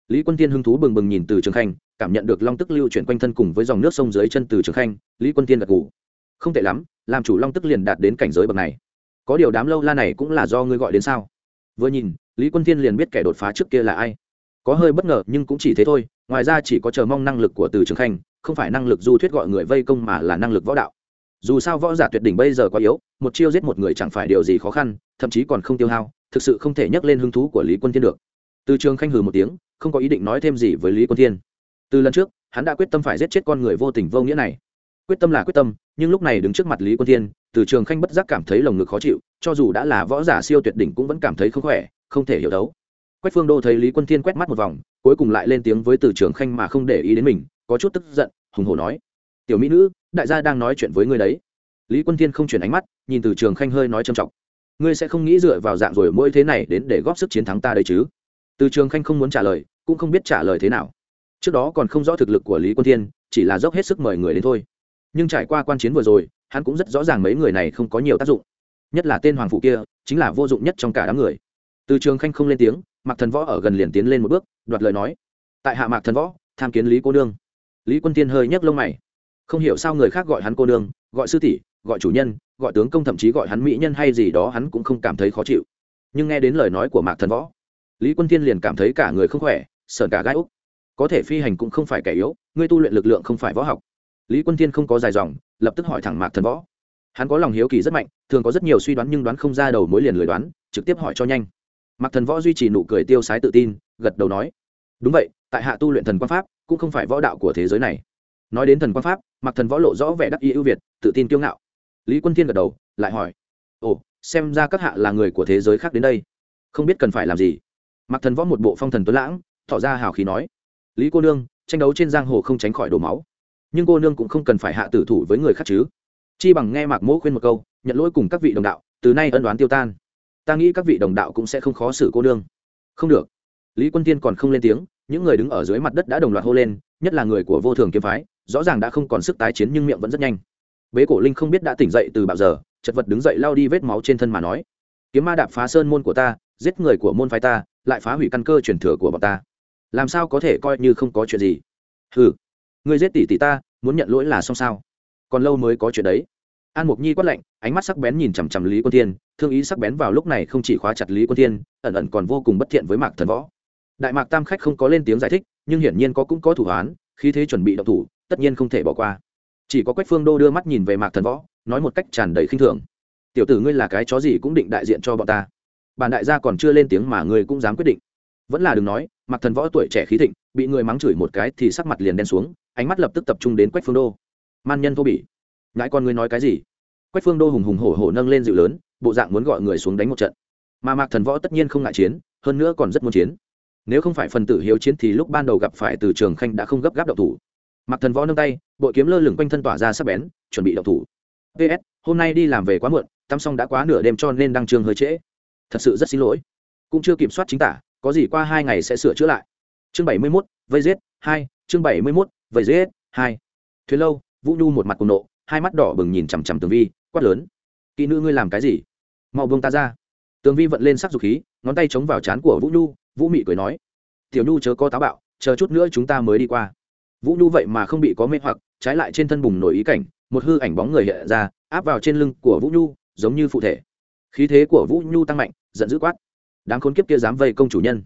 Lý quân thiên hứng thú bừng bừng nhìn từ trường khanh, cảm nhận được long tức lưu chuyển quanh thân cùng với dòng nước sông dưới chân từ trường khanh, lý quân thiên gật gù. Không tệ lắm, làm chủ long tức liền đạt đến cảnh giới bậc này có điều đám lâu la này cũng là do ngươi gọi đến sao? Vừa nhìn, lý quân thiên liền biết kẻ đột phá trước kia là ai. Có hơi bất ngờ, nhưng cũng chỉ thế thôi, ngoài ra chỉ có chờ mong năng lực của từ trường khanh, không phải năng lực du thuyết gọi người vây công mà là năng lực võ đạo. Dù sao võ giả tuyệt đỉnh bây giờ quá yếu, một chiêu giết một người chẳng phải điều gì khó khăn, thậm chí còn không tiêu hao, thực sự không thể nhắc lên hứng thú của lý quân thiên được. Từ trường khanh hừ một tiếng, không có ý định nói thêm gì với lý quân thiên. Từ lần trước, hắn đã quyết tâm phải giết chết con người vô tình vô nghĩa này quyết tâm là quyết tâm, nhưng lúc này đứng trước mặt lý quân thiên, từ trường khanh bất giác cảm thấy lồng ngực khó chịu, cho dù đã là võ giả siêu tuyệt đỉnh cũng vẫn cảm thấy không khỏe, không thể hiểu đấu. Quách phương đô thấy lý quân thiên quét mắt một vòng, cuối cùng lại lên tiếng với từ trường khanh mà không để ý đến mình, có chút tức giận, hùng hổ nói, tiểu mỹ nữ, đại gia đang nói chuyện với ngươi đấy. Lý quân thiên không chuyển ánh mắt, nhìn từ trường khanh hơi nói trầm trọng, ngươi sẽ không nghĩ dựa vào dạng rồi mỗi thế này đến để góp sức chiến thắng ta đây chứ? Từ trường khanh không muốn trả lời, cũng không biết trả lời thế nào. Trước đó còn không rõ thực lực của lý quân thiên, chỉ là dốc hết sức mời người đến thôi nhưng trải qua quan chiến vừa rồi, hắn cũng rất rõ ràng mấy người này không có nhiều tác dụng. Nhất là tên hoàng phụ kia, chính là vô dụng nhất trong cả đám người. Từ trường khanh không lên tiếng, mạc thần võ ở gần liền tiến lên một bước, đoạt lời nói. Tại hạ mạc thần võ, tham kiến lý cô nương. Lý quân tiên hơi nhấc lông mày. Không hiểu sao người khác gọi hắn cô nương, gọi sư tỷ, gọi chủ nhân, gọi tướng công thậm chí gọi hắn mỹ nhân hay gì đó hắn cũng không cảm thấy khó chịu. Nhưng nghe đến lời nói của mạc thần võ, lý quân tiên liền cảm thấy cả người không khỏe sợn cả gai úc. Có thể phi hành cũng không phải kẻ yếu, ngươi tu luyện lực lượng không phải võ học lý quân Thiên không có dài dòng, lập tức hỏi thẳng mạc thần võ. Hắn có lòng hiếu kỳ rất mạnh, thường có rất nhiều suy đoán nhưng đoán không ra đầu mối liền lười đoán, trực tiếp hỏi cho nhanh. Mạc thần võ duy trì nụ cười tiêu sái tự tin, gật đầu nói, đúng vậy, tại hạ tu luyện thần quan pháp, cũng không phải võ đạo của thế giới này. Nói đến thần quan pháp, mạc thần võ lộ rõ vẻ đắc ý ưu việt, tự tin kiêu ngạo. Lý quân thiên gật đầu, lại hỏi, ồ, xem ra các hạ là người của thế giới khác đến đây. Không biết cần phải làm gì? Mạc thần võ một bộ phong thần tuấn lãng, tỏ ra hào khí nói, lý cô nương, tranh đấu trên giang hồ không tránh khỏi đổ máu nhưng cô nương cũng không cần phải hạ tử thủ với người khác chứ. Chi bằng nghe mạc mỗ khuyên một câu, nhận lỗi cùng các vị đồng đạo, từ nay ân đoán tiêu tan. Ta nghĩ các vị đồng đạo cũng sẽ không khó xử cô nương. Không được. Lý quân tiên còn không lên tiếng, những người đứng ở dưới mặt đất đã đồng loạt hô lên, nhất là người của vô thường kiếm phái, rõ ràng đã không còn sức tái chiến nhưng miệng vẫn rất nhanh. Bế cổ linh không biết đã tỉnh dậy từ bao giờ, chật vật đứng dậy lao đi vết máu trên thân mà nói, kiếm ma đạp phá sơn môn của ta, giết người của môn phái ta, lại phá hủy căn cơ truyền thừa của bọn ta. Làm sao có thể coi như không có chuyện gì? Hừ. Ngươi giết tỷ tỷ ta, muốn nhận lỗi là xong sao? Còn lâu mới có chuyện đấy. An mục nhi quát lạnh, ánh mắt sắc bén nhìn chằm chằm lý quân thiên, thương ý sắc bén vào lúc này không chỉ khóa chặt lý quân thiên, ẩn ẩn còn vô cùng bất thiện với mạc thần võ. Đại mạc tam khách không có lên tiếng giải thích, nhưng hiển nhiên có cũng có thủ hoán khi thế chuẩn bị động thủ, tất nhiên không thể bỏ qua. Chỉ có quách phương đô đưa mắt nhìn về mạc thần võ, nói một cách tràn đầy khinh thường. Tiểu tử ngươi là cái chó gì cũng định đại diện cho bọn ta. Bản đại gia còn chưa lên tiếng mà ngươi cũng dám quyết định vẫn là đừng nói mặt thần võ tuổi trẻ khí thịnh, bị người mắng chửi một cái thì sắc mặt liền đen xuống, ánh mắt lập tức tập trung đến quách phương đô. Man nhân thô bỉ. Ngãi con ngươi nói cái gì? Quách phương đô hùng hùng hổ hổ nâng lên dịu lớn, bộ dạng muốn gọi người xuống đánh một trận. Mà mạc thần võ tất nhiên không ngại chiến, hơn nữa còn rất muốn chiến. Nếu không phải phần tử hiếu chiến thì lúc ban đầu gặp phải từ trường khanh đã không gấp gáp đậu thủ. Mạc thần võ nâng tay, bội kiếm lơ lửng quanh thân tỏa ra sắp bén, chuẩn bị đậu thủ. Ps hôm nay đi làm về quá muộn, tắm xong đã quá nửa đêm cho nên đăng trường hơi trễ. Thật sự rất xin lỗi. Cũng chưa kiểm soát chính tả có gì qua hai ngày sẽ sửa chữa lại. Chương bảy mươi mốt, vây giết, hai, chương bảy mươi mốt, vây giết, hai. Thuyền lâu, vũ nhu một mặt cùng nộ, hai mắt đỏ bừng nhìn chằm chằm tường vi, quát lớn. Kỹ nữ ngươi làm cái gì? Mau buông ta ra. Tường vi vận lên sắc dục khí, ngón tay chống vào trán của vũ nhu, vũ mị cười nói. Tiểu nhu chớ có táo bạo, chờ chút nữa chúng ta mới đi qua. Vũ nhu vậy mà không bị có mê hoặc, trái lại trên thân bùng nổi ý cảnh, một hư ảnh bóng người hiện ra, áp vào trên lưng của vũ nhu, giống như phụ thể. Khí thế của vũ nhu tăng mạnh, giận dữ quát đáng khốn kiếp kia dám vây công chủ nhân.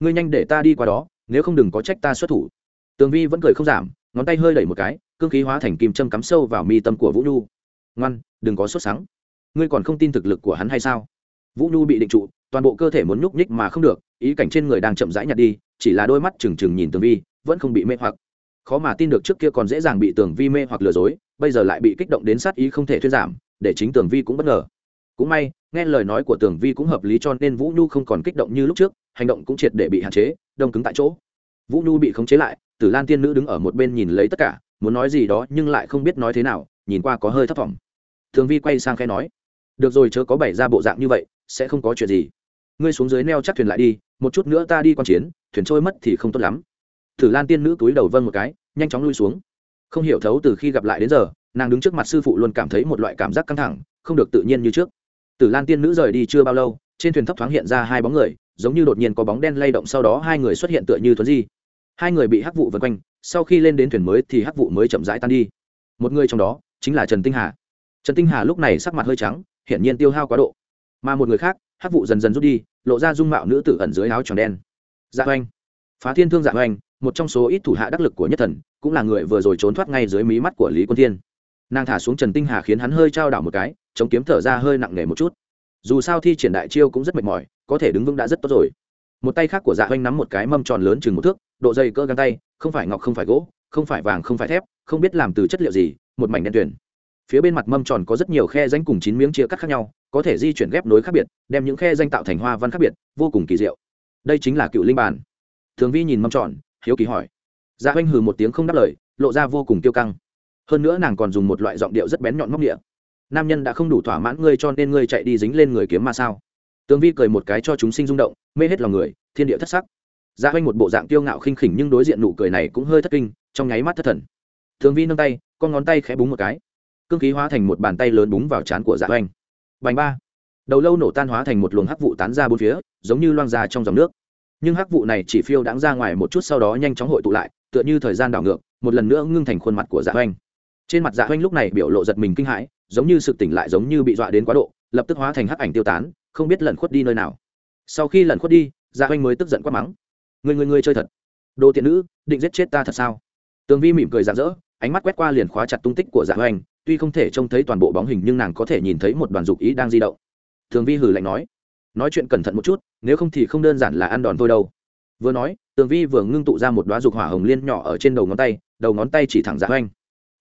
Ngươi nhanh để ta đi qua đó, nếu không đừng có trách ta xuất thủ. Tường vi vẫn cười không giảm, ngón tay hơi đẩy một cái, cương khí hóa thành kim châm cắm sâu vào mi tâm của vũ nhu. Ngoan, đừng có sốt sắng. Ngươi còn không tin thực lực của hắn hay sao? Vũ nhu bị định trụ, toàn bộ cơ thể muốn nhúc nhích mà không được, ý cảnh trên người đang chậm rãi nhặt đi, chỉ là đôi mắt trừng trừng nhìn tường vi, vẫn không bị mê hoặc. Khó mà tin được trước kia còn dễ dàng bị tường vi mê hoặc lừa dối, bây giờ lại bị kích động đến sát ý không thể thuyên giảm, để chính tường vi cũng bất ngờ. Cũng may nghe lời nói của tường vi cũng hợp lý cho nên vũ nhu không còn kích động như lúc trước, hành động cũng triệt để bị hạn chế, đông cứng tại chỗ. Vũ nhu bị khống chế lại, tử lan tiên nữ đứng ở một bên nhìn lấy tất cả, muốn nói gì đó nhưng lại không biết nói thế nào, nhìn qua có hơi thấp thỏm. Thường vi quay sang khe nói, được rồi chớ có bày ra bộ dạng như vậy, sẽ không có chuyện gì. Ngươi xuống dưới neo chắc thuyền lại đi, một chút nữa ta đi q chiến, thuyền trôi mất thì không tốt lắm. Tử lan tiên nữ túi đầu vâng một cái, nhanh chóng lui xuống. Không hiểu thấu từ khi gặp lại đến giờ, nàng đứng trước mặt sư phụ luôn cảm thấy một loại cảm giác căng thẳng, không được tự nhiên như trước tử lan tiên nữ rời đi chưa bao lâu, trên thuyền thấp thoáng hiện ra hai bóng người, giống như đột nhiên có bóng đen lay động sau đó hai người xuất hiện tựa như thuấn di. Hai người bị hắc vụ vân quanh, sau khi lên đến thuyền mới thì hắc vụ mới chậm rãi tan đi. Một người trong đó chính là trần tinh hà. Trần tinh hà lúc này sắc mặt hơi trắng, hiển nhiên tiêu hao quá độ. Mà một người khác, hắc vụ dần dần rút đi, lộ ra dung mạo nữ tử ẩn dưới áo tròn đen. Dạ oanh phá thiên thương dạ oanh một trong số ít thủ hạ đắc lực của nhất thần, cũng là người vừa rồi trốn thoát ngay dưới mí mắt của lý quân thiên nàng thả xuống trần tinh hà khiến hắn hơi trao đảo một cái, chống kiếm thở ra hơi nặng nề một chút. Dù sao thi triển đại chiêu cũng rất mệt mỏi, có thể đứng vững đã rất tốt rồi. Một tay khác của dạ oanh nắm một cái mâm tròn lớn chừng một thước, độ dày cỡ găng tay, không phải ngọc không phải gỗ, không phải vàng không phải thép, không biết làm từ chất liệu gì, một mảnh đen tuyển phía bên mặt mâm tròn có rất nhiều khe danh cùng chín miếng chia cắt khác nhau, có thể di chuyển ghép nối khác biệt, đem những khe danh tạo thành hoa văn khác biệt, vô cùng kỳ diệu. Đây chính là cựu linh bàn. Thường vi nhìn mâm tròn, hiếu kỳ hỏi. Dạ oanh hừ một tiếng không đáp lời, lộ ra vô cùng tiêu căng hơn nữa nàng còn dùng một loại giọng điệu rất bén nhọn móc địa nam nhân đã không đủ thỏa mãn ngươi cho nên ngươi chạy đi dính lên người kiếm ma sao? Tướng vi cười một cái cho chúng sinh rung động, mê hết lòng người, thiên địa thất sắc. Dạ ra oanh một bộ dạng tiêu ngạo khinh khỉnh nhưng đối diện nụ cười này cũng hơi thất kinh, trong nháy mắt thất thần. Tướng vi nâng tay, con ngón tay khẽ búng một cái. Cương khí hóa thành một bàn tay lớn búng vào trán của dạ oanh bành ba. Đầu lâu nổ tan hóa thành một luồng hắc vụ tán ra bốn phía, giống như loang ra trong dòng nước. Nhưng hắc vụ này chỉ phiêu đáng ra ngoài một chút sau đó nhanh chóng hội tụ lại, tựa như thời gian đảo ngược, một lần nữa ngưng thành khuôn mặt của dạ oanh trên mặt dạ oanh lúc này biểu lộ giật mình kinh hãi, giống như sự tỉnh lại giống như bị dọa đến quá độ, lập tức hóa thành hắc ảnh tiêu tán, không biết lẩn khuất đi nơi nào. Sau khi lẩn khuất đi dạ oanh mới tức giận quát mắng. Người người người chơi thật. Đồ tiện nữ, định giết chết ta thật sao? Tường vi mỉm cười rạng rỡ, ánh mắt quét qua liền khóa chặt tung tích của dạ oanh tuy không thể trông thấy toàn bộ bóng hình nhưng nàng có thể nhìn thấy một đoàn dục ý đang di động. Tường vi hử lạnh nói nói chuyện cẩn thận một chút, nếu không thì không đơn giản là ăn đòn thôi đâu. Vừa nói, tường vi vừa ngưng tụ ra một đoá dục hỏa hồng liên nhỏ ở trên đầu ngón tay, đầu ngón tay chỉ thẳng dạ oanh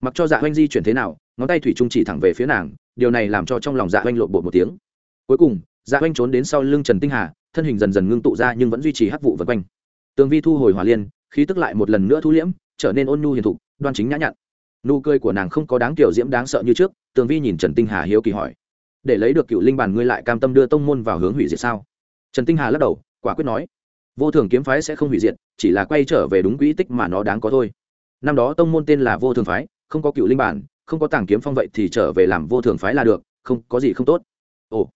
mặc cho dạ oanh di chuyển thế nào, ngón tay thủy trung chỉ thẳng về phía nàng, điều này làm cho trong lòng dạ oanh lộn bột một tiếng. Cuối cùng dạ oanh trốn đến sau lưng trần tinh hà, thân hình dần dần ngưng tụ ra nhưng vẫn duy trì hắc vụ vân quanh. Tường vi thu hồi hỏa liên, khí tức lại một lần nữa thu liễm, trở nên ôn nhu hiền thục, đoan chính nhã nhặn. Nụ cười của nàng không có đáng kiểu diễm đáng sợ như trước, tường vi nhìn trần tinh hà hiếu kỳ hỏi. Để lấy được cựu linh bản ngươi lại cam tâm đưa tông môn vào hướng hủy diệt sao? Trần tinh hà lắc đầu, quả quyết nói. Vô thường kiếm phái sẽ không hủy diệt, chỉ là quay trở về đúng quỹ tích mà nó đáng có thôi. Năm đó tông môn tên là vô thường phái không có cựu linh bản, không có tàng kiếm phong vậy thì trở về làm vô thường phái là được, không có gì không tốt. Ồ,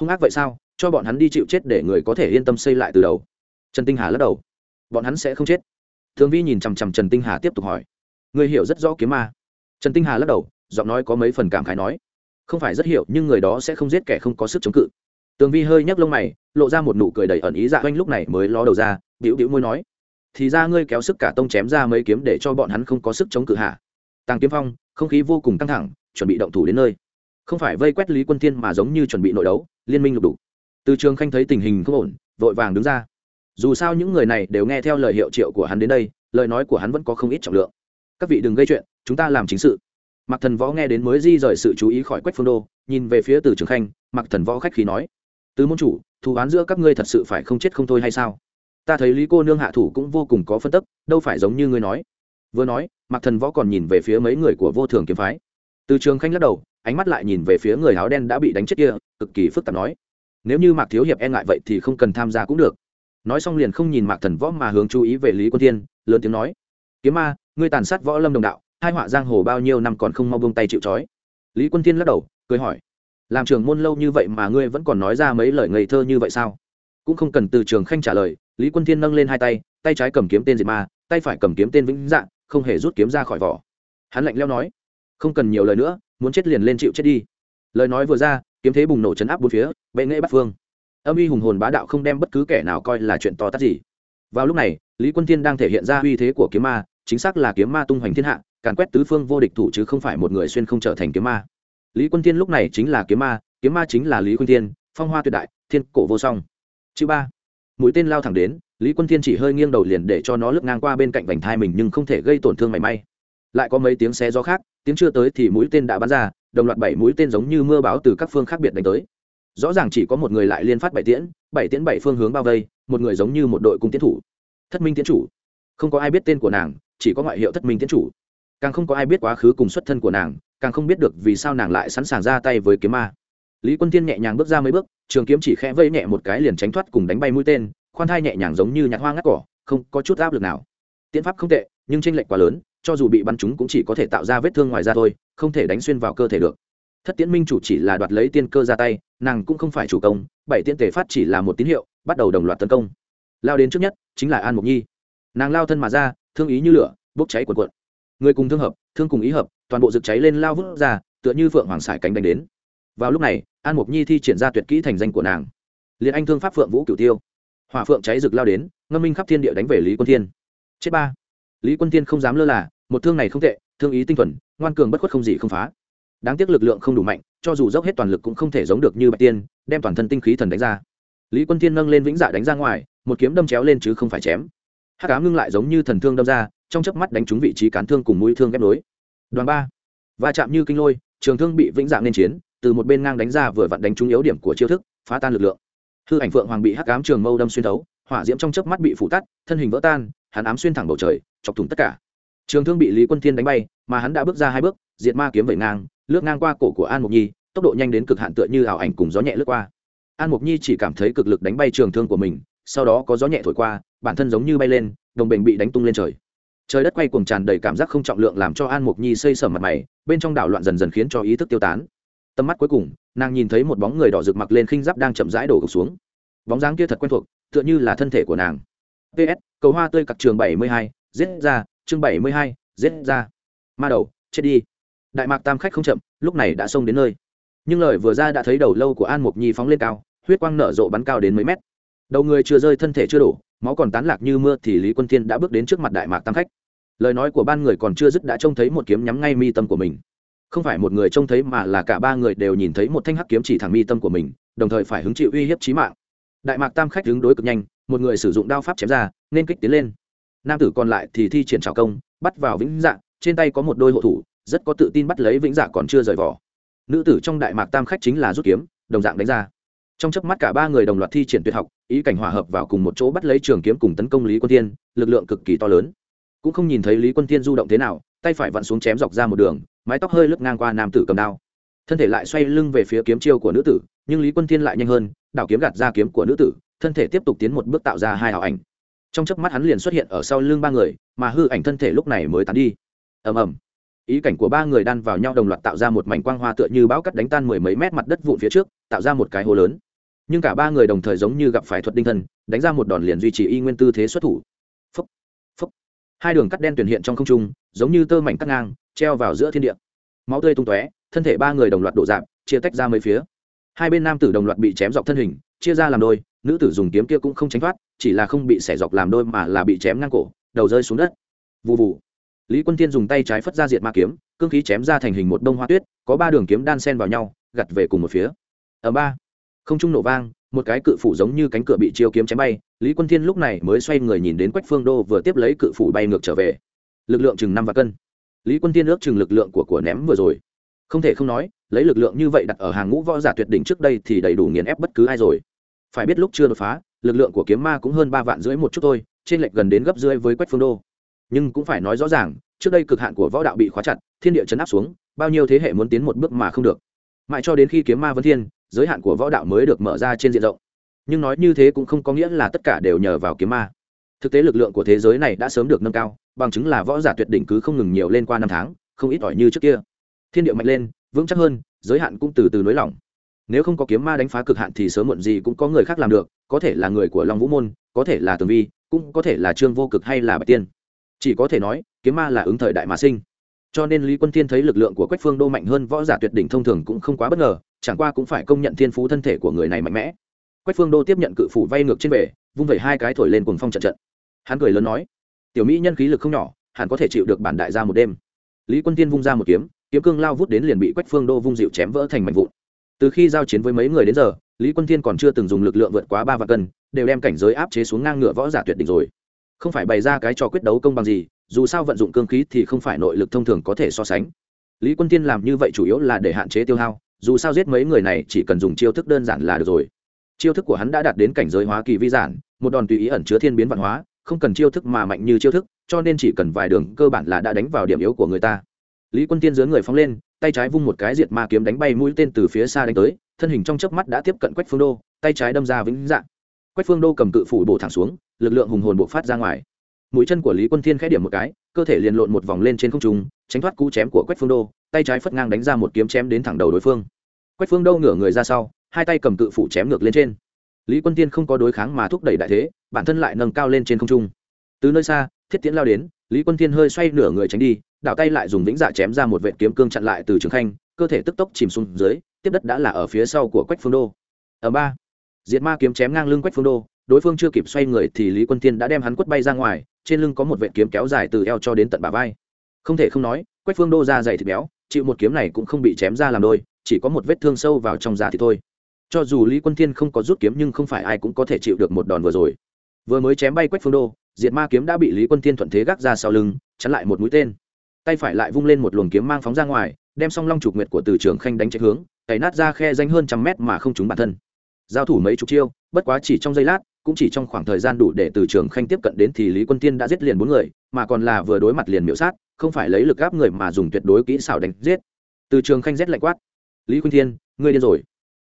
hung ác vậy sao? Cho bọn hắn đi chịu chết để người có thể yên tâm xây lại từ đầu. Trần tinh hà lắc đầu. Bọn hắn sẽ không chết. Thường vi nhìn chằm chằm trần tinh hà tiếp tục hỏi. Người hiểu rất rõ kiếm ma. Trần tinh hà lắc đầu, giọng nói có mấy phần cảm khái nói. Không phải rất hiểu, nhưng người đó sẽ không giết kẻ không có sức chống cự. Tường vi hơi nhấc lông mày, lộ ra một nụ cười đầy ẩn ý dạ oanh lúc này mới ló đầu ra, bĩu bĩu môi nói. Thì ra ngươi kéo sức cả tông chém ra mấy kiếm để cho bọn hắn không có sức chống cự hạ tàng kiếm phong, không khí vô cùng căng thẳng, chuẩn bị động thủ đến nơi. Không phải vây quét lý quân Thiên mà giống như chuẩn bị nội đấu, liên minh lục đủ từ trường khanh thấy tình hình không ổn, vội vàng đứng ra. Dù sao những người này đều nghe theo lời hiệu triệu của hắn đến đây, lời nói của hắn vẫn có không ít trọng lượng. Các vị đừng gây chuyện, chúng ta làm chính sự. Mặc thần võ nghe đến mới di rời sự chú ý khỏi quách phương đô, nhìn về phía từ trường khanh mặc thần võ khách khí nói, từ môn chủ, thù oán giữa các ngươi thật sự phải không chết không thôi hay sao? Ta thấy lý cô nương hạ thủ cũng vô cùng có phân tức, đâu phải giống như ngươi nói. Vừa nói mặc thần võ còn nhìn về phía mấy người của vô thường kiếm phái. Từ trường khanh lắc đầu, ánh mắt lại nhìn về phía người áo đen đã bị đánh chết kia, cực kỳ phức tạp nói, nếu như mạc thiếu hiệp e ngại vậy thì không cần tham gia cũng được. Nói xong liền không nhìn mạc thần võ mà hướng chú ý về lý quân thiên, lớn tiếng nói, kiếm ma, ngươi tàn sát võ lâm đồng đạo, hai họa giang hồ bao nhiêu năm còn không mau buông tay chịu trói. Lý quân thiên lắc đầu, cười hỏi, làm trường môn lâu như vậy mà ngươi vẫn còn nói ra mấy lời ngây thơ như vậy sao? Cũng không cần từ trường khanh trả lời, lý quân thiên nâng lên hai tay tay trái cầm kiếm tên diệt ma, tay phải cầm kiếm tên vĩnh dạng không hề rút kiếm ra khỏi vỏ. Hắn lạnh leo nói, không cần nhiều lời nữa, muốn chết liền lên chịu chết đi. Lời nói vừa ra, kiếm thế bùng nổ chấn áp bốn phía, bệ nghệ bắt phương. Âm uy hùng hồn bá đạo không đem bất cứ kẻ nào coi là chuyện to tát gì. Vào lúc này, lý quân thiên đang thể hiện ra uy thế của kiếm ma, chính xác là kiếm ma tung hoành thiên hạ, càn quét tứ phương vô địch thủ chứ không phải một người xuyên không trở thành kiếm ma. Lý quân thiên lúc này chính là kiếm ma kiếm ma chính là lý quân thiên, phong hoa tuyệt đại, thiên cổ vô song. Chữ ba mũi tên lao thẳng đến, lý quân thiên chỉ hơi nghiêng đầu liền để cho nó lướt ngang qua bên cạnh vành thai mình nhưng không thể gây tổn thương mảy may. Lại có mấy tiếng xe gió khác, tiếng chưa tới thì mũi tên đã bắn ra, đồng loạt bảy mũi tên giống như mưa báo từ các phương khác biệt đánh tới. Rõ ràng chỉ có một người lại liên phát bảy tiễn bảy tiễn bảy phương hướng bao vây, một người giống như một đội cung tiến thủ. Thất minh tiến chủ. Không có ai biết tên của nàng, chỉ có ngoại hiệu thất minh tiến chủ. Càng không có ai biết quá khứ cùng xuất thân của nàng, càng không biết được vì sao nàng lại sẵn sàng ra tay với kiếm ma lý quân tiên nhẹ nhàng bước ra mấy bước, trường kiếm chỉ khẽ vây nhẹ một cái liền tránh thoát cùng đánh bay mũi tên, khoan thai nhẹ nhàng giống như nhặt hoa ngắt cỏ, không có chút áp lực nào. Tiến pháp không tệ, nhưng tranh lệch quá lớn, cho dù bị bắn chúng cũng chỉ có thể tạo ra vết thương ngoài ra thôi, không thể đánh xuyên vào cơ thể được. Thất tiễn minh chủ chỉ là đoạt lấy tiên cơ ra tay, nàng cũng không phải chủ công, bảy tiễn tề phát chỉ là một tín hiệu, bắt đầu đồng loạt tấn công. Lao đến trước nhất, chính là an mục nhi. Nàng lao thân mà ra, thương ý như lửa, bốc cháy cuộn cuộn. Người cùng thương hợp, thương cùng ý hợp, toàn bộ rực cháy lên lao vút ra, tựa như phượng hoàng sải cánh đánh đến vào lúc này, an mục nhi thi triển ra tuyệt kỹ thành danh của nàng. Liền anh thương pháp phượng vũ cửu tiêu. Hỏa phượng cháy rực lao đến, ngâm minh khắp thiên địa đánh về lý quân thiên. Chết ba. Lý quân thiên không dám lơ là, một thương này không tệ, thương ý tinh thuần, ngoan cường bất khuất không gì không phá. Đáng tiếc lực lượng không đủ mạnh, cho dù dốc hết toàn lực cũng không thể giống được như bạch tiên, đem toàn thân tinh khí thần đánh ra. Lý quân thiên nâng lên vĩnh dạ đánh ra ngoài, một kiếm đâm chéo lên chứ không phải chém. Hát cám ngưng lại giống như thần thương đâm ra, trong chớp mắt đánh trúng vị trí cán thương cùng mũi thương ghép nối. Đoàn ba. Va chạm như kinh lôi, trường thương bị vĩnh dạng nên chiến từ một bên ngang đánh ra vừa vặn đánh trúng yếu điểm của chiêu thức, phá tan lực lượng. Hư ảnh phượng hoàng bị hắc ám trường mâu đâm xuyên thấu, hỏa diễm trong chớp mắt bị phủ tắt, thân hình vỡ tan, hắn ám xuyên thẳng bầu trời, chọc thủng tất cả. Trường thương bị lý quân thiên đánh bay, mà hắn đã bước ra hai bước, diệt ma kiếm vẩy ngang, lướt ngang qua cổ của an mục nhi, tốc độ nhanh đến cực hạn tựa như ảo ảnh cùng gió nhẹ lướt qua. An mục nhi chỉ cảm thấy cực lực đánh bay trường thương của mình, sau đó có gió nhẹ thổi qua, bản thân giống như bay lên, đồng bình bị đánh tung lên trời. Trời đất quay cuồng tràn đầy cảm giác không trọng lượng làm cho an mục nhi xây sở mặt mày, bên trong đảo loạn dần dần khiến cho ý thức tiêu tán tầm mắt cuối cùng, nàng nhìn thấy một bóng người đỏ rực mặc lên khinh giáp đang chậm rãi đổ gục xuống. Bóng dáng kia thật quen thuộc, tựa như là thân thể của nàng. Ps cầu hoa tươi cặp trường bảy mươi hai, giết ra, chương bảy mươi hai, giết ra. Ma đầu, chết đi. Đại mạc tam khách không chậm, lúc này đã xông đến nơi. Nhưng lời vừa ra đã thấy đầu lâu của an mục nhi phóng lên cao, huyết quang nở rộ bắn cao đến mấy mét. Đầu người chưa rơi, thân thể chưa đổ, máu còn tán lạc như mưa thì lý quân thiên đã bước đến trước mặt đại mạc tam khách. Lời nói của ban người còn chưa dứt đã trông thấy một kiếm nhắm ngay mi tâm của mình không phải một người trông thấy mà là cả ba người đều nhìn thấy một thanh hắc kiếm chỉ thẳng mi tâm của mình, đồng thời phải hứng chịu uy hiếp chí mạng. Đại mạc tam khách đứng đối cực nhanh, một người sử dụng đao pháp chém ra, nên kích tiến lên. Nam tử còn lại thì thi triển trào công, bắt vào vĩnh dạ trên tay có một đôi hộ thủ, rất có tự tin bắt lấy vĩnh dạ còn chưa rời vỏ. Nữ tử trong đại mạc tam khách chính là rút kiếm, đồng dạng đánh ra. Trong chớp mắt cả ba người đồng loạt thi triển tuyệt học, ý cảnh hòa hợp vào cùng một chỗ bắt lấy trường kiếm cùng tấn công lý quân tiên lực lượng cực kỳ to lớn. Cũng không nhìn thấy lý quân tiên du động thế nào, tay phải vặn xuống chém dọc ra một đường mái tóc hơi lướt ngang qua nam tử cầm đao. Thân thể lại xoay lưng về phía kiếm chiêu của nữ tử, nhưng lý quân Thiên lại nhanh hơn, đảo kiếm gạt ra kiếm của nữ tử, thân thể tiếp tục tiến một bước tạo ra hai ảo ảnh. Trong chớp mắt hắn liền xuất hiện ở sau lưng ba người, mà hư ảnh thân thể lúc này mới tán đi. Ầm ầm. Ý cảnh của ba người đan vào nhau đồng loạt tạo ra một mảnh quang hoa tựa như bão cắt đánh tan mười mấy mét mặt đất vụn phía trước, tạo ra một cái hố lớn. Nhưng cả ba người đồng thời giống như gặp phải thuật đinh thân đánh ra một đòn liền duy trì y nguyên tư thế xuất thủ hai đường cắt đen tuyển hiện trong không trung, giống như tơ mảnh cắt ngang, treo vào giữa thiên địa. Máu tươi tung tóe, thân thể ba người đồng loạt đổ dạp, chia tách ra mấy phía. Hai bên nam tử đồng loạt bị chém dọc thân hình, chia ra làm đôi, nữ tử dùng kiếm kia cũng không tránh thoát, chỉ là không bị xẻ dọc làm đôi mà là bị chém ngang cổ, đầu rơi xuống đất. Vụ vụ lý quân thiên dùng tay trái phất ra diệt ma kiếm, cương khí chém ra thành hình một đông hoa tuyết, có ba đường kiếm đan sen vào nhau, gặt về cùng một phía. Ở ba. Không trung nổ vang một cái cự phủ giống như cánh cửa bị chiêu kiếm chém bay, lý quân thiên lúc này mới xoay người nhìn đến quách phương đô vừa tiếp lấy cự phủ bay ngược trở về. Lực lượng chừng năm và cân. Lý quân thiên ước chừng lực lượng của của ném vừa rồi. Không thể không nói, lấy lực lượng như vậy đặt ở hàng ngũ võ giả tuyệt đỉnh trước đây thì đầy đủ nghiền ép bất cứ ai rồi. Phải biết lúc chưa đột phá, lực lượng của kiếm ma cũng hơn ba vạn rưỡi một chút thôi, trên lệch gần đến gấp rưỡi với quách phương đô. Nhưng cũng phải nói rõ ràng, trước đây cực hạn của võ đạo bị khóa chặt, thiên địa chấn áp xuống, bao nhiêu thế hệ muốn tiến một bước mà không được. Mãi cho đến khi kiếm ma vân thiên giới hạn của võ đạo mới được mở ra trên diện rộng. Nhưng nói như thế cũng không có nghĩa là tất cả đều nhờ vào kiếm ma. Thực tế lực lượng của thế giới này đã sớm được nâng cao, bằng chứng là võ giả tuyệt đỉnh cứ không ngừng nhiều lên qua năm tháng, không ít ỏi như trước kia. Thiên địa mạnh lên, vững chắc hơn, giới hạn cũng từ từ nới lỏng. Nếu không có kiếm ma đánh phá cực hạn thì sớm muộn gì cũng có người khác làm được, có thể là người của long vũ môn, có thể là tường vi, cũng có thể là trương vô cực hay là bạch tiên. Chỉ có thể nói, kiếm ma là ứng thời đại mà sinh. Cho nên lý quân thiên thấy lực lượng của quách phương đô mạnh hơn võ giả tuyệt đỉnh thông thường cũng không quá bất ngờ chẳng qua cũng phải công nhận thiên phú thân thể của người này mạnh mẽ. Quách phương đô tiếp nhận cự phủ vay ngược trên bể, vung vẩy hai cái thổi lên cùng phong trận trận. Hắn cười lớn nói, tiểu mỹ nhân khí lực không nhỏ, hẳn có thể chịu được bản đại gia một đêm. Lý quân tiên vung ra một kiếm kiếm cương lao vút đến liền bị quách phương đô vung dịu chém vỡ thành mảnh vụn. Từ khi giao chiến với mấy người đến giờ, lý quân thiên còn chưa từng dùng lực lượng vượt quá ba vạn cân, đều đem cảnh giới áp chế xuống ngang ngựa võ giả tuyệt đỉnh rồi. Không phải bày ra cái trò quyết đấu công bằng gì, dù sao vận dụng cương khí thì không phải nội lực thông thường có thể so sánh. Lý quân tiên làm như vậy chủ yếu là để hạn chế tiêu hao dù sao giết mấy người này chỉ cần dùng chiêu thức đơn giản là được rồi. Chiêu thức của hắn đã đạt đến cảnh giới hóa kỳ vi giản, một đòn tùy ý ẩn chứa thiên biến văn hóa, không cần chiêu thức mà mạnh như chiêu thức, cho nên chỉ cần vài đường cơ bản là đã đánh vào điểm yếu của người ta. Lý quân tiên dưới người phóng lên, tay trái vung một cái diệt ma kiếm đánh bay mũi tên từ phía xa đánh tới, thân hình trong chớp mắt đã tiếp cận quách phương đô, tay trái đâm ra vĩnh dạng. Quách phương đô cầm cự phủ bổ thẳng xuống, lực lượng hùng hồn bộc phát ra ngoài. Mũi chân của lý quân thiên khẽ điểm một cái, cơ thể liền lộn một vòng lên trên không trung, tránh thoát cú chém của quách phương đô tay trái phất ngang đánh ra một kiếm chém đến thẳng đầu đối phương. Quách phương đô ngửa người ra sau, hai tay cầm cự phủ chém ngược lên trên. Lý quân tiên không có đối kháng mà thúc đẩy đại thế, bản thân lại nâng cao lên trên không trung. Từ nơi xa, thiết tiễn lao đến, lý quân tiên hơi xoay nửa người tránh đi, đảo tay lại dùng vĩnh dạ chém ra một vệ kiếm cương chặn lại từ trường khanh, cơ thể tức tốc chìm xuống dưới, tiếp đất đã là ở phía sau của quách phương đô. Ở ba, diệt ma kiếm chém ngang lưng quách phương đô, đối phương chưa kịp xoay người thì lý quân tiên đã đem hắn quất bay ra ngoài, trên lưng có một vệ kiếm kéo dài từ eo cho đến tận bả vai. Không thể không nói, quách phương đô ra dày thịt béo chịu một kiếm này cũng không bị chém ra làm đôi, chỉ có một vết thương sâu vào trong da thì thôi. Cho dù lý quân thiên không có rút kiếm nhưng không phải ai cũng có thể chịu được một đòn vừa rồi. Vừa mới chém bay quách phương đô, diệt ma kiếm đã bị lý quân thiên thuận thế gác ra sau lưng, chắn lại một mũi tên. Tay phải lại vung lên một luồng kiếm mang phóng ra ngoài, đem song long trục nguyệt của từ trường khanh đánh chạy hướng, cày nát ra khe danh hơn trăm mét mà không trúng bản thân. Giao thủ mấy chục chiêu, bất quá chỉ trong giây lát cũng chỉ trong khoảng thời gian đủ để từ trường khanh tiếp cận đến thì lý quân tiên đã giết liền bốn người, mà còn là vừa đối mặt liền miễu sát, không phải lấy lực gáp người mà dùng tuyệt đối kỹ xảo đánh giết. Từ trường khanh rét lạnh quát, lý quân thiên ngươi điên rồi.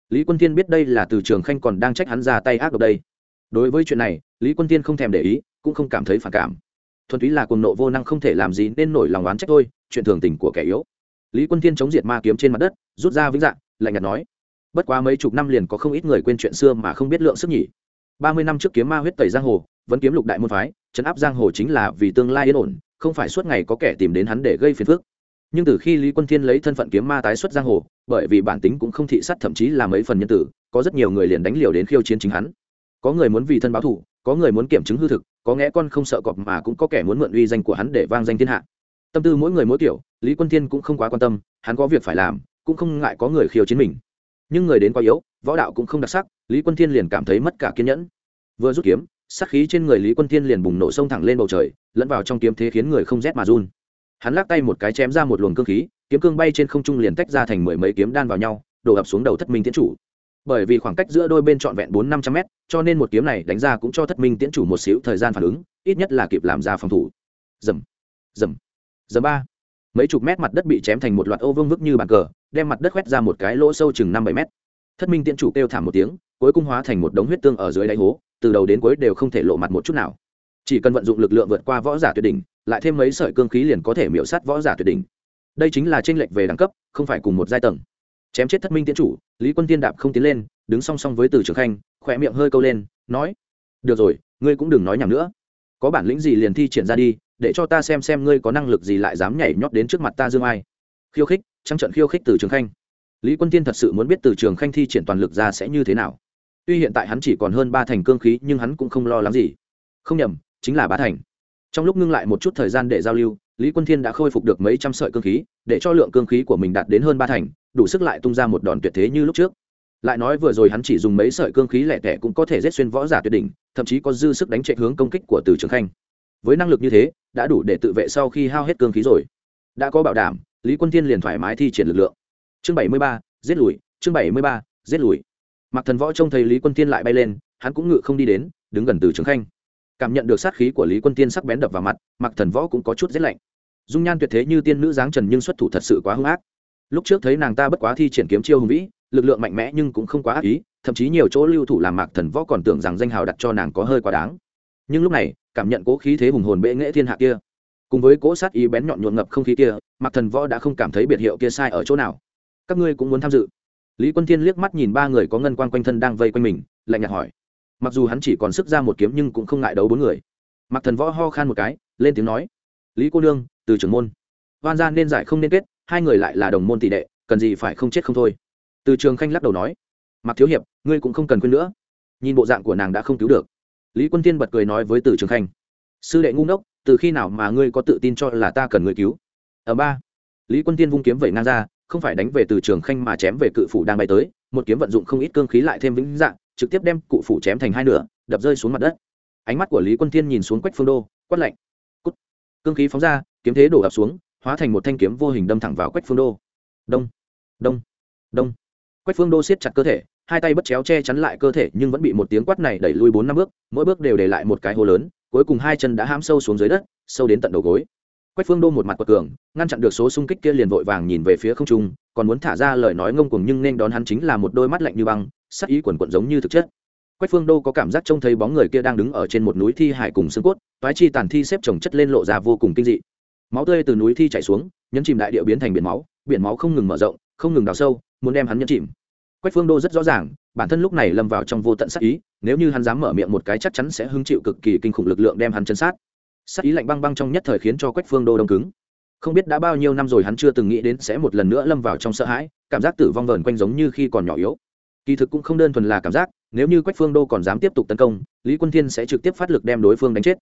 Lý quân thiên biết đây là từ trường khanh còn đang trách hắn ra tay ác độc đây. Đối với chuyện này, lý quân thiên không thèm để ý, cũng không cảm thấy phản cảm. Thuần túy là cuồng nộ vô năng không thể làm gì nên nổi lòng oán trách thôi, chuyện thường tình của kẻ yếu. Lý quân thiên chống diệt ma kiếm trên mặt đất, rút ra vĩnh dạng, lạnh nhạt nói, bất quá mấy chục năm liền có không ít người quên chuyện xưa mà không biết lượng sức nhỉ ba mươi năm trước kiếm ma huyết tẩy giang hồ, vẫn kiếm lục đại môn phái chấn áp giang hồ chính là vì tương lai yên ổn, không phải suốt ngày có kẻ tìm đến hắn để gây phiền phức. Nhưng từ khi lý quân thiên lấy thân phận kiếm ma tái xuất giang hồ, bởi vì bản tính cũng không thị sát thậm chí là mấy phần nhân tử, có rất nhiều người liền đánh liều đến khiêu chiến chính hắn. Có người muốn vì thân báo thù, có người muốn kiểm chứng hư thực, có nghe con không sợ cọp mà cũng có kẻ muốn mượn uy danh của hắn để vang danh thiên hạ. Tâm tư mỗi người mỗi kiểu, lý quân thiên cũng không quá quan tâm, hắn có việc phải làm, cũng không ngại có người khiêu chiến mình nhưng người đến quá yếu, võ đạo cũng không đặc sắc, lý quân thiên liền cảm thấy mất cả kiên nhẫn. Vừa rút kiếm sắc khí trên người lý quân thiên liền bùng nổ sông thẳng lên bầu trời, lẫn vào trong kiếm thế khiến người không rét mà run. Hắn lắc tay một cái chém ra một luồng cương khí, kiếm cương bay trên không trung liền tách ra thành mười mấy kiếm đan vào nhau, đổ ập xuống đầu thất minh tiễn chủ. Bởi vì khoảng cách giữa đôi bên trọn vẹn bốn năm trăm mét, cho nên một kiếm này đánh ra cũng cho thất minh tiễn chủ một xíu thời gian phản ứng, ít nhất là kịp làm ra phòng thủ. Dầm dầm dầm ba mấy chục mét mặt đất bị chém thành một loạt ô vương vức như bàn cờ, đem mặt đất khoét ra một cái lỗ sâu chừng năm bảy mét. Thất minh tiễn chủ kêu thảm một tiếng, cuối cung hóa thành một đống huyết tương ở dưới đáy hố, từ đầu đến cuối đều không thể lộ mặt một chút nào. Chỉ cần vận dụng lực lượng vượt qua võ giả tuyệt đỉnh, lại thêm mấy sợi cương khí liền có thể miễu sát võ giả tuyệt đỉnh. Đây chính là tranh lệch về đẳng cấp, không phải cùng một giai tầng. Chém chết thất minh tiễn chủ, lý quân tiên đạp không tiến lên, đứng song song với từ trường khanh, khỏe miệng hơi câu lên, nói, được rồi, ngươi cũng đừng nói nhầm nữa có bản lĩnh gì liền thi triển ra đi, để cho ta xem xem ngươi có năng lực gì lại dám nhảy nhót đến trước mặt ta dương ai. Khiêu khích trăng trận khiêu khích từ trường khanh. Lý quân tiên thật sự muốn biết từ trường khanh thi triển toàn lực ra sẽ như thế nào. Tuy hiện tại hắn chỉ còn hơn ba thành cương khí, nhưng hắn cũng không lo lắng gì. Không nhầm, chính là bá thành. Trong lúc ngưng lại một chút thời gian để giao lưu, lý quân thiên đã khôi phục được mấy trăm sợi cương khí, để cho lượng cương khí của mình đạt đến hơn ba thành, đủ sức lại tung ra một đòn tuyệt thế như lúc trước lại nói vừa rồi hắn chỉ dùng mấy sợi cương khí lẻ tẻ cũng có thể giết xuyên võ giả tuyệt đỉnh, thậm chí có dư sức đánh chạy hướng công kích của từ trường khanh. Với năng lực như thế, đã đủ để tự vệ sau khi hao hết cương khí rồi. Đã có bảo đảm, lý quân thiên liền thoải mái thi triển lực lượng. Chương bảy mươi ba, giết lùi, chương bảy mươi ba, giết lùi. Mặc thần võ trông thấy lý quân thiên lại bay lên, hắn cũng ngự không đi đến, đứng gần từ trường khanh. Cảm nhận được sát khí của lý quân tiên sắc bén đập vào mặt mặc thần võ cũng có chút rét lạnh. Dung nhan tuyệt thế như tiên nữ dáng trần nhưng xuất thủ thật sự quá hung ác. Lúc trước thấy nàng ta bất quá thi triển kiếm chiêu hùng vĩ lực lượng mạnh mẽ nhưng cũng không quá ác ý, thậm chí nhiều chỗ lưu thủ làm mạc thần võ còn tưởng rằng danh hào đặt cho nàng có hơi quá đáng. Nhưng lúc này, cảm nhận cố khí thế hùng hồn bệ nghệ thiên hạ kia, cùng với cỗ sát ý bén nhọn nhuộn ngập không khí kia, mạc thần võ đã không cảm thấy biệt hiệu kia sai ở chỗ nào. Các ngươi cũng muốn tham dự. Lý quân thiên liếc mắt nhìn ba người có ngân quan quanh thân đang vây quanh mình, lạnh nhạt hỏi. Mặc dù hắn chỉ còn sức ra một kiếm nhưng cũng không ngại đấu bốn người. Mặc thần võ ho khan một cái, lên tiếng nói. Lý cô nương, từ trưởng môn. Hoan gia nên giải không nên kết, hai người lại là đồng môn tỷ đệ, cần gì phải không chết không thôi từ trường khanh lắc đầu nói mặc thiếu hiệp, ngươi cũng không cần quên nữa. Nhìn bộ dạng của nàng đã không cứu được. Lý quân tiên bật cười nói với từ trường khanh, sư đệ ngu ngốc, từ khi nào mà ngươi có tự tin cho là ta cần người cứu? Ở ba. Lý quân tiên vung kiếm vẩy ngang ra, không phải đánh về từ trường khanh mà chém về cự phủ đang bay tới, một kiếm vận dụng không ít cương khí lại thêm vĩnh dạng, trực tiếp đem cụ phủ chém thành hai nửa, đập rơi xuống mặt đất. Ánh mắt của lý quân thiên nhìn xuống quách phương đô, quát lạnh, cút. Cương khí phóng ra, kiếm thế đổ ập xuống, hóa thành một thanh kiếm vô hình đâm thẳng vào quách phương đô. Đông đông đông quách phương đô siết chặt cơ thể, hai tay bất chéo che chắn lại cơ thể nhưng vẫn bị một tiếng quát này đẩy lui bốn năm bước, mỗi bước đều để lại một cái hố lớn, cuối cùng hai chân đã hãm sâu xuống dưới đất, sâu đến tận đầu gối. Quách phương đô một mặt quật cường, ngăn chặn được số xung kích kia liền vội vàng nhìn về phía không trung, còn muốn thả ra lời nói ngông cuồng nhưng nên đón hắn chính là một đôi mắt lạnh như băng, sắc ý quần quận giống như thực chất. Quách phương đô có cảm giác trông thấy bóng người kia đang đứng ở trên một núi thi hải cùng xương cốt, toái chi tàn thi xếp chồng chất lên lộ ra vô cùng kinh dị. Máu tươi từ núi thi chảy xuống, nhấn chìm đại địa biến thành biển máu biển máu không ngừng mở rộng, không ngừng đào sâu muốn đem hắn nhấn chìm. Quách phương đô rất rõ ràng, bản thân lúc này lâm vào trong vô tận sát ý, nếu như hắn dám mở miệng một cái chắc chắn sẽ hứng chịu cực kỳ kinh khủng lực lượng đem hắn chân sát. Sát ý lạnh băng băng trong nhất thời khiến cho quách phương đô đông cứng. Không biết đã bao nhiêu năm rồi hắn chưa từng nghĩ đến sẽ một lần nữa lâm vào trong sợ hãi, cảm giác tử vong vờn quanh giống như khi còn nhỏ yếu. Kỳ thực cũng không đơn thuần là cảm giác, nếu như quách phương đô còn dám tiếp tục tấn công, lý quân thiên sẽ trực tiếp phát lực đem đối phương đánh chết.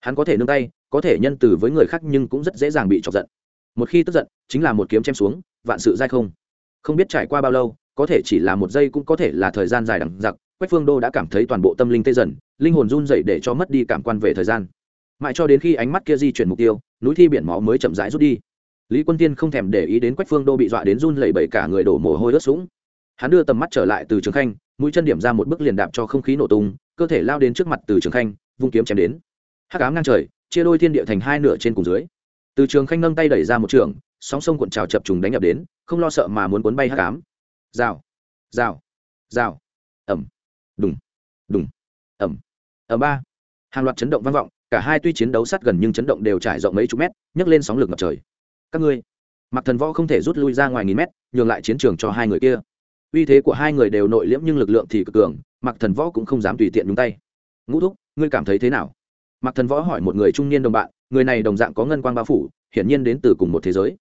Hắn có thể nương tay, có thể nhân từ với người khác nhưng cũng rất dễ dàng bị chọc giận. Một khi tức giận, chính là một kiếm chém xuống, vạn sự dai không không biết trải qua bao lâu, có thể chỉ là một giây cũng có thể là thời gian dài đằng giặc, quách phương đô đã cảm thấy toàn bộ tâm linh tê dần, linh hồn run dậy để cho mất đi cảm quan về thời gian. Mãi cho đến khi ánh mắt kia di chuyển mục tiêu, núi thi biển máu mới chậm rãi rút đi. Lý quân tiên không thèm để ý đến quách phương đô bị dọa đến run lẩy bẩy cả người đổ mồ hôi ướt sũng. Hắn đưa tầm mắt trở lại từ trường khanh, mũi chân điểm ra một bước liền đạp cho không khí nổ tung, cơ thể lao đến trước mặt từ trường khanh, vung kiếm chém đến. Hắc ám ngang trời, chia đôi thiên địa thành hai nửa trên cùng dưới. Từ trường khanh nâng tay đẩy ra một trường sóng sông cuộn trào chập trùng đánh nhập đến, không lo sợ mà muốn cuốn bay hắc ám. Rào rào rào. Ẩm đùng đùng. Ẩm ẩm ba. Hàng loạt chấn động vang vọng, cả hai tuy chiến đấu sát gần nhưng chấn động đều trải rộng mấy chục mét, nhấc lên sóng lực ngập trời. Các ngươi mặc thần võ không thể rút lui ra ngoài nghìn mét, nhường lại chiến trường cho hai người kia. Uy thế của hai người đều nội liễm nhưng lực lượng thì cực cường mặc thần võ cũng không dám tùy tiện nhúng tay. Ngũ thúc, ngươi cảm thấy thế nào? Mặc thần võ hỏi một người trung niên đồng bạn, người này đồng dạng có ngân quang bao phủ, hiển nhiên đến từ cùng một thế giới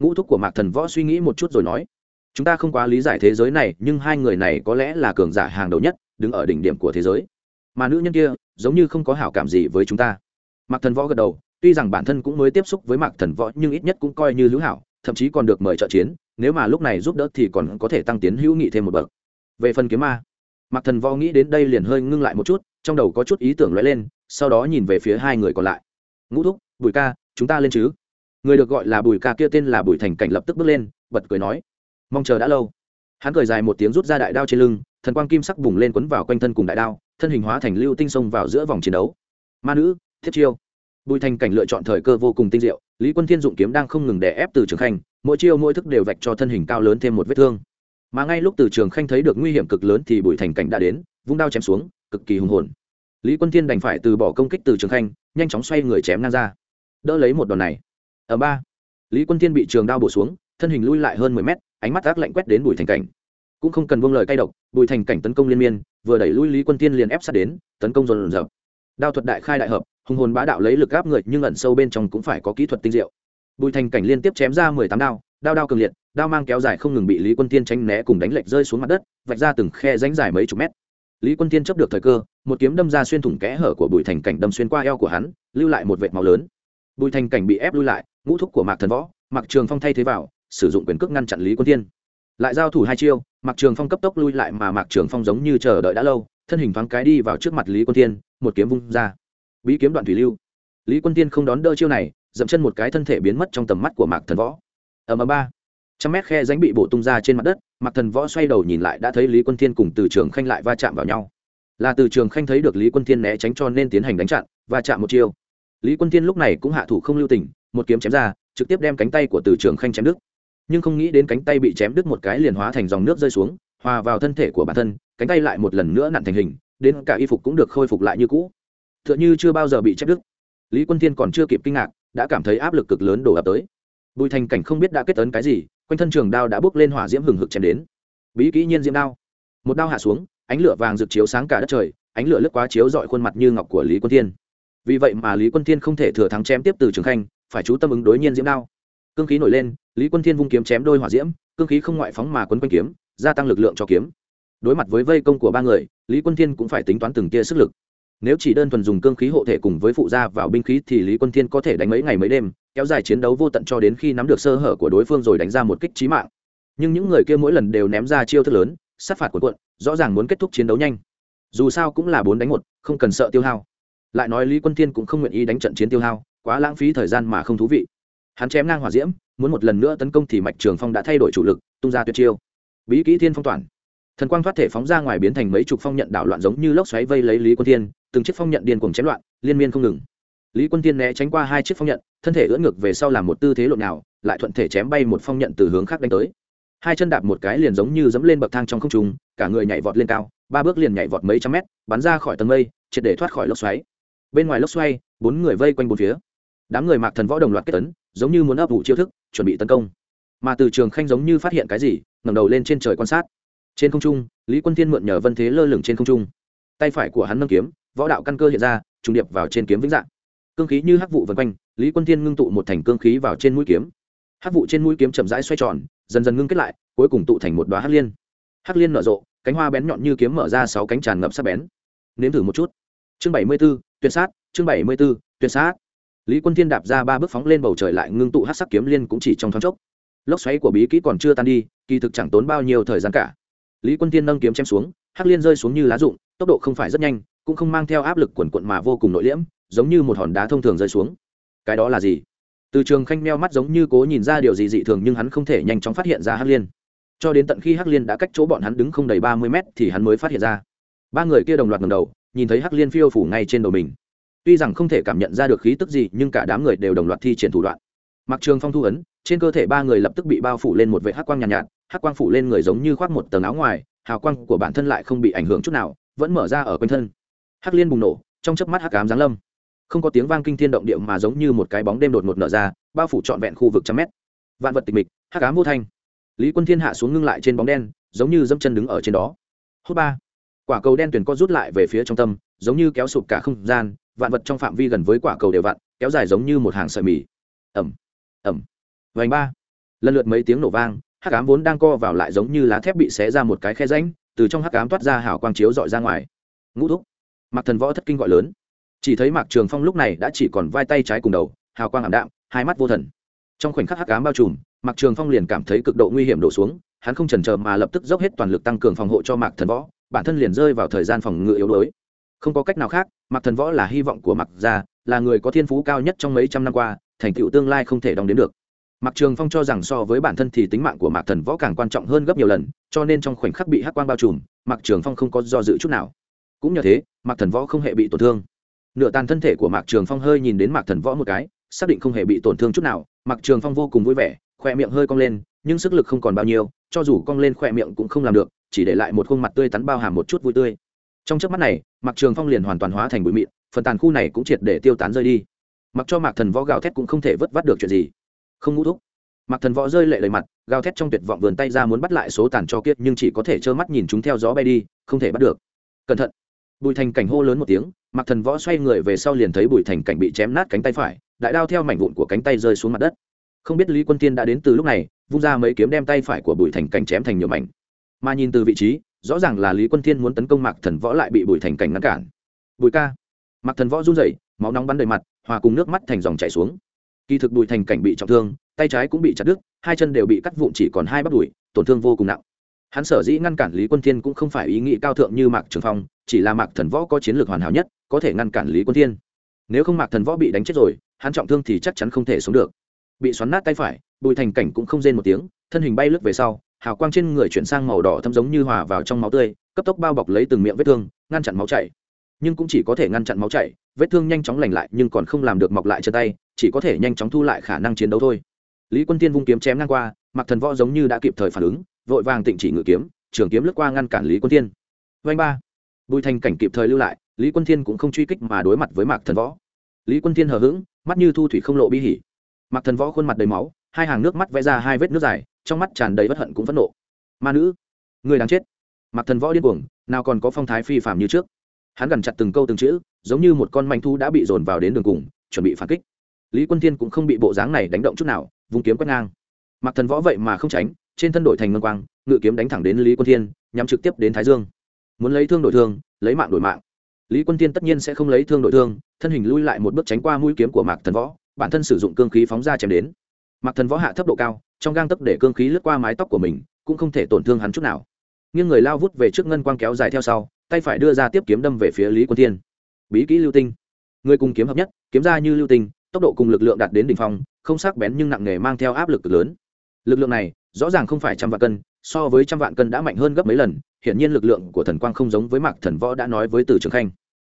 ngũ thúc của mạc thần võ suy nghĩ một chút rồi nói, chúng ta không quá lý giải thế giới này, nhưng hai người này có lẽ là cường giả hàng đầu nhất, đứng ở đỉnh điểm của thế giới. Mà nữ nhân kia, giống như không có hảo cảm gì với chúng ta. Mạc thần võ gật đầu, tuy rằng bản thân cũng mới tiếp xúc với mạc thần võ, nhưng ít nhất cũng coi như hữu hảo, thậm chí còn được mời trợ chiến, nếu mà lúc này giúp đỡ thì còn có thể tăng tiến hữu nghị thêm một bậc. Về phần kiếm ma, mạc thần võ nghĩ đến đây liền hơi ngưng lại một chút, trong đầu có chút ý tưởng lóe lên, sau đó nhìn về phía hai người còn lại. Ngũ thúc, bùi ca, chúng ta lên chứ? Người được gọi là bùi ca kia tên là bùi thành cảnh lập tức bước lên, bật cười nói, mong chờ đã lâu. Hắn cười dài một tiếng rút ra đại đao trên lưng, thần quang kim sắc bùng lên quấn vào quanh thân cùng đại đao, thân hình hóa thành lưu tinh sông vào giữa vòng chiến đấu. Ma nữ, thiết chiêu. Bùi thành cảnh lựa chọn thời cơ vô cùng tinh diệu, lý quân thiên dụng kiếm đang không ngừng đè ép từ trường khanh, mỗi chiêu mỗi thức đều vạch cho thân hình cao lớn thêm một vết thương. Mà ngay lúc từ trường khanh thấy được nguy hiểm cực lớn thì bùi thành cảnh đã đến, vung đao chém xuống, cực kỳ hùng hồn. Lý quân thiên đành phải từ bỏ công kích từ trường khanh, nhanh chóng xoay người chém ngang ra. Đỡ lấy một đòn này ở ba, lý quân thiên bị trường đao bổ xuống, thân hình lui lại hơn mười mét, ánh mắt ác lạnh quét đến bùi thành cảnh. Cũng không cần buông lời cay độc, bùi thành cảnh tấn công liên miên, vừa đẩy lui lý quân thiên liền ép sát đến, tấn công dồn dập. Đao thuật đại khai đại hợp, hùng hồn bá đạo lấy lực gáp người nhưng ẩn sâu bên trong cũng phải có kỹ thuật tinh diệu. Bùi thành cảnh liên tiếp chém ra mười tám đao đao đao cường liệt, đao mang kéo dài không ngừng bị lý quân tiên tránh né cùng đánh lệch rơi xuống mặt đất, vạch ra từng khe ránh dài mấy chục mét. Lý quân tiên chấp được thời cơ, một kiếm đâm ra xuyên thủng kẽ hở của bùi thành cảnh đâm xuyên qua eo của hắn, lưu lại một vệt máu lớn bùi thành cảnh bị ép lui lại ngũ thúc của mạc thần võ mạc trường phong thay thế vào sử dụng quyền cước ngăn chặn lý quân Thiên. lại giao thủ hai chiêu mạc trường phong cấp tốc lui lại mà mạc trường phong giống như chờ đợi đã lâu thân hình thoáng cái đi vào trước mặt lý quân Thiên, một kiếm vung ra. Bí kiếm đoạn thủy lưu. Lý quân tiên không đón đỡ chiêu này dậm chân một cái thân thể biến mất trong tầm mắt của mạc thần võ. Ở mà ba. Trăm mét khe ránh bị bổ tung ra trên mặt đất mạc thần võ xoay đầu nhìn lại đã thấy lý quân thiên cùng từ trường khanh lại va chạm vào nhau. Là từ trường khanh thấy được lý quân thiên né tránh cho nên tiến hành đánh chặn và chạm một chiêu lý quân thiên lúc này cũng hạ thủ không lưu tình, một kiếm chém ra, trực tiếp đem cánh tay của từ trường khanh chém đứt. Nhưng không nghĩ đến cánh tay bị chém đứt một cái liền hóa thành dòng nước rơi xuống, hòa vào thân thể của bản thân, cánh tay lại một lần nữa nặn thành hình, đến cả y phục cũng được khôi phục lại như cũ. T h ư ợ n h ư chưa bao giờ bị chém đứt. Lý quân thiên còn chưa kịp kinh ngạc, đã cảm thấy áp lực cực lớn đổ ập tới. Bùi thành cảnh không biết đã kết tấn cái gì, quanh thân trường đao đã bước lên hỏa diễm hừng hực chém đến. Bí kỹ nhiên diễm đao. Một đao hạ xuống, ánh lửa vàng rực chiếu sáng cả đất trời, ánh lửa lướt quá chiếu dọi khuôn mặt như ngọc của lý quân thiên vì vậy mà lý quân thiên không thể thừa thắng chém tiếp từ trường khanh, phải chú tâm ứng đối nhiên diễm đao. Cương khí nổi lên, lý quân thiên vung kiếm chém đôi hỏa diễm, cương khí không ngoại phóng mà quấn quanh kiếm, gia tăng lực lượng cho kiếm. Đối mặt với vây công của ba người, lý quân thiên cũng phải tính toán từng tia sức lực. Nếu chỉ đơn thuần dùng cương khí hộ thể cùng với phụ gia vào binh khí thì lý quân thiên có thể đánh mấy ngày mấy đêm, kéo dài chiến đấu vô tận cho đến khi nắm được sơ hở của đối phương rồi đánh ra một kích trí mạng. Nhưng những người kia mỗi lần đều ném ra chiêu thức lớn, sát phạt của quận rõ ràng muốn kết thúc chiến đấu nhanh. Dù sao cũng là bốn đánh một, không cần sợ tiêu hao lại nói lý quân thiên cũng không nguyện ý đánh trận chiến tiêu hao, quá lãng phí thời gian mà không thú vị. Hắn chém ngang hỏa diễm, muốn một lần nữa tấn công thì mạch trường phong đã thay đổi chủ lực, tung ra tuyệt chiêu. Bí kỹ thiên phong toàn. Thần quang thoát thể phóng ra ngoài biến thành mấy chục phong nhận đảo loạn giống như lốc xoáy vây lấy lý quân thiên, từng chiếc phong nhận điên cuồng chém loạn, liên miên không ngừng. Lý quân thiên né tránh qua hai chiếc phong nhận, thân thể ưỡn ngược về sau làm một tư thế lộn nào, lại thuận thể chém bay một phong nhận từ hướng khác đánh tới. Hai chân đạp một cái liền giống như dẫm lên bậc thang trong không trung, cả người nhảy vọt lên cao, ba bước liền nhảy vọt mấy trăm mét, bắn ra khỏi tầng mây, triệt để thoát khỏi lốc xoáy bên ngoài lốc xoáy bốn người vây quanh bốn phía. Đám người mạc thần võ đồng loạt kết tấn, giống như muốn ấp ủ chiêu thức, chuẩn bị tấn công. Mà từ trường khanh giống như phát hiện cái gì, ngẩng đầu lên trên trời quan sát. Trên không trung, lý quân thiên mượn nhờ vân thế lơ lửng trên không trung. Tay phải của hắn nâng kiếm, võ đạo căn cơ hiện ra, trùng điệp vào trên kiếm vĩnh dạng. Cương khí như hắc vụ vân quanh, lý quân thiên ngưng tụ một thành cương khí vào trên mũi kiếm. Hắc vụ trên mũi kiếm chậm rãi xoay tròn, dần dần ngưng kết lại, cuối cùng tụ thành một đoá hắc liên. Hắc liên nở rộ, cánh hoa bén nhọn như kiếm mở ra sáu cánh tràn ngập sắc bén. Nếm thử một chút chương bảy mươi 74, tuyệt sát chương bảy mươi 74, tuyệt sát. Lý quân thiên đạp ra ba bước phóng lên bầu trời lại ngưng tụ hắc sắc kiếm liên cũng chỉ trong thoáng chốc. Lốc xoáy của bí kỹ còn chưa tan đi kỳ thực chẳng tốn bao nhiêu thời gian cả. Lý quân Thiên nâng kiếm chém xuống hắc liên rơi xuống như lá rụng tốc độ không phải rất nhanh cũng không mang theo áp lực quần quận mà vô cùng nội liễm giống như một hòn đá thông thường rơi xuống. Cái đó là gì? Từ trường khanh meo mắt giống như cố nhìn ra điều gì dị thường nhưng hắn không thể nhanh chóng phát hiện ra hắc liên. Cho đến tận khi hắc liên đã cách chỗ bọn hắn đứng không đầy ba mươi mét thì hắn mới phát hiện ra. Ba người kia đồng loạt ngầm đầu nhìn thấy hắc liên phiêu phủ ngay trên đầu mình. Tuy rằng không thể cảm nhận ra được khí tức gì nhưng cả đám người đều đồng loạt thi triển thủ đoạn. Mặc trường phong thu ấn trên cơ thể ba người lập tức bị bao phủ lên một vệ hắc quang nhàn nhạt, nhạt hắc quang phủ lên người giống như khoác một tầng áo ngoài hào quang của bản thân lại không bị ảnh hưởng chút nào vẫn mở ra ở quanh thân. Hắc liên bùng nổ trong chớp mắt hắc ám giáng lâm. Không có tiếng vang kinh thiên động địa mà giống như một cái bóng đêm đột ngột nở ra bao phủ trọn vẹn khu vực trăm mét. Vạn vật tịch mịch hắc ám vô thanh. Lý quân thiên hạ xuống ngưng lại trên bóng đen giống như dẫm chân đứng ở trên đó. Hốt ba quả cầu đen tuyển co rút lại về phía trong tâm, giống như kéo sụp cả không gian, vạn vật trong phạm vi gần với quả cầu đều vặn, kéo dài giống như một hàng sợi mì. Ẩm ẩm vành ba. Lần lượt mấy tiếng nổ vang, hắc ám vốn đang co vào lại giống như lá thép bị xé ra một cái khe ránh từ trong hắc ám toát ra hào quang chiếu dọi ra ngoài. Ngũ thúc. Mặc thần võ thất kinh gọi lớn. Chỉ thấy mạc trường phong lúc này đã chỉ còn vai tay trái cùng đầu, hào quang ảm đạm, hai mắt vô thần. Trong khoảnh khắc hắc ám bao trùm, mạc trường phong liền cảm thấy cực độ nguy hiểm đổ xuống, hắn không chần chờ mà lập tức dốc hết toàn lực tăng cường phòng hộ cho mạc thần võ bản thân liền rơi vào thời gian phòng ngự yếu đuối. Không có cách nào khác, mạc thần võ là hy vọng của mạc gia, là người có thiên phú cao nhất trong mấy trăm năm qua, thành tựu tương lai không thể đong đến được. Mạc trường phong cho rằng so với bản thân thì tính mạng của mạc thần võ càng quan trọng hơn gấp nhiều lần, cho nên trong khoảnh khắc bị hắc quang bao trùm, mạc trường phong không có do dự chút nào. Cũng nhờ thế, mạc thần võ không hề bị tổn thương. Nửa tàn thân thể của mạc trường phong hơi nhìn đến mạc thần võ một cái, xác định không hề bị tổn thương chút nào. Mạc trường phong vô cùng vui vẻ khoe miệng hơi cong lên, nhưng sức lực không còn bao nhiêu, cho dù cong lên khoe miệng cũng không làm được chỉ để lại một khuôn mặt tươi tắn bao hàm một chút vui tươi. Trong chớp mắt này, mạc trường phong liền hoàn toàn hóa thành bụi mịn, phần tàn khu này cũng triệt để tiêu tán rơi đi. Mặc cho mạc thần võ gào thét cũng không thể vớt vát được chuyện gì. Không ngũ thúc. Mạc thần võ rơi lệ lời mặt, gào thét trong tuyệt vọng vườn tay ra muốn bắt lại số tàn cho kiết nhưng chỉ có thể trơ mắt nhìn chúng theo gió bay đi, không thể bắt được. Cẩn thận. Bùi thành cảnh hô lớn một tiếng, mạc thần võ xoay người về sau liền thấy bùi thành cảnh bị chém nát cánh tay phải, đại đao theo mảnh vụn của cánh tay rơi xuống mặt đất. Không biết lý quân tiên đã đến từ lúc này, vung ra mấy kiếm đem tay phải của bùi thành cảnh chém thành nhiều mảnh mà nhìn từ vị trí, rõ ràng là lý quân thiên muốn tấn công mạc thần võ lại bị bùi thành cảnh ngăn cản. Bùi ca. Mạc thần võ run rẩy, máu nóng bắn đầy mặt, hòa cùng nước mắt thành dòng chảy xuống. Kỳ thực bùi thành cảnh bị trọng thương, tay trái cũng bị chặt đứt, hai chân đều bị cắt vụn chỉ còn hai bắp đùi, tổn thương vô cùng nặng. Hắn sở dĩ ngăn cản lý quân thiên cũng không phải ý nghĩ cao thượng như mạc trường phong, chỉ là mạc thần võ có chiến lược hoàn hảo nhất, có thể ngăn cản lý quân thiên. Nếu không mạc thần võ bị đánh chết rồi, hắn trọng thương thì chắc chắn không thể sống được. Bị xoắn nát tay phải, bùi thành cảnh cũng không rên một tiếng, thân hình bay lướt về sau hào quang trên người chuyển sang màu đỏ thâm giống như hòa vào trong máu tươi, cấp tốc bao bọc lấy từng miệng vết thương, ngăn chặn máu chảy. Nhưng cũng chỉ có thể ngăn chặn máu chảy, vết thương nhanh chóng lành lại nhưng còn không làm được mọc lại chân tay, chỉ có thể nhanh chóng thu lại khả năng chiến đấu thôi. Lý quân tiên vung kiếm chém ngang qua mặc thần võ giống như đã kịp thời phản ứng, vội vàng tịnh chỉ ngự kiếm, trường kiếm lướt qua ngăn cản lý quân tiên vanh ba. Bùi thành cảnh kịp thời lưu lại, lý quân thiên cũng không truy kích mà đối mặt với mạc thần võ. Lý quân thiên hờ hững, mắt như thu thủy không lộ bi hỉ. Mạc thần võ khuôn mặt đầy máu, hai hàng nước mắt vẽ ra hai vết nước dài trong mắt tràn đầy bất hận cũng phẫn nộ. Ma nữ, người đáng chết. Mặc thần võ điên cuồng, nào còn có phong thái phi phạm như trước. Hắn gần chặt từng câu từng chữ, giống như một con manh thu đã bị dồn vào đến đường cùng, chuẩn bị phản kích. Lý quân thiên cũng không bị bộ dáng này đánh động chút nào vùng kiếm quét ngang. Mặc thần võ vậy mà không tránh, trên thân đổi thành ngân quang, ngự kiếm đánh thẳng đến lý quân thiên, nhắm trực tiếp đến thái dương. Muốn lấy thương đổi thương, lấy mạng đổi mạng. Lý quân thiên tất nhiên sẽ không lấy thương đổi thương, thân hình lui lại một bước tránh qua mũi kiếm của mạc thần võ, bản thân sử dụng cương khí phóng ra chém đến mạc thần võ hạ thấp độ cao, trong gang tấc để cương khí lướt qua mái tóc của mình, cũng không thể tổn thương hắn chút nào. Nhưng người lao vút về trước ngân quang kéo dài theo sau, tay phải đưa ra tiếp kiếm đâm về phía lý quân thiên. Bí kỹ lưu tinh. Người cùng kiếm hợp nhất, kiếm ra như lưu tinh, tốc độ cùng lực lượng đạt đến đỉnh phong, không sắc bén nhưng nặng nề mang theo áp lực lớn. Lực lượng này, rõ ràng không phải trăm vạn cân, so với trăm vạn cân đã mạnh hơn gấp mấy lần, hiển nhiên lực lượng của thần quang không giống với mạc thần võ đã nói với từ trường khanh.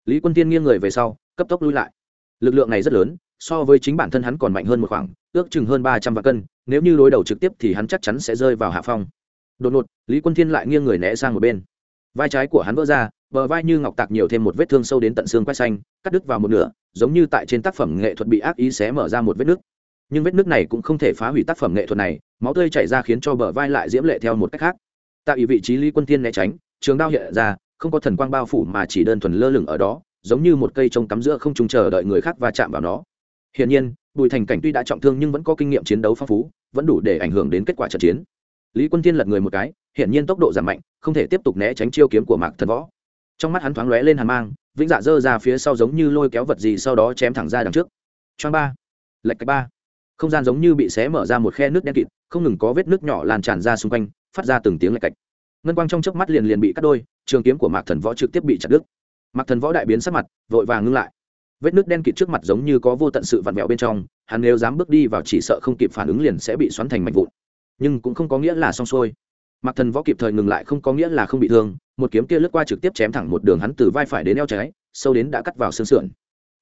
Lý quân tiên nghiêng người về sau, cấp tốc lui lại. Lực lượng này rất lớn so với chính bản thân hắn còn mạnh hơn một khoảng, ước chừng hơn ba trăm vạn cân, nếu như đối đầu trực tiếp thì hắn chắc chắn sẽ rơi vào hạ phong. Đột ngột, lý quân thiên lại nghiêng người né sang một bên. Vai trái của hắn vỡ ra, bờ vai như ngọc tạc nhiều thêm một vết thương sâu đến tận xương quay xanh, cắt đứt vào một nửa, giống như tại trên tác phẩm nghệ thuật bị ác ý xé mở ra một vết nứt nhưng vết nứt này cũng không thể phá hủy tác phẩm nghệ thuật này, máu tươi chảy ra khiến cho bờ vai lại diễm lệ theo một cách khác. Tạo ý vị trí lý quân thiên né tránh, trường đao hiện ra, không có thần quang bao phủ mà chỉ đơn thuần lơ lửng ở đó, giống như một cây trông cắm giữa không trùng chờ đợi người khác va chạm vào nó hiển nhiên, bùi thành cảnh tuy đã trọng thương nhưng vẫn có kinh nghiệm chiến đấu phong phú, vẫn đủ để ảnh hưởng đến kết quả trận chiến. Lý quân thiên lật người một cái, hiển nhiên tốc độ giảm mạnh, không thể tiếp tục né tránh chiêu kiếm của mạc thần võ. Trong mắt hắn thoáng lóe lên hàn mang, vĩnh dạ giơ ra phía sau giống như lôi kéo vật gì sau đó chém thẳng ra đằng trước. Choang ba, lệch cách ba. Không gian giống như bị xé mở ra một khe nước đen kịt, không ngừng có vết nước nhỏ lan tràn ra xung quanh, phát ra từng tiếng lạch cạch. Ngân quang trong chớp mắt liền liền bị cắt đôi, trường kiếm của mạc thần võ trực tiếp bị chặt đứt. Mạc thần võ đại biến sắc mặt, vội vàng ngưng lại vết nước đen kịt trước mặt giống như có vô tận sự vặn vẹo bên trong, hắn nếu dám bước đi vào chỉ sợ không kịp phản ứng liền sẽ bị xoắn thành mảnh vụn. Nhưng cũng không có nghĩa là xong xuôi. Mặc thần võ kịp thời ngừng lại không có nghĩa là không bị thương, một kiếm kia lướt qua trực tiếp chém thẳng một đường hắn từ vai phải đến eo trái, sâu đến đã cắt vào xương sườn.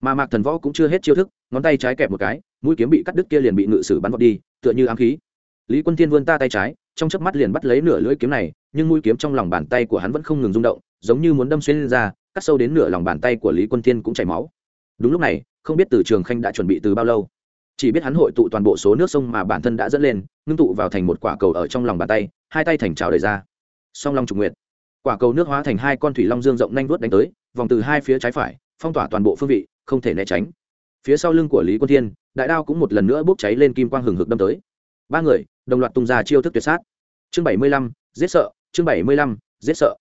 Mà mạc thần võ cũng chưa hết chiêu thức, ngón tay trái kẹp một cái, mũi kiếm bị cắt đứt kia liền bị ngự sử bắn vọt đi, tựa như ám khí. Lý quân thiên vươn ta tay trái, trong chớp mắt liền bắt lấy nửa lưỡi kiếm này, nhưng mũi kiếm trong lòng bàn tay của hắn vẫn không ngừng rung động, giống như muốn đâm xuyên lên ra cắt sâu đến nửa lòng bàn tay của lý quân thiên cũng chảy máu đúng lúc này, không biết từ trường khanh đã chuẩn bị từ bao lâu. Chỉ biết hắn hội tụ toàn bộ số nước sông mà bản thân đã dẫn lên, ngưng tụ vào thành một quả cầu ở trong lòng bàn tay, hai tay thành trào đầy ra. Song long trục nguyệt. Quả cầu nước hóa thành hai con thủy long dương rộng nhanh vuốt đánh tới, vòng từ hai phía trái phải, phong tỏa toàn bộ phương vị, không thể né tránh. Phía sau lưng của lý quân thiên, đại đao cũng một lần nữa bốc cháy lên kim quang hừng hực đâm tới. Ba người, đồng loạt tung ra chiêu thức tuyệt sát. Chương bảy mươi lăm, giết sợ, chương bảy mươi lăm, giết sợ.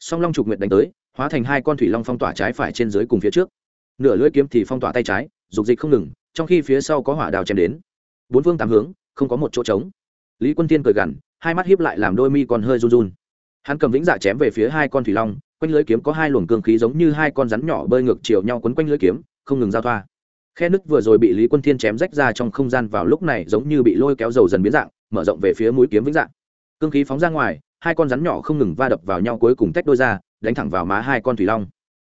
Song long trục nguyệt đánh tới, hóa thành hai con thủy long phong tỏa trái phải trên dưới cùng phía trước nửa lưỡi kiếm thì phong tỏa tay trái, dục dịch không ngừng, trong khi phía sau có hỏa đào chém đến. Bốn phương tám hướng, không có một chỗ trống. Lý quân tiên cười gằn, hai mắt hiếp lại làm đôi mi còn hơi run run. Hắn cầm vĩnh dạ chém về phía hai con thủy long, quanh lưỡi kiếm có hai luồng cương khí giống như hai con rắn nhỏ bơi ngược chiều nhau quấn quanh lưỡi kiếm, không ngừng giao thoa. Khe nứt vừa rồi bị lý quân thiên chém rách ra trong không gian vào lúc này giống như bị lôi kéo dầu dần biến dạng, mở rộng về phía mũi kiếm vĩnh dạng cương khí phóng ra ngoài, hai con rắn nhỏ không ngừng va đập vào nhau cuối cùng tách đôi ra, đánh thẳng vào má hai con thủy long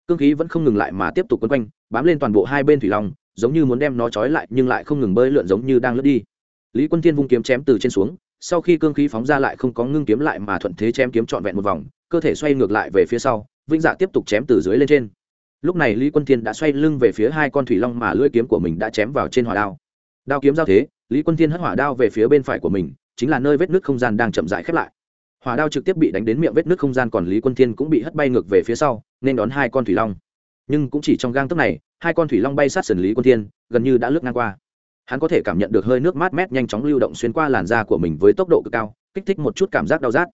cương khí vẫn không ngừng lại mà tiếp tục quấn quanh, bám lên toàn bộ hai bên thủy long, giống như muốn đem nó trói lại nhưng lại không ngừng bơi lượn giống như đang lướt đi. Lý quân thiên vung kiếm chém từ trên xuống, sau khi cương khí phóng ra lại không có ngưng kiếm lại mà thuận thế chém kiếm trọn vẹn một vòng, cơ thể xoay ngược lại về phía sau, vĩnh dạ tiếp tục chém từ dưới lên trên. Lúc này lý quân thiên đã xoay lưng về phía hai con thủy long mà lưỡi kiếm của mình đã chém vào trên hỏa đao. Đao kiếm giao thế, lý quân thiên hất hỏa đao về phía bên phải của mình, chính là nơi vết nước không gian đang chậm rãi khép lại. Hỏa đao trực tiếp bị đánh đến miệng vết nước không gian còn lý quân thiên cũng bị hất bay ngược về phía sau nên đón hai con thủy long. Nhưng cũng chỉ trong gang tấc này, hai con thủy long bay sát sườn lý quân thiên, gần như đã lướt ngang qua. Hắn có thể cảm nhận được hơi nước mát mét nhanh chóng lưu động xuyên qua làn da của mình với tốc độ cực cao, kích thích một chút cảm giác đau rát.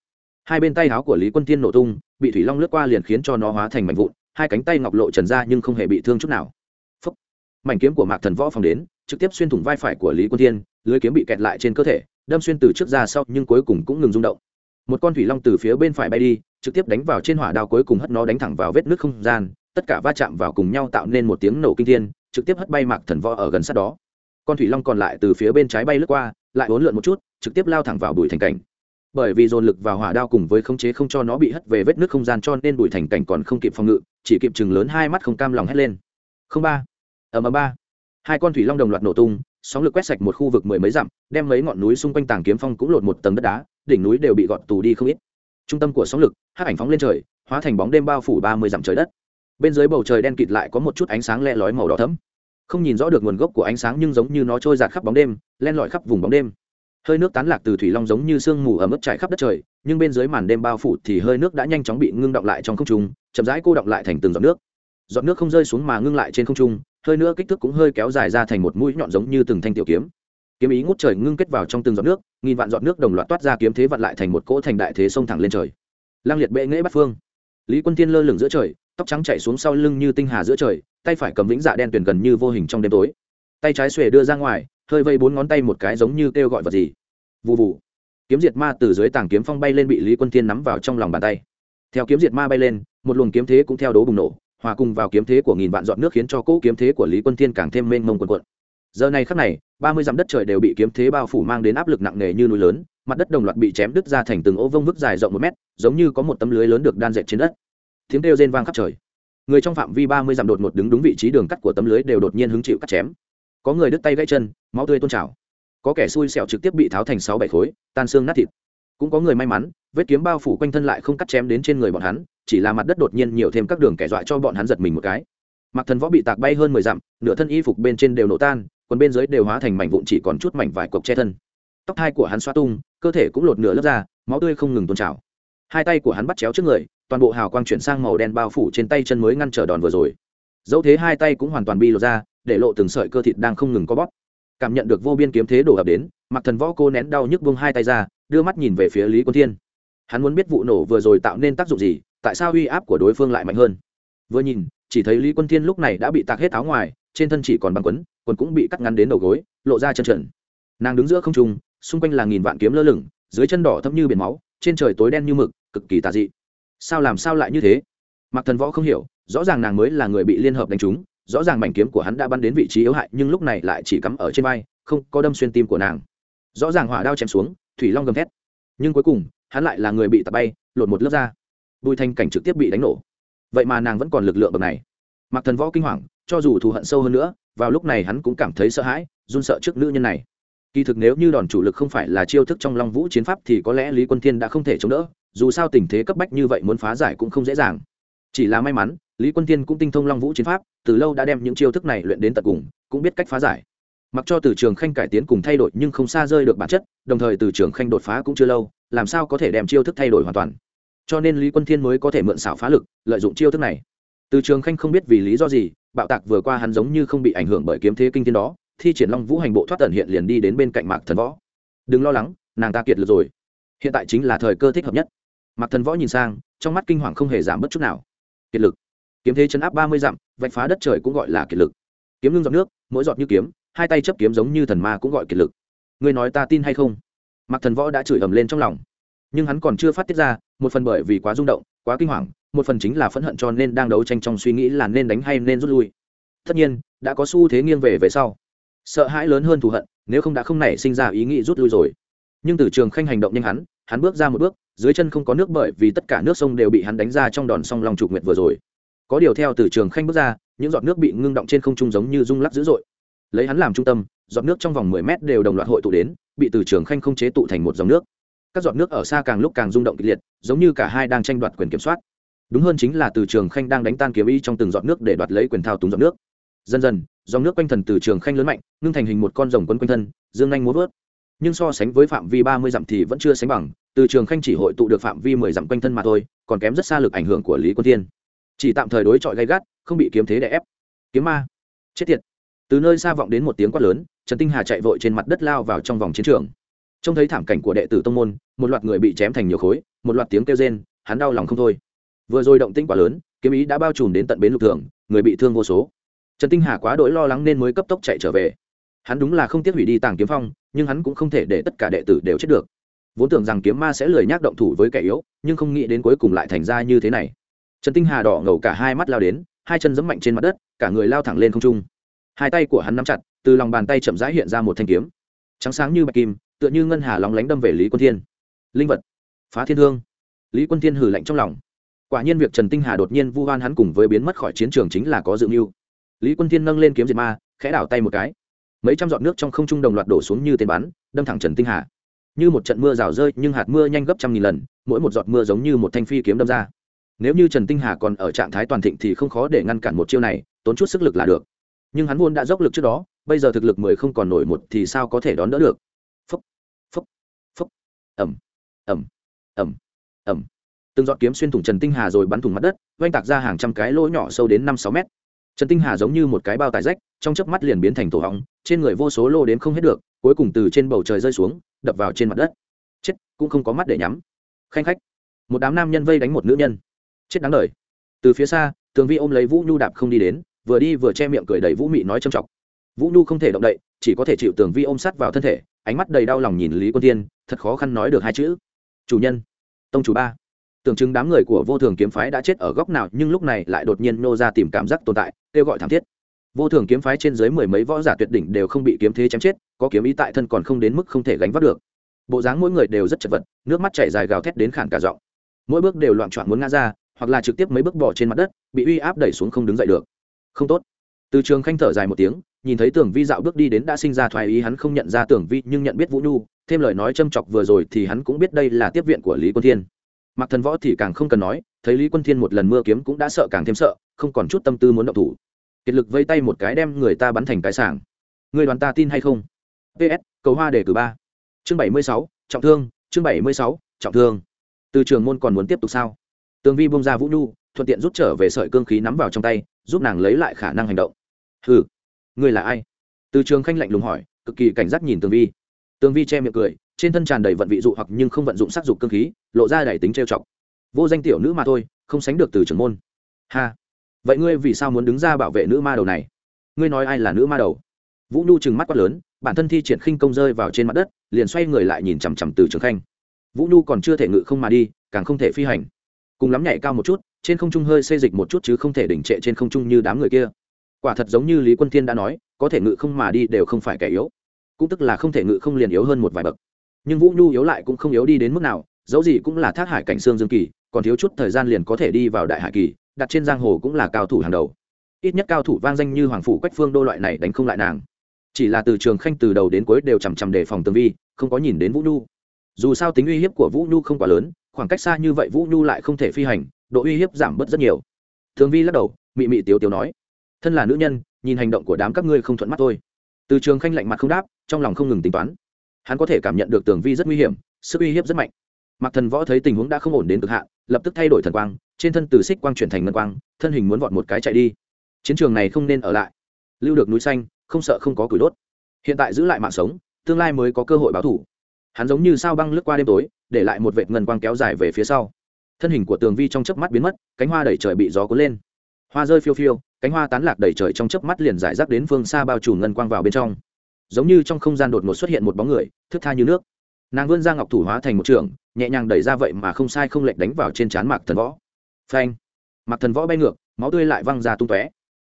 Hai bên tay áo của lý quân thiên nổ tung, bị thủy long lướt qua liền khiến cho nó hóa thành mảnh vụn, hai cánh tay ngọc lộ trần ra nhưng không hề bị thương chút nào. Phúc. mảnh kiếm của mạc thần võ phòng đến, trực tiếp xuyên thủng vai phải của lý quân thiên, lưới kiếm bị kẹt lại trên cơ thể, đâm xuyên từ trước ra sau nhưng cuối cùng cũng ngừng rung động. Một con thủy long từ phía bên phải bay đi trực tiếp đánh vào trên hỏa đao cuối cùng hất nó đánh thẳng vào vết nước không gian, tất cả va chạm vào cùng nhau tạo nên một tiếng nổ kinh thiên, trực tiếp hất bay mạc thần võ ở gần sát đó. Con thủy long còn lại từ phía bên trái bay lướt qua, lại uốn lượn một chút, trực tiếp lao thẳng vào bụi thành cảnh. Bởi vì dồn lực vào hỏa đao cùng với khống chế không cho nó bị hất về vết nước không gian cho nên bụi thành cảnh còn không kịp phòng ngự, chỉ kịp chừng lớn hai mắt không cam lòng hét lên. Không ba. Ở ầm ba. Hai con thủy long đồng loạt nổ tung, sóng lực quét sạch một khu vực mười mấy dặm, đem mấy ngọn núi xung quanh tàng kiếm phong cũng lột một tầng đất đá, đỉnh núi đều bị gọt tù đi không ít trung tâm của sóng lực hát ảnh phóng lên trời, hóa thành bóng đêm bao phủ ba mươi dặm trời đất. Bên dưới bầu trời đen kịt lại có một chút ánh sáng le lói màu đỏ thấm không nhìn rõ được nguồn gốc của ánh sáng nhưng giống như nó trôi giạt khắp bóng đêm, len lỏi khắp vùng bóng đêm. Hơi nước tán lạc từ thủy long giống như sương mù ẩm ướt trải khắp đất trời, nhưng bên dưới màn đêm bao phủ thì hơi nước đã nhanh chóng bị ngưng động lại trong không trung, chậm rãi cô động lại thành từng giọt nước. Giọt nước không rơi xuống mà ngưng lại trên không trung, hơi nữa kích thước cũng hơi kéo dài ra thành một mũi nhọn giống như từng thanh tiểu kiếm kiếm ý ngút trời ngưng kết vào trong từng giọt nước, nghìn vạn giọt nước đồng loạt toát ra kiếm thế vặn lại thành một cỗ thành đại thế sông thẳng lên trời. Lang liệt bệ nghễ bắt phương. Lý quân tiên lơ lửng giữa trời, tóc trắng chạy xuống sau lưng như tinh hà giữa trời, tay phải cầm vĩnh dạ đen tuyển gần như vô hình trong đêm tối. Tay trái xuề đưa ra ngoài, hơi vây bốn ngón tay một cái giống như kêu gọi vật gì. Vụ vụ kiếm diệt ma từ dưới tảng kiếm phong bay lên bị lý quân tiên nắm vào trong lòng bàn tay. Theo kiếm diệt ma bay lên, một luồng kiếm thế cũng theo đố bùng nổ, hòa cùng vào kiếm thế của nghìn vạn dọn nước khiến cho cỗ kiếm thế của lý quân tiên càng thêm mênh mông quần quận giờ này khắc này, ba mươi dặm đất trời đều bị kiếm thế bao phủ mang đến áp lực nặng nề như núi lớn, mặt đất đồng loạt bị chém đứt ra thành từng ô vông vức dài rộng một mét, giống như có một tấm lưới lớn được đan dệt trên đất. Tiếng kêu rên vang khắp trời. Người trong phạm vi ba mươi dặm đột một đứng đúng vị trí đường cắt của tấm lưới đều đột nhiên hứng chịu cắt chém. Có người đứt tay gãy chân, máu tươi tôn trào. Có kẻ xui xẹo trực tiếp bị tháo thành sáu bảy khối, tan xương nát thịt. Cũng có người may mắn, vết kiếm bao phủ quanh thân lại không cắt chém đến trên người bọn hắn, chỉ là mặt đất đột nhiên nhiều thêm các đường kẻ dọa cho bọn hắn giật mình một cái. Mặc thần võ bị tạc bay hơn mười dặm, nửa thân y phục bên trên đều nổ tan quần bên dưới đều hóa thành mảnh vụn chỉ còn chút mảnh vải cộc che thân. Tóc thai của hắn xoa tung, cơ thể cũng lột nửa lớp ra máu tươi không ngừng tôn trào. Hai tay của hắn bắt chéo trước người, toàn bộ hào quang chuyển sang màu đen bao phủ trên tay chân mới ngăn trở đòn vừa rồi. Dẫu thế hai tay cũng hoàn toàn bi lột ra, để lộ từng sợi cơ thịt đang không ngừng co bóp. Cảm nhận được vô biên kiếm thế đổ ập đến mặc thần võ cô nén đau nhức buông hai tay ra, đưa mắt nhìn về phía lý quân thiên. Hắn muốn biết vụ nổ vừa rồi tạo nên tác dụng gì, tại sao uy áp của đối phương lại mạnh hơn? Vừa nhìn, chỉ thấy lý quân thiên lúc này đã bị tạc hết áo ngoài, trên thân chỉ còn băng quấn quần cũng bị cắt ngắn đến đầu gối, lộ ra chân trần. Nàng đứng giữa không trung, xung quanh là nghìn vạn kiếm lơ lửng, dưới chân đỏ thấp như biển máu, trên trời tối đen như mực, cực kỳ tà dị. Sao làm sao lại như thế? Mặc thần võ không hiểu, rõ ràng nàng mới là người bị liên hợp đánh trúng, rõ ràng mảnh kiếm của hắn đã bắn đến vị trí yếu hại, nhưng lúc này lại chỉ cắm ở trên vai, không có đâm xuyên tim của nàng. Rõ ràng hỏa đao chém xuống, thủy long gầm thét. Nhưng cuối cùng, hắn lại là người bị tạt bay, lột một lớp ra bùi thanh cảnh trực tiếp bị đánh nổ. Vậy mà nàng vẫn còn lực lượng bậc này. Mặc thần võ kinh hoàng, cho dù thù hận sâu hơn nữa vào lúc này hắn cũng cảm thấy sợ hãi, run sợ trước nữ nhân này. Kỳ thực nếu như đòn chủ lực không phải là chiêu thức trong long vũ chiến pháp thì có lẽ lý quân thiên đã không thể chống đỡ, dù sao tình thế cấp bách như vậy muốn phá giải cũng không dễ dàng. Chỉ là may mắn, lý quân thiên cũng tinh thông long vũ chiến pháp, từ lâu đã đem những chiêu thức này luyện đến tận cùng, cũng biết cách phá giải. Mặc cho từ trường khanh cải tiến cùng thay đổi nhưng không xa rơi được bản chất, đồng thời từ trường khanh đột phá cũng chưa lâu, làm sao có thể đem chiêu thức thay đổi hoàn toàn. Cho nên lý quân thiên mới có thể mượn xảo phá lực, lợi dụng chiêu thức này từ trường khanh không biết vì lý do gì, bạo tạc vừa qua hắn giống như không bị ảnh hưởng bởi kiếm thế kinh thiên đó, thi triển long vũ hành bộ thoát tần hiện liền đi đến bên cạnh mạc thần võ. Đừng lo lắng, nàng ta kiệt lực rồi. Hiện tại chính là thời cơ thích hợp nhất. Mạc thần võ nhìn sang, trong mắt kinh hoàng không hề giảm bất chút nào. Kiệt lực. Kiếm thế chấn áp ba mươi dặm, vạch phá đất trời cũng gọi là kiệt lực. Kiếm ngưng giọt nước, mỗi giọt như kiếm, hai tay chấp kiếm giống như thần ma cũng gọi kiệt lực. Ngươi nói ta tin hay không? Mạc thần võ đã chửi ầm lên trong lòng. Nhưng hắn còn chưa phát tiết ra, một phần bởi vì quá rung động quá kinh hoàng, một phần chính là phẫn hận cho nên đang đấu tranh trong suy nghĩ là nên đánh hay nên rút lui. Tất nhiên, đã có xu thế nghiêng về về sau. Sợ hãi lớn hơn thù hận, nếu không đã không nảy sinh ra ý nghĩ rút lui rồi. Nhưng từ trường khanh hành động nhanh hắn hắn bước ra một bước, dưới chân không có nước bởi vì tất cả nước sông đều bị hắn đánh ra trong đòn song lòng trục nguyệt vừa rồi. Có điều theo từ trường khanh bước ra, những giọt nước bị ngưng động trên không trung giống như rung lắc dữ dội. Lấy hắn làm trung tâm, giọt nước trong vòng mười mét đều đồng loạt hội tụ đến, bị từ trường khanh không chế tụ thành một dòng nước các giọt nước ở xa càng lúc càng rung động kịch liệt, giống như cả hai đang tranh đoạt quyền kiểm soát. Đúng hơn chính là từ trường khanh đang đánh tan kiếm y trong từng giọt nước để đoạt lấy quyền thao túng giọt nước. Dần dần, dòng nước quanh thần từ trường khanh lớn mạnh, ngưng thành hình một con rồng quấn quanh thân, dương anh muốn vớt. Nhưng so sánh với phạm vi ba mươi dặm thì vẫn chưa sánh bằng, từ trường khanh chỉ hội tụ được phạm vi mười dặm quanh thân mà thôi, còn kém rất xa lực ảnh hưởng của lý quân thiên. Chỉ tạm thời đối chọi gay gắt, không bị kiếm thế đè ép. Kiếm ma. Chết tiệt. Từ nơi xa vọng đến một tiếng quát lớn, trần tinh hà chạy vội trên mặt đất lao vào trong vòng chiến trường trông thấy thảm cảnh của đệ tử tông môn, một loạt người bị chém thành nhiều khối, một loạt tiếng kêu rên, hắn đau lòng không thôi. Vừa rồi động tĩnh quá lớn, kiếm ý đã bao trùm đến tận bến lục thường người bị thương vô số. Trần tinh hà quá đỗi lo lắng nên mới cấp tốc chạy trở về. Hắn đúng là không tiếc hủy đi tàng kiếm phong, nhưng hắn cũng không thể để tất cả đệ tử đều chết được. Vốn tưởng rằng kiếm ma sẽ lười nhác động thủ với kẻ yếu, nhưng không nghĩ đến cuối cùng lại thành ra như thế này. Trần tinh hà đỏ ngầu cả hai mắt lao đến, hai chân giẫm mạnh trên mặt đất, cả người lao thẳng lên không trung. Hai tay của hắn nắm chặt, từ lòng bàn tay chậm rãi hiện ra một thanh kiếm. Trắng sáng như bạch kim tựa như ngân hà lóng lánh đâm về lý quân thiên. Linh vật. Phá thiên hương. Lý quân thiên hử lạnh trong lòng. Quả nhiên việc trần tinh hà đột nhiên vu hoan hắn cùng với biến mất khỏi chiến trường chính là có dự mưu. Lý quân thiên nâng lên kiếm diệt ma, khẽ đảo tay một cái. Mấy trăm giọt nước trong không trung đồng loạt đổ xuống như tên bắn, đâm thẳng trần tinh hà. Như một trận mưa rào rơi, nhưng hạt mưa nhanh gấp trăm nghìn lần, mỗi một giọt mưa giống như một thanh phi kiếm đâm ra. Nếu như trần tinh hà còn ở trạng thái toàn thịnh thì không khó để ngăn cản một chiêu này, tốn chút sức lực là được. Nhưng hắn vốn đã dốc lực trước đó, bây giờ thực lực mười không còn nổi một thì sao có thể đón đỡ được? Ẩm ẩm ẩm ẩm từng giọt kiếm xuyên thủng trần tinh hà rồi bắn thủng mặt đất oanh tạc ra hàng trăm cái lỗ nhỏ sâu đến năm sáu mét. Trần tinh hà giống như một cái bao tải rách, trong chớp mắt liền biến thành tổ hỏng trên người vô số lô đến không hết được, cuối cùng từ trên bầu trời rơi xuống, đập vào trên mặt đất. Chết, cũng không có mắt để nhắm. Khanh khách. Một đám nam nhân vây đánh một nữ nhân. Chết đáng đời. Từ phía xa, tường vi ôm lấy vũ nhu đạp không đi đến, vừa đi vừa che miệng cười đầy vũ mị nói châm chọc vũ nhu không thể động đậy, chỉ có thể chịu tường vi ôm sát vào thân thể ánh mắt đầy đau lòng nhìn lý quân tiên thật khó khăn nói được hai chữ. Chủ nhân, tông chủ ba. Tưởng chừng đám người của vô thường kiếm phái đã chết ở góc nào, nhưng lúc này lại đột nhiên nô ra tìm cảm giác tồn tại, kêu gọi thảm thiết. Vô thường kiếm phái trên dưới mười mấy võ giả tuyệt đỉnh đều không bị kiếm thế chém chết, có kiếm ý tại thân còn không đến mức không thể gánh vác được. Bộ dáng mỗi người đều rất chật vật, nước mắt chảy dài gào thét đến khản cả giọng. Mỗi bước đều loạn trọn muốn ngã ra, hoặc là trực tiếp mấy bước bỏ trên mặt đất, bị uy áp đẩy xuống không đứng dậy được. Không tốt. Từ trường khanh thở dài một tiếng nhìn thấy tưởng vi dạo bước đi đến đã sinh ra thoái ý, hắn không nhận ra tưởng vi nhưng nhận biết vũ nhu. Thêm lời nói châm chọc vừa rồi thì hắn cũng biết đây là tiếp viện của lý quân thiên. Mặc thần võ thì càng không cần nói, thấy lý quân thiên một lần mưa kiếm cũng đã sợ càng thêm sợ, không còn chút tâm tư muốn động thủ. Kiệt lực vây tay một cái đem người ta bắn thành cái sảng. Người đoàn ta tin hay không? Ps cầu hoa để cử ba. Chương bảy mươi sáu, trọng thương, chương bảy mươi sáu, trọng thương. Từ trường môn còn muốn tiếp tục sao? Tường vi bông ra vũ nhu, thuận tiện rút trở về sợi cương khí nắm vào trong tay, giúp nàng lấy lại khả năng hành động. Ừ Ngươi là ai? Từ trường khanh lạnh lùng hỏi, cực kỳ cảnh giác nhìn tường vi. Tường vi che miệng cười, trên thân tràn đầy vận vị dụ hoặc nhưng không vận dụng sắc dục cương khí, lộ ra đầy tính trêu chọc. Vô danh tiểu nữ mà thôi, không sánh được từ trưởng môn. Ha! Vậy ngươi vì sao muốn đứng ra bảo vệ nữ ma đầu này? Ngươi nói ai là nữ ma đầu? Vũ nhu trừng mắt quát lớn, bản thân thi triển khinh công rơi vào trên mặt đất, liền xoay người lại nhìn chằm chằm từ trường khanh. Vũ nhu còn chưa thể ngự không mà đi, càng không thể phi hành. Cùng lắm nhảy cao một chút, trên không trung hơi xê dịch một chút chứ không thể đỉnh trệ trên không trung như đám người kia quả thật giống như lý quân thiên đã nói, có thể ngự không mà đi đều không phải kẻ yếu. Cũng tức là không thể ngự không liền yếu hơn một vài bậc. Nhưng vũ nhu yếu lại cũng không yếu đi đến mức nào dẫu gì cũng là thác hải cảnh xương dương kỳ, còn thiếu chút thời gian liền có thể đi vào đại hải kỳ, đặt trên giang hồ cũng là cao thủ hàng đầu. Ít nhất cao thủ vang danh như hoàng phủ quách phương đô loại này đánh không lại nàng. Chỉ là từ trường khanh từ đầu đến cuối đều chằm chằm đề phòng tường vi, không có nhìn đến vũ nhu. Dù sao tính uy hiếp của vũ nhu không quá lớn, khoảng cách xa như vậy vũ nhu lại không thể phi hành, độ uy hiếp giảm bớt rất nhiều. Thường vi lắc đầu, mị mị tiếu tiếu nói thân là nữ nhân nhìn hành động của đám các ngươi không thuận mắt thôi từ trường khanh lạnh mặt không đáp trong lòng không ngừng tính toán hắn có thể cảm nhận được tường vi rất nguy hiểm sức uy hiếp rất mạnh mặc thần võ thấy tình huống đã không ổn đến cực hạn lập tức thay đổi thần quang trên thân từ xích quang chuyển thành ngân quang thân hình muốn vọt một cái chạy đi chiến trường này không nên ở lại lưu được núi xanh không sợ không có củi đốt hiện tại giữ lại mạng sống tương lai mới có cơ hội báo thủ hắn giống như sao băng lướt qua đêm tối để lại một vệt ngân quang kéo dài về phía sau thân hình của tường vi trong chớp mắt biến mất cánh hoa đẩy trời bị gió cuốn lên hoa rơi phiêu phiêu, cánh hoa tán lạc đầy trời trong chớp mắt liền giải rác đến phương xa bao trùm ngân quang vào bên trong. Giống như trong không gian đột ngột xuất hiện một bóng người, thức tha như nước. Nàng vươn ra ngọc thủ hóa thành một trường, nhẹ nhàng đẩy ra vậy mà không sai không lệch đánh vào trên trán mạc thần võ. Phanh! Mạc thần võ bay ngược, máu tươi lại văng ra tung tóe.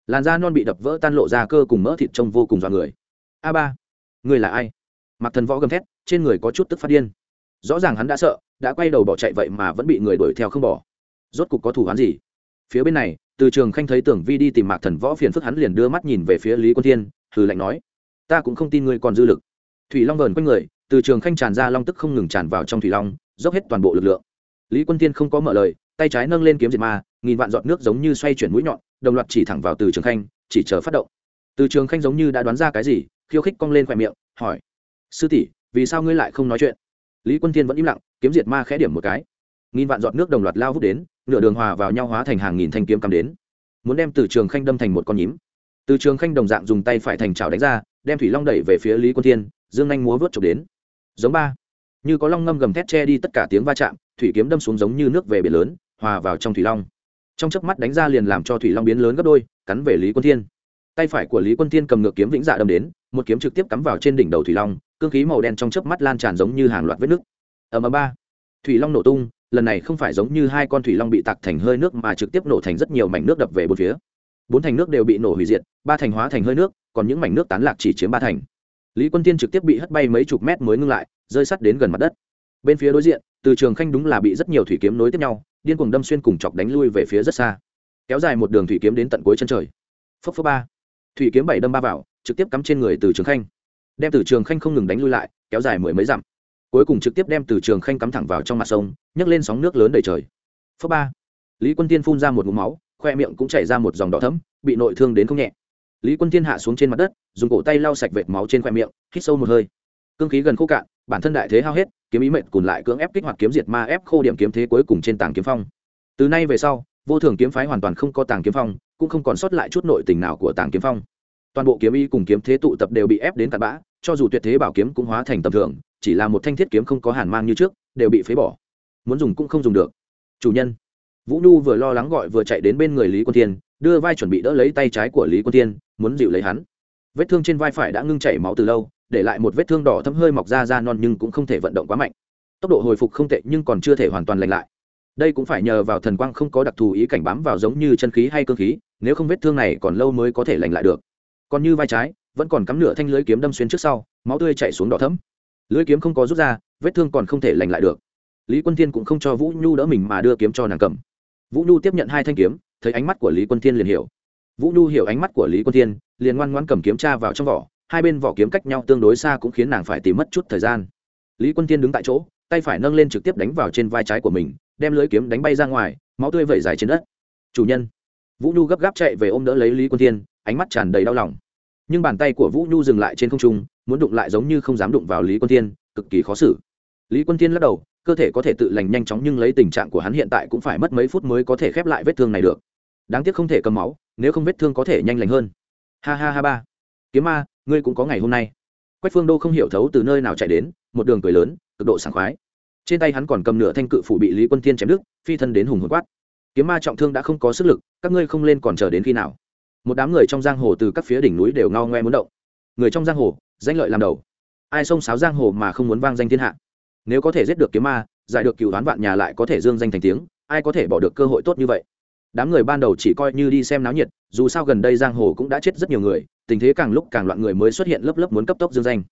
Làn da non bị đập vỡ tan lộ ra cơ cùng mỡ thịt trông vô cùng dọa người. A ba! Người là ai? Mạc thần võ gầm thét, trên người có chút tức phát điên. Rõ ràng hắn đã sợ, đã quay đầu bỏ chạy vậy mà vẫn bị người đuổi theo không bỏ. Rốt cục có thủ hắn gì? Phía bên này từ trường khanh thấy tưởng vi đi tìm mạc thần võ phiền phức hắn liền đưa mắt nhìn về phía lý quân thiên, hừ lạnh nói, ta cũng không tin ngươi còn dư lực. Thủy long vờn quanh người, từ trường khanh tràn ra long tức không ngừng tràn vào trong thủy long, dốc hết toàn bộ lực lượng. Lý quân tiên không có mở lời, tay trái nâng lên kiếm diệt ma, nghìn vạn giọt nước giống như xoay chuyển mũi nhọn, đồng loạt chỉ thẳng vào từ trường khanh, chỉ chờ phát động. Từ trường khanh giống như đã đoán ra cái gì, khiêu khích cong lên khoe miệng, hỏi, sư tỷ, vì sao ngươi lại không nói chuyện? Lý quân tiên vẫn im lặng, kiếm diệt ma khẽ điểm một cái. Nghìn vạn giọt nước đồng loạt lao vút đến nửa đường hòa vào nhau hóa thành hàng nghìn thanh kiếm cắm đến. Muốn đem từ trường khanh đâm thành một con nhím. Từ trường khanh đồng dạng dùng tay phải thành trào đánh ra, đem thủy long đẩy về phía lý quân tiên dương anh múa vớt trục đến. Giống ba. Như có long ngâm gầm thét che đi tất cả tiếng va chạm, thủy kiếm đâm xuống giống như nước về biển lớn, hòa vào trong thủy long. Trong chớp mắt đánh ra liền làm cho thủy long biến lớn gấp đôi, cắn về lý quân thiên. Tay phải của lý quân thiên cầm ngược kiếm vĩnh dạ đâm đến, một kiếm trực tiếp cắm vào trên đỉnh đầu thủy long, cương khí màu đen trong chớp mắt lan tràn giống như hàng loạt vết nước ở ầm ba. Thủy long nổ tung lần này không phải giống như hai con thủy long bị tạc thành hơi nước mà trực tiếp nổ thành rất nhiều mảnh nước đập về bốn phía. Bốn thành nước đều bị nổ hủy diệt, ba thành hóa thành hơi nước, còn những mảnh nước tán lạc chỉ chiếm ba thành. Lý quân tiên trực tiếp bị hất bay mấy chục mét mới ngưng lại, rơi sắt đến gần mặt đất. Bên phía đối diện, từ trường khanh đúng là bị rất nhiều thủy kiếm nối tiếp nhau, điên cuồng đâm xuyên cùng chọc đánh lui về phía rất xa. Kéo dài một đường thủy kiếm đến tận cuối chân trời. Phấp phấp ba. Thủy kiếm bảy đâm ba vào, trực tiếp cắm trên người từ trường khanh. Đem từ trường khanh không ngừng đánh lui lại, kéo dài mười mấy dặm cuối cùng trực tiếp đem từ trường khanh cắm thẳng vào trong mặt sông, nhấc lên sóng nước lớn đầy trời. Phấp ba, lý quân tiên phun ra một ngụm máu, khoe miệng cũng chảy ra một dòng đỏ thấm bị nội thương đến không nhẹ. Lý quân tiên hạ xuống trên mặt đất, dùng cổ tay lau sạch vệt máu trên khoe miệng, hít sâu một hơi. Cương khí gần khô cạn, bản thân đại thế hao hết, kiếm ý mệnh cùn lại cưỡng ép kích hoạt kiếm diệt ma ép khô điểm kiếm thế cuối cùng trên tàng kiếm phong. Từ nay về sau, vô thường kiếm phái hoàn toàn không có tàng kiếm phong, cũng không còn sót lại chút nội tình nào của tàng kiếm phong. Toàn bộ kiếm ý cùng kiếm thế tụ tập đều bị ép đến cặn bã, cho dù tuyệt thế bảo kiếm cũng hóa thành tầm thường chỉ là một thanh thiết kiếm không có hàn mang như trước, đều bị phế bỏ. Muốn dùng cũng không dùng được. Chủ nhân, vũ nhu vừa lo lắng gọi vừa chạy đến bên người lý quân thiên, đưa vai chuẩn bị đỡ lấy tay trái của lý quân thiên, muốn dịu lấy hắn. Vết thương trên vai phải đã ngưng chảy máu từ lâu, để lại một vết thương đỏ thấm hơi mọc ra da non nhưng cũng không thể vận động quá mạnh. Tốc độ hồi phục không tệ nhưng còn chưa thể hoàn toàn lành lại. Đây cũng phải nhờ vào thần quang không có đặc thù ý cảnh bám vào giống như chân khí hay cơ khí, nếu không vết thương này còn lâu mới có thể lành lại được. Còn như vai trái, vẫn còn cắm nửa thanh lưới kiếm đâm xuyên trước sau, máu tươi chảy xuống đỏ thấm lưới kiếm không có rút ra, vết thương còn không thể lành lại được. Lý quân thiên cũng không cho vũ nhu đỡ mình mà đưa kiếm cho nàng cầm. Vũ nhu tiếp nhận hai thanh kiếm, thấy ánh mắt của lý quân thiên liền hiểu. Vũ nhu hiểu ánh mắt của lý quân thiên, liền ngoan ngoan cầm kiếm tra vào trong vỏ, hai bên vỏ kiếm cách nhau tương đối xa cũng khiến nàng phải tìm mất chút thời gian. Lý quân thiên đứng tại chỗ, tay phải nâng lên trực tiếp đánh vào trên vai trái của mình, đem lưới kiếm đánh bay ra ngoài, máu tươi vẩy dài trên đất. Chủ nhân. Vũ nhu gấp gáp chạy về ôm đỡ lấy lý quân thiên, ánh mắt tràn đầy đau lòng. Nhưng bàn tay của vũ nhu dừng lại trên không trung muốn đụng lại giống như không dám đụng vào lý quân thiên cực kỳ khó xử. Lý quân thiên lắc đầu cơ thể có thể tự lành nhanh chóng nhưng lấy tình trạng của hắn hiện tại cũng phải mất mấy phút mới có thể khép lại vết thương này được. Đáng tiếc không thể cầm máu nếu không vết thương có thể nhanh lành hơn. Ha ha ha ba. Kiếm ma ngươi cũng có ngày hôm nay. Quách phương đô không hiểu thấu từ nơi nào chạy đến một đường cười lớn cực độ sảng khoái. Trên tay hắn còn cầm nửa thanh cự phủ bị lý quân thiên chém đứt, phi thân đến hùng hồn quát. Kiếm ma trọng thương đã không có sức lực các ngươi không lên còn chờ đến khi nào? Một đám người trong giang hồ từ các phía đỉnh núi đều ngao ngoe muốn động. Người trong giang hồ danh lợi làm đầu. Ai xông sáo giang hồ mà không muốn vang danh thiên hạ. Nếu có thể giết được kiếm ma, giải được cựu đoán vạn nhà lại có thể dương danh thành tiếng, ai có thể bỏ được cơ hội tốt như vậy? Đám người ban đầu chỉ coi như đi xem náo nhiệt, dù sao gần đây giang hồ cũng đã chết rất nhiều người, tình thế càng lúc càng loạn người mới xuất hiện lớp lớp muốn cấp tốc dương danh.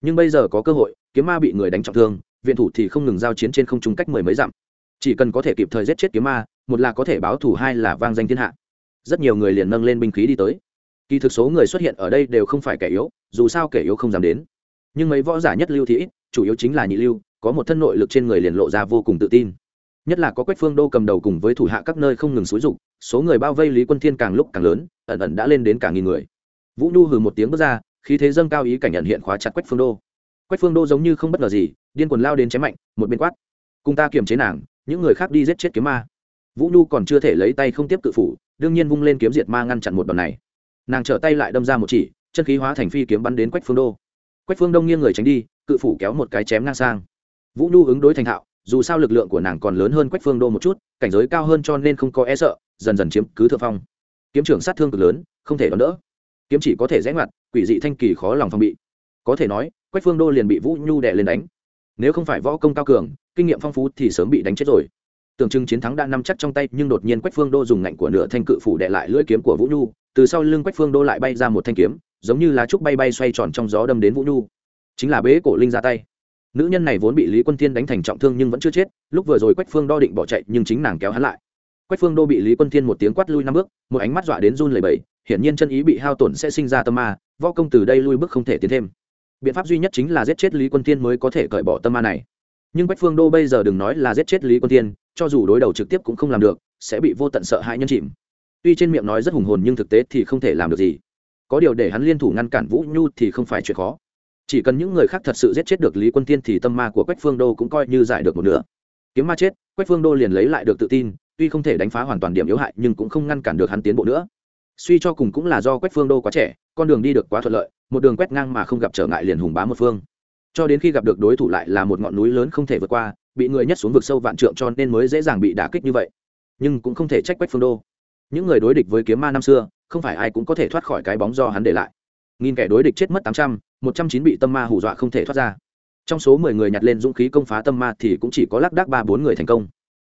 Nhưng bây giờ có cơ hội, kiếm ma bị người đánh trọng thương, viện thủ thì không ngừng giao chiến trên không trung cách mười mấy dặm. Chỉ cần có thể kịp thời giết chết kiếm ma, một là có thể báo thù, hai là vang danh thiên hạ. Rất nhiều người liền nâng lên binh khí đi tới kỳ thực số người xuất hiện ở đây đều không phải kẻ yếu, dù sao kẻ yếu không dám đến. Nhưng mấy võ giả nhất lưu thì ít, chủ yếu chính là nhị lưu, có một thân nội lực trên người liền lộ ra vô cùng tự tin. Nhất là có quách phương đô cầm đầu cùng với thủ hạ các nơi không ngừng xúi rục số người bao vây lý quân thiên càng lúc càng lớn, ẩn ẩn đã lên đến cả nghìn người. Vũ nhu hừ một tiếng bước ra, khí thế dâng cao ý cảnh nhận hiện khóa chặt quách phương đô. Quách phương đô giống như không bất ngờ gì, điên cuồng lao đến chém mạnh, một bên quát. Cùng ta kiềm chế nàng, những người khác đi giết chết kiếm ma. Vũ nhu còn chưa thể lấy tay không tiếp cự phủ, đương nhiên vung lên kiếm diệt ma ngăn chặn một đòn này nàng trở tay lại đâm ra một chỉ, chân khí hóa thành phi kiếm bắn đến quách phương đô. Quách phương đông nghiêng người tránh đi, cự phủ kéo một cái chém ngang sang. Vũ nhu ứng đối thành thạo, dù sao lực lượng của nàng còn lớn hơn quách phương đô một chút, cảnh giới cao hơn cho nên không có e sợ, dần dần chiếm cứ thượng phong. Kiếm trưởng sát thương cực lớn, không thể đón đỡ. Kiếm chỉ có thể rẽ ngoặt, quỷ dị thanh kỳ khó lòng phòng bị. Có thể nói, quách phương đô liền bị vũ nhu đè lên đánh. Nếu không phải võ công cao cường, kinh nghiệm phong phú thì sớm bị đánh chết rồi. Tưởng chừng chiến thắng đã nắm chắc trong tay, nhưng đột nhiên quách phương đô dùng ngạnh của nửa thanh cự phủ đệ lại lưỡi kiếm của vũ nhu từ sau lưng quách phương đô lại bay ra một thanh kiếm, giống như lá trúc bay bay xoay tròn trong gió đâm đến vũ nhu. Chính là bế cổ linh ra tay. Nữ nhân này vốn bị lý quân thiên đánh thành trọng thương nhưng vẫn chưa chết, lúc vừa rồi quách phương đo định bỏ chạy nhưng chính nàng kéo hắn lại. Quách phương đô bị lý quân thiên một tiếng quát lui năm bước, một ánh mắt dọa đến run lẩy bẩy, hiển nhiên chân ý bị hao tổn sẽ sinh ra tâm ma, võ công từ đây lui bước không thể tiến thêm. Biện pháp duy nhất chính là giết chết lý quân thiên mới có thể cởi bỏ tâm ma này. Nhưng quách phương đô bây giờ đừng nói là giết chết lý quân thiên, cho dù đối đầu trực tiếp cũng không làm được, sẽ bị vô tận sợ hãi nhân chìm tuy trên miệng nói rất hùng hồn nhưng thực tế thì không thể làm được gì. Có điều để hắn liên thủ ngăn cản vũ nhu thì không phải chuyện khó. Chỉ cần những người khác thật sự giết chết được lý quân tiên thì tâm ma của quách phương đô cũng coi như giải được một nửa. Kiếm ma chết, quách phương đô liền lấy lại được tự tin, tuy không thể đánh phá hoàn toàn điểm yếu hại nhưng cũng không ngăn cản được hắn tiến bộ nữa. Suy cho cùng cũng là do quách phương đô quá trẻ, con đường đi được quá thuận lợi, một đường quét ngang mà không gặp trở ngại liền hùng bá một phương. Cho đến khi gặp được đối thủ lại là một ngọn núi lớn không thể vượt qua, bị người nhất xuống vực sâu vạn trượng cho nên mới dễ dàng bị đả kích như vậy. Nhưng cũng không thể trách quách phương đô những người đối địch với kiếm ma năm xưa, không phải ai cũng có thể thoát khỏi cái bóng do hắn để lại. Nghìn kẻ đối địch chết mất tám trăm, một trăm chín bị tâm ma hù dọa không thể thoát ra. Trong số mười người nhặt lên dũng khí công phá tâm ma thì cũng chỉ có lác đác ba bốn người thành công.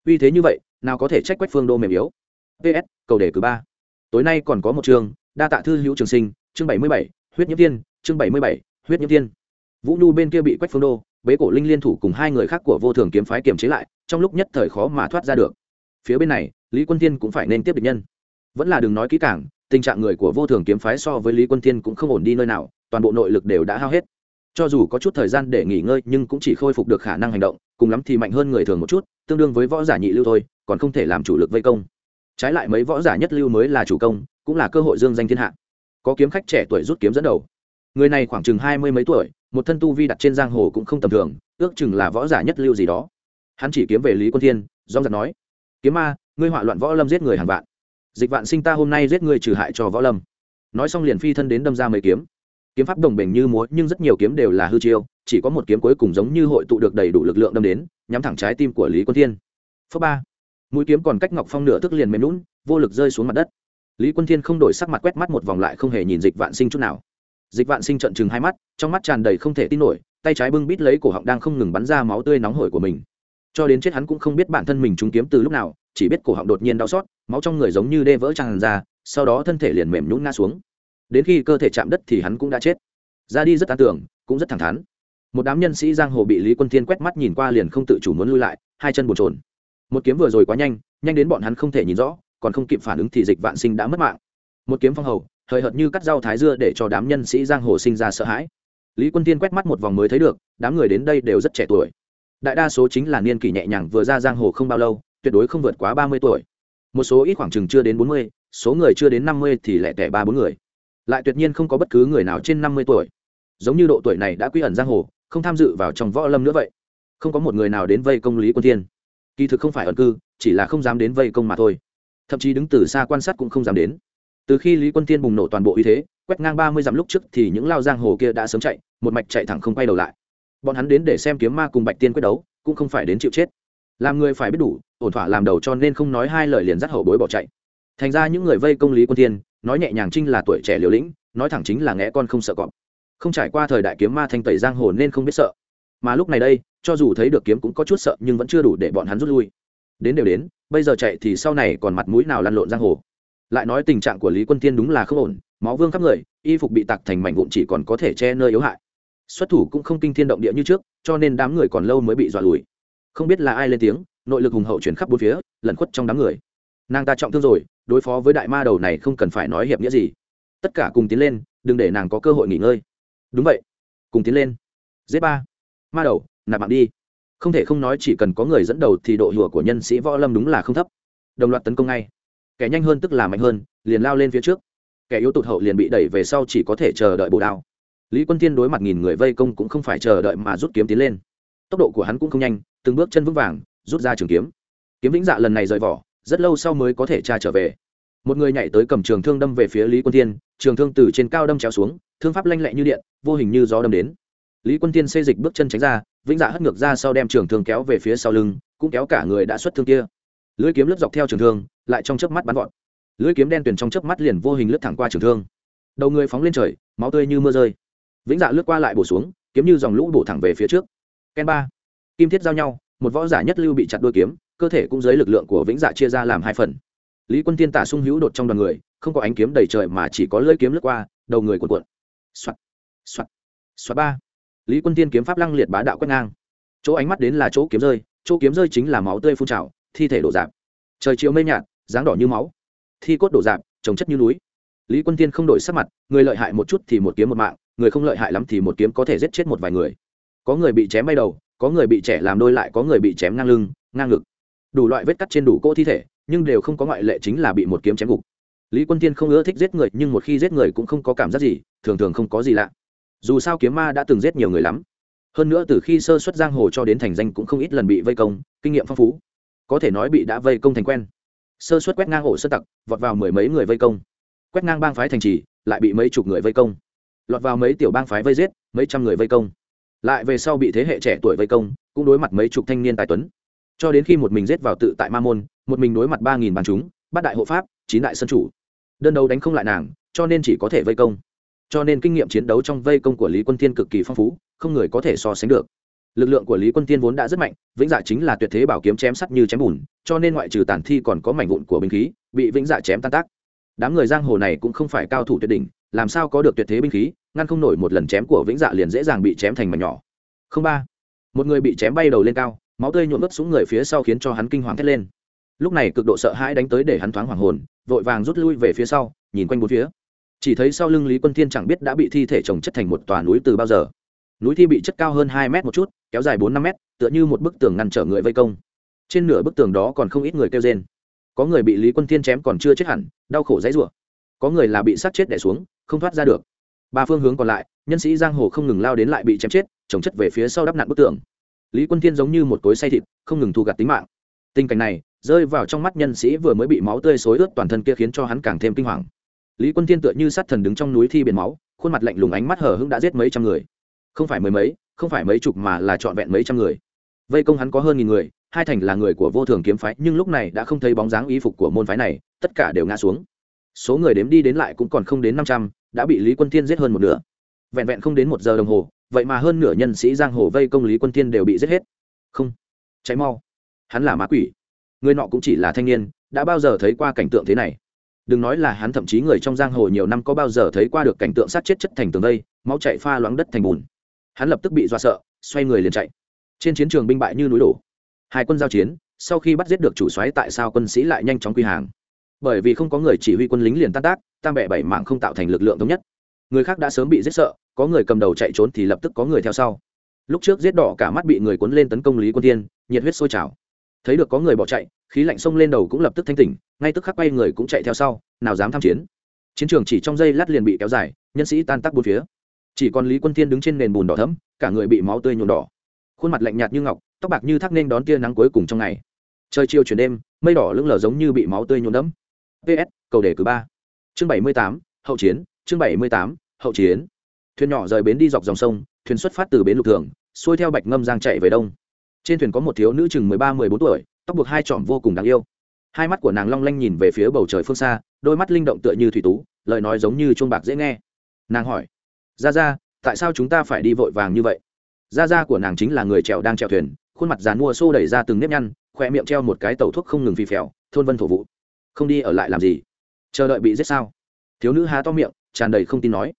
Uy thế như vậy, nào có thể trách quách phương đô mềm yếu. Ps cầu đề cử ba. Tối nay còn có một chương đa tạ thư hữu trường sinh, chương bảy mươi bảy, huyết nhiễm tiên chương bảy mươi bảy, huyết nhiễm tiên vũ nhu bên kia bị quách phương đô, bế cổ linh liên thủ cùng hai người khác của vô thường kiếm phái kiềm chế lại, trong lúc nhất thời khó mà thoát ra được phía bên này, lý quân tiên cũng phải nên tiếp địch nhân. Vẫn là đừng nói kỹ càng, tình trạng người của vô thường kiếm phái so với lý quân tiên cũng không ổn đi nơi nào, toàn bộ nội lực đều đã hao hết. Cho dù có chút thời gian để nghỉ ngơi nhưng cũng chỉ khôi phục được khả năng hành động, cùng lắm thì mạnh hơn người thường một chút, tương đương với võ giả nhị lưu thôi, còn không thể làm chủ lực vây công. Trái lại mấy võ giả nhất lưu mới là chủ công, cũng là cơ hội dương danh thiên hạ. Có kiếm khách trẻ tuổi rút kiếm dẫn đầu. Người này khoảng chừng hai mươi mấy tuổi, một thân tu vi đặt trên giang hồ cũng không tầm thường, ước chừng là võ giả nhất lưu gì đó. Hắn chỉ kiếm về lý quân thiên do giật nói kiếm ma, ngươi họa loạn võ lâm giết người hàng vạn. Dịch vạn sinh ta hôm nay giết ngươi trừ hại cho võ lâm. Nói xong liền phi thân đến đâm ra mấy kiếm. Kiếm pháp đồng bình như múa, nhưng rất nhiều kiếm đều là hư chiêu, chỉ có một kiếm cuối cùng giống như hội tụ được đầy đủ lực lượng đâm đến, nhắm thẳng trái tim của lý quân thiên. Phớ ba. Mũi kiếm còn cách ngọc phong nửa thức liền mềm lún vô lực rơi xuống mặt đất. Lý quân thiên không đổi sắc mặt quét mắt một vòng lại không hề nhìn dịch vạn sinh chút nào. Dịch vạn sinh trận chừng hai mắt, trong mắt tràn đầy không thể tin nổi, tay trái bưng bít lấy cổ họng đang không ngừng bắn ra máu tươi nóng hổi của mình cho đến chết hắn cũng không biết bản thân mình trúng kiếm từ lúc nào, chỉ biết cổ họng đột nhiên đau xót, máu trong người giống như đê vỡ tràn ra, sau đó thân thể liền mềm nhũn ngã xuống. Đến khi cơ thể chạm đất thì hắn cũng đã chết. Ra đi rất an tưởng, cũng rất thẳng thắn. Một đám nhân sĩ giang hồ bị lý quân thiên quét mắt nhìn qua liền không tự chủ muốn lui lại, hai chân bồn trồn một kiếm vừa rồi quá nhanh nhanh đến bọn hắn không thể nhìn rõ, còn không kịp phản ứng thì dịch vạn sinh đã mất mạng. Một kiếm phong hầu, hời hợt như cắt rau thái dưa để cho đám nhân sĩ giang hồ sinh ra sợ hãi. Lý quân tiên quét mắt một vòng mới thấy được, đám người đến đây đều rất trẻ tuổi đại đa số chính là niên kỷ nhẹ nhàng vừa ra giang hồ không bao lâu, tuyệt đối không vượt quá ba mươi tuổi. Một số ít khoảng chừng chưa đến bốn mươi, số người chưa đến năm mươi thì lẻ tẻ ba bốn người. Lại tuyệt nhiên không có bất cứ người nào trên năm mươi tuổi. Giống như độ tuổi này đã quy ẩn giang hồ, không tham dự vào trong võ lâm nữa vậy. Không có một người nào đến vây công lý quân thiên. Kỳ thực không phải ẩn cư, chỉ là không dám đến vây công mà thôi. Thậm chí đứng từ xa quan sát cũng không dám đến. Từ khi lý quân thiên bùng nổ toàn bộ uy thế, quét ngang ba mươi dặm lúc trước thì những lao giang hồ kia đã sớm chạy, một mạch chạy thẳng không quay đầu lại bọn hắn đến để xem kiếm ma cùng bạch tiên quyết đấu, cũng không phải đến chịu chết. Làm người phải biết đủ, ổn thỏa làm đầu cho nên không nói hai lời liền dắt hậu bối bỏ chạy. Thành ra những người vây công lý quân thiên, nói nhẹ nhàng trinh là tuổi trẻ liều lĩnh, nói thẳng chính là nghe con không sợ cọp. Không trải qua thời đại kiếm ma thanh tẩy giang hồ nên không biết sợ. Mà lúc này đây, cho dù thấy được kiếm cũng có chút sợ nhưng vẫn chưa đủ để bọn hắn rút lui. Đến đều đến, bây giờ chạy thì sau này còn mặt mũi nào lăn lộn giang hồ? Lại nói tình trạng của lý quân tiên đúng là không ổn, máu vương khắp người, y phục bị tặc thành mảnh vụn chỉ còn có thể che nơi yếu hại xuất thủ cũng không kinh thiên động địa như trước, cho nên đám người còn lâu mới bị dọa lùi. Không biết là ai lên tiếng, nội lực hùng hậu chuyển khắp bốn phía, lẩn khuất trong đám người. Nàng ta trọng thương rồi, đối phó với đại ma đầu này không cần phải nói hiệp nghĩa gì. Tất cả cùng tiến lên, đừng để nàng có cơ hội nghỉ ngơi. Đúng vậy. Cùng tiến lên. Dễ ba. Ma đầu, nạp mạng đi. Không thể không nói chỉ cần có người dẫn đầu thì độ hùa của nhân sĩ võ lâm đúng là không thấp. Đồng loạt tấn công ngay. Kẻ nhanh hơn tức là mạnh hơn, liền lao lên phía trước. Kẻ yếu tụt hậu liền bị đẩy về sau chỉ có thể chờ đợi bồ đao lý quân Thiên đối mặt nghìn người vây công cũng không phải chờ đợi mà rút kiếm tiến lên. Tốc độ của hắn cũng không nhanh, từng bước chân vững vàng, rút ra trường kiếm. Kiếm vĩnh dạ lần này rời vỏ, rất lâu sau mới có thể tra trở về. Một người nhảy tới cầm trường thương đâm về phía lý quân tiên trường thương từ trên cao đâm chéo xuống, thương pháp lanh lẹ như điện, vô hình như gió đâm đến. Lý quân tiên xây dịch bước chân tránh ra, vĩnh dạ hất ngược ra sau đem trường thương kéo về phía sau lưng, cũng kéo cả người đã xuất thương kia. Lưỡi kiếm lướt dọc theo trường thương, lại trong chớp mắt bắn gọn lưỡi kiếm đen tuyền trong chớp mắt liền vô hình lướt thẳng qua trường thương. Đầu người phóng lên trời, máu tươi như mưa rơi vĩnh dạ lướt qua lại bổ xuống, kiếm như dòng lũ bổ thẳng về phía trước. Ken ba, kim thiết giao nhau, một võ giả nhất lưu bị chặt đôi kiếm, cơ thể cũng dưới lực lượng của vĩnh dạ chia ra làm hai phần. Lý quân tiên tả sung hữu đột trong đoàn người, không có ánh kiếm đầy trời mà chỉ có lưỡi kiếm lướt qua, đầu người cuộn cuộn. Xoạt xoạt xoạt ba. Lý quân tiên kiếm pháp lăng liệt bá đạo quét ngang. Chỗ ánh mắt đến là chỗ kiếm rơi, chỗ kiếm rơi chính là máu tươi phun trào, thi thể đổ dạp. Trời chiều mây nhạt, dáng đỏ như máu. Thi cốt đổ dạp, trồng chất như núi. Lý quân tiên không đổi sắc mặt, người lợi hại một chút thì một kiếm một mạng người không lợi hại lắm thì một kiếm có thể giết chết một vài người. Có người bị chém bay đầu, có người bị trẻ làm đôi lại, có người bị chém ngang lưng, ngang ngực. Đủ loại vết cắt trên đủ cỗ thi thể, nhưng đều không có ngoại lệ chính là bị một kiếm chém gục. Lý quân tiên không ưa thích giết người, nhưng một khi giết người cũng không có cảm giác gì, thường thường không có gì lạ. Dù sao kiếm ma đã từng giết nhiều người lắm. Hơn nữa từ khi sơ xuất giang hồ cho đến thành danh cũng không ít lần bị vây công, kinh nghiệm phong phú. Có thể nói bị đã vây công thành quen. Sơ xuất quét ngang ổ sơ tặc, vọt vào mười mấy người vây công. Quét ngang bang phái thành trì, lại bị mấy chục người vây công lọt vào mấy tiểu bang phái vây giết, mấy trăm người vây công. Lại về sau bị thế hệ trẻ tuổi vây công, cũng đối mặt mấy chục thanh niên tài tuấn. Cho đến khi một mình giết vào tự tại ma môn, một mình đối mặt ba nghìn bàn chúng bát đại hộ pháp, chín đại sân chủ. Đơn đấu đánh không lại nàng, cho nên chỉ có thể vây công. Cho nên kinh nghiệm chiến đấu trong vây công của lý quân tiên cực kỳ phong phú, không người có thể so sánh được. Lực lượng của lý quân tiên vốn đã rất mạnh, vĩnh dạ chính là tuyệt thế bảo kiếm chém sắt như chém bùn, cho nên ngoại trừ tản thi còn có mảnh vụn của binh khí, bị vĩnh dạ chém tan tác. Đám người giang hồ này cũng không phải cao thủ tuyệt đỉnh làm sao có được tuyệt thế binh khí, ngăn không nổi một lần chém của vĩnh dạ liền dễ dàng bị chém thành mảnh nhỏ. Không ba. Một người bị chém bay đầu lên cao, máu tươi nhuộm ướt xuống người phía sau khiến cho hắn kinh hoàng thét lên. Lúc này cực độ sợ hãi đánh tới để hắn thoáng hoàng hồn, vội vàng rút lui về phía sau, nhìn quanh bốn phía. Chỉ thấy sau lưng lý quân thiên chẳng biết đã bị thi thể trồng chất thành một tòa núi từ bao giờ. Núi thi bị chất cao hơn hai mét một chút, kéo dài bốn năm mét, tựa như một bức tường ngăn trở người vây công. Trên nửa bức tường đó còn không ít người kêu rên. Có người bị lý quân thiên chém còn chưa chết hẳn, đau khổ dãy rủa có người là bị sát chết đẻ xuống, không thoát ra được. Ba phương hướng còn lại, nhân sĩ giang hồ không ngừng lao đến lại bị chém chết, chồng chất về phía sau đắp nạn bức tường. Lý quân thiên giống như một cối say thịt, không ngừng thu gặt tính mạng. Tình cảnh này, rơi vào trong mắt nhân sĩ vừa mới bị máu tươi xối ướt toàn thân kia khiến cho hắn càng thêm kinh hoàng. Lý quân thiên tựa như sát thần đứng trong núi thi biển máu, khuôn mặt lạnh lùng ánh mắt hờ hững đã giết mấy trăm người. Không phải mười mấy, không phải mấy chục mà là trọn vẹn mấy trăm người. Vây công hắn có hơn nghìn người, hai thành là người của vô thường kiếm phái, nhưng lúc này đã không thấy bóng dáng y phục của môn phái này, tất cả đều ngã xuống số người đếm đi đến lại cũng còn không đến năm trăm đã bị lý quân thiên giết hơn một nửa. Vẹn vẹn không đến một giờ đồng hồ vậy mà hơn nửa nhân sĩ giang hồ vây công lý quân thiên đều bị giết hết. Không cháy mau. Hắn là ma quỷ. Người nọ cũng chỉ là thanh niên đã bao giờ thấy qua cảnh tượng thế này? Đừng nói là hắn thậm chí người trong giang hồ nhiều năm có bao giờ thấy qua được cảnh tượng sát chết chất thành tường đây, máu chạy pha loãng đất thành bùn. Hắn lập tức bị dọa sợ xoay người liền chạy. Trên chiến trường binh bại như núi đổ. Hai quân giao chiến sau khi bắt giết được chủ soái tại sao quân sĩ lại nhanh chóng quy hàng? Bởi vì không có người chỉ huy quân lính liền tan tác, tam bệ bảy mạng không tạo thành lực lượng thống nhất. Người khác đã sớm bị giết sợ, có người cầm đầu chạy trốn thì lập tức có người theo sau. Lúc trước giết đỏ cả mắt bị người cuốn lên tấn công lý quân tiên nhiệt huyết sôi trào. Thấy được có người bỏ chạy, khí lạnh xông lên đầu cũng lập tức thanh tỉnh, ngay tức khắc quay người cũng chạy theo sau, nào dám tham chiến. Chiến trường chỉ trong giây lát liền bị kéo dài, nhân sĩ tan tác bốn phía. Chỉ còn lý quân thiên đứng trên nền bùn đỏ thấm cả người bị máu tươi nhuộm đỏ. Khuôn mặt lạnh nhạt như ngọc, tóc bạc như thác nên đón tia nắng cuối cùng trong ngày. Trời chiều chuyển đêm, mây đỏ lững lờ giống như bị máu tươi nhuộm đẫm ps cầu đề cử ba. Chương bảy mươi tám, hậu chiến, chương bảy mươi tám, hậu chiến. Thuyền nhỏ rời bến đi dọc dòng sông, thuyền xuất phát từ bến lục thường, xuôi theo bạch ngâm giang chạy về đông. Trên thuyền có một thiếu nữ chừng mười ba, mười bốn tuổi, tóc buộc hai trọm vô cùng đáng yêu. Hai mắt của nàng long lanh nhìn về phía bầu trời phương xa, đôi mắt linh động tựa như thủy tú, lời nói giống như chuông bạc dễ nghe. Nàng hỏi ra ra tại sao chúng ta phải đi vội vàng như vậy? Ra ra của nàng chính là người trèo đang trèo thuyền, khuôn mặt dàn mua xô đẩy ra từng nếp nhăn khoe miệng treo một cái tàu thuốc không ngừng phì phèo, thôn vân thổ vụ không đi ở lại làm gì? Chờ đợi bị giết sao? Thiếu nữ há to miệng, tràn đầy không tin nói.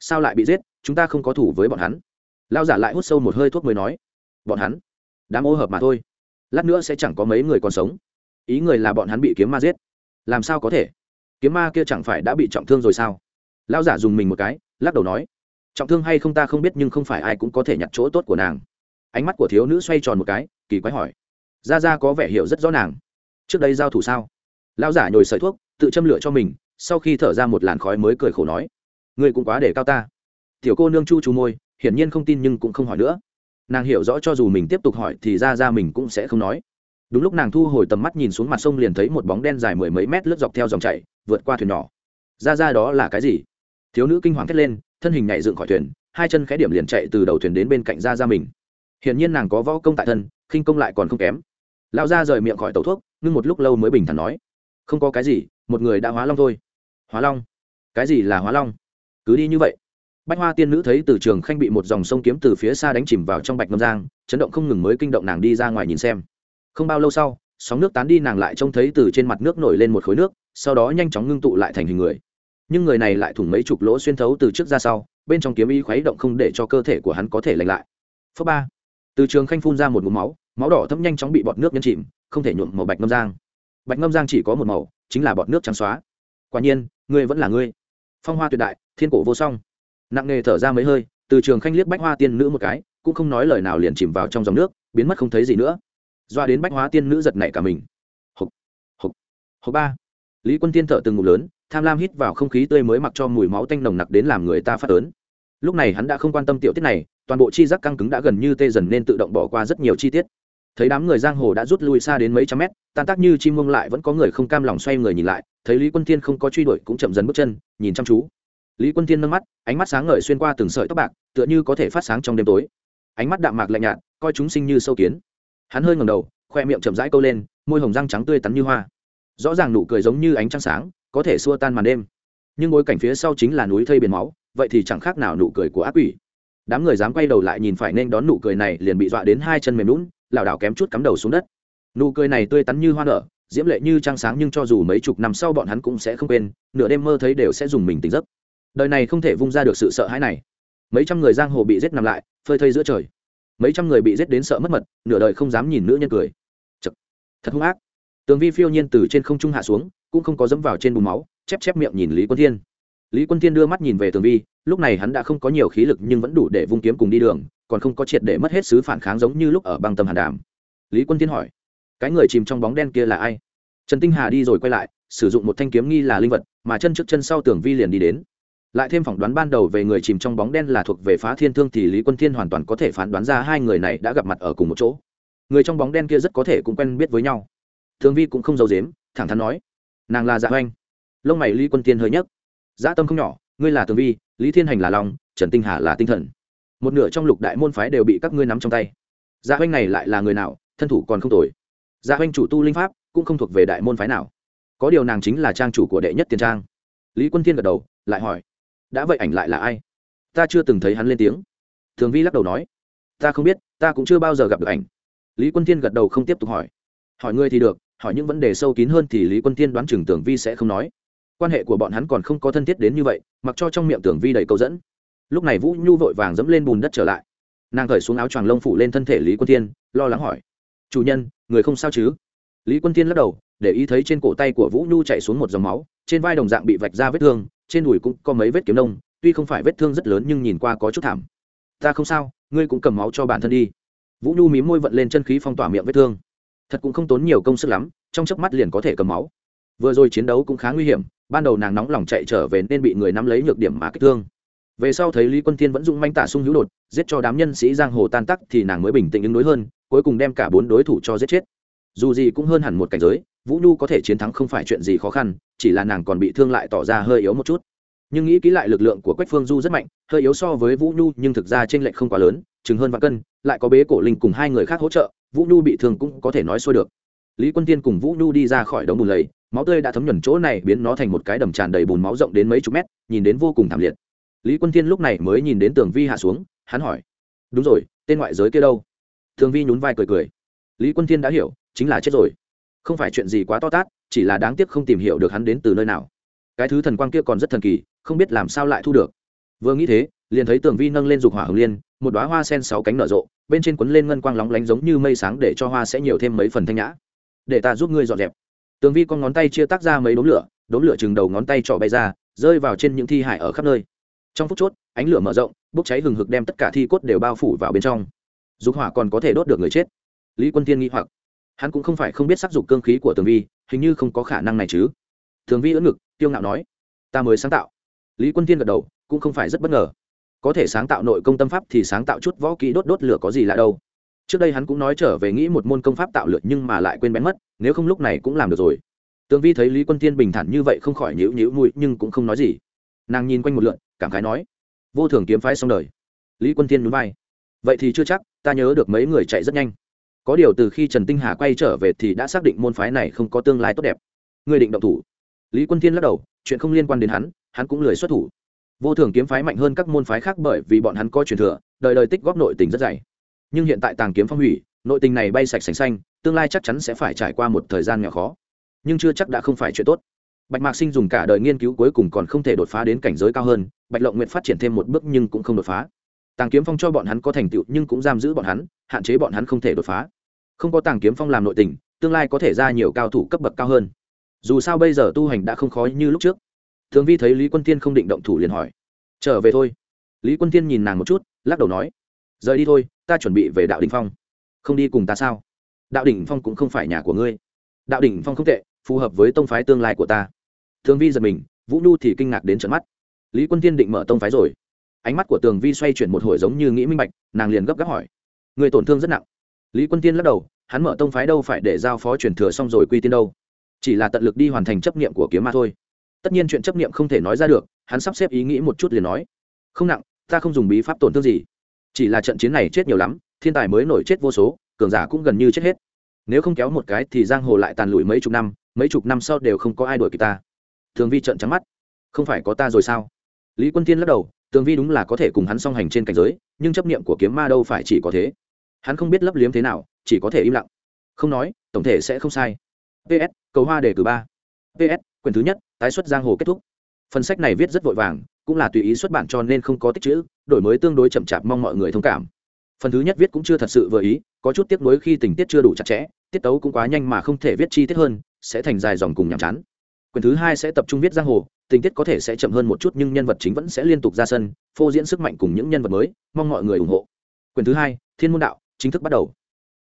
Sao lại bị giết? Chúng ta không có thủ với bọn hắn. Lao giả lại hút sâu một hơi thuốc mới nói. Bọn hắn? Đám ô hợp mà thôi. Lát nữa sẽ chẳng có mấy người còn sống. Ý người là bọn hắn bị kiếm ma giết. Làm sao có thể? Kiếm ma kia chẳng phải đã bị trọng thương rồi sao? Lao giả dùng mình một cái, lắc đầu nói. Trọng thương hay không ta không biết nhưng không phải ai cũng có thể nhặt chỗ tốt của nàng. Ánh mắt của thiếu nữ xoay tròn một cái, kỳ quái hỏi. Ra ra có vẻ hiểu rất rõ nàng. Trước đây giao thủ sao? Lão giả nhồi sợi thuốc, tự châm lửa cho mình, sau khi thở ra một làn khói mới cười khổ nói, ngươi cũng quá để cao ta. Tiểu cô nương chu chu môi, hiển nhiên không tin nhưng cũng không hỏi nữa. Nàng hiểu rõ cho dù mình tiếp tục hỏi thì ra ra mình cũng sẽ không nói. Đúng lúc nàng thu hồi tầm mắt nhìn xuống mặt sông liền thấy một bóng đen dài mười mấy mét lướt dọc theo dòng chảy, vượt qua thuyền nhỏ. Ra ra đó là cái gì? Thiếu nữ kinh hoàng thét lên, thân hình nhảy dựng khỏi thuyền, hai chân khẽ điểm liền chạy từ đầu thuyền đến bên cạnh ra ra mình. Hiển nhiên nàng có võ công tại thân, khinh công lại còn không kém. Lão ra rời miệng khỏi tàu thuốc nhưng một lúc lâu mới bình thản nói không có cái gì, một người đã hóa long thôi. Hóa long? Cái gì là hóa long? Cứ đi như vậy. Bách hoa tiên nữ thấy từ trường khanh bị một dòng sông kiếm từ phía xa đánh chìm vào trong bạch ngâm giang, chấn động không ngừng mới kinh động nàng đi ra ngoài nhìn xem. Không bao lâu sau, sóng nước tán đi nàng lại trông thấy từ trên mặt nước nổi lên một khối nước, sau đó nhanh chóng ngưng tụ lại thành hình người. Nhưng người này lại thủng mấy chục lỗ xuyên thấu từ trước ra sau, bên trong kiếm y khuấy động không để cho cơ thể của hắn có thể lành lại. Phớ ba. Từ trường khanh phun ra một ngụm máu máu đỏ thấm nhanh chóng bị bọt nước nhấn chìm, không thể nhuộm màu bạch ngâm giang bạch ngâm giang chỉ có một màu, chính là bọt nước trắng xóa. Quả nhiên, ngươi vẫn là ngươi. Phong hoa tuyệt đại, thiên cổ vô song. Nặng nề thở ra mấy hơi, từ trường khanh liếc bách hoa tiên nữ một cái, cũng không nói lời nào liền chìm vào trong dòng nước, biến mất không thấy gì nữa. Doa đến bách hoa tiên nữ giật nảy cả mình. Hộp hộp hộp ba. Lý quân tiên thở từng ngụm lớn, tham lam hít vào không khí tươi mới mặc cho mùi máu tanh nồng nặc đến làm người ta phát ớn. Lúc này hắn đã không quan tâm tiểu tiết này, toàn bộ chi giác căng cứng đã gần như tê dần nên tự động bỏ qua rất nhiều chi tiết thấy đám người giang hồ đã rút lui xa đến mấy trăm mét, tan tác như chim mông lại vẫn có người không cam lòng xoay người nhìn lại, thấy lý quân tiên không có truy đuổi cũng chậm dần bước chân, nhìn chăm chú. Lý quân tiên nâng mắt, ánh mắt sáng ngời xuyên qua từng sợi tóc bạc, tựa như có thể phát sáng trong đêm tối. Ánh mắt đạm mạc lạnh nhạt, coi chúng sinh như sâu kiến. Hắn hơi ngầm đầu, khoe miệng chậm rãi câu lên, môi hồng răng trắng tươi tắn như hoa. Rõ ràng nụ cười giống như ánh trăng sáng, có thể xua tan màn đêm. Nhưng bối cảnh phía sau chính là núi thây biển máu, vậy thì chẳng khác nào nụ cười của ác quỷ. Đám người dám quay đầu lại nhìn phải nên đón nụ cười này liền bị dọa đến hai chân mềm lún lảo đảo kém chút cắm đầu xuống đất. Nụ cười này tươi tắn như hoa nở, diễm lệ như trăng sáng nhưng cho dù mấy chục năm sau bọn hắn cũng sẽ không quên, nửa đêm mơ thấy đều sẽ dùng mình tỉnh giấc. Đời này không thể vung ra được sự sợ hãi này. Mấy trăm người giang hồ bị giết nằm lại, phơi thây giữa trời. Mấy trăm người bị giết đến sợ mất mật, nửa đời không dám nhìn nữ nhân cười. Chật. thật hung ác. Tường vi phiêu nhiên từ trên không trung hạ xuống, cũng không có dẫm vào trên bùn máu, chép chép miệng nhìn lý quân thiên lý quân thiên đưa mắt nhìn về tường vi, lúc này hắn đã không có nhiều khí lực nhưng vẫn đủ để vung kiếm cùng đi đường, còn không có triệt để mất hết sứ phản kháng giống như lúc ở băng tâm hàn đàm. Lý quân thiên hỏi, cái người chìm trong bóng đen kia là ai? Trần tinh hà đi rồi quay lại, sử dụng một thanh kiếm nghi là linh vật, mà chân trước chân sau tường vi liền đi đến. Lại thêm phỏng đoán ban đầu về người chìm trong bóng đen là thuộc về phá thiên thương thì lý quân thiên hoàn toàn có thể phán đoán ra hai người này đã gặp mặt ở cùng một chỗ. Người trong bóng đen kia rất có thể cũng quen biết với nhau. Thường vi cũng không giấu dếm thẳng thắn nói, nàng là dạ oanh lông mày lý quân thiên hơi nhấc dã tâm không nhỏ, ngươi là tường vi, lý thiên hành là lòng trần tinh hà là tinh thần. Một nửa trong lục đại môn phái đều bị các ngươi nắm trong tay. Dạ Gia huynh này lại là người nào, thân thủ còn không tồi. Dạ Gia huynh chủ tu linh pháp cũng không thuộc về đại môn phái nào. Có điều nàng chính là trang chủ của đệ nhất tiền trang. Lý quân thiên gật đầu, lại hỏi, đã vậy ảnh lại là ai? Ta chưa từng thấy hắn lên tiếng. Thường vi lắc đầu nói, ta không biết, ta cũng chưa bao giờ gặp được ảnh. Lý quân thiên gật đầu không tiếp tục hỏi hỏi ngươi thì được, hỏi những vấn đề sâu kín hơn thì lý quân thiên đoán chừng tưởng vi sẽ không nói quan hệ của bọn hắn còn không có thân thiết đến như vậy, mặc cho trong miệng tưởng vi đầy câu dẫn. Lúc này vũ nhu vội vàng dẫm lên bùn đất trở lại. Nàng cởi xuống áo choàng lông phủ lên thân thể lý quân thiên, lo lắng hỏi, chủ nhân, người không sao chứ? Lý quân thiên lắc đầu, để ý thấy trên cổ tay của vũ nhu chạy xuống một dòng máu, trên vai đồng dạng bị vạch ra vết thương, trên đùi cũng có mấy vết kiếm nông tuy không phải vết thương rất lớn nhưng nhìn qua có chút thảm. Ta không sao, ngươi cũng cầm máu cho bản thân đi. Vũ nhu mím môi vận lên chân khí phong tỏa miệng vết thương. Thật cũng không tốn nhiều công sức lắm, trong chớp mắt liền có thể cầm máu. Vừa rồi chiến đấu cũng khá nguy hiểm ban đầu nàng nóng lòng chạy trở về nên bị người nắm lấy nhược điểm mà kích thương. Về sau thấy lý quân thiên vẫn dụng manh tả sung hữu đột, giết cho đám nhân sĩ giang hồ tan tắc thì nàng mới bình tĩnh ứng đối hơn, cuối cùng đem cả bốn đối thủ cho giết chết. Dù gì cũng hơn hẳn một cảnh giới, vũ nhu có thể chiến thắng không phải chuyện gì khó khăn, chỉ là nàng còn bị thương lại tỏ ra hơi yếu một chút. Nhưng nghĩ kỹ lại lực lượng của quách phương du rất mạnh, hơi yếu so với vũ nhu nhưng thực ra t r ê n lệch không quá lớn, chừng hơn vạn cân, lại có bế cổ linh cùng hai người khác hỗ trợ, vũ nhu bị thương cũng có thể nói xuôi được. Lý quân tiên cùng vũ nhu đi ra khỏi đống bùn lầy máu tươi đã thấm nhuần chỗ này biến nó thành một cái đầm tràn đầy bùn máu rộng đến mấy chục mét, nhìn đến vô cùng thảm liệt. Lý quân Thiên lúc này mới nhìn đến tường vi hạ xuống, hắn hỏi, đúng rồi, tên ngoại giới kia đâu? Tường vi nhún vai cười cười. Lý quân Thiên đã hiểu, chính là chết rồi. Không phải chuyện gì quá to tát, chỉ là đáng tiếc không tìm hiểu được hắn đến từ nơi nào. Cái thứ thần quang kia còn rất thần kỳ, không biết làm sao lại thu được. Vừa nghĩ thế, liền thấy tường vi nâng lên dục hỏa hồng liên, một đoá hoa sen sáu cánh nở rộ, bên trên quấn lên ngân quang lóng lánh giống như mây sáng để cho hoa sẽ nhiều thêm mấy phần thanh nhã. Để ta giúp ngươi dọn dẹp tường vi con ngón tay chia tác ra mấy đốm lửa đốm lửa chừng đầu ngón tay trỏ bay ra, rơi vào trên những thi hải ở khắp nơi. Trong phút chốt, ánh lửa mở rộng, bốc cháy hừng hực đem tất cả thi cốt đều bao phủ vào bên trong. Dục hỏa còn có thể đốt được người chết. Lý quân tiên nghĩ hoặc. Hắn cũng không phải không biết sắc dục cương khí của tường vi, hình như không có khả năng này chứ. Tường vi ưỡn ngực tiêu ngạo nói, ta mới sáng tạo. Lý quân tiên gật đầu, cũng không phải rất bất ngờ. Có thể sáng tạo nội công tâm pháp thì sáng tạo chút võ kỹ đốt đốt lửa có gì lạ đâu trước đây hắn cũng nói trở về nghĩ một môn công pháp tạo lượt nhưng mà lại quên bén mất, nếu không lúc này cũng làm được rồi. Tường vi thấy lý quân tiên bình thản như vậy không khỏi nhíu nhíu mũi nhưng cũng không nói gì. Nàng nhìn quanh một lượn, cảm khái nói, vô thường kiếm phái xong đời. Lý quân tiên núi vai, vậy thì chưa chắc, ta nhớ được mấy người chạy rất nhanh. Có điều từ khi trần tinh hà quay trở về thì đã xác định môn phái này không có tương lai tốt đẹp. Người định động thủ. Lý quân thiên lắc đầu, chuyện không liên quan đến hắn hắn cũng lười xuất thủ. Vô thường kiếm phái mạnh hơn các môn phái khác bởi vì bọn hắn có truyền thừa, đời đời tích góp nội tình rất dày nhưng hiện tại tàng kiếm phong hủy, nội tình này bay sạch sành xanh, tương lai chắc chắn sẽ phải trải qua một thời gian nghèo khó. Nhưng chưa chắc đã không phải chuyện tốt. Bạch mạc sinh dùng cả đời nghiên cứu cuối cùng còn không thể đột phá đến cảnh giới cao hơn, bạch lộng nguyện phát triển thêm một bước nhưng cũng không đột phá. Tàng kiếm phong cho bọn hắn có thành tựu nhưng cũng giam giữ bọn hắn, hạn chế bọn hắn không thể đột phá. Không có tàng kiếm phong làm nội tình, tương lai có thể ra nhiều cao thủ cấp bậc cao hơn. Dù sao bây giờ tu hành đã không khó như lúc trước. Thường vi thấy lý quân tiên không định động thủ liền hỏi. Trở về thôi. Lý quân tiên nhìn nàng một chút, lắc đầu nói. Rời đi thôi ta chuẩn bị về đạo đình phong. Không đi cùng ta sao? Đạo đình phong cũng không phải nhà của ngươi. Đạo đình phong không tệ, phù hợp với tông phái tương lai của ta. Thường vi giật mình, vũ nhu thì kinh ngạc đến trận mắt. Lý quân tiên định mở tông phái rồi. Ánh mắt của tường vi xoay chuyển một hồi giống như nghĩ minh bạch, nàng liền gấp gáp hỏi. Người tổn thương rất nặng. Lý quân tiên lắc đầu, hắn mở tông phái đâu phải để giao phó truyền thừa xong rồi quy tiên đâu. Chỉ là tận lực đi hoàn thành chấp niệm của kiếm ma thôi. Tất nhiên chuyện chấp niệm không thể nói ra được, hắn sắp xếp ý nghĩ một chút liền nói. Không nặng, ta không dùng bí pháp tổn thương gì chỉ là trận chiến này chết nhiều lắm, thiên tài mới nổi chết vô số, cường giả cũng gần như chết hết. Nếu không kéo một cái thì giang hồ lại tàn lụi mấy chục năm, mấy chục năm sau đều không có ai đuổi kịp ta. Thường vi trận trắng mắt. Không phải có ta rồi sao? Lý quân tiên lắc đầu tường vi đúng là có thể cùng hắn song hành trên cảnh giới, nhưng chấp niệm của kiếm ma đâu phải chỉ có thế. Hắn không biết lấp liếm thế nào, chỉ có thể im lặng. Không nói, tổng thể sẽ không sai. Ps cầu hoa đề cử ba. Ps quyền thứ nhất, tái xuất giang hồ kết thúc. Phần sách này viết rất vội vàng cũng là tùy ý xuất bản cho nên không có tích chữ, đổi mới tương đối chậm chạp mong mọi người thông cảm. Phần thứ nhất viết cũng chưa thật sự vừa ý, có chút tiếc nuối khi tình tiết chưa đủ chặt chẽ, tiết tấu cũng quá nhanh mà không thể viết chi tiết hơn, sẽ thành dài dòng cùng nhàm chán. Quyển thứ hai sẽ tập trung viết giang hồ, tình tiết có thể sẽ chậm hơn một chút nhưng nhân vật chính vẫn sẽ liên tục ra sân, phô diễn sức mạnh cùng những nhân vật mới, mong mọi người ủng hộ. Quyển thứ hai, thiên môn đạo, chính thức bắt đầu.